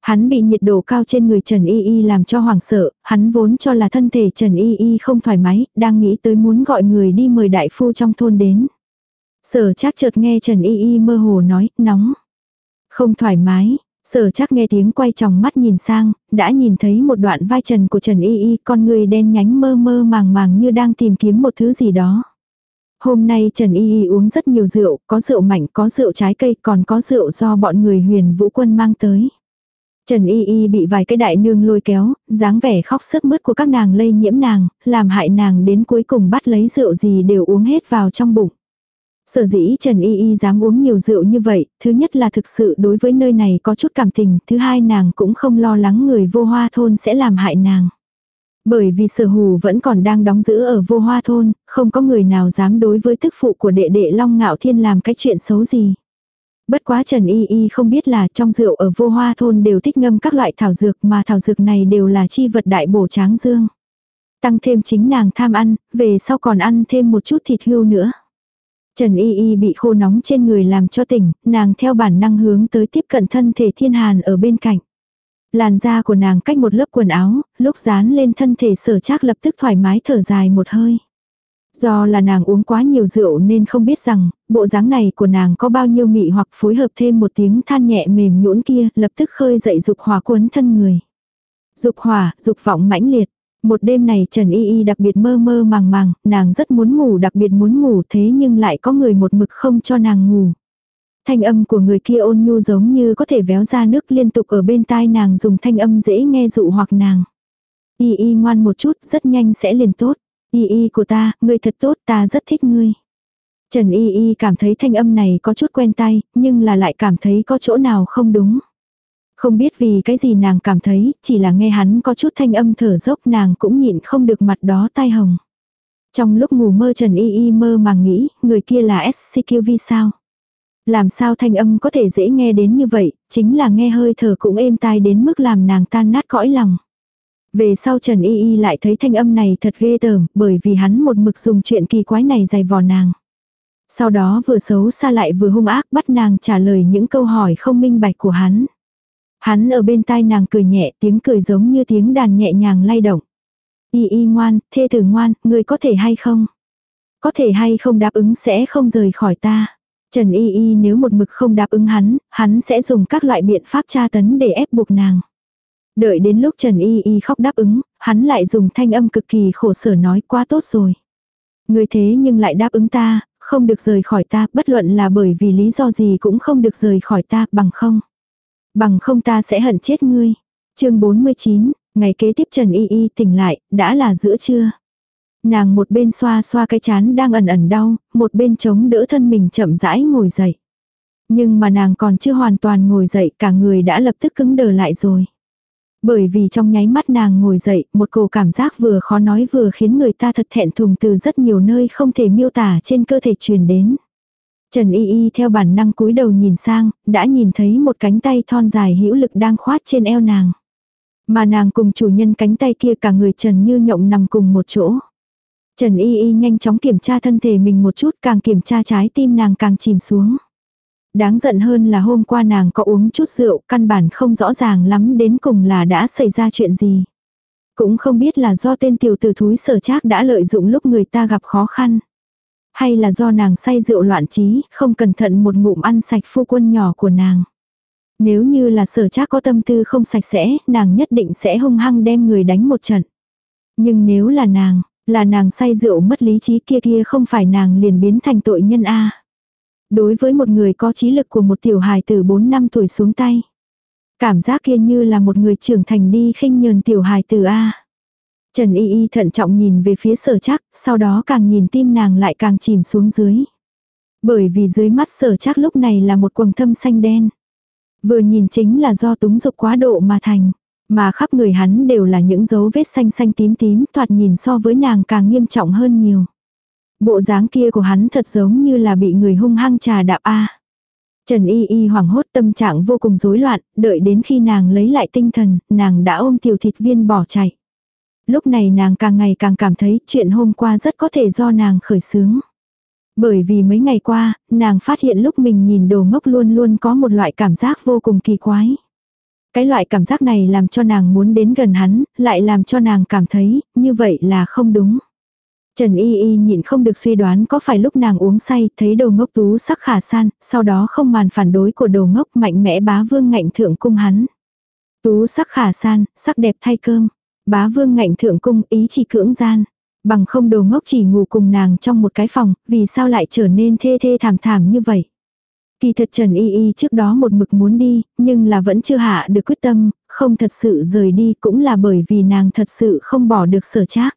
Hắn bị nhiệt độ cao trên người Trần Y Y làm cho hoảng sợ, hắn vốn cho là thân thể Trần Y Y không thoải mái, đang nghĩ tới muốn gọi người đi mời đại phu trong thôn đến. Sở chắc chợt nghe Trần Y Y mơ hồ nói, nóng. Không thoải mái, sở chắc nghe tiếng quay tròng mắt nhìn sang, đã nhìn thấy một đoạn vai trần của Trần Y Y, con người đen nhánh mơ mơ màng màng như đang tìm kiếm một thứ gì đó. Hôm nay Trần Y Y uống rất nhiều rượu, có rượu mạnh, có rượu trái cây, còn có rượu do bọn người huyền vũ quân mang tới. Trần Y Y bị vài cái đại nương lôi kéo, dáng vẻ khóc sức mướt của các nàng lây nhiễm nàng, làm hại nàng đến cuối cùng bắt lấy rượu gì đều uống hết vào trong bụng. Sở dĩ Trần Y Y dám uống nhiều rượu như vậy, thứ nhất là thực sự đối với nơi này có chút cảm tình, thứ hai nàng cũng không lo lắng người vô hoa thôn sẽ làm hại nàng. Bởi vì sở hù vẫn còn đang đóng giữ ở vô hoa thôn, không có người nào dám đối với thức phụ của đệ đệ Long Ngạo Thiên làm cái chuyện xấu gì. Bất quá Trần Y Y không biết là trong rượu ở vô hoa thôn đều thích ngâm các loại thảo dược mà thảo dược này đều là chi vật đại bổ tráng dương. Tăng thêm chính nàng tham ăn, về sau còn ăn thêm một chút thịt hươu nữa. Trần Y Y bị khô nóng trên người làm cho tỉnh, nàng theo bản năng hướng tới tiếp cận thân thể thiên hàn ở bên cạnh. Làn da của nàng cách một lớp quần áo, lúc dán lên thân thể sở chắc lập tức thoải mái thở dài một hơi. Do là nàng uống quá nhiều rượu nên không biết rằng, bộ dáng này của nàng có bao nhiêu mị hoặc phối hợp thêm một tiếng than nhẹ mềm nhũn kia, lập tức khơi dậy dục hỏa cuốn thân người. Dục hỏa, dục vọng mãnh liệt. Một đêm này Trần Y Y đặc biệt mơ mơ màng màng, nàng rất muốn ngủ đặc biệt muốn ngủ thế nhưng lại có người một mực không cho nàng ngủ. Thanh âm của người kia ôn nhu giống như có thể véo ra nước liên tục ở bên tai nàng dùng thanh âm dễ nghe dụ hoặc nàng. Y Y ngoan một chút rất nhanh sẽ liền tốt. Y y của ta, ngươi thật tốt, ta rất thích ngươi. Trần y y cảm thấy thanh âm này có chút quen tay, nhưng là lại cảm thấy có chỗ nào không đúng. Không biết vì cái gì nàng cảm thấy, chỉ là nghe hắn có chút thanh âm thở dốc nàng cũng nhịn không được mặt đó tai hồng. Trong lúc ngủ mơ Trần Y Y mơ mà nghĩ, người kia là SCQV sao? Làm sao thanh âm có thể dễ nghe đến như vậy, chính là nghe hơi thở cũng êm tai đến mức làm nàng tan nát cõi lòng. Về sau Trần Y Y lại thấy thanh âm này thật ghê tởm, bởi vì hắn một mực dùng chuyện kỳ quái này dày vò nàng. Sau đó vừa xấu xa lại vừa hung ác bắt nàng trả lời những câu hỏi không minh bạch của hắn. Hắn ở bên tai nàng cười nhẹ tiếng cười giống như tiếng đàn nhẹ nhàng lay động. Y y ngoan, thê tử ngoan, người có thể hay không? Có thể hay không đáp ứng sẽ không rời khỏi ta. Trần y y nếu một mực không đáp ứng hắn, hắn sẽ dùng các loại biện pháp tra tấn để ép buộc nàng. Đợi đến lúc Trần Y Y khóc đáp ứng, hắn lại dùng thanh âm cực kỳ khổ sở nói quá tốt rồi. Người thế nhưng lại đáp ứng ta, không được rời khỏi ta, bất luận là bởi vì lý do gì cũng không được rời khỏi ta, bằng không. Bằng không ta sẽ hận chết ngươi. chương 49, ngày kế tiếp Trần Y Y tỉnh lại, đã là giữa trưa. Nàng một bên xoa xoa cái chán đang ẩn ẩn đau, một bên chống đỡ thân mình chậm rãi ngồi dậy. Nhưng mà nàng còn chưa hoàn toàn ngồi dậy cả người đã lập tức cứng đờ lại rồi. Bởi vì trong nháy mắt nàng ngồi dậy, một cổ cảm giác vừa khó nói vừa khiến người ta thật thẹn thùng từ rất nhiều nơi không thể miêu tả trên cơ thể truyền đến. Trần Y Y theo bản năng cúi đầu nhìn sang, đã nhìn thấy một cánh tay thon dài hữu lực đang khoát trên eo nàng. Mà nàng cùng chủ nhân cánh tay kia cả người Trần như nhộng nằm cùng một chỗ. Trần Y Y nhanh chóng kiểm tra thân thể mình một chút càng kiểm tra trái tim nàng càng chìm xuống. Đáng giận hơn là hôm qua nàng có uống chút rượu, căn bản không rõ ràng lắm đến cùng là đã xảy ra chuyện gì. Cũng không biết là do tên tiểu tử thúi sở trác đã lợi dụng lúc người ta gặp khó khăn. Hay là do nàng say rượu loạn trí, không cẩn thận một ngụm ăn sạch phu quân nhỏ của nàng. Nếu như là sở trác có tâm tư không sạch sẽ, nàng nhất định sẽ hung hăng đem người đánh một trận. Nhưng nếu là nàng, Là nàng say rượu mất lý trí kia kia không phải nàng liền biến thành tội nhân A. Đối với một người có trí lực của một tiểu hài từ 4 năm tuổi xuống tay. Cảm giác kia như là một người trưởng thành đi khinh nhờn tiểu hài từ A. Trần Y Y thận trọng nhìn về phía sở chắc, sau đó càng nhìn tim nàng lại càng chìm xuống dưới. Bởi vì dưới mắt sở chắc lúc này là một quầng thâm xanh đen. Vừa nhìn chính là do túng dục quá độ mà thành. Mà khắp người hắn đều là những dấu vết xanh xanh tím tím thoạt nhìn so với nàng càng nghiêm trọng hơn nhiều. Bộ dáng kia của hắn thật giống như là bị người hung hăng trà đạp a. Trần Y Y hoảng hốt tâm trạng vô cùng rối loạn, đợi đến khi nàng lấy lại tinh thần, nàng đã ôm tiểu thịt viên bỏ chạy. Lúc này nàng càng ngày càng cảm thấy chuyện hôm qua rất có thể do nàng khởi sướng. Bởi vì mấy ngày qua, nàng phát hiện lúc mình nhìn đồ ngốc luôn luôn có một loại cảm giác vô cùng kỳ quái. Cái loại cảm giác này làm cho nàng muốn đến gần hắn, lại làm cho nàng cảm thấy, như vậy là không đúng. Trần Y Y nhịn không được suy đoán có phải lúc nàng uống say, thấy đồ ngốc tú sắc khả san, sau đó không màn phản đối của đồ ngốc mạnh mẽ bá vương ngạnh thượng cung hắn. Tú sắc khả san, sắc đẹp thay cơm. Bá vương ngạnh thượng cung ý chỉ cưỡng gian. Bằng không đồ ngốc chỉ ngủ cùng nàng trong một cái phòng, vì sao lại trở nên thê thê thảm thảm như vậy. Kỳ thật Trần Y Y trước đó một mực muốn đi, nhưng là vẫn chưa hạ được quyết tâm, không thật sự rời đi cũng là bởi vì nàng thật sự không bỏ được sở trác.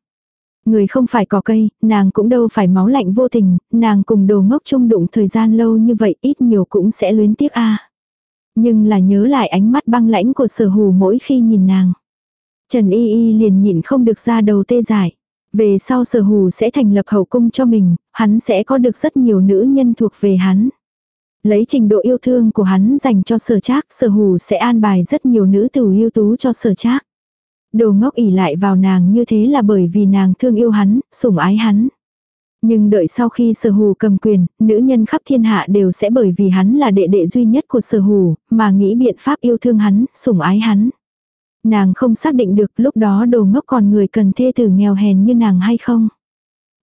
Người không phải cỏ cây, nàng cũng đâu phải máu lạnh vô tình, nàng cùng đồ ngốc chung đụng thời gian lâu như vậy ít nhiều cũng sẽ luyến tiếc a Nhưng là nhớ lại ánh mắt băng lãnh của sở hù mỗi khi nhìn nàng. Trần Y Y liền nhịn không được ra đầu tê dại. Về sau sở hù sẽ thành lập hậu cung cho mình, hắn sẽ có được rất nhiều nữ nhân thuộc về hắn. Lấy trình độ yêu thương của hắn dành cho sở trác, sở hù sẽ an bài rất nhiều nữ tử yêu tú cho sở trác. Đồ ngốc ỉ lại vào nàng như thế là bởi vì nàng thương yêu hắn, sủng ái hắn. Nhưng đợi sau khi sở hù cầm quyền, nữ nhân khắp thiên hạ đều sẽ bởi vì hắn là đệ đệ duy nhất của sở hù, mà nghĩ biện pháp yêu thương hắn, sủng ái hắn. Nàng không xác định được lúc đó đồ ngốc còn người cần thê tử nghèo hèn như nàng hay không.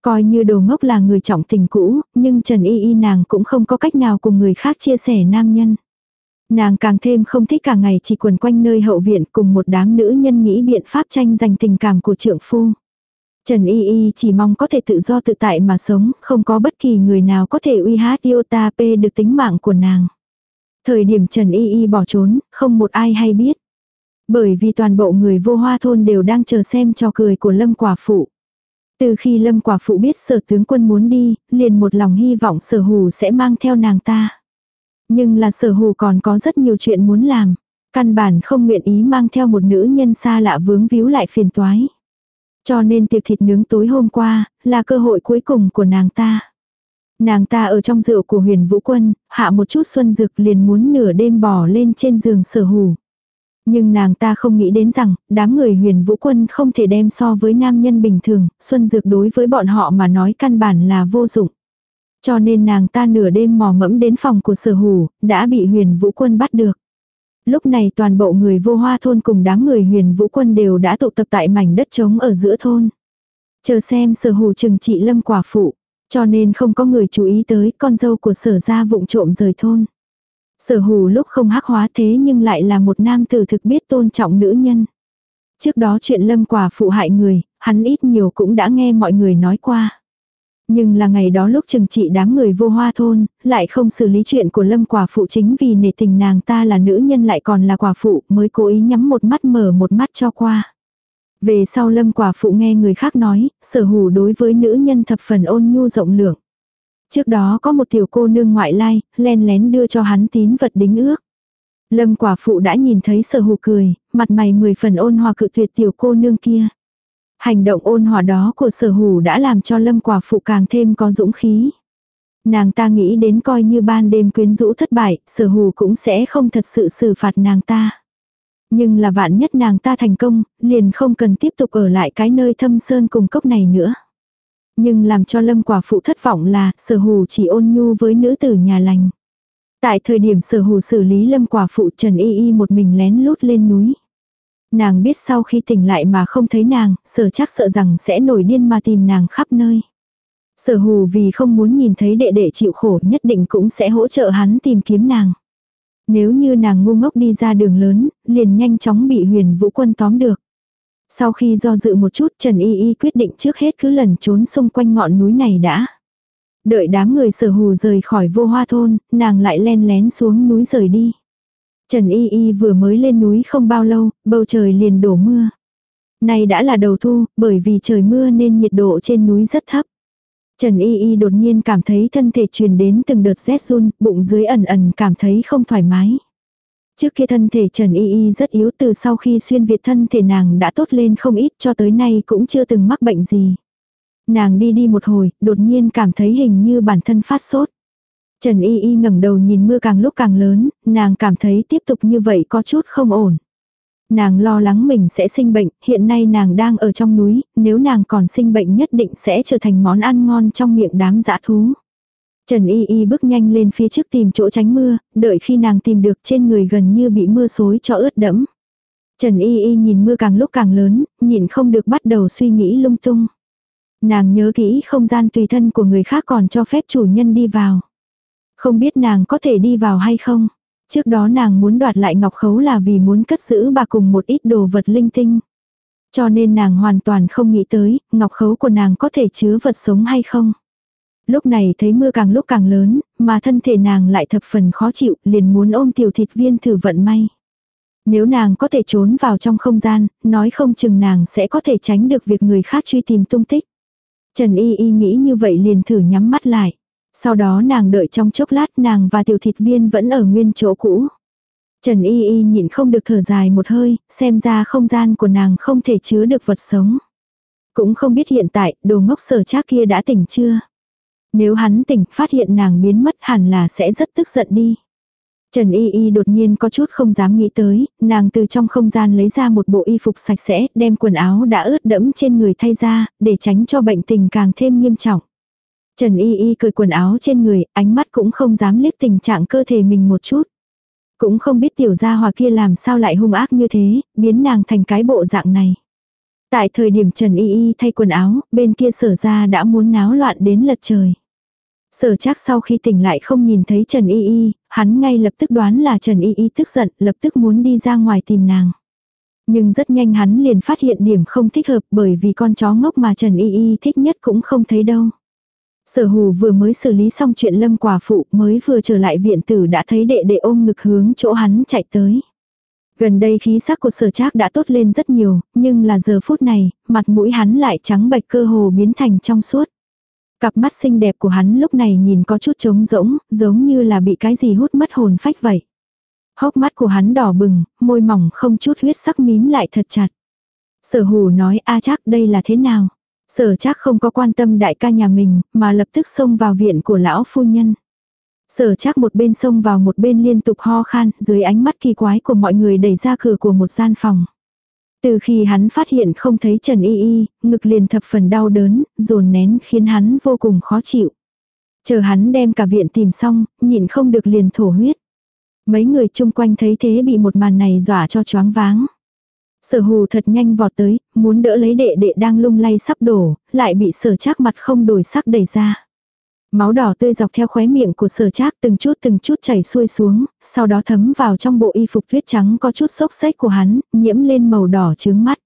Coi như đồ ngốc là người trọng tình cũ, nhưng Trần Y Y nàng cũng không có cách nào cùng người khác chia sẻ nam nhân. Nàng càng thêm không thích cả ngày chỉ quần quanh nơi hậu viện cùng một đám nữ nhân nghĩ biện pháp tranh giành tình cảm của trượng phu. Trần Y Y chỉ mong có thể tự do tự tại mà sống, không có bất kỳ người nào có thể uy hát iota p được tính mạng của nàng. Thời điểm Trần Y Y bỏ trốn, không một ai hay biết. Bởi vì toàn bộ người vô hoa thôn đều đang chờ xem trò cười của lâm quả phụ. Từ khi lâm quả phụ biết sở tướng quân muốn đi, liền một lòng hy vọng sở hù sẽ mang theo nàng ta. Nhưng là sở hù còn có rất nhiều chuyện muốn làm. Căn bản không nguyện ý mang theo một nữ nhân xa lạ vướng víu lại phiền toái. Cho nên tiệc thịt nướng tối hôm qua, là cơ hội cuối cùng của nàng ta. Nàng ta ở trong rượu của huyền vũ quân, hạ một chút xuân dược liền muốn nửa đêm bỏ lên trên giường sở hù. Nhưng nàng ta không nghĩ đến rằng, đám người huyền vũ quân không thể đem so với nam nhân bình thường, xuân dược đối với bọn họ mà nói căn bản là vô dụng. Cho nên nàng ta nửa đêm mò mẫm đến phòng của sở hủ, đã bị huyền vũ quân bắt được. Lúc này toàn bộ người vô hoa thôn cùng đám người huyền vũ quân đều đã tụ tập tại mảnh đất trống ở giữa thôn. Chờ xem sở hủ trừng trị lâm quả phụ. Cho nên không có người chú ý tới con dâu của sở gia vụng trộm rời thôn. Sở hù lúc không hắc hóa thế nhưng lại là một nam tử thực biết tôn trọng nữ nhân. Trước đó chuyện lâm quả phụ hại người, hắn ít nhiều cũng đã nghe mọi người nói qua. Nhưng là ngày đó lúc trừng trị đám người vô hoa thôn, lại không xử lý chuyện của lâm quả phụ chính vì nể tình nàng ta là nữ nhân lại còn là quả phụ mới cố ý nhắm một mắt mở một mắt cho qua. Về sau lâm quả phụ nghe người khác nói, sở hủ đối với nữ nhân thập phần ôn nhu rộng lượng. Trước đó có một tiểu cô nương ngoại lai, len lén đưa cho hắn tín vật đính ước. Lâm quả phụ đã nhìn thấy sở hù cười, mặt mày mười phần ôn hòa cự tuyệt tiểu cô nương kia. Hành động ôn hòa đó của sở hủ đã làm cho lâm quả phụ càng thêm có dũng khí. Nàng ta nghĩ đến coi như ban đêm quyến rũ thất bại, sở hù cũng sẽ không thật sự xử phạt nàng ta. Nhưng là vạn nhất nàng ta thành công, liền không cần tiếp tục ở lại cái nơi thâm sơn cùng cốc này nữa. Nhưng làm cho lâm quả phụ thất vọng là sở hù chỉ ôn nhu với nữ tử nhà lành. Tại thời điểm sở hù xử lý lâm quả phụ Trần Y Y một mình lén lút lên núi. Nàng biết sau khi tỉnh lại mà không thấy nàng, sở chắc sợ rằng sẽ nổi điên mà tìm nàng khắp nơi. Sở hù vì không muốn nhìn thấy đệ đệ chịu khổ nhất định cũng sẽ hỗ trợ hắn tìm kiếm nàng. Nếu như nàng ngu ngốc đi ra đường lớn, liền nhanh chóng bị huyền vũ quân tóm được. Sau khi do dự một chút Trần Y Y quyết định trước hết cứ lần trốn xung quanh ngọn núi này đã. Đợi đám người sở hù rời khỏi vô hoa thôn, nàng lại len lén xuống núi rời đi. Trần Y Y vừa mới lên núi không bao lâu, bầu trời liền đổ mưa. Nay đã là đầu thu, bởi vì trời mưa nên nhiệt độ trên núi rất thấp. Trần Y Y đột nhiên cảm thấy thân thể truyền đến từng đợt rét run, bụng dưới ẩn ẩn cảm thấy không thoải mái. Trước kia thân thể Trần Y Y rất yếu từ sau khi xuyên Việt thân thể nàng đã tốt lên không ít cho tới nay cũng chưa từng mắc bệnh gì. Nàng đi đi một hồi, đột nhiên cảm thấy hình như bản thân phát sốt. Trần Y Y ngẩng đầu nhìn mưa càng lúc càng lớn, nàng cảm thấy tiếp tục như vậy có chút không ổn. Nàng lo lắng mình sẽ sinh bệnh, hiện nay nàng đang ở trong núi, nếu nàng còn sinh bệnh nhất định sẽ trở thành món ăn ngon trong miệng đám dã thú. Trần Y Y bước nhanh lên phía trước tìm chỗ tránh mưa, đợi khi nàng tìm được trên người gần như bị mưa xối cho ướt đẫm. Trần Y Y nhìn mưa càng lúc càng lớn, nhìn không được bắt đầu suy nghĩ lung tung. Nàng nhớ kỹ không gian tùy thân của người khác còn cho phép chủ nhân đi vào. Không biết nàng có thể đi vào hay không. Trước đó nàng muốn đoạt lại ngọc khấu là vì muốn cất giữ bà cùng một ít đồ vật linh tinh. Cho nên nàng hoàn toàn không nghĩ tới, ngọc khấu của nàng có thể chứa vật sống hay không. Lúc này thấy mưa càng lúc càng lớn, mà thân thể nàng lại thập phần khó chịu, liền muốn ôm tiểu thịt viên thử vận may. Nếu nàng có thể trốn vào trong không gian, nói không chừng nàng sẽ có thể tránh được việc người khác truy tìm tung tích. Trần Y Y nghĩ như vậy liền thử nhắm mắt lại. Sau đó nàng đợi trong chốc lát nàng và tiểu thịt viên vẫn ở nguyên chỗ cũ. Trần Y Y nhịn không được thở dài một hơi, xem ra không gian của nàng không thể chứa được vật sống. Cũng không biết hiện tại, đồ ngốc sở trác kia đã tỉnh chưa. Nếu hắn tỉnh, phát hiện nàng biến mất hẳn là sẽ rất tức giận đi. Trần Y Y đột nhiên có chút không dám nghĩ tới, nàng từ trong không gian lấy ra một bộ y phục sạch sẽ, đem quần áo đã ướt đẫm trên người thay ra, để tránh cho bệnh tình càng thêm nghiêm trọng. Trần Y Y cởi quần áo trên người, ánh mắt cũng không dám liếc tình trạng cơ thể mình một chút. Cũng không biết tiểu gia hòa kia làm sao lại hung ác như thế, biến nàng thành cái bộ dạng này. Tại thời điểm Trần Y Y thay quần áo, bên kia sở ra đã muốn náo loạn đến lật trời. Sở chắc sau khi tỉnh lại không nhìn thấy Trần Y Y, hắn ngay lập tức đoán là Trần Y Y tức giận, lập tức muốn đi ra ngoài tìm nàng. Nhưng rất nhanh hắn liền phát hiện điểm không thích hợp bởi vì con chó ngốc mà Trần Y Y thích nhất cũng không thấy đâu. Sở hù vừa mới xử lý xong chuyện lâm quả phụ mới vừa trở lại viện tử đã thấy đệ đệ ôm ngực hướng chỗ hắn chạy tới. Gần đây khí sắc của sở trác đã tốt lên rất nhiều, nhưng là giờ phút này, mặt mũi hắn lại trắng bệch cơ hồ biến thành trong suốt. Cặp mắt xinh đẹp của hắn lúc này nhìn có chút trống rỗng, giống như là bị cái gì hút mất hồn phách vậy. Hốc mắt của hắn đỏ bừng, môi mỏng không chút huyết sắc mím lại thật chặt. Sở hù nói a chắc đây là thế nào. Sở chắc không có quan tâm đại ca nhà mình, mà lập tức xông vào viện của lão phu nhân. Sở chắc một bên xông vào một bên liên tục ho khan, dưới ánh mắt kỳ quái của mọi người đẩy ra cửa của một gian phòng. Từ khi hắn phát hiện không thấy Trần Y Y, ngực liền thập phần đau đớn, dồn nén khiến hắn vô cùng khó chịu. Chờ hắn đem cả viện tìm xong, nhịn không được liền thổ huyết. Mấy người chung quanh thấy thế bị một màn này dọa cho choáng váng. Sở hù thật nhanh vọt tới, muốn đỡ lấy đệ đệ đang lung lay sắp đổ, lại bị sở trác mặt không đổi sắc đẩy ra. Máu đỏ tươi dọc theo khóe miệng của sở trác từng chút từng chút chảy xuôi xuống, sau đó thấm vào trong bộ y phục tuyết trắng có chút sốc xếch của hắn, nhiễm lên màu đỏ trướng mắt.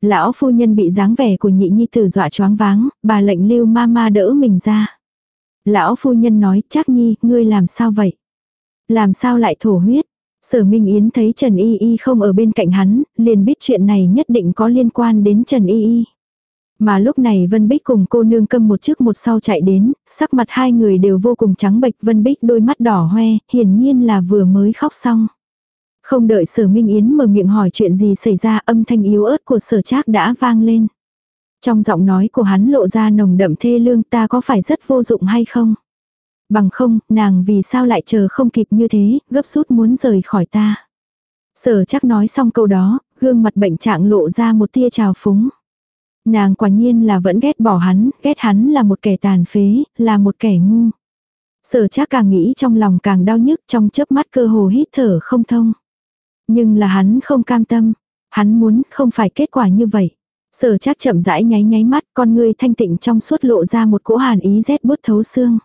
Lão phu nhân bị dáng vẻ của nhị nhi tử dọa choáng váng, bà lệnh lưu ma ma đỡ mình ra. Lão phu nhân nói, chắc nhi, ngươi làm sao vậy? Làm sao lại thổ huyết? Sở Minh Yến thấy Trần Y Y không ở bên cạnh hắn, liền biết chuyện này nhất định có liên quan đến Trần Y Y. Mà lúc này Vân Bích cùng cô nương câm một trước một sau chạy đến, sắc mặt hai người đều vô cùng trắng bệch Vân Bích đôi mắt đỏ hoe, hiển nhiên là vừa mới khóc xong. Không đợi sở Minh Yến mở miệng hỏi chuyện gì xảy ra âm thanh yếu ớt của sở trác đã vang lên. Trong giọng nói của hắn lộ ra nồng đậm thê lương ta có phải rất vô dụng hay không? Bằng không, nàng vì sao lại chờ không kịp như thế, gấp rút muốn rời khỏi ta. Sở chắc nói xong câu đó, gương mặt bệnh trạng lộ ra một tia trào phúng. Nàng quả nhiên là vẫn ghét bỏ hắn, ghét hắn là một kẻ tàn phế, là một kẻ ngu. Sở chắc càng nghĩ trong lòng càng đau nhức trong chớp mắt cơ hồ hít thở không thông. Nhưng là hắn không cam tâm. Hắn muốn không phải kết quả như vậy. Sở chắc chậm rãi nháy nháy mắt con người thanh tịnh trong suốt lộ ra một cỗ hàn ý rét bút thấu xương.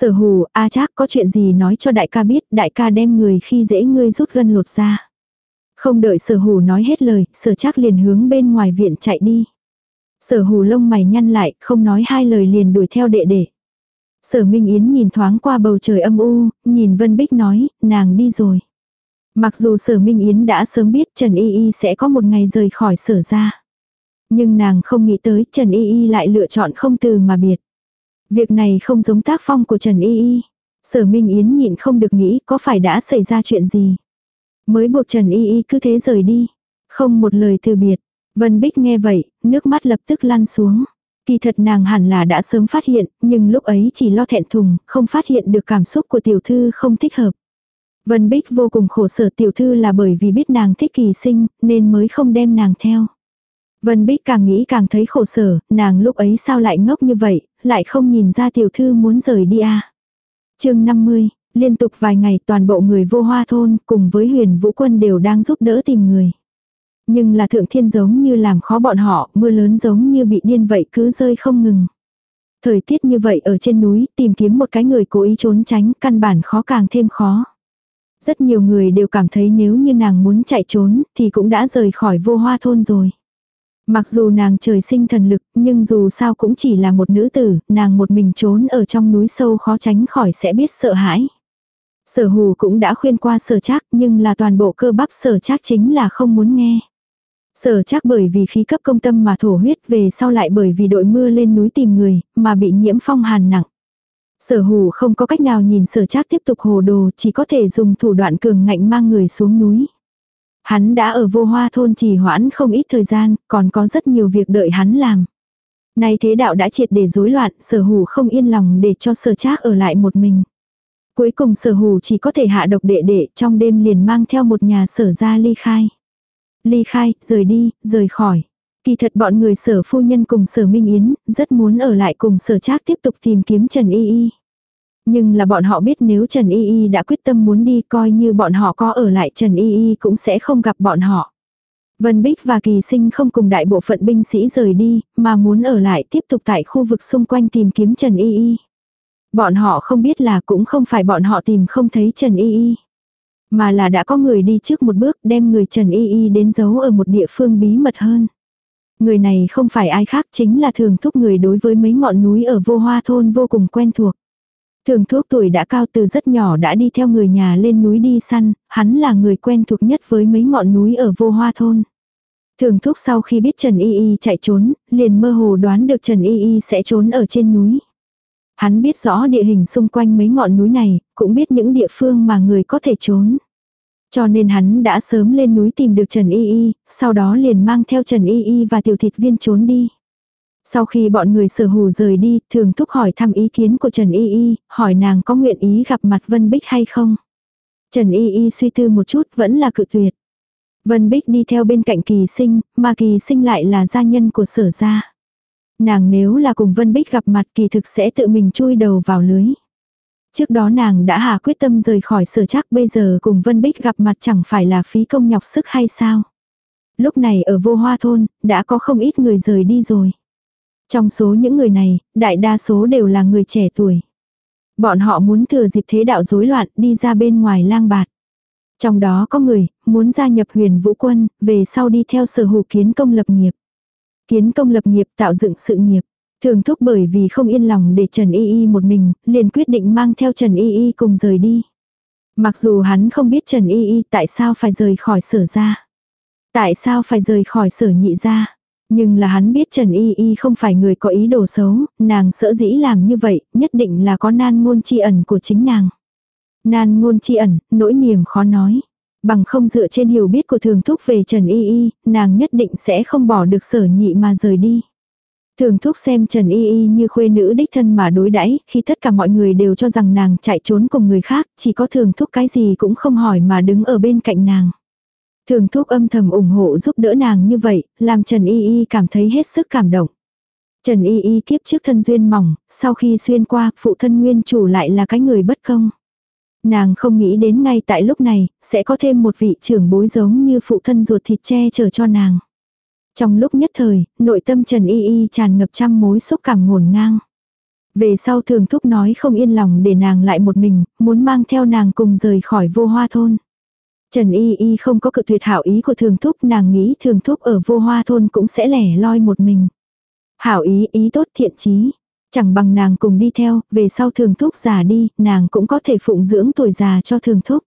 Sở hù, a chắc có chuyện gì nói cho đại ca biết, đại ca đem người khi dễ ngươi rút gân lột ra. Không đợi sở hù nói hết lời, sở chắc liền hướng bên ngoài viện chạy đi. Sở hù lông mày nhăn lại, không nói hai lời liền đuổi theo đệ đệ. Sở Minh Yến nhìn thoáng qua bầu trời âm u, nhìn Vân Bích nói, nàng đi rồi. Mặc dù sở Minh Yến đã sớm biết Trần Y Y sẽ có một ngày rời khỏi sở ra. Nhưng nàng không nghĩ tới Trần Y Y lại lựa chọn không từ mà biệt. Việc này không giống tác phong của Trần Y Y. Sở Minh Yến nhịn không được nghĩ có phải đã xảy ra chuyện gì. Mới buộc Trần Y Y cứ thế rời đi. Không một lời từ biệt. Vân Bích nghe vậy, nước mắt lập tức lăn xuống. Kỳ thật nàng hẳn là đã sớm phát hiện, nhưng lúc ấy chỉ lo thẹn thùng, không phát hiện được cảm xúc của tiểu thư không thích hợp. Vân Bích vô cùng khổ sở tiểu thư là bởi vì biết nàng thích kỳ sinh, nên mới không đem nàng theo. Vân Bích càng nghĩ càng thấy khổ sở, nàng lúc ấy sao lại ngốc như vậy, lại không nhìn ra tiểu thư muốn rời đi à. chương 50, liên tục vài ngày toàn bộ người vô hoa thôn cùng với huyền vũ quân đều đang giúp đỡ tìm người. Nhưng là thượng thiên giống như làm khó bọn họ, mưa lớn giống như bị điên vậy cứ rơi không ngừng. Thời tiết như vậy ở trên núi, tìm kiếm một cái người cố ý trốn tránh, căn bản khó càng thêm khó. Rất nhiều người đều cảm thấy nếu như nàng muốn chạy trốn, thì cũng đã rời khỏi vô hoa thôn rồi. Mặc dù nàng trời sinh thần lực, nhưng dù sao cũng chỉ là một nữ tử, nàng một mình trốn ở trong núi sâu khó tránh khỏi sẽ biết sợ hãi. Sở hù cũng đã khuyên qua sở trác nhưng là toàn bộ cơ bắp sở trác chính là không muốn nghe. Sở trác bởi vì khí cấp công tâm mà thổ huyết về sau lại bởi vì đội mưa lên núi tìm người, mà bị nhiễm phong hàn nặng. Sở hù không có cách nào nhìn sở trác tiếp tục hồ đồ, chỉ có thể dùng thủ đoạn cường ngạnh mang người xuống núi. Hắn đã ở vô hoa thôn trì hoãn không ít thời gian, còn có rất nhiều việc đợi hắn làm. Nay thế đạo đã triệt để rối loạn, sở hù không yên lòng để cho sở trác ở lại một mình. Cuối cùng sở hù chỉ có thể hạ độc đệ đệ trong đêm liền mang theo một nhà sở ra ly khai. Ly khai, rời đi, rời khỏi. Kỳ thật bọn người sở phu nhân cùng sở Minh Yến, rất muốn ở lại cùng sở trác tiếp tục tìm kiếm Trần Y Y. Nhưng là bọn họ biết nếu Trần Y Y đã quyết tâm muốn đi coi như bọn họ có ở lại Trần Y Y cũng sẽ không gặp bọn họ. Vân Bích và Kỳ Sinh không cùng đại bộ phận binh sĩ rời đi, mà muốn ở lại tiếp tục tại khu vực xung quanh tìm kiếm Trần Y Y. Bọn họ không biết là cũng không phải bọn họ tìm không thấy Trần Y Y. Mà là đã có người đi trước một bước đem người Trần Y Y đến giấu ở một địa phương bí mật hơn. Người này không phải ai khác chính là thường thúc người đối với mấy ngọn núi ở vô hoa thôn vô cùng quen thuộc. Thường thuốc tuổi đã cao từ rất nhỏ đã đi theo người nhà lên núi đi săn, hắn là người quen thuộc nhất với mấy ngọn núi ở vô hoa thôn. Thường thúc sau khi biết Trần Y Y chạy trốn, liền mơ hồ đoán được Trần Y Y sẽ trốn ở trên núi. Hắn biết rõ địa hình xung quanh mấy ngọn núi này, cũng biết những địa phương mà người có thể trốn. Cho nên hắn đã sớm lên núi tìm được Trần Y Y, sau đó liền mang theo Trần Y Y và tiểu thịt viên trốn đi. Sau khi bọn người sở hù rời đi, thường thúc hỏi thăm ý kiến của Trần Y Y, hỏi nàng có nguyện ý gặp mặt Vân Bích hay không. Trần Y Y suy tư một chút vẫn là cự tuyệt. Vân Bích đi theo bên cạnh kỳ sinh, mà kỳ sinh lại là gia nhân của sở gia. Nàng nếu là cùng Vân Bích gặp mặt kỳ thực sẽ tự mình chui đầu vào lưới. Trước đó nàng đã hà quyết tâm rời khỏi sở chắc bây giờ cùng Vân Bích gặp mặt chẳng phải là phí công nhọc sức hay sao. Lúc này ở vô hoa thôn, đã có không ít người rời đi rồi. Trong số những người này, đại đa số đều là người trẻ tuổi. Bọn họ muốn thừa dịp thế đạo rối loạn đi ra bên ngoài lang bạt. Trong đó có người, muốn gia nhập huyền vũ quân, về sau đi theo sở hữu kiến công lập nghiệp. Kiến công lập nghiệp tạo dựng sự nghiệp. Thường thúc bởi vì không yên lòng để Trần Y Y một mình, liền quyết định mang theo Trần Y Y cùng rời đi. Mặc dù hắn không biết Trần Y Y tại sao phải rời khỏi sở ra. Tại sao phải rời khỏi sở nhị ra. Nhưng là hắn biết Trần Y Y không phải người có ý đồ xấu, nàng sợ dĩ làm như vậy, nhất định là có nan ngôn chi ẩn của chính nàng. Nan ngôn chi ẩn, nỗi niềm khó nói. Bằng không dựa trên hiểu biết của thường thúc về Trần Y Y, nàng nhất định sẽ không bỏ được sở nhị mà rời đi. Thường thúc xem Trần Y Y như khuê nữ đích thân mà đối đãi khi tất cả mọi người đều cho rằng nàng chạy trốn cùng người khác, chỉ có thường thúc cái gì cũng không hỏi mà đứng ở bên cạnh nàng. Thường thúc âm thầm ủng hộ giúp đỡ nàng như vậy, làm Trần Y Y cảm thấy hết sức cảm động. Trần Y Y kiếp trước thân duyên mỏng, sau khi xuyên qua, phụ thân nguyên chủ lại là cái người bất công. Nàng không nghĩ đến ngay tại lúc này, sẽ có thêm một vị trưởng bối giống như phụ thân ruột thịt che chở cho nàng. Trong lúc nhất thời, nội tâm Trần Y Y tràn ngập trăm mối xúc cảm ngổn ngang. Về sau thường thúc nói không yên lòng để nàng lại một mình, muốn mang theo nàng cùng rời khỏi vô hoa thôn. Trần Y Y không có cự tuyệt hảo ý của thường thúc nàng nghĩ thường thúc ở vô hoa thôn cũng sẽ lẻ loi một mình. Hảo ý ý tốt thiện chí. Chẳng bằng nàng cùng đi theo, về sau thường thúc già đi, nàng cũng có thể phụng dưỡng tuổi già cho thường thúc.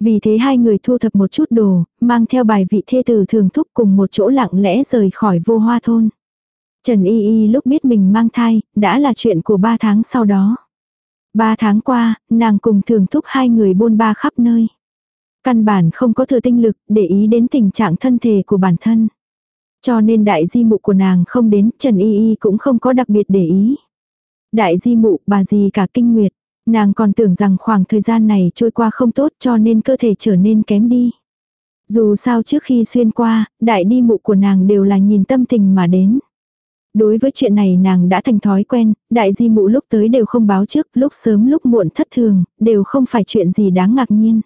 Vì thế hai người thu thập một chút đồ, mang theo bài vị thê tử thường thúc cùng một chỗ lặng lẽ rời khỏi vô hoa thôn. Trần Y Y lúc biết mình mang thai, đã là chuyện của ba tháng sau đó. Ba tháng qua, nàng cùng thường thúc hai người bôn ba khắp nơi. Căn bản không có thừa tinh lực để ý đến tình trạng thân thể của bản thân. Cho nên đại di mụ của nàng không đến, Trần Y Y cũng không có đặc biệt để ý. Đại di mụ, bà gì cả kinh nguyệt. Nàng còn tưởng rằng khoảng thời gian này trôi qua không tốt cho nên cơ thể trở nên kém đi. Dù sao trước khi xuyên qua, đại đi mụ của nàng đều là nhìn tâm tình mà đến. Đối với chuyện này nàng đã thành thói quen, đại di mụ lúc tới đều không báo trước, lúc sớm lúc muộn thất thường, đều không phải chuyện gì đáng ngạc nhiên.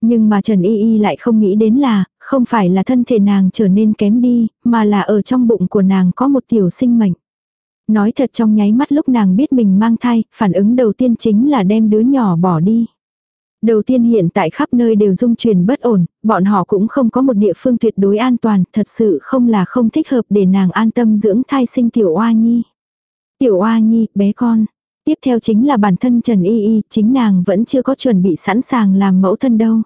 Nhưng mà Trần Y Y lại không nghĩ đến là, không phải là thân thể nàng trở nên kém đi, mà là ở trong bụng của nàng có một tiểu sinh mệnh. Nói thật trong nháy mắt lúc nàng biết mình mang thai, phản ứng đầu tiên chính là đem đứa nhỏ bỏ đi. Đầu tiên hiện tại khắp nơi đều dung truyền bất ổn, bọn họ cũng không có một địa phương tuyệt đối an toàn, thật sự không là không thích hợp để nàng an tâm dưỡng thai sinh tiểu oa nhi. Tiểu oa nhi, bé con. Tiếp theo chính là bản thân Trần Y Y, chính nàng vẫn chưa có chuẩn bị sẵn sàng làm mẫu thân đâu.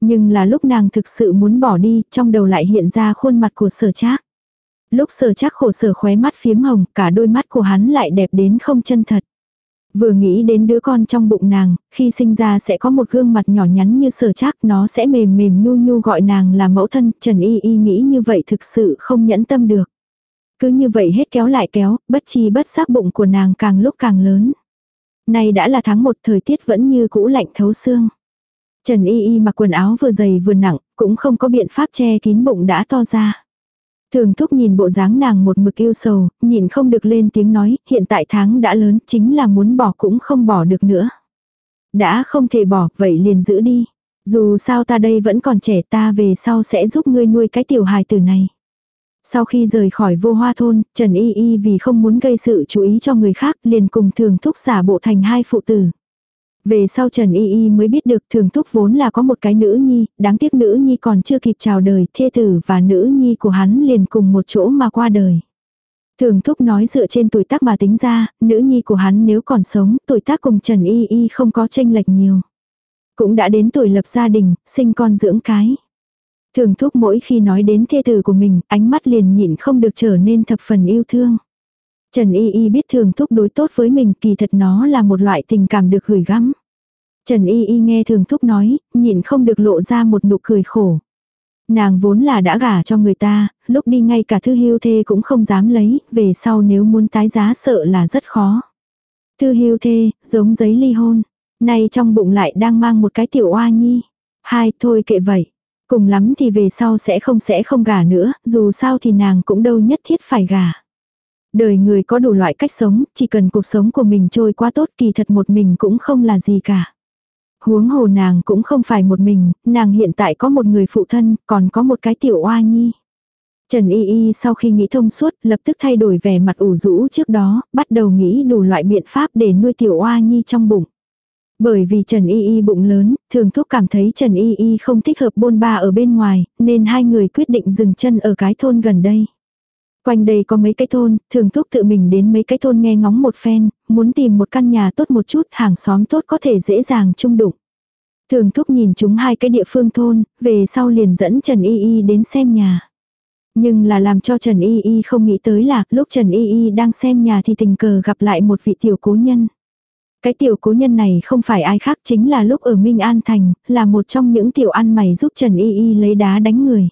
Nhưng là lúc nàng thực sự muốn bỏ đi, trong đầu lại hiện ra khuôn mặt của sở trác. Lúc sở trác khổ sở khóe mắt phiếm hồng, cả đôi mắt của hắn lại đẹp đến không chân thật. Vừa nghĩ đến đứa con trong bụng nàng, khi sinh ra sẽ có một gương mặt nhỏ nhắn như sở trác nó sẽ mềm mềm nhu nhu gọi nàng là mẫu thân, Trần Y Y nghĩ như vậy thực sự không nhẫn tâm được. Cứ như vậy hết kéo lại kéo, bất chi bất giác bụng của nàng càng lúc càng lớn. Nay đã là tháng một thời tiết vẫn như cũ lạnh thấu xương. Trần Y Y mặc quần áo vừa dày vừa nặng, cũng không có biện pháp che kín bụng đã to ra. Thường thúc nhìn bộ dáng nàng một mực yêu sầu, nhìn không được lên tiếng nói, hiện tại tháng đã lớn chính là muốn bỏ cũng không bỏ được nữa. Đã không thể bỏ, vậy liền giữ đi. Dù sao ta đây vẫn còn trẻ ta về sau sẽ giúp ngươi nuôi cái tiểu hài tử này. Sau khi rời khỏi vô hoa thôn, Trần Y Y vì không muốn gây sự chú ý cho người khác liền cùng thường thúc giả bộ thành hai phụ tử. Về sau Trần Y Y mới biết được thường thúc vốn là có một cái nữ nhi, đáng tiếc nữ nhi còn chưa kịp chào đời, thê tử và nữ nhi của hắn liền cùng một chỗ mà qua đời. Thường thúc nói dựa trên tuổi tác mà tính ra, nữ nhi của hắn nếu còn sống, tuổi tác cùng Trần Y Y không có tranh lệch nhiều. Cũng đã đến tuổi lập gia đình, sinh con dưỡng cái. Thường thúc mỗi khi nói đến thê tử của mình, ánh mắt liền nhịn không được trở nên thập phần yêu thương. Trần Y Y biết thường thúc đối tốt với mình kỳ thật nó là một loại tình cảm được gửi gắm. Trần Y Y nghe thường thúc nói, nhịn không được lộ ra một nụ cười khổ. Nàng vốn là đã gả cho người ta, lúc đi ngay cả thư hiu thê cũng không dám lấy, về sau nếu muốn tái giá sợ là rất khó. Thư hiu thê, giống giấy ly hôn. Nay trong bụng lại đang mang một cái tiểu oa nhi. Hai, thôi kệ vậy. Cùng lắm thì về sau sẽ không sẽ không gả nữa, dù sao thì nàng cũng đâu nhất thiết phải gả. Đời người có đủ loại cách sống, chỉ cần cuộc sống của mình trôi qua tốt kỳ thật một mình cũng không là gì cả. Huống hồ nàng cũng không phải một mình, nàng hiện tại có một người phụ thân, còn có một cái tiểu oa nhi. Trần Y Y sau khi nghĩ thông suốt, lập tức thay đổi vẻ mặt ủ rũ trước đó, bắt đầu nghĩ đủ loại biện pháp để nuôi tiểu oa nhi trong bụng. Bởi vì Trần Y Y bụng lớn, thường thúc cảm thấy Trần Y Y không thích hợp bôn ba ở bên ngoài, nên hai người quyết định dừng chân ở cái thôn gần đây. Quanh đây có mấy cái thôn, thường thúc tự mình đến mấy cái thôn nghe ngóng một phen, muốn tìm một căn nhà tốt một chút, hàng xóm tốt có thể dễ dàng chung đụng. Thường thúc nhìn chúng hai cái địa phương thôn, về sau liền dẫn Trần Y Y đến xem nhà. Nhưng là làm cho Trần Y Y không nghĩ tới là lúc Trần Y Y đang xem nhà thì tình cờ gặp lại một vị tiểu cố nhân. Cái tiểu cố nhân này không phải ai khác chính là lúc ở Minh An Thành, là một trong những tiểu ăn mày giúp Trần Y Y lấy đá đánh người.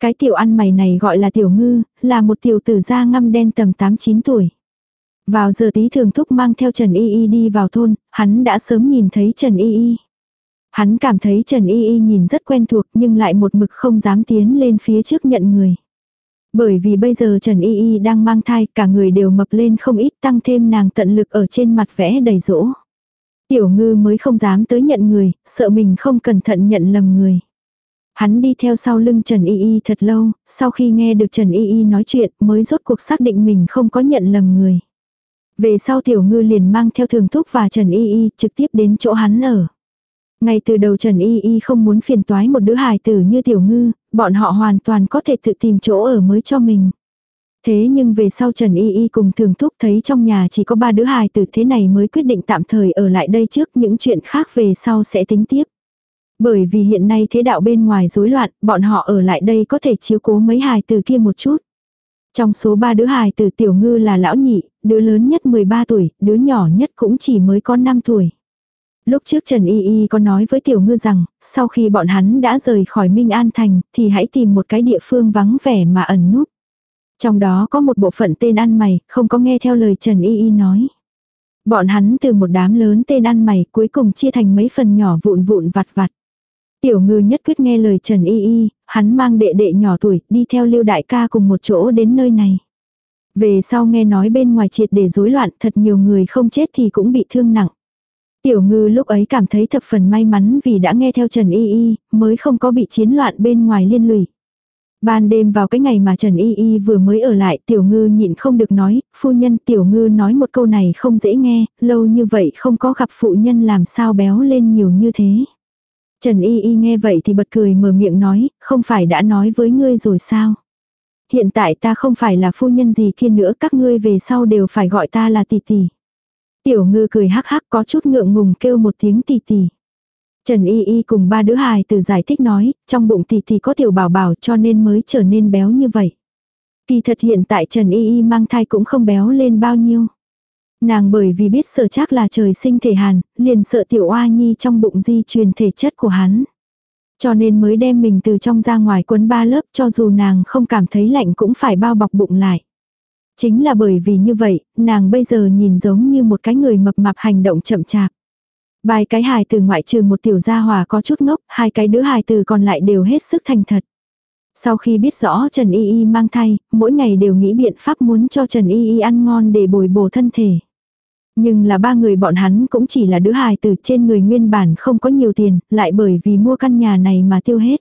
Cái tiểu ăn mày này gọi là tiểu ngư, là một tiểu tử da ngăm đen tầm 8-9 tuổi. Vào giờ tí thường thúc mang theo Trần Y Y đi vào thôn, hắn đã sớm nhìn thấy Trần Y Y. Hắn cảm thấy Trần Y Y nhìn rất quen thuộc nhưng lại một mực không dám tiến lên phía trước nhận người. Bởi vì bây giờ Trần Y Y đang mang thai, cả người đều mập lên không ít tăng thêm nàng tận lực ở trên mặt vẽ đầy rỗ. Tiểu ngư mới không dám tới nhận người, sợ mình không cẩn thận nhận lầm người. Hắn đi theo sau lưng Trần Y Y thật lâu, sau khi nghe được Trần Y Y nói chuyện mới rốt cuộc xác định mình không có nhận lầm người. Về sau tiểu ngư liền mang theo thường thúc và Trần Y Y trực tiếp đến chỗ hắn ở. Ngay từ đầu Trần Y Y không muốn phiền toái một đứa hài tử như tiểu ngư, bọn họ hoàn toàn có thể tự tìm chỗ ở mới cho mình. Thế nhưng về sau Trần Y Y cùng thường thúc thấy trong nhà chỉ có ba đứa hài tử thế này mới quyết định tạm thời ở lại đây trước những chuyện khác về sau sẽ tính tiếp. Bởi vì hiện nay thế đạo bên ngoài rối loạn, bọn họ ở lại đây có thể chiếu cố mấy hài tử kia một chút. Trong số ba đứa hài tử tiểu ngư là lão nhị, đứa lớn nhất 13 tuổi, đứa nhỏ nhất cũng chỉ mới có 5 tuổi. Lúc trước Trần Y Y có nói với Tiểu Ngư rằng, sau khi bọn hắn đã rời khỏi Minh An Thành, thì hãy tìm một cái địa phương vắng vẻ mà ẩn núp. Trong đó có một bộ phận tên ăn mày, không có nghe theo lời Trần Y Y nói. Bọn hắn từ một đám lớn tên ăn mày cuối cùng chia thành mấy phần nhỏ vụn vụn vặt vặt. Tiểu ngư nhất quyết nghe lời Trần Y Y, hắn mang đệ đệ nhỏ tuổi đi theo lưu đại ca cùng một chỗ đến nơi này. Về sau nghe nói bên ngoài triệt để rối loạn thật nhiều người không chết thì cũng bị thương nặng. Tiểu ngư lúc ấy cảm thấy thập phần may mắn vì đã nghe theo Trần Y Y, mới không có bị chiến loạn bên ngoài liên lụy. Ban đêm vào cái ngày mà Trần Y Y vừa mới ở lại tiểu ngư nhịn không được nói, phu nhân tiểu ngư nói một câu này không dễ nghe, lâu như vậy không có gặp phụ nhân làm sao béo lên nhiều như thế. Trần Y Y nghe vậy thì bật cười mở miệng nói, không phải đã nói với ngươi rồi sao. Hiện tại ta không phải là phu nhân gì kia nữa các ngươi về sau đều phải gọi ta là tỷ tỷ. Tiểu ngư cười hắc hắc có chút ngượng ngùng kêu một tiếng tì tì. Trần Y Y cùng ba đứa hài từ giải thích nói, trong bụng tì tì có tiểu bảo bảo cho nên mới trở nên béo như vậy. Kỳ thật hiện tại Trần Y Y mang thai cũng không béo lên bao nhiêu. Nàng bởi vì biết sợ chắc là trời sinh thể hàn, liền sợ tiểu oa nhi trong bụng di truyền thể chất của hắn. Cho nên mới đem mình từ trong ra ngoài quấn ba lớp cho dù nàng không cảm thấy lạnh cũng phải bao bọc bụng lại. Chính là bởi vì như vậy, nàng bây giờ nhìn giống như một cái người mập mạp hành động chậm chạp. Vài cái hài từ ngoại trừ một tiểu gia hòa có chút ngốc, hai cái đứa hài từ còn lại đều hết sức thành thật. Sau khi biết rõ Trần Y Y mang thai, mỗi ngày đều nghĩ biện pháp muốn cho Trần Y Y ăn ngon để bồi bổ thân thể. Nhưng là ba người bọn hắn cũng chỉ là đứa hài từ trên người nguyên bản không có nhiều tiền, lại bởi vì mua căn nhà này mà tiêu hết.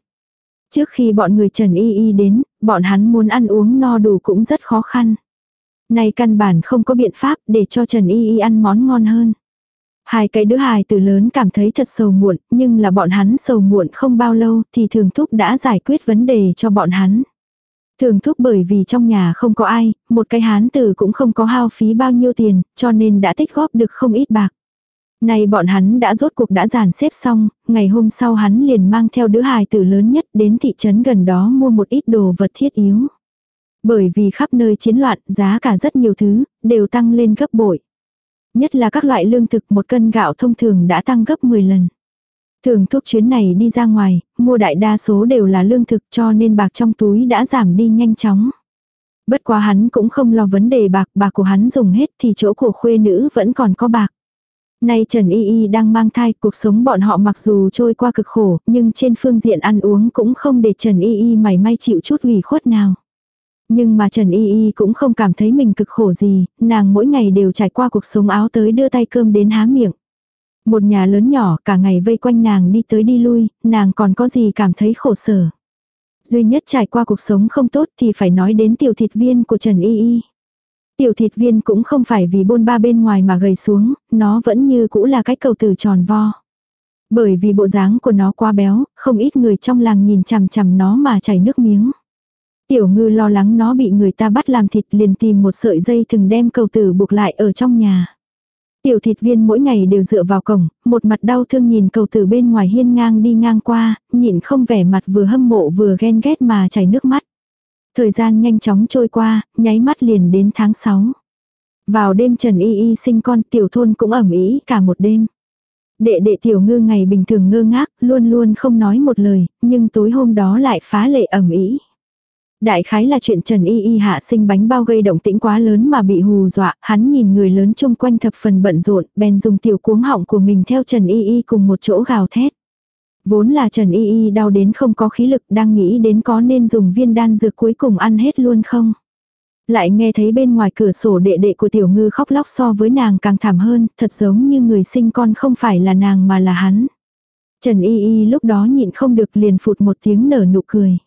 Trước khi bọn người Trần Y Y đến, bọn hắn muốn ăn uống no đủ cũng rất khó khăn. Này căn bản không có biện pháp để cho Trần Y Y ăn món ngon hơn. Hai cái đứa hài từ lớn cảm thấy thật sầu muộn, nhưng là bọn hắn sầu muộn không bao lâu thì thường thúc đã giải quyết vấn đề cho bọn hắn. Thường thúc bởi vì trong nhà không có ai, một cái hán tử cũng không có hao phí bao nhiêu tiền, cho nên đã tích góp được không ít bạc. Này bọn hắn đã rốt cuộc đã giàn xếp xong, ngày hôm sau hắn liền mang theo đứa hài tử lớn nhất đến thị trấn gần đó mua một ít đồ vật thiết yếu. Bởi vì khắp nơi chiến loạn, giá cả rất nhiều thứ, đều tăng lên gấp bội. Nhất là các loại lương thực một cân gạo thông thường đã tăng gấp 10 lần. Thường thuốc chuyến này đi ra ngoài, mua đại đa số đều là lương thực cho nên bạc trong túi đã giảm đi nhanh chóng. Bất quá hắn cũng không lo vấn đề bạc, bạc của hắn dùng hết thì chỗ của khuê nữ vẫn còn có bạc. Nay Trần Y Y đang mang thai, cuộc sống bọn họ mặc dù trôi qua cực khổ, nhưng trên phương diện ăn uống cũng không để Trần Y Y mảy may chịu chút ủy khuất nào. Nhưng mà Trần Y Y cũng không cảm thấy mình cực khổ gì, nàng mỗi ngày đều trải qua cuộc sống áo tới đưa tay cơm đến há miệng. Một nhà lớn nhỏ cả ngày vây quanh nàng đi tới đi lui, nàng còn có gì cảm thấy khổ sở. Duy nhất trải qua cuộc sống không tốt thì phải nói đến tiểu thịt viên của Trần Y Y. Tiểu thịt viên cũng không phải vì bôn ba bên ngoài mà gầy xuống, nó vẫn như cũ là cái cầu tử tròn vo. Bởi vì bộ dáng của nó quá béo, không ít người trong làng nhìn chằm chằm nó mà chảy nước miếng. Tiểu ngư lo lắng nó bị người ta bắt làm thịt liền tìm một sợi dây thừng đem cầu tử buộc lại ở trong nhà. Tiểu thịt viên mỗi ngày đều dựa vào cổng, một mặt đau thương nhìn cầu tử bên ngoài hiên ngang đi ngang qua, nhìn không vẻ mặt vừa hâm mộ vừa ghen ghét mà chảy nước mắt. Thời gian nhanh chóng trôi qua, nháy mắt liền đến tháng 6. Vào đêm Trần Y Y sinh con tiểu thôn cũng ẩm ý cả một đêm. Đệ đệ tiểu ngư ngày bình thường ngơ ngác, luôn luôn không nói một lời, nhưng tối hôm đó lại phá lệ ẩm ý. Đại khái là chuyện Trần Y Y hạ sinh bánh bao gây động tĩnh quá lớn mà bị hù dọa, hắn nhìn người lớn chung quanh thập phần bận rộn, bèn dùng tiểu cuống họng của mình theo Trần Y Y cùng một chỗ gào thét. Vốn là Trần Y Y đau đến không có khí lực đang nghĩ đến có nên dùng viên đan dược cuối cùng ăn hết luôn không. Lại nghe thấy bên ngoài cửa sổ đệ đệ của tiểu ngư khóc lóc so với nàng càng thảm hơn, thật giống như người sinh con không phải là nàng mà là hắn. Trần Y Y lúc đó nhịn không được liền phụt một tiếng nở nụ cười.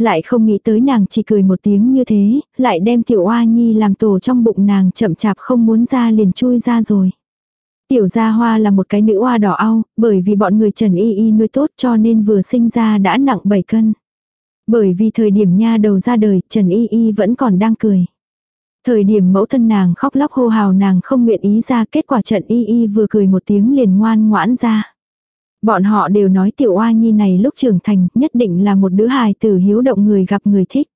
Lại không nghĩ tới nàng chỉ cười một tiếng như thế, lại đem tiểu oa nhi làm tổ trong bụng nàng chậm chạp không muốn ra liền chui ra rồi. Tiểu gia hoa là một cái nữ hoa đỏ au, bởi vì bọn người Trần Y Y nuôi tốt cho nên vừa sinh ra đã nặng 7 cân. Bởi vì thời điểm nha đầu ra đời, Trần Y Y vẫn còn đang cười. Thời điểm mẫu thân nàng khóc lóc hô hào nàng không nguyện ý ra kết quả Trần Y Y vừa cười một tiếng liền ngoan ngoãn ra. Bọn họ đều nói tiểu oa nhi này lúc trưởng thành nhất định là một đứa hài tử hiếu động người gặp người thích.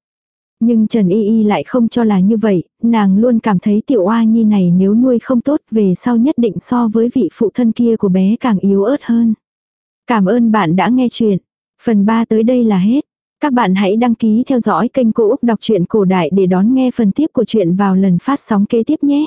Nhưng Trần Y Y lại không cho là như vậy, nàng luôn cảm thấy tiểu oa nhi này nếu nuôi không tốt về sau nhất định so với vị phụ thân kia của bé càng yếu ớt hơn. Cảm ơn bạn đã nghe chuyện. Phần 3 tới đây là hết. Các bạn hãy đăng ký theo dõi kênh Cô Úc Đọc truyện Cổ Đại để đón nghe phần tiếp của chuyện vào lần phát sóng kế tiếp nhé.